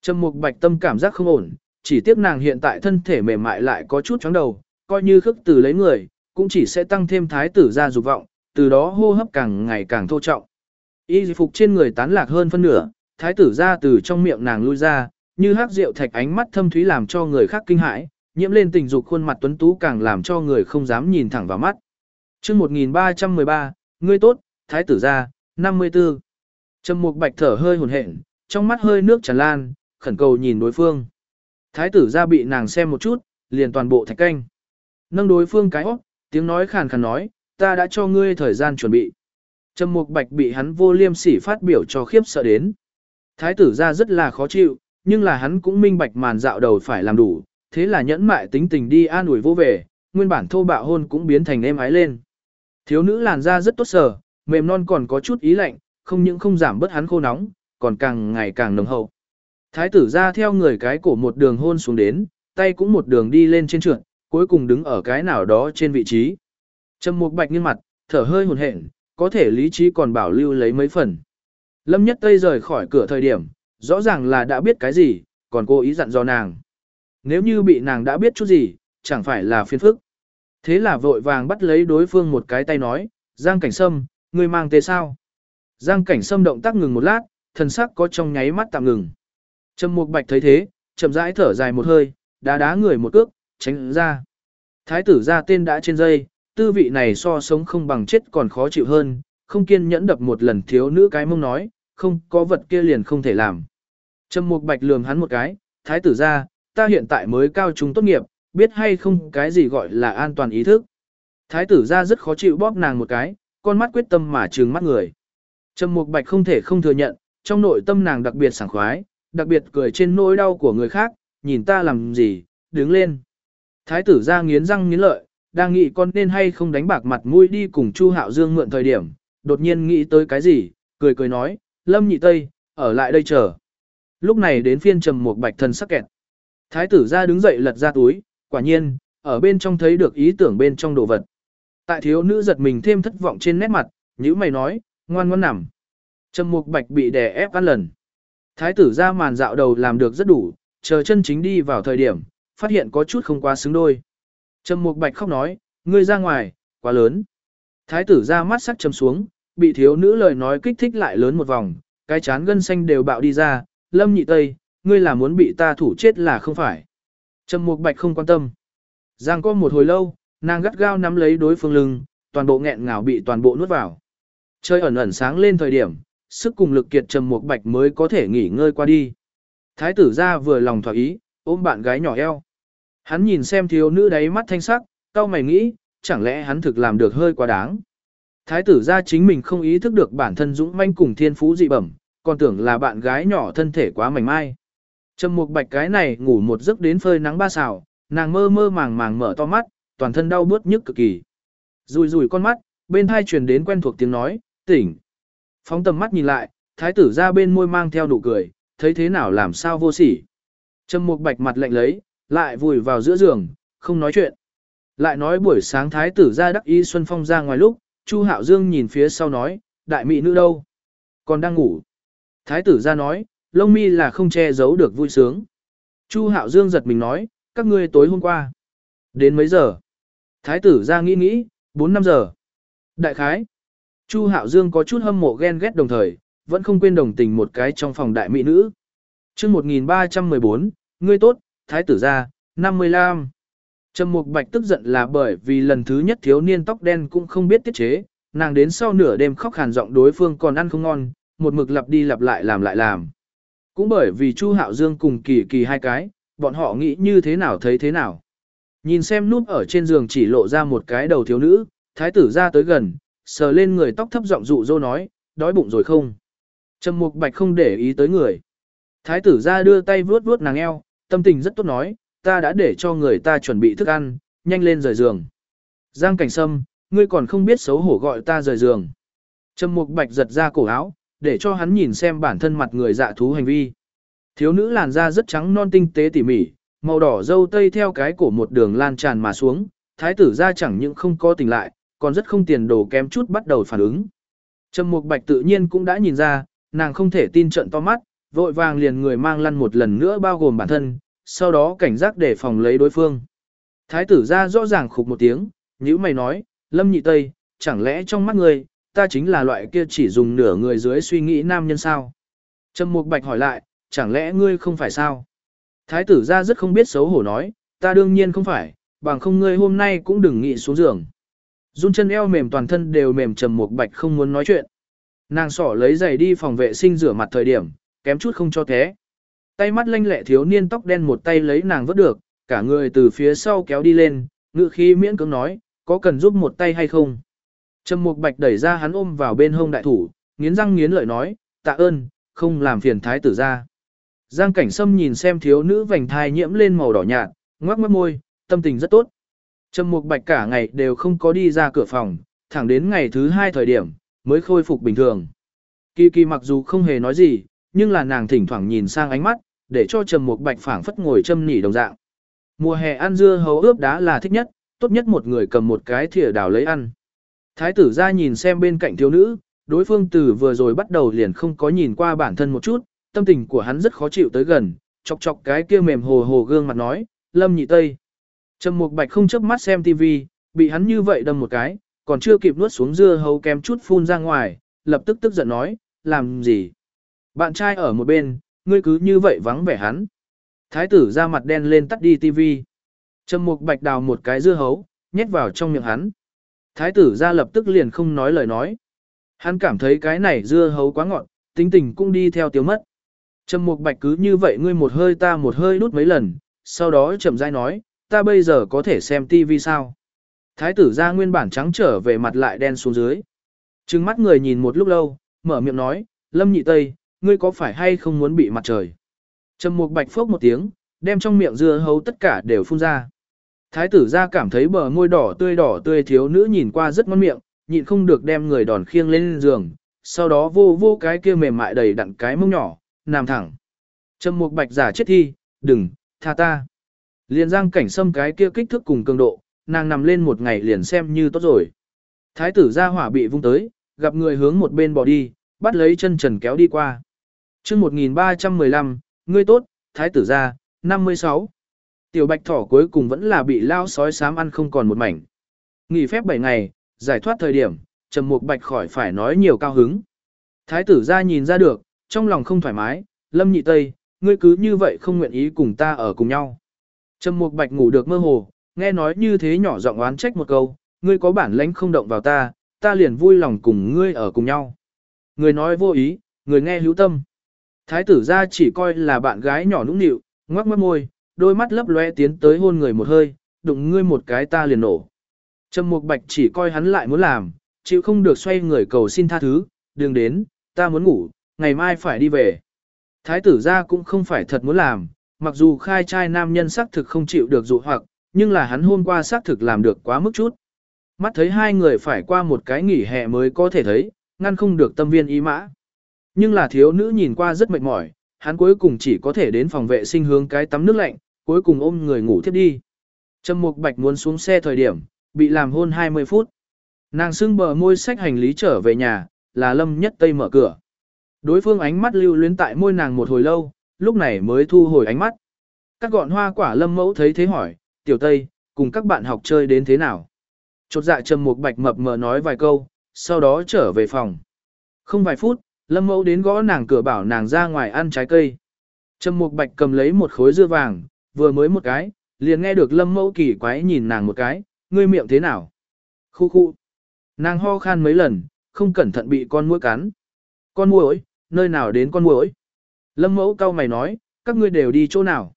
Trầm Mục Bạch tâm cảm giác không ổn, chỉ tiếc nàng hiện tại thân thể mềm mại lại có chút chóng đầu, coi như khước từ lấy người, cũng chỉ sẽ tăng thêm thái tử ra dục vọng, từ đó hô hấp càng ngày càng thô trọng. Y phục trên người tán lạc hơn phân nửa, thái tử ra từ trong miệng nàng lui ra, như hắc rượu thạch ánh mắt thâm thúy làm cho người khác kinh hãi, nhiễm lên tình dục khuôn mặt tuấn tú càng làm cho người không dám nhìn thẳng vào mắt. Chương 1313, ngươi tốt, thái tử gia, 54. Trầm Mục Bạch thở hơi hổn hển, trong mắt hơi nước tràn lan, khẩn cầu nhìn đối phương. Thái tử gia bị nàng xem một chút, liền toàn bộ thạch canh. Nâng đối phương cái óc, tiếng nói khàn khàn nói, ta đã cho ngươi thời gian chuẩn bị. Trầm Mục Bạch bị hắn vô liêm sỉ phát biểu cho khiếp sợ đến. Thái tử gia rất là khó chịu, nhưng là hắn cũng minh bạch màn dạo đầu phải làm đủ, thế là nhẫn mại tính tình đi an ủi vô về, nguyên bản thô bạo hôn cũng biến thành êm ái lên. Thiếu nữ làn da rất tốt sở, mềm non còn có chút ý lạnh, không những không giảm bớt hắn khô nóng, còn càng ngày càng nồng hậu. Thái tử ra theo người cái cổ một đường hôn xuống đến, tay cũng một đường đi lên trên trượt, cuối cùng đứng ở cái nào đó trên vị trí. Trầm Mục Bạch nghiêng mặt, thở hơi hồn hển, có thể lý trí còn bảo lưu lấy mấy phần. Lâm Nhất Tây rời khỏi cửa thời điểm, rõ ràng là đã biết cái gì, còn cố ý dặn dò nàng. Nếu như bị nàng đã biết chút gì, chẳng phải là phiền phức. Thế là vội vàng bắt lấy đối phương một cái tay nói, Giang Cảnh Sâm, ngươi mang tê sao? Giang Cảnh Sâm động tác ngừng một lát, thần sắc có trong nháy mắt tạm ngừng. Trầm Mục Bạch thấy thế, chậm rãi thở dài một hơi, đá đá người một cước, tránh ra. Thái tử ra tên đã trên dây, tư vị này so sống không bằng chết còn khó chịu hơn, không kiên nhẫn đập một lần thiếu nữ cái mông nói, không có vật kia liền không thể làm. Trầm Mục Bạch lườm hắn một cái, thái tử ra, ta hiện tại mới cao trung tốt nghiệp, biết hay không cái gì gọi là an toàn ý thức. Thái tử ra rất khó chịu bóp nàng một cái, con mắt quyết tâm mà trừng mắt người. Trầm Mục Bạch không thể không thừa nhận, trong nội tâm nàng đặc biệt sảng khoái, đặc biệt cười trên nỗi đau của người khác, nhìn ta làm gì, đứng lên. Thái tử ra nghiến răng nghiến lợi, đang nghĩ con nên hay không đánh bạc mặt mũi đi cùng Chu Hạo Dương mượn thời điểm, đột nhiên nghĩ tới cái gì, cười cười nói, Lâm Nhị Tây, ở lại đây chờ. Lúc này đến phiên Trầm Mục Bạch thân sắc kẹt. Thái tử ra đứng dậy lật ra túi, quả nhiên, ở bên trong thấy được ý tưởng bên trong đồ vật. Tại thiếu nữ giật mình thêm thất vọng trên nét mặt, nhữ mày nói, ngoan ngoan nằm. Trầm mục bạch bị đè ép ăn lần. Thái tử ra màn dạo đầu làm được rất đủ, chờ chân chính đi vào thời điểm, phát hiện có chút không quá xứng đôi. Trầm mục bạch khóc nói, ngươi ra ngoài, quá lớn. Thái tử ra mắt sắc trầm xuống, bị thiếu nữ lời nói kích thích lại lớn một vòng, cái chán gân xanh đều bạo đi ra, lâm nhị tây, ngươi là muốn bị ta thủ chết là không phải. Trầm mục bạch không quan tâm. Giang có một hồi lâu, nàng gắt gao nắm lấy đối phương lưng, toàn bộ nghẹn ngào bị toàn bộ nuốt vào. Chơi ẩn ẩn sáng lên thời điểm, sức cùng lực kiệt trầm mục bạch mới có thể nghỉ ngơi qua đi. Thái tử ra vừa lòng thỏa ý, ôm bạn gái nhỏ eo. Hắn nhìn xem thiếu nữ đáy mắt thanh sắc, tao mày nghĩ, chẳng lẽ hắn thực làm được hơi quá đáng. Thái tử ra chính mình không ý thức được bản thân dũng manh cùng thiên phú dị bẩm, còn tưởng là bạn gái nhỏ thân thể quá mảnh mai. Trầm mục bạch cái này ngủ một giấc đến phơi nắng ba xào, nàng mơ mơ màng màng mở to mắt, toàn thân đau bớt nhức cực kỳ. Rùi rùi con mắt, bên thai truyền đến quen thuộc tiếng nói, tỉnh. Phóng tầm mắt nhìn lại, thái tử ra bên môi mang theo nụ cười, thấy thế nào làm sao vô sỉ. Trầm mục bạch mặt lạnh lấy, lại vùi vào giữa giường, không nói chuyện. Lại nói buổi sáng thái tử ra đắc y Xuân Phong ra ngoài lúc, Chu Hạo Dương nhìn phía sau nói, đại mỹ nữ đâu? Còn đang ngủ. Thái tử ra nói, lông mi là không che giấu được vui sướng. Chu Hạo Dương giật mình nói, các ngươi tối hôm qua. Đến mấy giờ? Thái tử ra nghĩ nghĩ, 4-5 giờ. Đại khái. Chu Hạo Dương có chút hâm mộ ghen ghét đồng thời, vẫn không quên đồng tình một cái trong phòng đại mỹ nữ. chương 1314, ngươi tốt, thái tử ra, 55. Trầm Mục Bạch tức giận là bởi vì lần thứ nhất thiếu niên tóc đen cũng không biết tiết chế, nàng đến sau nửa đêm khóc hàn giọng đối phương còn ăn không ngon, một mực lặp đi lặp lại làm lại làm. Cũng bởi vì Chu Hạo Dương cùng Kỳ Kỳ hai cái, bọn họ nghĩ như thế nào thấy thế nào. Nhìn xem núp ở trên giường chỉ lộ ra một cái đầu thiếu nữ, thái tử ra tới gần, sờ lên người tóc thấp giọng dụ dỗ nói, đói bụng rồi không? Trầm Mục Bạch không để ý tới người. Thái tử ra đưa tay vuốt vuốt nàng eo, tâm tình rất tốt nói, ta đã để cho người ta chuẩn bị thức ăn, nhanh lên rời giường. Giang Cảnh Sâm, ngươi còn không biết xấu hổ gọi ta rời giường. Trầm Mục Bạch giật ra cổ áo, để cho hắn nhìn xem bản thân mặt người dạ thú hành vi. Thiếu nữ làn da rất trắng non tinh tế tỉ mỉ, màu đỏ dâu tây theo cái cổ một đường lan tràn mà xuống, thái tử ra chẳng những không có tỉnh lại, còn rất không tiền đồ kém chút bắt đầu phản ứng. Trầm Mục Bạch tự nhiên cũng đã nhìn ra, nàng không thể tin trận to mắt, vội vàng liền người mang lăn một lần nữa bao gồm bản thân, sau đó cảnh giác để phòng lấy đối phương. Thái tử ra rõ ràng khục một tiếng, nhữ mày nói, Lâm Nhị Tây, chẳng lẽ trong mắt ngươi, ta chính là loại kia chỉ dùng nửa người dưới suy nghĩ nam nhân sao? Trầm Mục Bạch hỏi lại, chẳng lẽ ngươi không phải sao? Thái tử ra rất không biết xấu hổ nói, ta đương nhiên không phải, bằng không ngươi hôm nay cũng đừng nghĩ xuống giường. Run chân eo mềm toàn thân đều mềm Trầm Mục Bạch không muốn nói chuyện. Nàng sỏ lấy giày đi phòng vệ sinh rửa mặt thời điểm, kém chút không cho thế. Tay mắt lanh lẹ thiếu niên tóc đen một tay lấy nàng vớt được, cả người từ phía sau kéo đi lên, ngự khí miễn cưỡng nói, có cần giúp một tay hay không? Trầm Mục Bạch đẩy ra hắn ôm vào bên hông đại thủ, nghiến răng nghiến lợi nói, tạ ơn, không làm phiền thái tử ra. Giang cảnh sâm nhìn xem thiếu nữ vành thai nhiễm lên màu đỏ nhạt, ngoác mất môi, tâm tình rất tốt. Trầm Mục Bạch cả ngày đều không có đi ra cửa phòng, thẳng đến ngày thứ hai thời điểm, mới khôi phục bình thường. Kỳ kỳ mặc dù không hề nói gì, nhưng là nàng thỉnh thoảng nhìn sang ánh mắt, để cho Trầm Mục Bạch phảng phất ngồi châm nỉ đồng dạng. Mùa hè ăn dưa hấu ướp đá là thích nhất, tốt nhất một người cầm một cái thìa đào lấy ăn. Thái tử ra nhìn xem bên cạnh thiếu nữ, đối phương từ vừa rồi bắt đầu liền không có nhìn qua bản thân một chút, tâm tình của hắn rất khó chịu tới gần, chọc chọc cái kia mềm hồ hồ gương mặt nói, lâm nhị tây. Trầm mục bạch không chớp mắt xem tivi, bị hắn như vậy đâm một cái, còn chưa kịp nuốt xuống dưa hấu kém chút phun ra ngoài, lập tức tức giận nói, làm gì? Bạn trai ở một bên, ngươi cứ như vậy vắng vẻ hắn. Thái tử ra mặt đen lên tắt đi tivi. Trầm mục bạch đào một cái dưa hấu, nhét vào trong miệng hắn. Thái tử ra lập tức liền không nói lời nói. Hắn cảm thấy cái này dưa hấu quá ngọt, tính tình cũng đi theo tiêu mất. Trầm mục bạch cứ như vậy ngươi một hơi ta một hơi đút mấy lần, sau đó chậm rãi nói, ta bây giờ có thể xem tivi sao. Thái tử ra nguyên bản trắng trở về mặt lại đen xuống dưới. Trừng mắt người nhìn một lúc lâu, mở miệng nói, lâm nhị tây, ngươi có phải hay không muốn bị mặt trời. Trầm mục bạch phốc một tiếng, đem trong miệng dưa hấu tất cả đều phun ra. Thái tử ra cảm thấy bờ môi đỏ tươi đỏ tươi thiếu nữ nhìn qua rất ngon miệng, nhịn không được đem người đòn khiêng lên giường, sau đó vô vô cái kia mềm mại đầy đặn cái mông nhỏ, nằm thẳng. Trầm mục bạch giả chết thi, đừng, tha ta. Liền giang cảnh xâm cái kia kích thước cùng cường độ, nàng nằm lên một ngày liền xem như tốt rồi. Thái tử ra hỏa bị vung tới, gặp người hướng một bên bỏ đi, bắt lấy chân trần kéo đi qua. chương 1315, ngươi tốt, thái tử ra, 56. Tiểu bạch thỏ cuối cùng vẫn là bị lao sói sám ăn không còn một mảnh. Nghỉ phép 7 ngày, giải thoát thời điểm, trầm mục bạch khỏi phải nói nhiều cao hứng. Thái tử ra nhìn ra được, trong lòng không thoải mái, lâm nhị tây, ngươi cứ như vậy không nguyện ý cùng ta ở cùng nhau. Trầm mục bạch ngủ được mơ hồ, nghe nói như thế nhỏ giọng oán trách một câu, ngươi có bản lãnh không động vào ta, ta liền vui lòng cùng ngươi ở cùng nhau. Người nói vô ý, người nghe hữu tâm. Thái tử ra chỉ coi là bạn gái nhỏ nũng nịu, ngoắc mất môi, đôi mắt lấp lóe tiến tới hôn người một hơi, đụng ngươi một cái ta liền nổ. Trầm Mục Bạch chỉ coi hắn lại muốn làm, chịu không được xoay người cầu xin tha thứ, đừng đến, ta muốn ngủ, ngày mai phải đi về. Thái tử gia cũng không phải thật muốn làm, mặc dù khai trai nam nhân xác thực không chịu được dụ hoặc, nhưng là hắn hôm qua xác thực làm được quá mức chút. Mắt thấy hai người phải qua một cái nghỉ hè mới có thể thấy, ngăn không được tâm viên ý mã. Nhưng là thiếu nữ nhìn qua rất mệt mỏi, hắn cuối cùng chỉ có thể đến phòng vệ sinh hướng cái tắm nước lạnh, cuối cùng ôm người ngủ thiếp đi. Trầm Mục Bạch muốn xuống xe thời điểm, bị làm hôn 20 phút. Nàng sưng bờ môi sách hành lý trở về nhà, là Lâm Nhất Tây mở cửa. Đối phương ánh mắt lưu luyến tại môi nàng một hồi lâu, lúc này mới thu hồi ánh mắt. Các gọn hoa quả Lâm Mẫu thấy thế hỏi, "Tiểu Tây, cùng các bạn học chơi đến thế nào?" Chột dạ Trầm Mục Bạch mập mờ nói vài câu, sau đó trở về phòng. Không vài phút, Lâm Mẫu đến gõ nàng cửa bảo nàng ra ngoài ăn trái cây. Trầm Mục Bạch cầm lấy một khối dưa vàng, vừa mới một cái, liền nghe được Lâm Mẫu kỳ quái nhìn nàng một cái, ngươi miệng thế nào? Khu khu. Nàng ho khan mấy lần, không cẩn thận bị con muỗi cắn. Con muỗi, nơi nào đến con muỗi? Lâm Mẫu cau mày nói, các ngươi đều đi chỗ nào?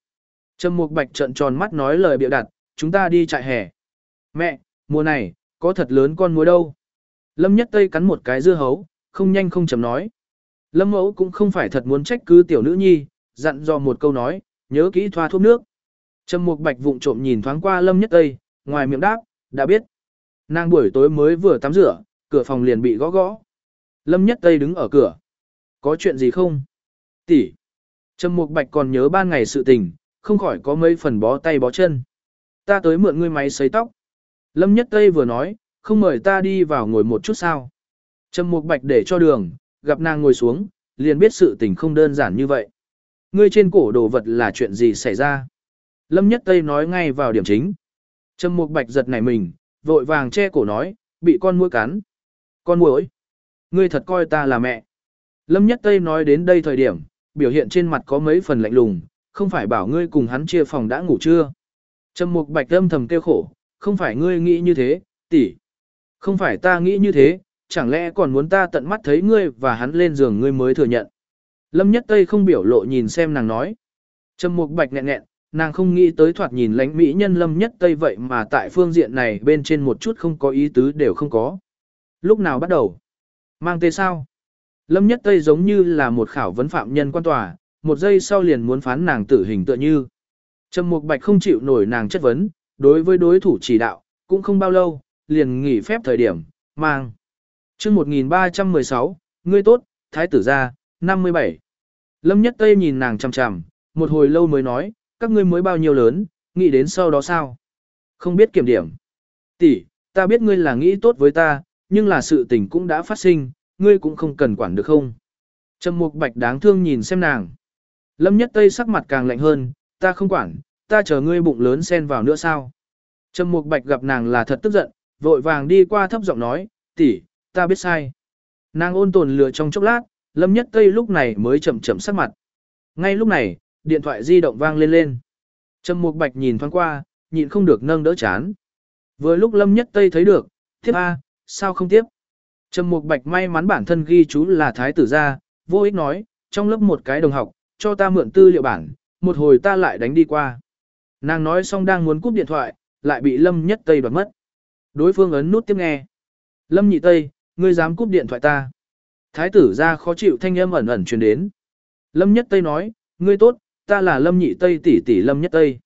Trầm Mục Bạch trợn tròn mắt nói lời bịa đặt, chúng ta đi trại hè. Mẹ, mùa này, có thật lớn con muỗi đâu? Lâm Nhất Tây cắn một cái dưa hấu, không nhanh không chậm nói. Lâm Mẫu cũng không phải thật muốn trách cứ tiểu nữ nhi, dặn dò một câu nói, nhớ kỹ thoa thuốc nước. Trầm Mục Bạch vụng trộm nhìn thoáng qua Lâm Nhất Tây, ngoài miệng đáp, đã biết. Nàng buổi tối mới vừa tắm rửa, cửa phòng liền bị gõ gõ. Lâm Nhất Tây đứng ở cửa. Có chuyện gì không? Tỷ. Trầm Mục Bạch còn nhớ ban ngày sự tình, không khỏi có mấy phần bó tay bó chân. Ta tới mượn ngươi máy sấy tóc. Lâm Nhất Tây vừa nói, không mời ta đi vào ngồi một chút sao. Trầm Mục Bạch để cho đường, gặp nàng ngồi xuống, liền biết sự tình không đơn giản như vậy. Ngươi trên cổ đồ vật là chuyện gì xảy ra? Lâm Nhất Tây nói ngay vào điểm chính. Trầm Mục Bạch giật nảy mình, vội vàng che cổ nói, bị con muỗi cắn. Con muỗi? Ngươi thật coi ta là mẹ. Lâm Nhất Tây nói đến đây thời điểm, biểu hiện trên mặt có mấy phần lạnh lùng, không phải bảo ngươi cùng hắn chia phòng đã ngủ chưa? Trầm Mục Bạch âm thầm kêu khổ, không phải ngươi nghĩ như thế, tỷ. Không phải ta nghĩ như thế, chẳng lẽ còn muốn ta tận mắt thấy ngươi và hắn lên giường ngươi mới thừa nhận. Lâm Nhất Tây không biểu lộ nhìn xem nàng nói. Trầm Mục Bạch nghẹn nghẹn, nàng không nghĩ tới thoạt nhìn lãnh mỹ nhân Lâm Nhất Tây vậy mà tại phương diện này bên trên một chút không có ý tứ đều không có. Lúc nào bắt đầu? Mang tê sao? Lâm Nhất Tây giống như là một khảo vấn phạm nhân quan tòa, một giây sau liền muốn phán nàng tử hình tựa như. Trầm Mục Bạch không chịu nổi nàng chất vấn, đối với đối thủ chỉ đạo, cũng không bao lâu, liền nghỉ phép thời điểm, mang. chương 1316, ngươi tốt, thái tử gia, 57. Lâm Nhất Tây nhìn nàng chằm chằm, một hồi lâu mới nói, các ngươi mới bao nhiêu lớn, nghĩ đến sau đó sao? Không biết kiểm điểm. Tỷ, ta biết ngươi là nghĩ tốt với ta, nhưng là sự tình cũng đã phát sinh, ngươi cũng không cần quản được không? Trầm Mục Bạch đáng thương nhìn xem nàng. Lâm Nhất Tây sắc mặt càng lạnh hơn, ta không quản, ta chờ ngươi bụng lớn xen vào nữa sao? Trầm Mục Bạch gặp nàng là thật tức giận, vội vàng đi qua thấp giọng nói, tỷ, ta biết sai. Nàng ôn tồn lửa trong chốc lát, Lâm Nhất Tây lúc này mới chậm chậm sắc mặt. Ngay lúc này, điện thoại di động vang lên lên. Trầm Mục Bạch nhìn thoáng qua, nhịn không được nâng đỡ chán. Vừa lúc Lâm Nhất Tây thấy được, tiếp A, sao không tiếp? Trầm Mục Bạch may mắn bản thân ghi chú là thái tử gia, vô ích nói, trong lớp một cái đồng học, cho ta mượn tư liệu bản, một hồi ta lại đánh đi qua. Nàng nói xong đang muốn cúp điện thoại, lại bị Lâm Nhất Tây đoạt mất. Đối phương ấn nút tiếp nghe. Lâm Nhị Tây, ngươi dám cúp điện thoại ta. Thái tử gia khó chịu thanh âm ẩn ẩn truyền đến. Lâm Nhất Tây nói, ngươi tốt, ta là Lâm Nhị Tây tỷ tỷ Lâm Nhất Tây.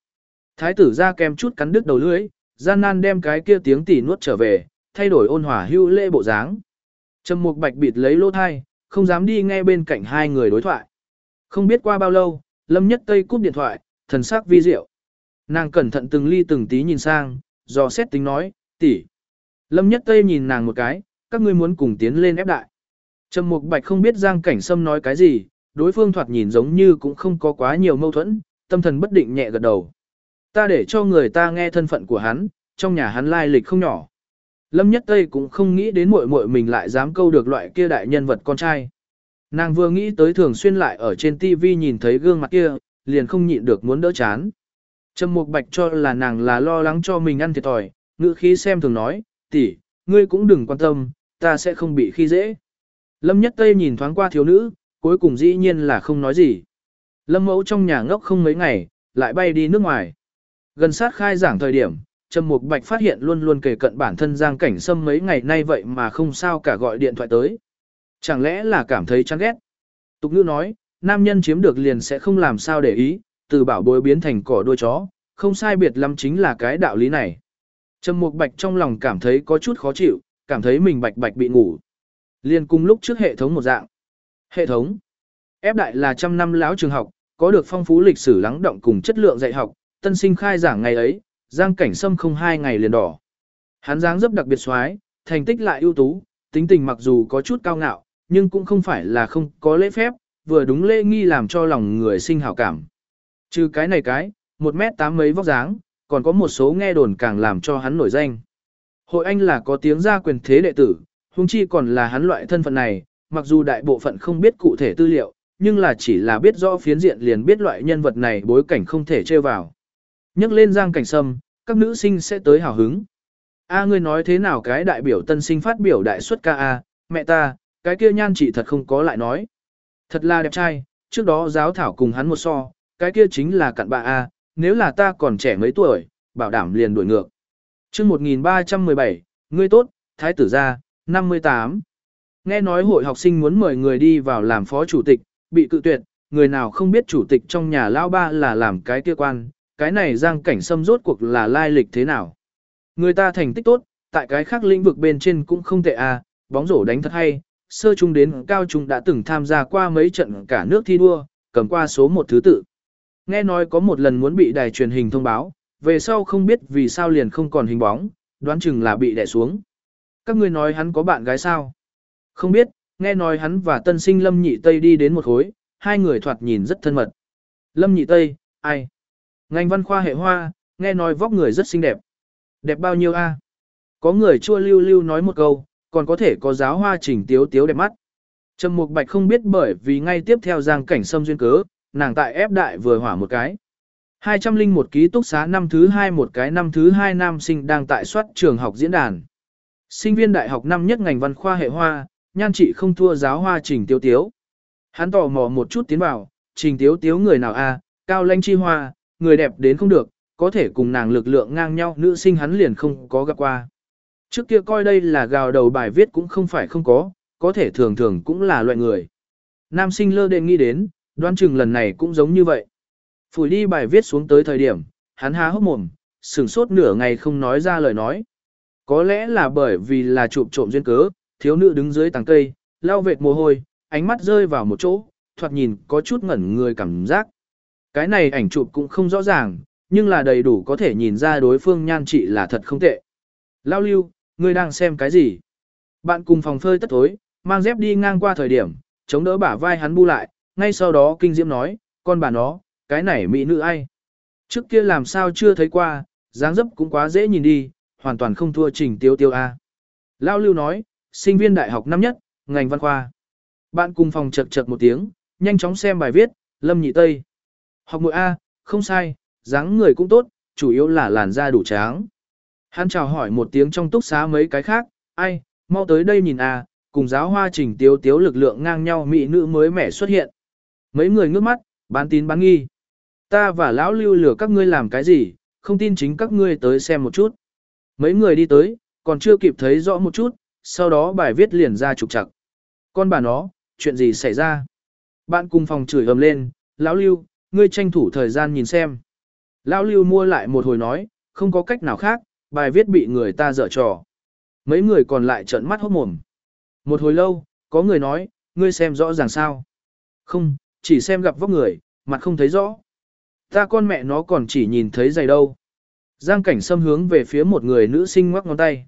Thái tử gia kèm chút cắn đứt đầu lưỡi, gian nan đem cái kia tiếng tỷ nuốt trở về, thay đổi ôn hòa hưu lễ bộ dáng. Trầm Mục Bạch bịt lấy lỗ thai, không dám đi nghe bên cạnh hai người đối thoại. Không biết qua bao lâu, Lâm Nhất Tây cúp điện thoại, thần sắc vi diệu. Nàng cẩn thận từng ly từng tí nhìn sang, dò xét tính nói, tỷ. Lâm Nhất Tây nhìn nàng một cái, các ngươi muốn cùng tiến lên ép đại. Trầm Mục Bạch không biết Giang Cảnh Sâm nói cái gì, đối phương thoạt nhìn giống như cũng không có quá nhiều mâu thuẫn, tâm thần bất định nhẹ gật đầu. Ta để cho người ta nghe thân phận của hắn, trong nhà hắn lai lịch không nhỏ. Lâm Nhất Tây cũng không nghĩ đến muội muội mình lại dám câu được loại kia đại nhân vật con trai. Nàng vừa nghĩ tới thường xuyên lại ở trên TV nhìn thấy gương mặt kia, liền không nhịn được muốn đỡ chán. Trầm Mục Bạch cho là nàng là lo lắng cho mình ăn thiệt thòi, ngữ khí xem thường nói, tỷ, ngươi cũng đừng quan tâm, ta sẽ không bị khi dễ. Lâm Nhất Tây nhìn thoáng qua thiếu nữ, cuối cùng dĩ nhiên là không nói gì. Lâm Mẫu trong nhà ngốc không mấy ngày, lại bay đi nước ngoài. Gần sát khai giảng thời điểm, Trầm Mục Bạch phát hiện luôn luôn kể cận bản thân Giang Cảnh Sâm mấy ngày nay vậy mà không sao cả gọi điện thoại tới. Chẳng lẽ là cảm thấy chán ghét? Tục ngữ nói, nam nhân chiếm được liền sẽ không làm sao để ý, từ bảo bối biến thành cỏ đuôi chó, không sai biệt lắm chính là cái đạo lý này. Trầm Mục Bạch trong lòng cảm thấy có chút khó chịu, cảm thấy mình bạch bạch bị ngủ. Liên cùng lúc trước hệ thống một dạng. Hệ thống. Ép đại là trăm năm lão trường học, có được phong phú lịch sử lắng động cùng chất lượng dạy học, tân sinh khai giảng ngày ấy, Giang Cảnh Sâm không hai ngày liền đỏ. Hắn dáng dấp đặc biệt xoái, thành tích lại ưu tú, tính tình mặc dù có chút cao ngạo, nhưng cũng không phải là không có lễ phép, vừa đúng lễ nghi làm cho lòng người sinh hảo cảm. Trừ cái này cái, một mét tám mấy vóc dáng, còn có một số nghe đồn càng làm cho hắn nổi danh. Hội anh là có tiếng gia quyền thế đệ tử, huống chi còn là hắn loại thân phận này, mặc dù đại bộ phận không biết cụ thể tư liệu, nhưng là chỉ là biết rõ phiến diện liền biết loại nhân vật này bối cảnh không thể trêu vào. Nhắc lên giang cảnh sâm, các nữ sinh sẽ tới hào hứng. A ngươi nói thế nào cái đại biểu tân sinh phát biểu đại suất ca A, mẹ ta, cái kia nhan chị thật không có lại nói. Thật là đẹp trai, trước đó giáo thảo cùng hắn một so, cái kia chính là cặn bạ A, nếu là ta còn trẻ mấy tuổi, bảo đảm liền đuổi ngược. chương 1317, ngươi tốt, thái tử gia, 58. Nghe nói hội học sinh muốn mời người đi vào làm phó chủ tịch, bị cự tuyệt, người nào không biết chủ tịch trong nhà lao ba là làm cái kia quan, cái này giang cảnh xâm rốt cuộc là lai lịch thế nào. Người ta thành tích tốt, tại cái khác lĩnh vực bên trên cũng không tệ à, bóng rổ đánh thật hay, sơ trung đến cao trung đã từng tham gia qua mấy trận cả nước thi đua, cầm qua số một thứ tự. Nghe nói có một lần muốn bị đài truyền hình thông báo, về sau không biết vì sao liền không còn hình bóng, đoán chừng là bị đè xuống. Các ngươi nói hắn có bạn gái sao? Không biết, nghe nói hắn và tân sinh Lâm Nhị Tây đi đến một khối, hai người thoạt nhìn rất thân mật. Lâm Nhị Tây, ai? Ngành văn khoa hệ hoa, nghe nói vóc người rất xinh đẹp. Đẹp bao nhiêu a? Có người chua lưu lưu nói một câu, còn có thể có giáo hoa chỉnh tiếu tiếu đẹp mắt. Trầm Mục Bạch không biết bởi vì ngay tiếp theo giang cảnh xâm duyên cớ, nàng tại ép đại vừa hỏa một cái. 201 ký túc xá năm thứ hai một cái năm thứ hai nam sinh đang tại soát trường học diễn đàn. Sinh viên đại học năm nhất ngành văn khoa hệ hoa, nhan trị không thua giáo hoa trình tiếu tiếu. Hắn tò mò một chút tiến vào, trình tiếu tiếu người nào a cao lanh chi hoa, người đẹp đến không được, có thể cùng nàng lực lượng ngang nhau nữ sinh hắn liền không có gặp qua. Trước kia coi đây là gào đầu bài viết cũng không phải không có, có thể thường thường cũng là loại người. Nam sinh lơ đề nghĩ đến, đoán chừng lần này cũng giống như vậy. Phủi đi bài viết xuống tới thời điểm, hắn há hốc mồm, sửng sốt nửa ngày không nói ra lời nói. Có lẽ là bởi vì là chụp trộm duyên cớ, thiếu nữ đứng dưới tàng cây, lau vệt mồ hôi, ánh mắt rơi vào một chỗ, thoạt nhìn có chút ngẩn người cảm giác. Cái này ảnh chụp cũng không rõ ràng, nhưng là đầy đủ có thể nhìn ra đối phương nhan trị là thật không tệ. Lao lưu, ngươi đang xem cái gì? Bạn cùng phòng phơi tất tối, mang dép đi ngang qua thời điểm, chống đỡ bả vai hắn bu lại, ngay sau đó kinh diễm nói, con bà nó, cái này mỹ nữ ai? Trước kia làm sao chưa thấy qua, dáng dấp cũng quá dễ nhìn đi, hoàn toàn không thua trình tiêu tiêu A. Lao lưu nói, sinh viên đại học năm nhất, ngành văn khoa. Bạn cùng phòng chật chật một tiếng, nhanh chóng xem bài viết, Lâm Nhị Tây. Học mội A, không sai, dáng người cũng tốt, chủ yếu là làn da đủ tráng. Hắn chào hỏi một tiếng trong túc xá mấy cái khác, ai, mau tới đây nhìn A, cùng giáo hoa trình tiếu tiếu lực lượng ngang nhau mỹ nữ mới mẻ xuất hiện. Mấy người ngước mắt, bán tín bán nghi. Ta và lão lưu lừa các ngươi làm cái gì, không tin chính các ngươi tới xem một chút. Mấy người đi tới, còn chưa kịp thấy rõ một chút, sau đó bài viết liền ra trục trặc. Con bà nó, chuyện gì xảy ra? Bạn cùng phòng chửi ầm lên, lão lưu, ngươi tranh thủ thời gian nhìn xem. Lão lưu mua lại một hồi nói, không có cách nào khác, bài viết bị người ta dở trò. Mấy người còn lại trợn mắt hốt mồm. Một hồi lâu, có người nói, ngươi xem rõ ràng sao? Không, chỉ xem gặp vóc người, mặt không thấy rõ. Ta con mẹ nó còn chỉ nhìn thấy giày đâu. Giang cảnh xâm hướng về phía một người nữ sinh ngoắc ngón tay.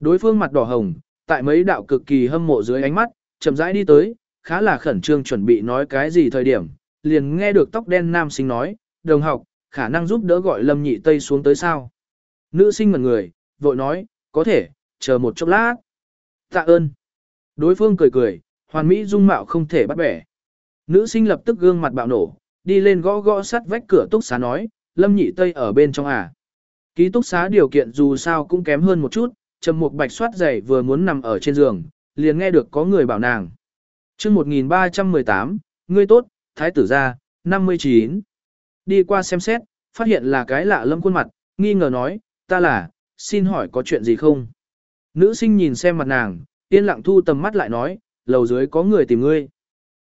Đối phương mặt đỏ hồng, tại mấy đạo cực kỳ hâm mộ dưới ánh mắt, chậm rãi đi tới, khá là khẩn trương chuẩn bị nói cái gì thời điểm, liền nghe được tóc đen nam sinh nói, đồng học, khả năng giúp đỡ gọi Lâm Nhị Tây xuống tới sao. Nữ sinh ngẩn người, vội nói, có thể, chờ một chốc lát. Tạ ơn. Đối phương cười cười, hoàn mỹ dung mạo không thể bắt bẻ. Nữ sinh lập tức gương mặt bạo nổ, đi lên gõ gõ sắt vách cửa túc xá nói, Lâm Nhị Tây ở bên trong à. Ký túc xá điều kiện dù sao cũng kém hơn một chút, Trầm Mục Bạch soát giày vừa muốn nằm ở trên giường, liền nghe được có người bảo nàng. Chương 1318, ngươi tốt, thái tử gia, 59. Đi qua xem xét, phát hiện là cái lạ lâm khuôn mặt, nghi ngờ nói, ta là, xin hỏi có chuyện gì không? Nữ sinh nhìn xem mặt nàng, yên lặng thu tầm mắt lại nói, lầu dưới có người tìm ngươi.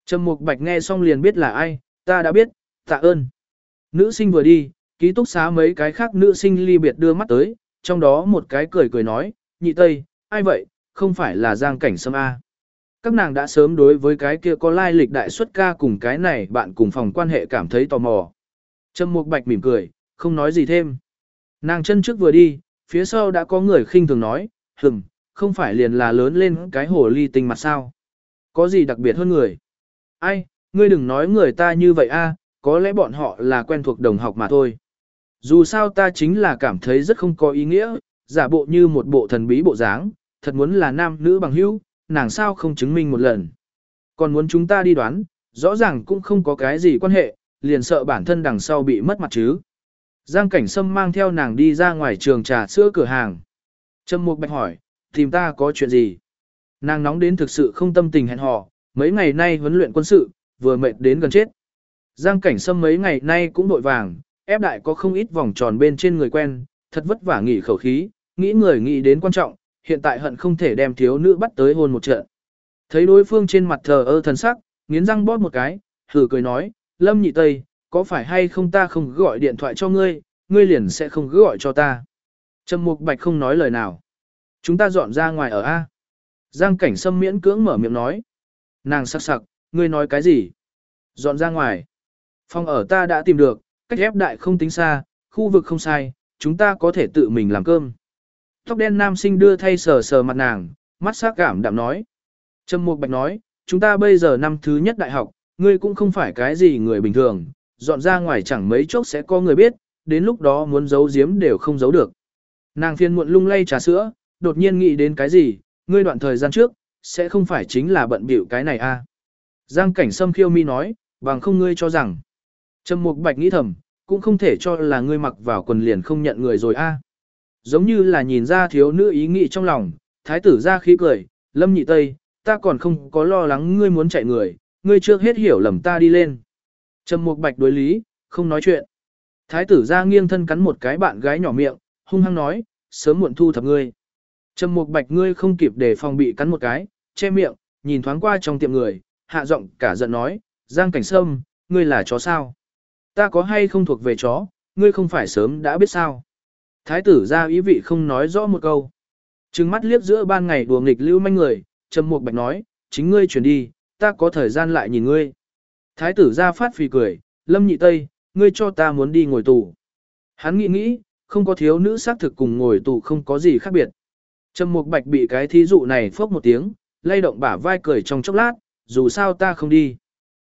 Trầm Mục Bạch nghe xong liền biết là ai, ta đã biết, tạ ơn. Nữ sinh vừa đi, ký túc xá mấy cái khác nữ sinh ly biệt đưa mắt tới, trong đó một cái cười cười nói, nhị tây, ai vậy, không phải là giang cảnh sâm A. Các nàng đã sớm đối với cái kia có lai lịch đại xuất ca cùng cái này bạn cùng phòng quan hệ cảm thấy tò mò. Trâm Mục Bạch mỉm cười, không nói gì thêm. Nàng chân trước vừa đi, phía sau đã có người khinh thường nói, hừng, không phải liền là lớn lên cái hồ ly tinh mặt sao. Có gì đặc biệt hơn người? Ai, ngươi đừng nói người ta như vậy a, có lẽ bọn họ là quen thuộc đồng học mà thôi. Dù sao ta chính là cảm thấy rất không có ý nghĩa, giả bộ như một bộ thần bí bộ dáng, thật muốn là nam nữ bằng hữu, nàng sao không chứng minh một lần. Còn muốn chúng ta đi đoán, rõ ràng cũng không có cái gì quan hệ, liền sợ bản thân đằng sau bị mất mặt chứ. Giang Cảnh Sâm mang theo nàng đi ra ngoài trường trà sữa cửa hàng. Trâm Mục Bạch hỏi, tìm ta có chuyện gì? Nàng nóng đến thực sự không tâm tình hẹn hò, mấy ngày nay huấn luyện quân sự, vừa mệt đến gần chết. Giang Cảnh Sâm mấy ngày nay cũng đội vàng, ép đại có không ít vòng tròn bên trên người quen, thật vất vả nghỉ khẩu khí, nghĩ người nghĩ đến quan trọng, hiện tại hận không thể đem thiếu nữ bắt tới hôn một trận. Thấy đối phương trên mặt thờ ơ thần sắc, nghiến răng bóp một cái, thử cười nói, Lâm Nhị Tây, có phải hay không ta không gọi điện thoại cho ngươi, ngươi liền sẽ không gọi cho ta. Trầm Mục Bạch không nói lời nào. Chúng ta dọn ra ngoài ở A. Giang cảnh sâm miễn cưỡng mở miệng nói. Nàng sắc sặc, ngươi nói cái gì? Dọn ra ngoài. Phòng ở ta đã tìm được, cách ép đại không tính xa, khu vực không sai, chúng ta có thể tự mình làm cơm. Tóc đen nam sinh đưa thay sờ sờ mặt nàng, mắt sắc cảm đạm nói. Trầm Mục Bạch nói, chúng ta bây giờ năm thứ nhất đại học, ngươi cũng không phải cái gì người bình thường, dọn ra ngoài chẳng mấy chốc sẽ có người biết, đến lúc đó muốn giấu giếm đều không giấu được. Nàng phiên muộn lung lay trà sữa, đột nhiên nghĩ đến cái gì, ngươi đoạn thời gian trước, sẽ không phải chính là bận bịu cái này a à? Giang cảnh sâm khiêu mi nói, bằng không ngươi cho rằng. Trầm Mục Bạch nghĩ thầm, cũng không thể cho là ngươi mặc vào quần liền không nhận người rồi a. À. Giống như là nhìn ra thiếu nữ ý nghĩ trong lòng, thái tử ra khí cười, lâm nhị tây, ta còn không có lo lắng ngươi muốn chạy người, ngươi trước hết hiểu lầm ta đi lên. Trầm Mục Bạch đối lý, không nói chuyện. Thái tử ra nghiêng thân cắn một cái bạn gái nhỏ miệng, hung hăng nói, sớm muộn thu thập ngươi. Trầm Mục Bạch ngươi không kịp để phòng bị cắn một cái, che miệng, nhìn thoáng qua trong tiệm người, hạ giọng cả giận nói, Giang Cảnh Sâm, ngươi là chó sao? Ta có hay không thuộc về chó, ngươi không phải sớm đã biết sao? Thái tử ra ý vị không nói rõ một câu. Trừng mắt liếc giữa ban ngày đùa nghịch lưu manh người, Trầm Mục Bạch nói, chính ngươi chuyển đi, ta có thời gian lại nhìn ngươi. Thái tử ra phát phì cười, Lâm Nhị Tây, ngươi cho ta muốn đi ngồi tù. Hắn nghĩ nghĩ, không có thiếu nữ xác thực cùng ngồi tù không có gì khác biệt. Trầm Mục Bạch bị cái thí dụ này phốc một tiếng, lay động bả vai cười trong chốc lát, dù sao ta không đi.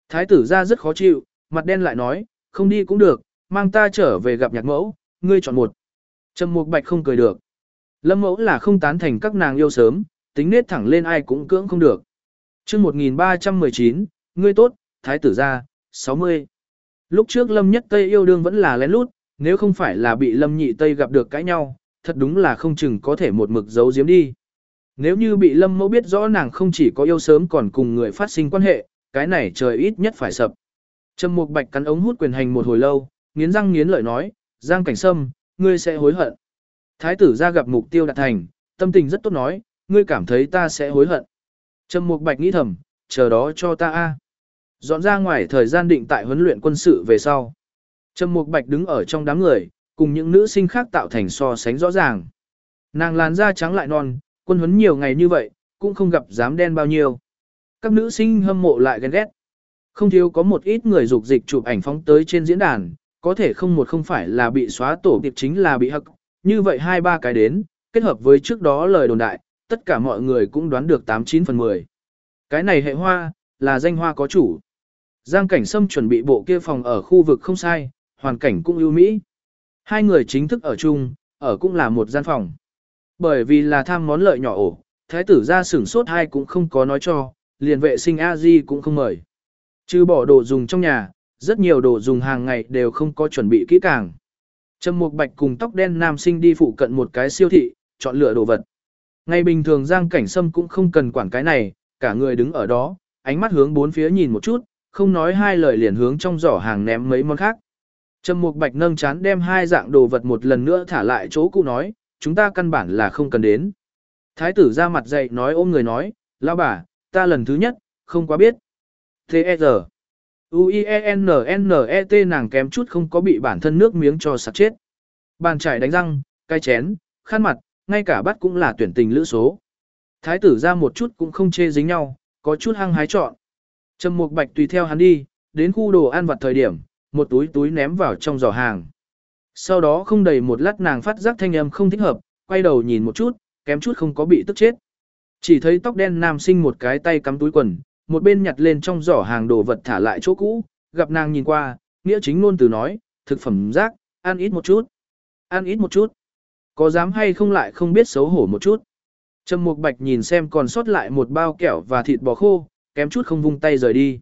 Thái tử ra rất khó chịu, mặt đen lại nói, không đi cũng được, mang ta trở về gặp nhạc mẫu, ngươi chọn một. Trầm Mục Bạch không cười được. Lâm mẫu là không tán thành các nàng yêu sớm, tính nết thẳng lên ai cũng cưỡng không được. chương 1319, ngươi tốt, thái tử gia, 60. Lúc trước Lâm Nhất Tây yêu đương vẫn là lén lút, nếu không phải là bị Lâm Nhị Tây gặp được cãi nhau, thật đúng là không chừng có thể một mực giấu giếm đi. Nếu như bị Lâm Mẫu biết rõ nàng không chỉ có yêu sớm còn cùng người phát sinh quan hệ, cái này trời ít nhất phải sập. Trầm Mục Bạch cắn ống hút quyền hành một hồi lâu, nghiến răng nghiến lợi nói, "Giang Cảnh Sâm, ngươi sẽ hối hận." Thái tử ra gặp mục tiêu đạt thành, tâm tình rất tốt nói, "Ngươi cảm thấy ta sẽ hối hận?" Trầm Mục Bạch nghĩ thầm, "Chờ đó cho ta a." Dọn ra ngoài thời gian định tại huấn luyện quân sự về sau. Trầm Mục Bạch đứng ở trong đám người, cùng những nữ sinh khác tạo thành so sánh rõ ràng. Nàng làn da trắng lại non, quân huấn nhiều ngày như vậy, cũng không gặp dám đen bao nhiêu. Các nữ sinh hâm mộ lại ghen ghét. Không thiếu có một ít người dục dịch chụp ảnh phóng tới trên diễn đàn, có thể không một không phải là bị xóa tổ tiệp chính là bị hắc. Như vậy hai ba cái đến, kết hợp với trước đó lời đồn đại, tất cả mọi người cũng đoán được 89 phần 10. Cái này hệ hoa, là danh hoa có chủ. Giang Cảnh Sâm chuẩn bị bộ kia phòng ở khu vực không sai, hoàn cảnh cũng ưu mỹ. Hai người chính thức ở chung, ở cũng là một gian phòng. Bởi vì là tham món lợi nhỏ ổ, thái tử ra sửng sốt hai cũng không có nói cho, liền vệ sinh a di cũng không mời. Trừ bỏ đồ dùng trong nhà, rất nhiều đồ dùng hàng ngày đều không có chuẩn bị kỹ càng. Trầm Mục Bạch cùng tóc đen nam sinh đi phụ cận một cái siêu thị, chọn lựa đồ vật. Ngày bình thường Giang Cảnh Sâm cũng không cần quản cái này, cả người đứng ở đó, ánh mắt hướng bốn phía nhìn một chút, không nói hai lời liền hướng trong giỏ hàng ném mấy món khác. Trầm Mục Bạch nâng chán đem hai dạng đồ vật một lần nữa thả lại chỗ cũ nói, chúng ta căn bản là không cần đến. Thái tử ra mặt dậy nói ôm người nói, lão bà, ta lần thứ nhất, không quá biết. T.E.R. U-I-E-N-N-E-T nàng kém chút không có bị bản thân nước miếng cho sạch chết. Bàn chải đánh răng, cái chén, khăn mặt, ngay cả bắt cũng là tuyển tình lữ số. Thái tử ra một chút cũng không chê dính nhau, có chút hăng hái chọn. Trầm Mục Bạch tùy theo hắn đi, đến khu đồ ăn vặt thời điểm, một túi túi ném vào trong giỏ hàng. Sau đó không đầy một lát nàng phát giác thanh âm không thích hợp, quay đầu nhìn một chút, kém chút không có bị tức chết. Chỉ thấy tóc đen nam sinh một cái tay cắm túi quần, một bên nhặt lên trong giỏ hàng đồ vật thả lại chỗ cũ, gặp nàng nhìn qua, nghĩa chính luôn từ nói, thực phẩm rác, ăn ít một chút. Ăn ít một chút. Có dám hay không lại không biết xấu hổ một chút. Trầm Mục Bạch nhìn xem còn sót lại một bao kẹo và thịt bò khô, kém chút không vung tay rời đi.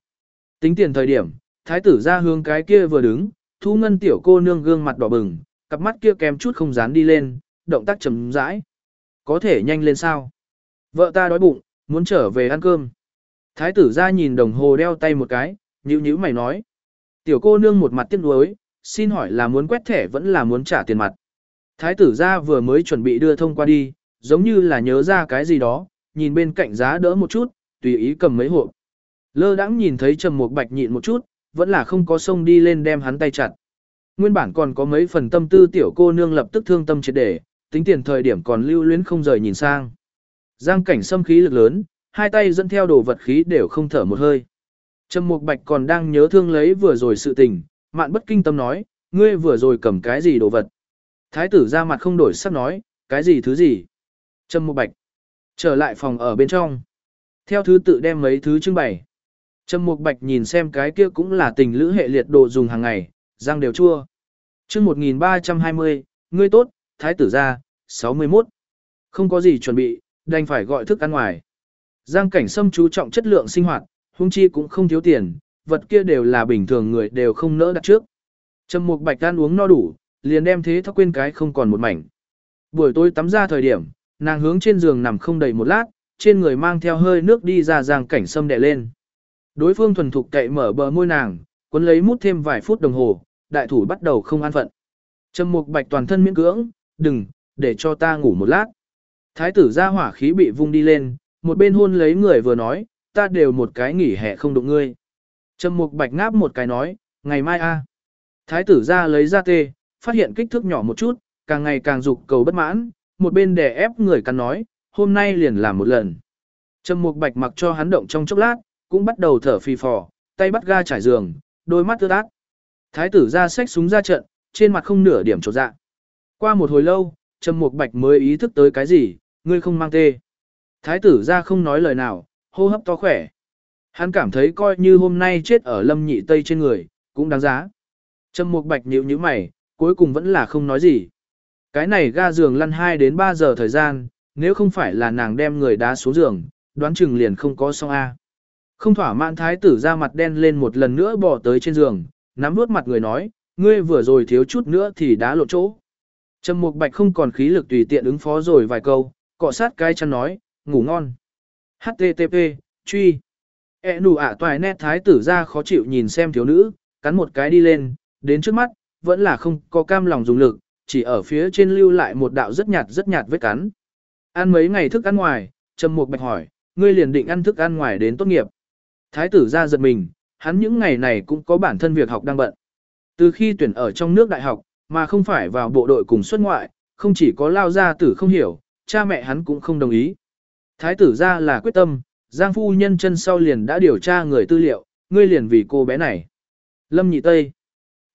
Tính tiền thời điểm, thái tử ra hướng cái kia vừa đứng, thu ngân tiểu cô nương gương mặt đỏ bừng, cặp mắt kia kém chút không dán đi lên, động tác chậm rãi. Có thể nhanh lên sao? Vợ ta đói bụng, muốn trở về ăn cơm. Thái tử ra nhìn đồng hồ đeo tay một cái, nhữ nhữ mày nói. Tiểu cô nương một mặt tiếc nuối, xin hỏi là muốn quét thẻ vẫn là muốn trả tiền mặt. Thái tử ra vừa mới chuẩn bị đưa thông qua đi, giống như là nhớ ra cái gì đó, nhìn bên cạnh giá đỡ một chút, tùy ý cầm mấy hộp. Lơ đãng nhìn thấy Trầm Mục Bạch nhịn một chút, vẫn là không có sông đi lên đem hắn tay chặt. Nguyên bản còn có mấy phần tâm tư tiểu cô nương lập tức thương tâm triệt để, tính tiền thời điểm còn lưu luyến không rời nhìn sang. Giang cảnh xâm khí lực lớn, hai tay dẫn theo đồ vật khí đều không thở một hơi. Trầm Mục Bạch còn đang nhớ thương lấy vừa rồi sự tình, mạn bất kinh tâm nói, ngươi vừa rồi cầm cái gì đồ vật. Thái tử ra mặt không đổi sắc nói, cái gì thứ gì? Trâm Mục Bạch. Trở lại phòng ở bên trong. Theo thứ tự đem mấy thứ trưng bày. Trâm Mục Bạch nhìn xem cái kia cũng là tình lữ hệ liệt đồ dùng hàng ngày, răng đều chua. chương 1320, ngươi tốt, thái tử gia, 61. Không có gì chuẩn bị, đành phải gọi thức ăn ngoài. Giang cảnh sâm chú trọng chất lượng sinh hoạt, hung chi cũng không thiếu tiền, vật kia đều là bình thường người đều không nỡ đặt trước. Trầm Mục Bạch tan uống no đủ, liền đem thế thóc quên cái không còn một mảnh. Buổi tối tắm ra thời điểm, nàng hướng trên giường nằm không đầy một lát, trên người mang theo hơi nước đi ra giang cảnh sâm đè lên. Đối phương thuần thục cậy mở bờ môi nàng, cuốn lấy mút thêm vài phút đồng hồ, đại thủ bắt đầu không an phận. Trầm Mục Bạch toàn thân miễn cưỡng, "Đừng, để cho ta ngủ một lát." Thái tử ra hỏa khí bị vung đi lên, một bên hôn lấy người vừa nói, "Ta đều một cái nghỉ hè không đụng ngươi." Trầm Mục Bạch ngáp một cái nói, "Ngày mai a." Thái tử ra lấy ra tê, phát hiện kích thước nhỏ một chút, càng ngày càng dục cầu bất mãn, một bên đè ép người cắn nói, "Hôm nay liền làm một lần." Trầm Mục Bạch mặc cho hắn động trong chốc lát, cũng bắt đầu thở phì phò, tay bắt ga trải giường, đôi mắt ướt át. Thái tử ra xách súng ra trận, trên mặt không nửa điểm trột dạ. Qua một hồi lâu, Trầm Mục Bạch mới ý thức tới cái gì, ngươi không mang tê. Thái tử ra không nói lời nào, hô hấp to khỏe. Hắn cảm thấy coi như hôm nay chết ở lâm nhị tây trên người, cũng đáng giá. Trầm Mục Bạch nhíu nhíu mày, cuối cùng vẫn là không nói gì. Cái này ga giường lăn 2 đến 3 giờ thời gian, nếu không phải là nàng đem người đá xuống giường, đoán chừng liền không có xong A. Không thỏa mãn thái tử ra mặt đen lên một lần nữa bỏ tới trên giường, nắm bước mặt người nói, ngươi vừa rồi thiếu chút nữa thì đã lộ chỗ. Trầm Mục Bạch không còn khí lực tùy tiện ứng phó rồi vài câu, cọ sát cái chăn nói, ngủ ngon. HTTP, truy. E nụ ạ toài nét thái tử ra khó chịu nhìn xem thiếu nữ, cắn một cái đi lên, đến trước mắt, vẫn là không có cam lòng dùng lực, chỉ ở phía trên lưu lại một đạo rất nhạt rất nhạt vết cắn. Ăn mấy ngày thức ăn ngoài, Trầm Mục Bạch hỏi, ngươi liền định ăn thức ăn ngoài đến tốt nghiệp. Thái tử ra giật mình, hắn những ngày này cũng có bản thân việc học đang bận. Từ khi tuyển ở trong nước đại học, mà không phải vào bộ đội cùng xuất ngoại, không chỉ có lao gia tử không hiểu, cha mẹ hắn cũng không đồng ý. Thái tử ra là quyết tâm, Giang phu nhân chân sau liền đã điều tra người tư liệu, ngươi liền vì cô bé này. Lâm nhị tây.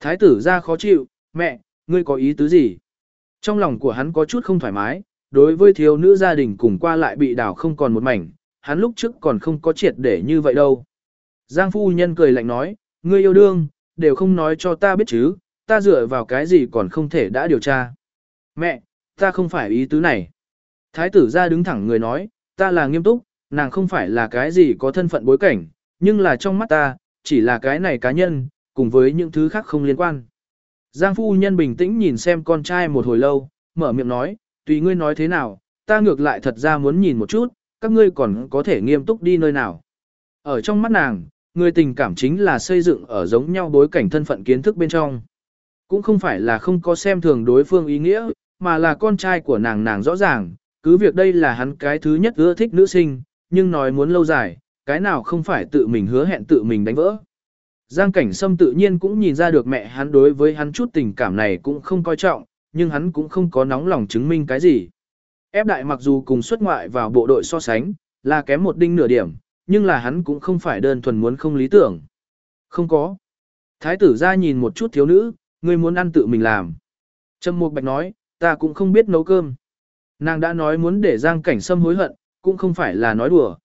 Thái tử ra khó chịu, mẹ, ngươi có ý tứ gì? Trong lòng của hắn có chút không thoải mái, đối với thiếu nữ gia đình cùng qua lại bị đảo không còn một mảnh, hắn lúc trước còn không có triệt để như vậy đâu. Giang phu nhân cười lạnh nói, ngươi yêu đương, đều không nói cho ta biết chứ, ta dựa vào cái gì còn không thể đã điều tra. Mẹ, ta không phải ý tứ này. Thái tử ra đứng thẳng người nói, ta là nghiêm túc, nàng không phải là cái gì có thân phận bối cảnh, nhưng là trong mắt ta, chỉ là cái này cá nhân, cùng với những thứ khác không liên quan. Giang phu nhân bình tĩnh nhìn xem con trai một hồi lâu, mở miệng nói, tùy ngươi nói thế nào, ta ngược lại thật ra muốn nhìn một chút, các ngươi còn có thể nghiêm túc đi nơi nào. Ở trong mắt nàng, người tình cảm chính là xây dựng ở giống nhau bối cảnh thân phận kiến thức bên trong. Cũng không phải là không có xem thường đối phương ý nghĩa, mà là con trai của nàng nàng rõ ràng, cứ việc đây là hắn cái thứ nhất ưa thích nữ sinh, nhưng nói muốn lâu dài, cái nào không phải tự mình hứa hẹn tự mình đánh vỡ. Giang cảnh sâm tự nhiên cũng nhìn ra được mẹ hắn đối với hắn chút tình cảm này cũng không coi trọng, nhưng hắn cũng không có nóng lòng chứng minh cái gì. Ép đại mặc dù cùng xuất ngoại vào bộ đội so sánh, là kém một đinh nửa điểm, nhưng là hắn cũng không phải đơn thuần muốn không lý tưởng. Không có. Thái tử ra nhìn một chút thiếu nữ, người muốn ăn tự mình làm. Trâm Mục Bạch nói, ta cũng không biết nấu cơm. Nàng đã nói muốn để Giang Cảnh Sâm hối hận, cũng không phải là nói đùa.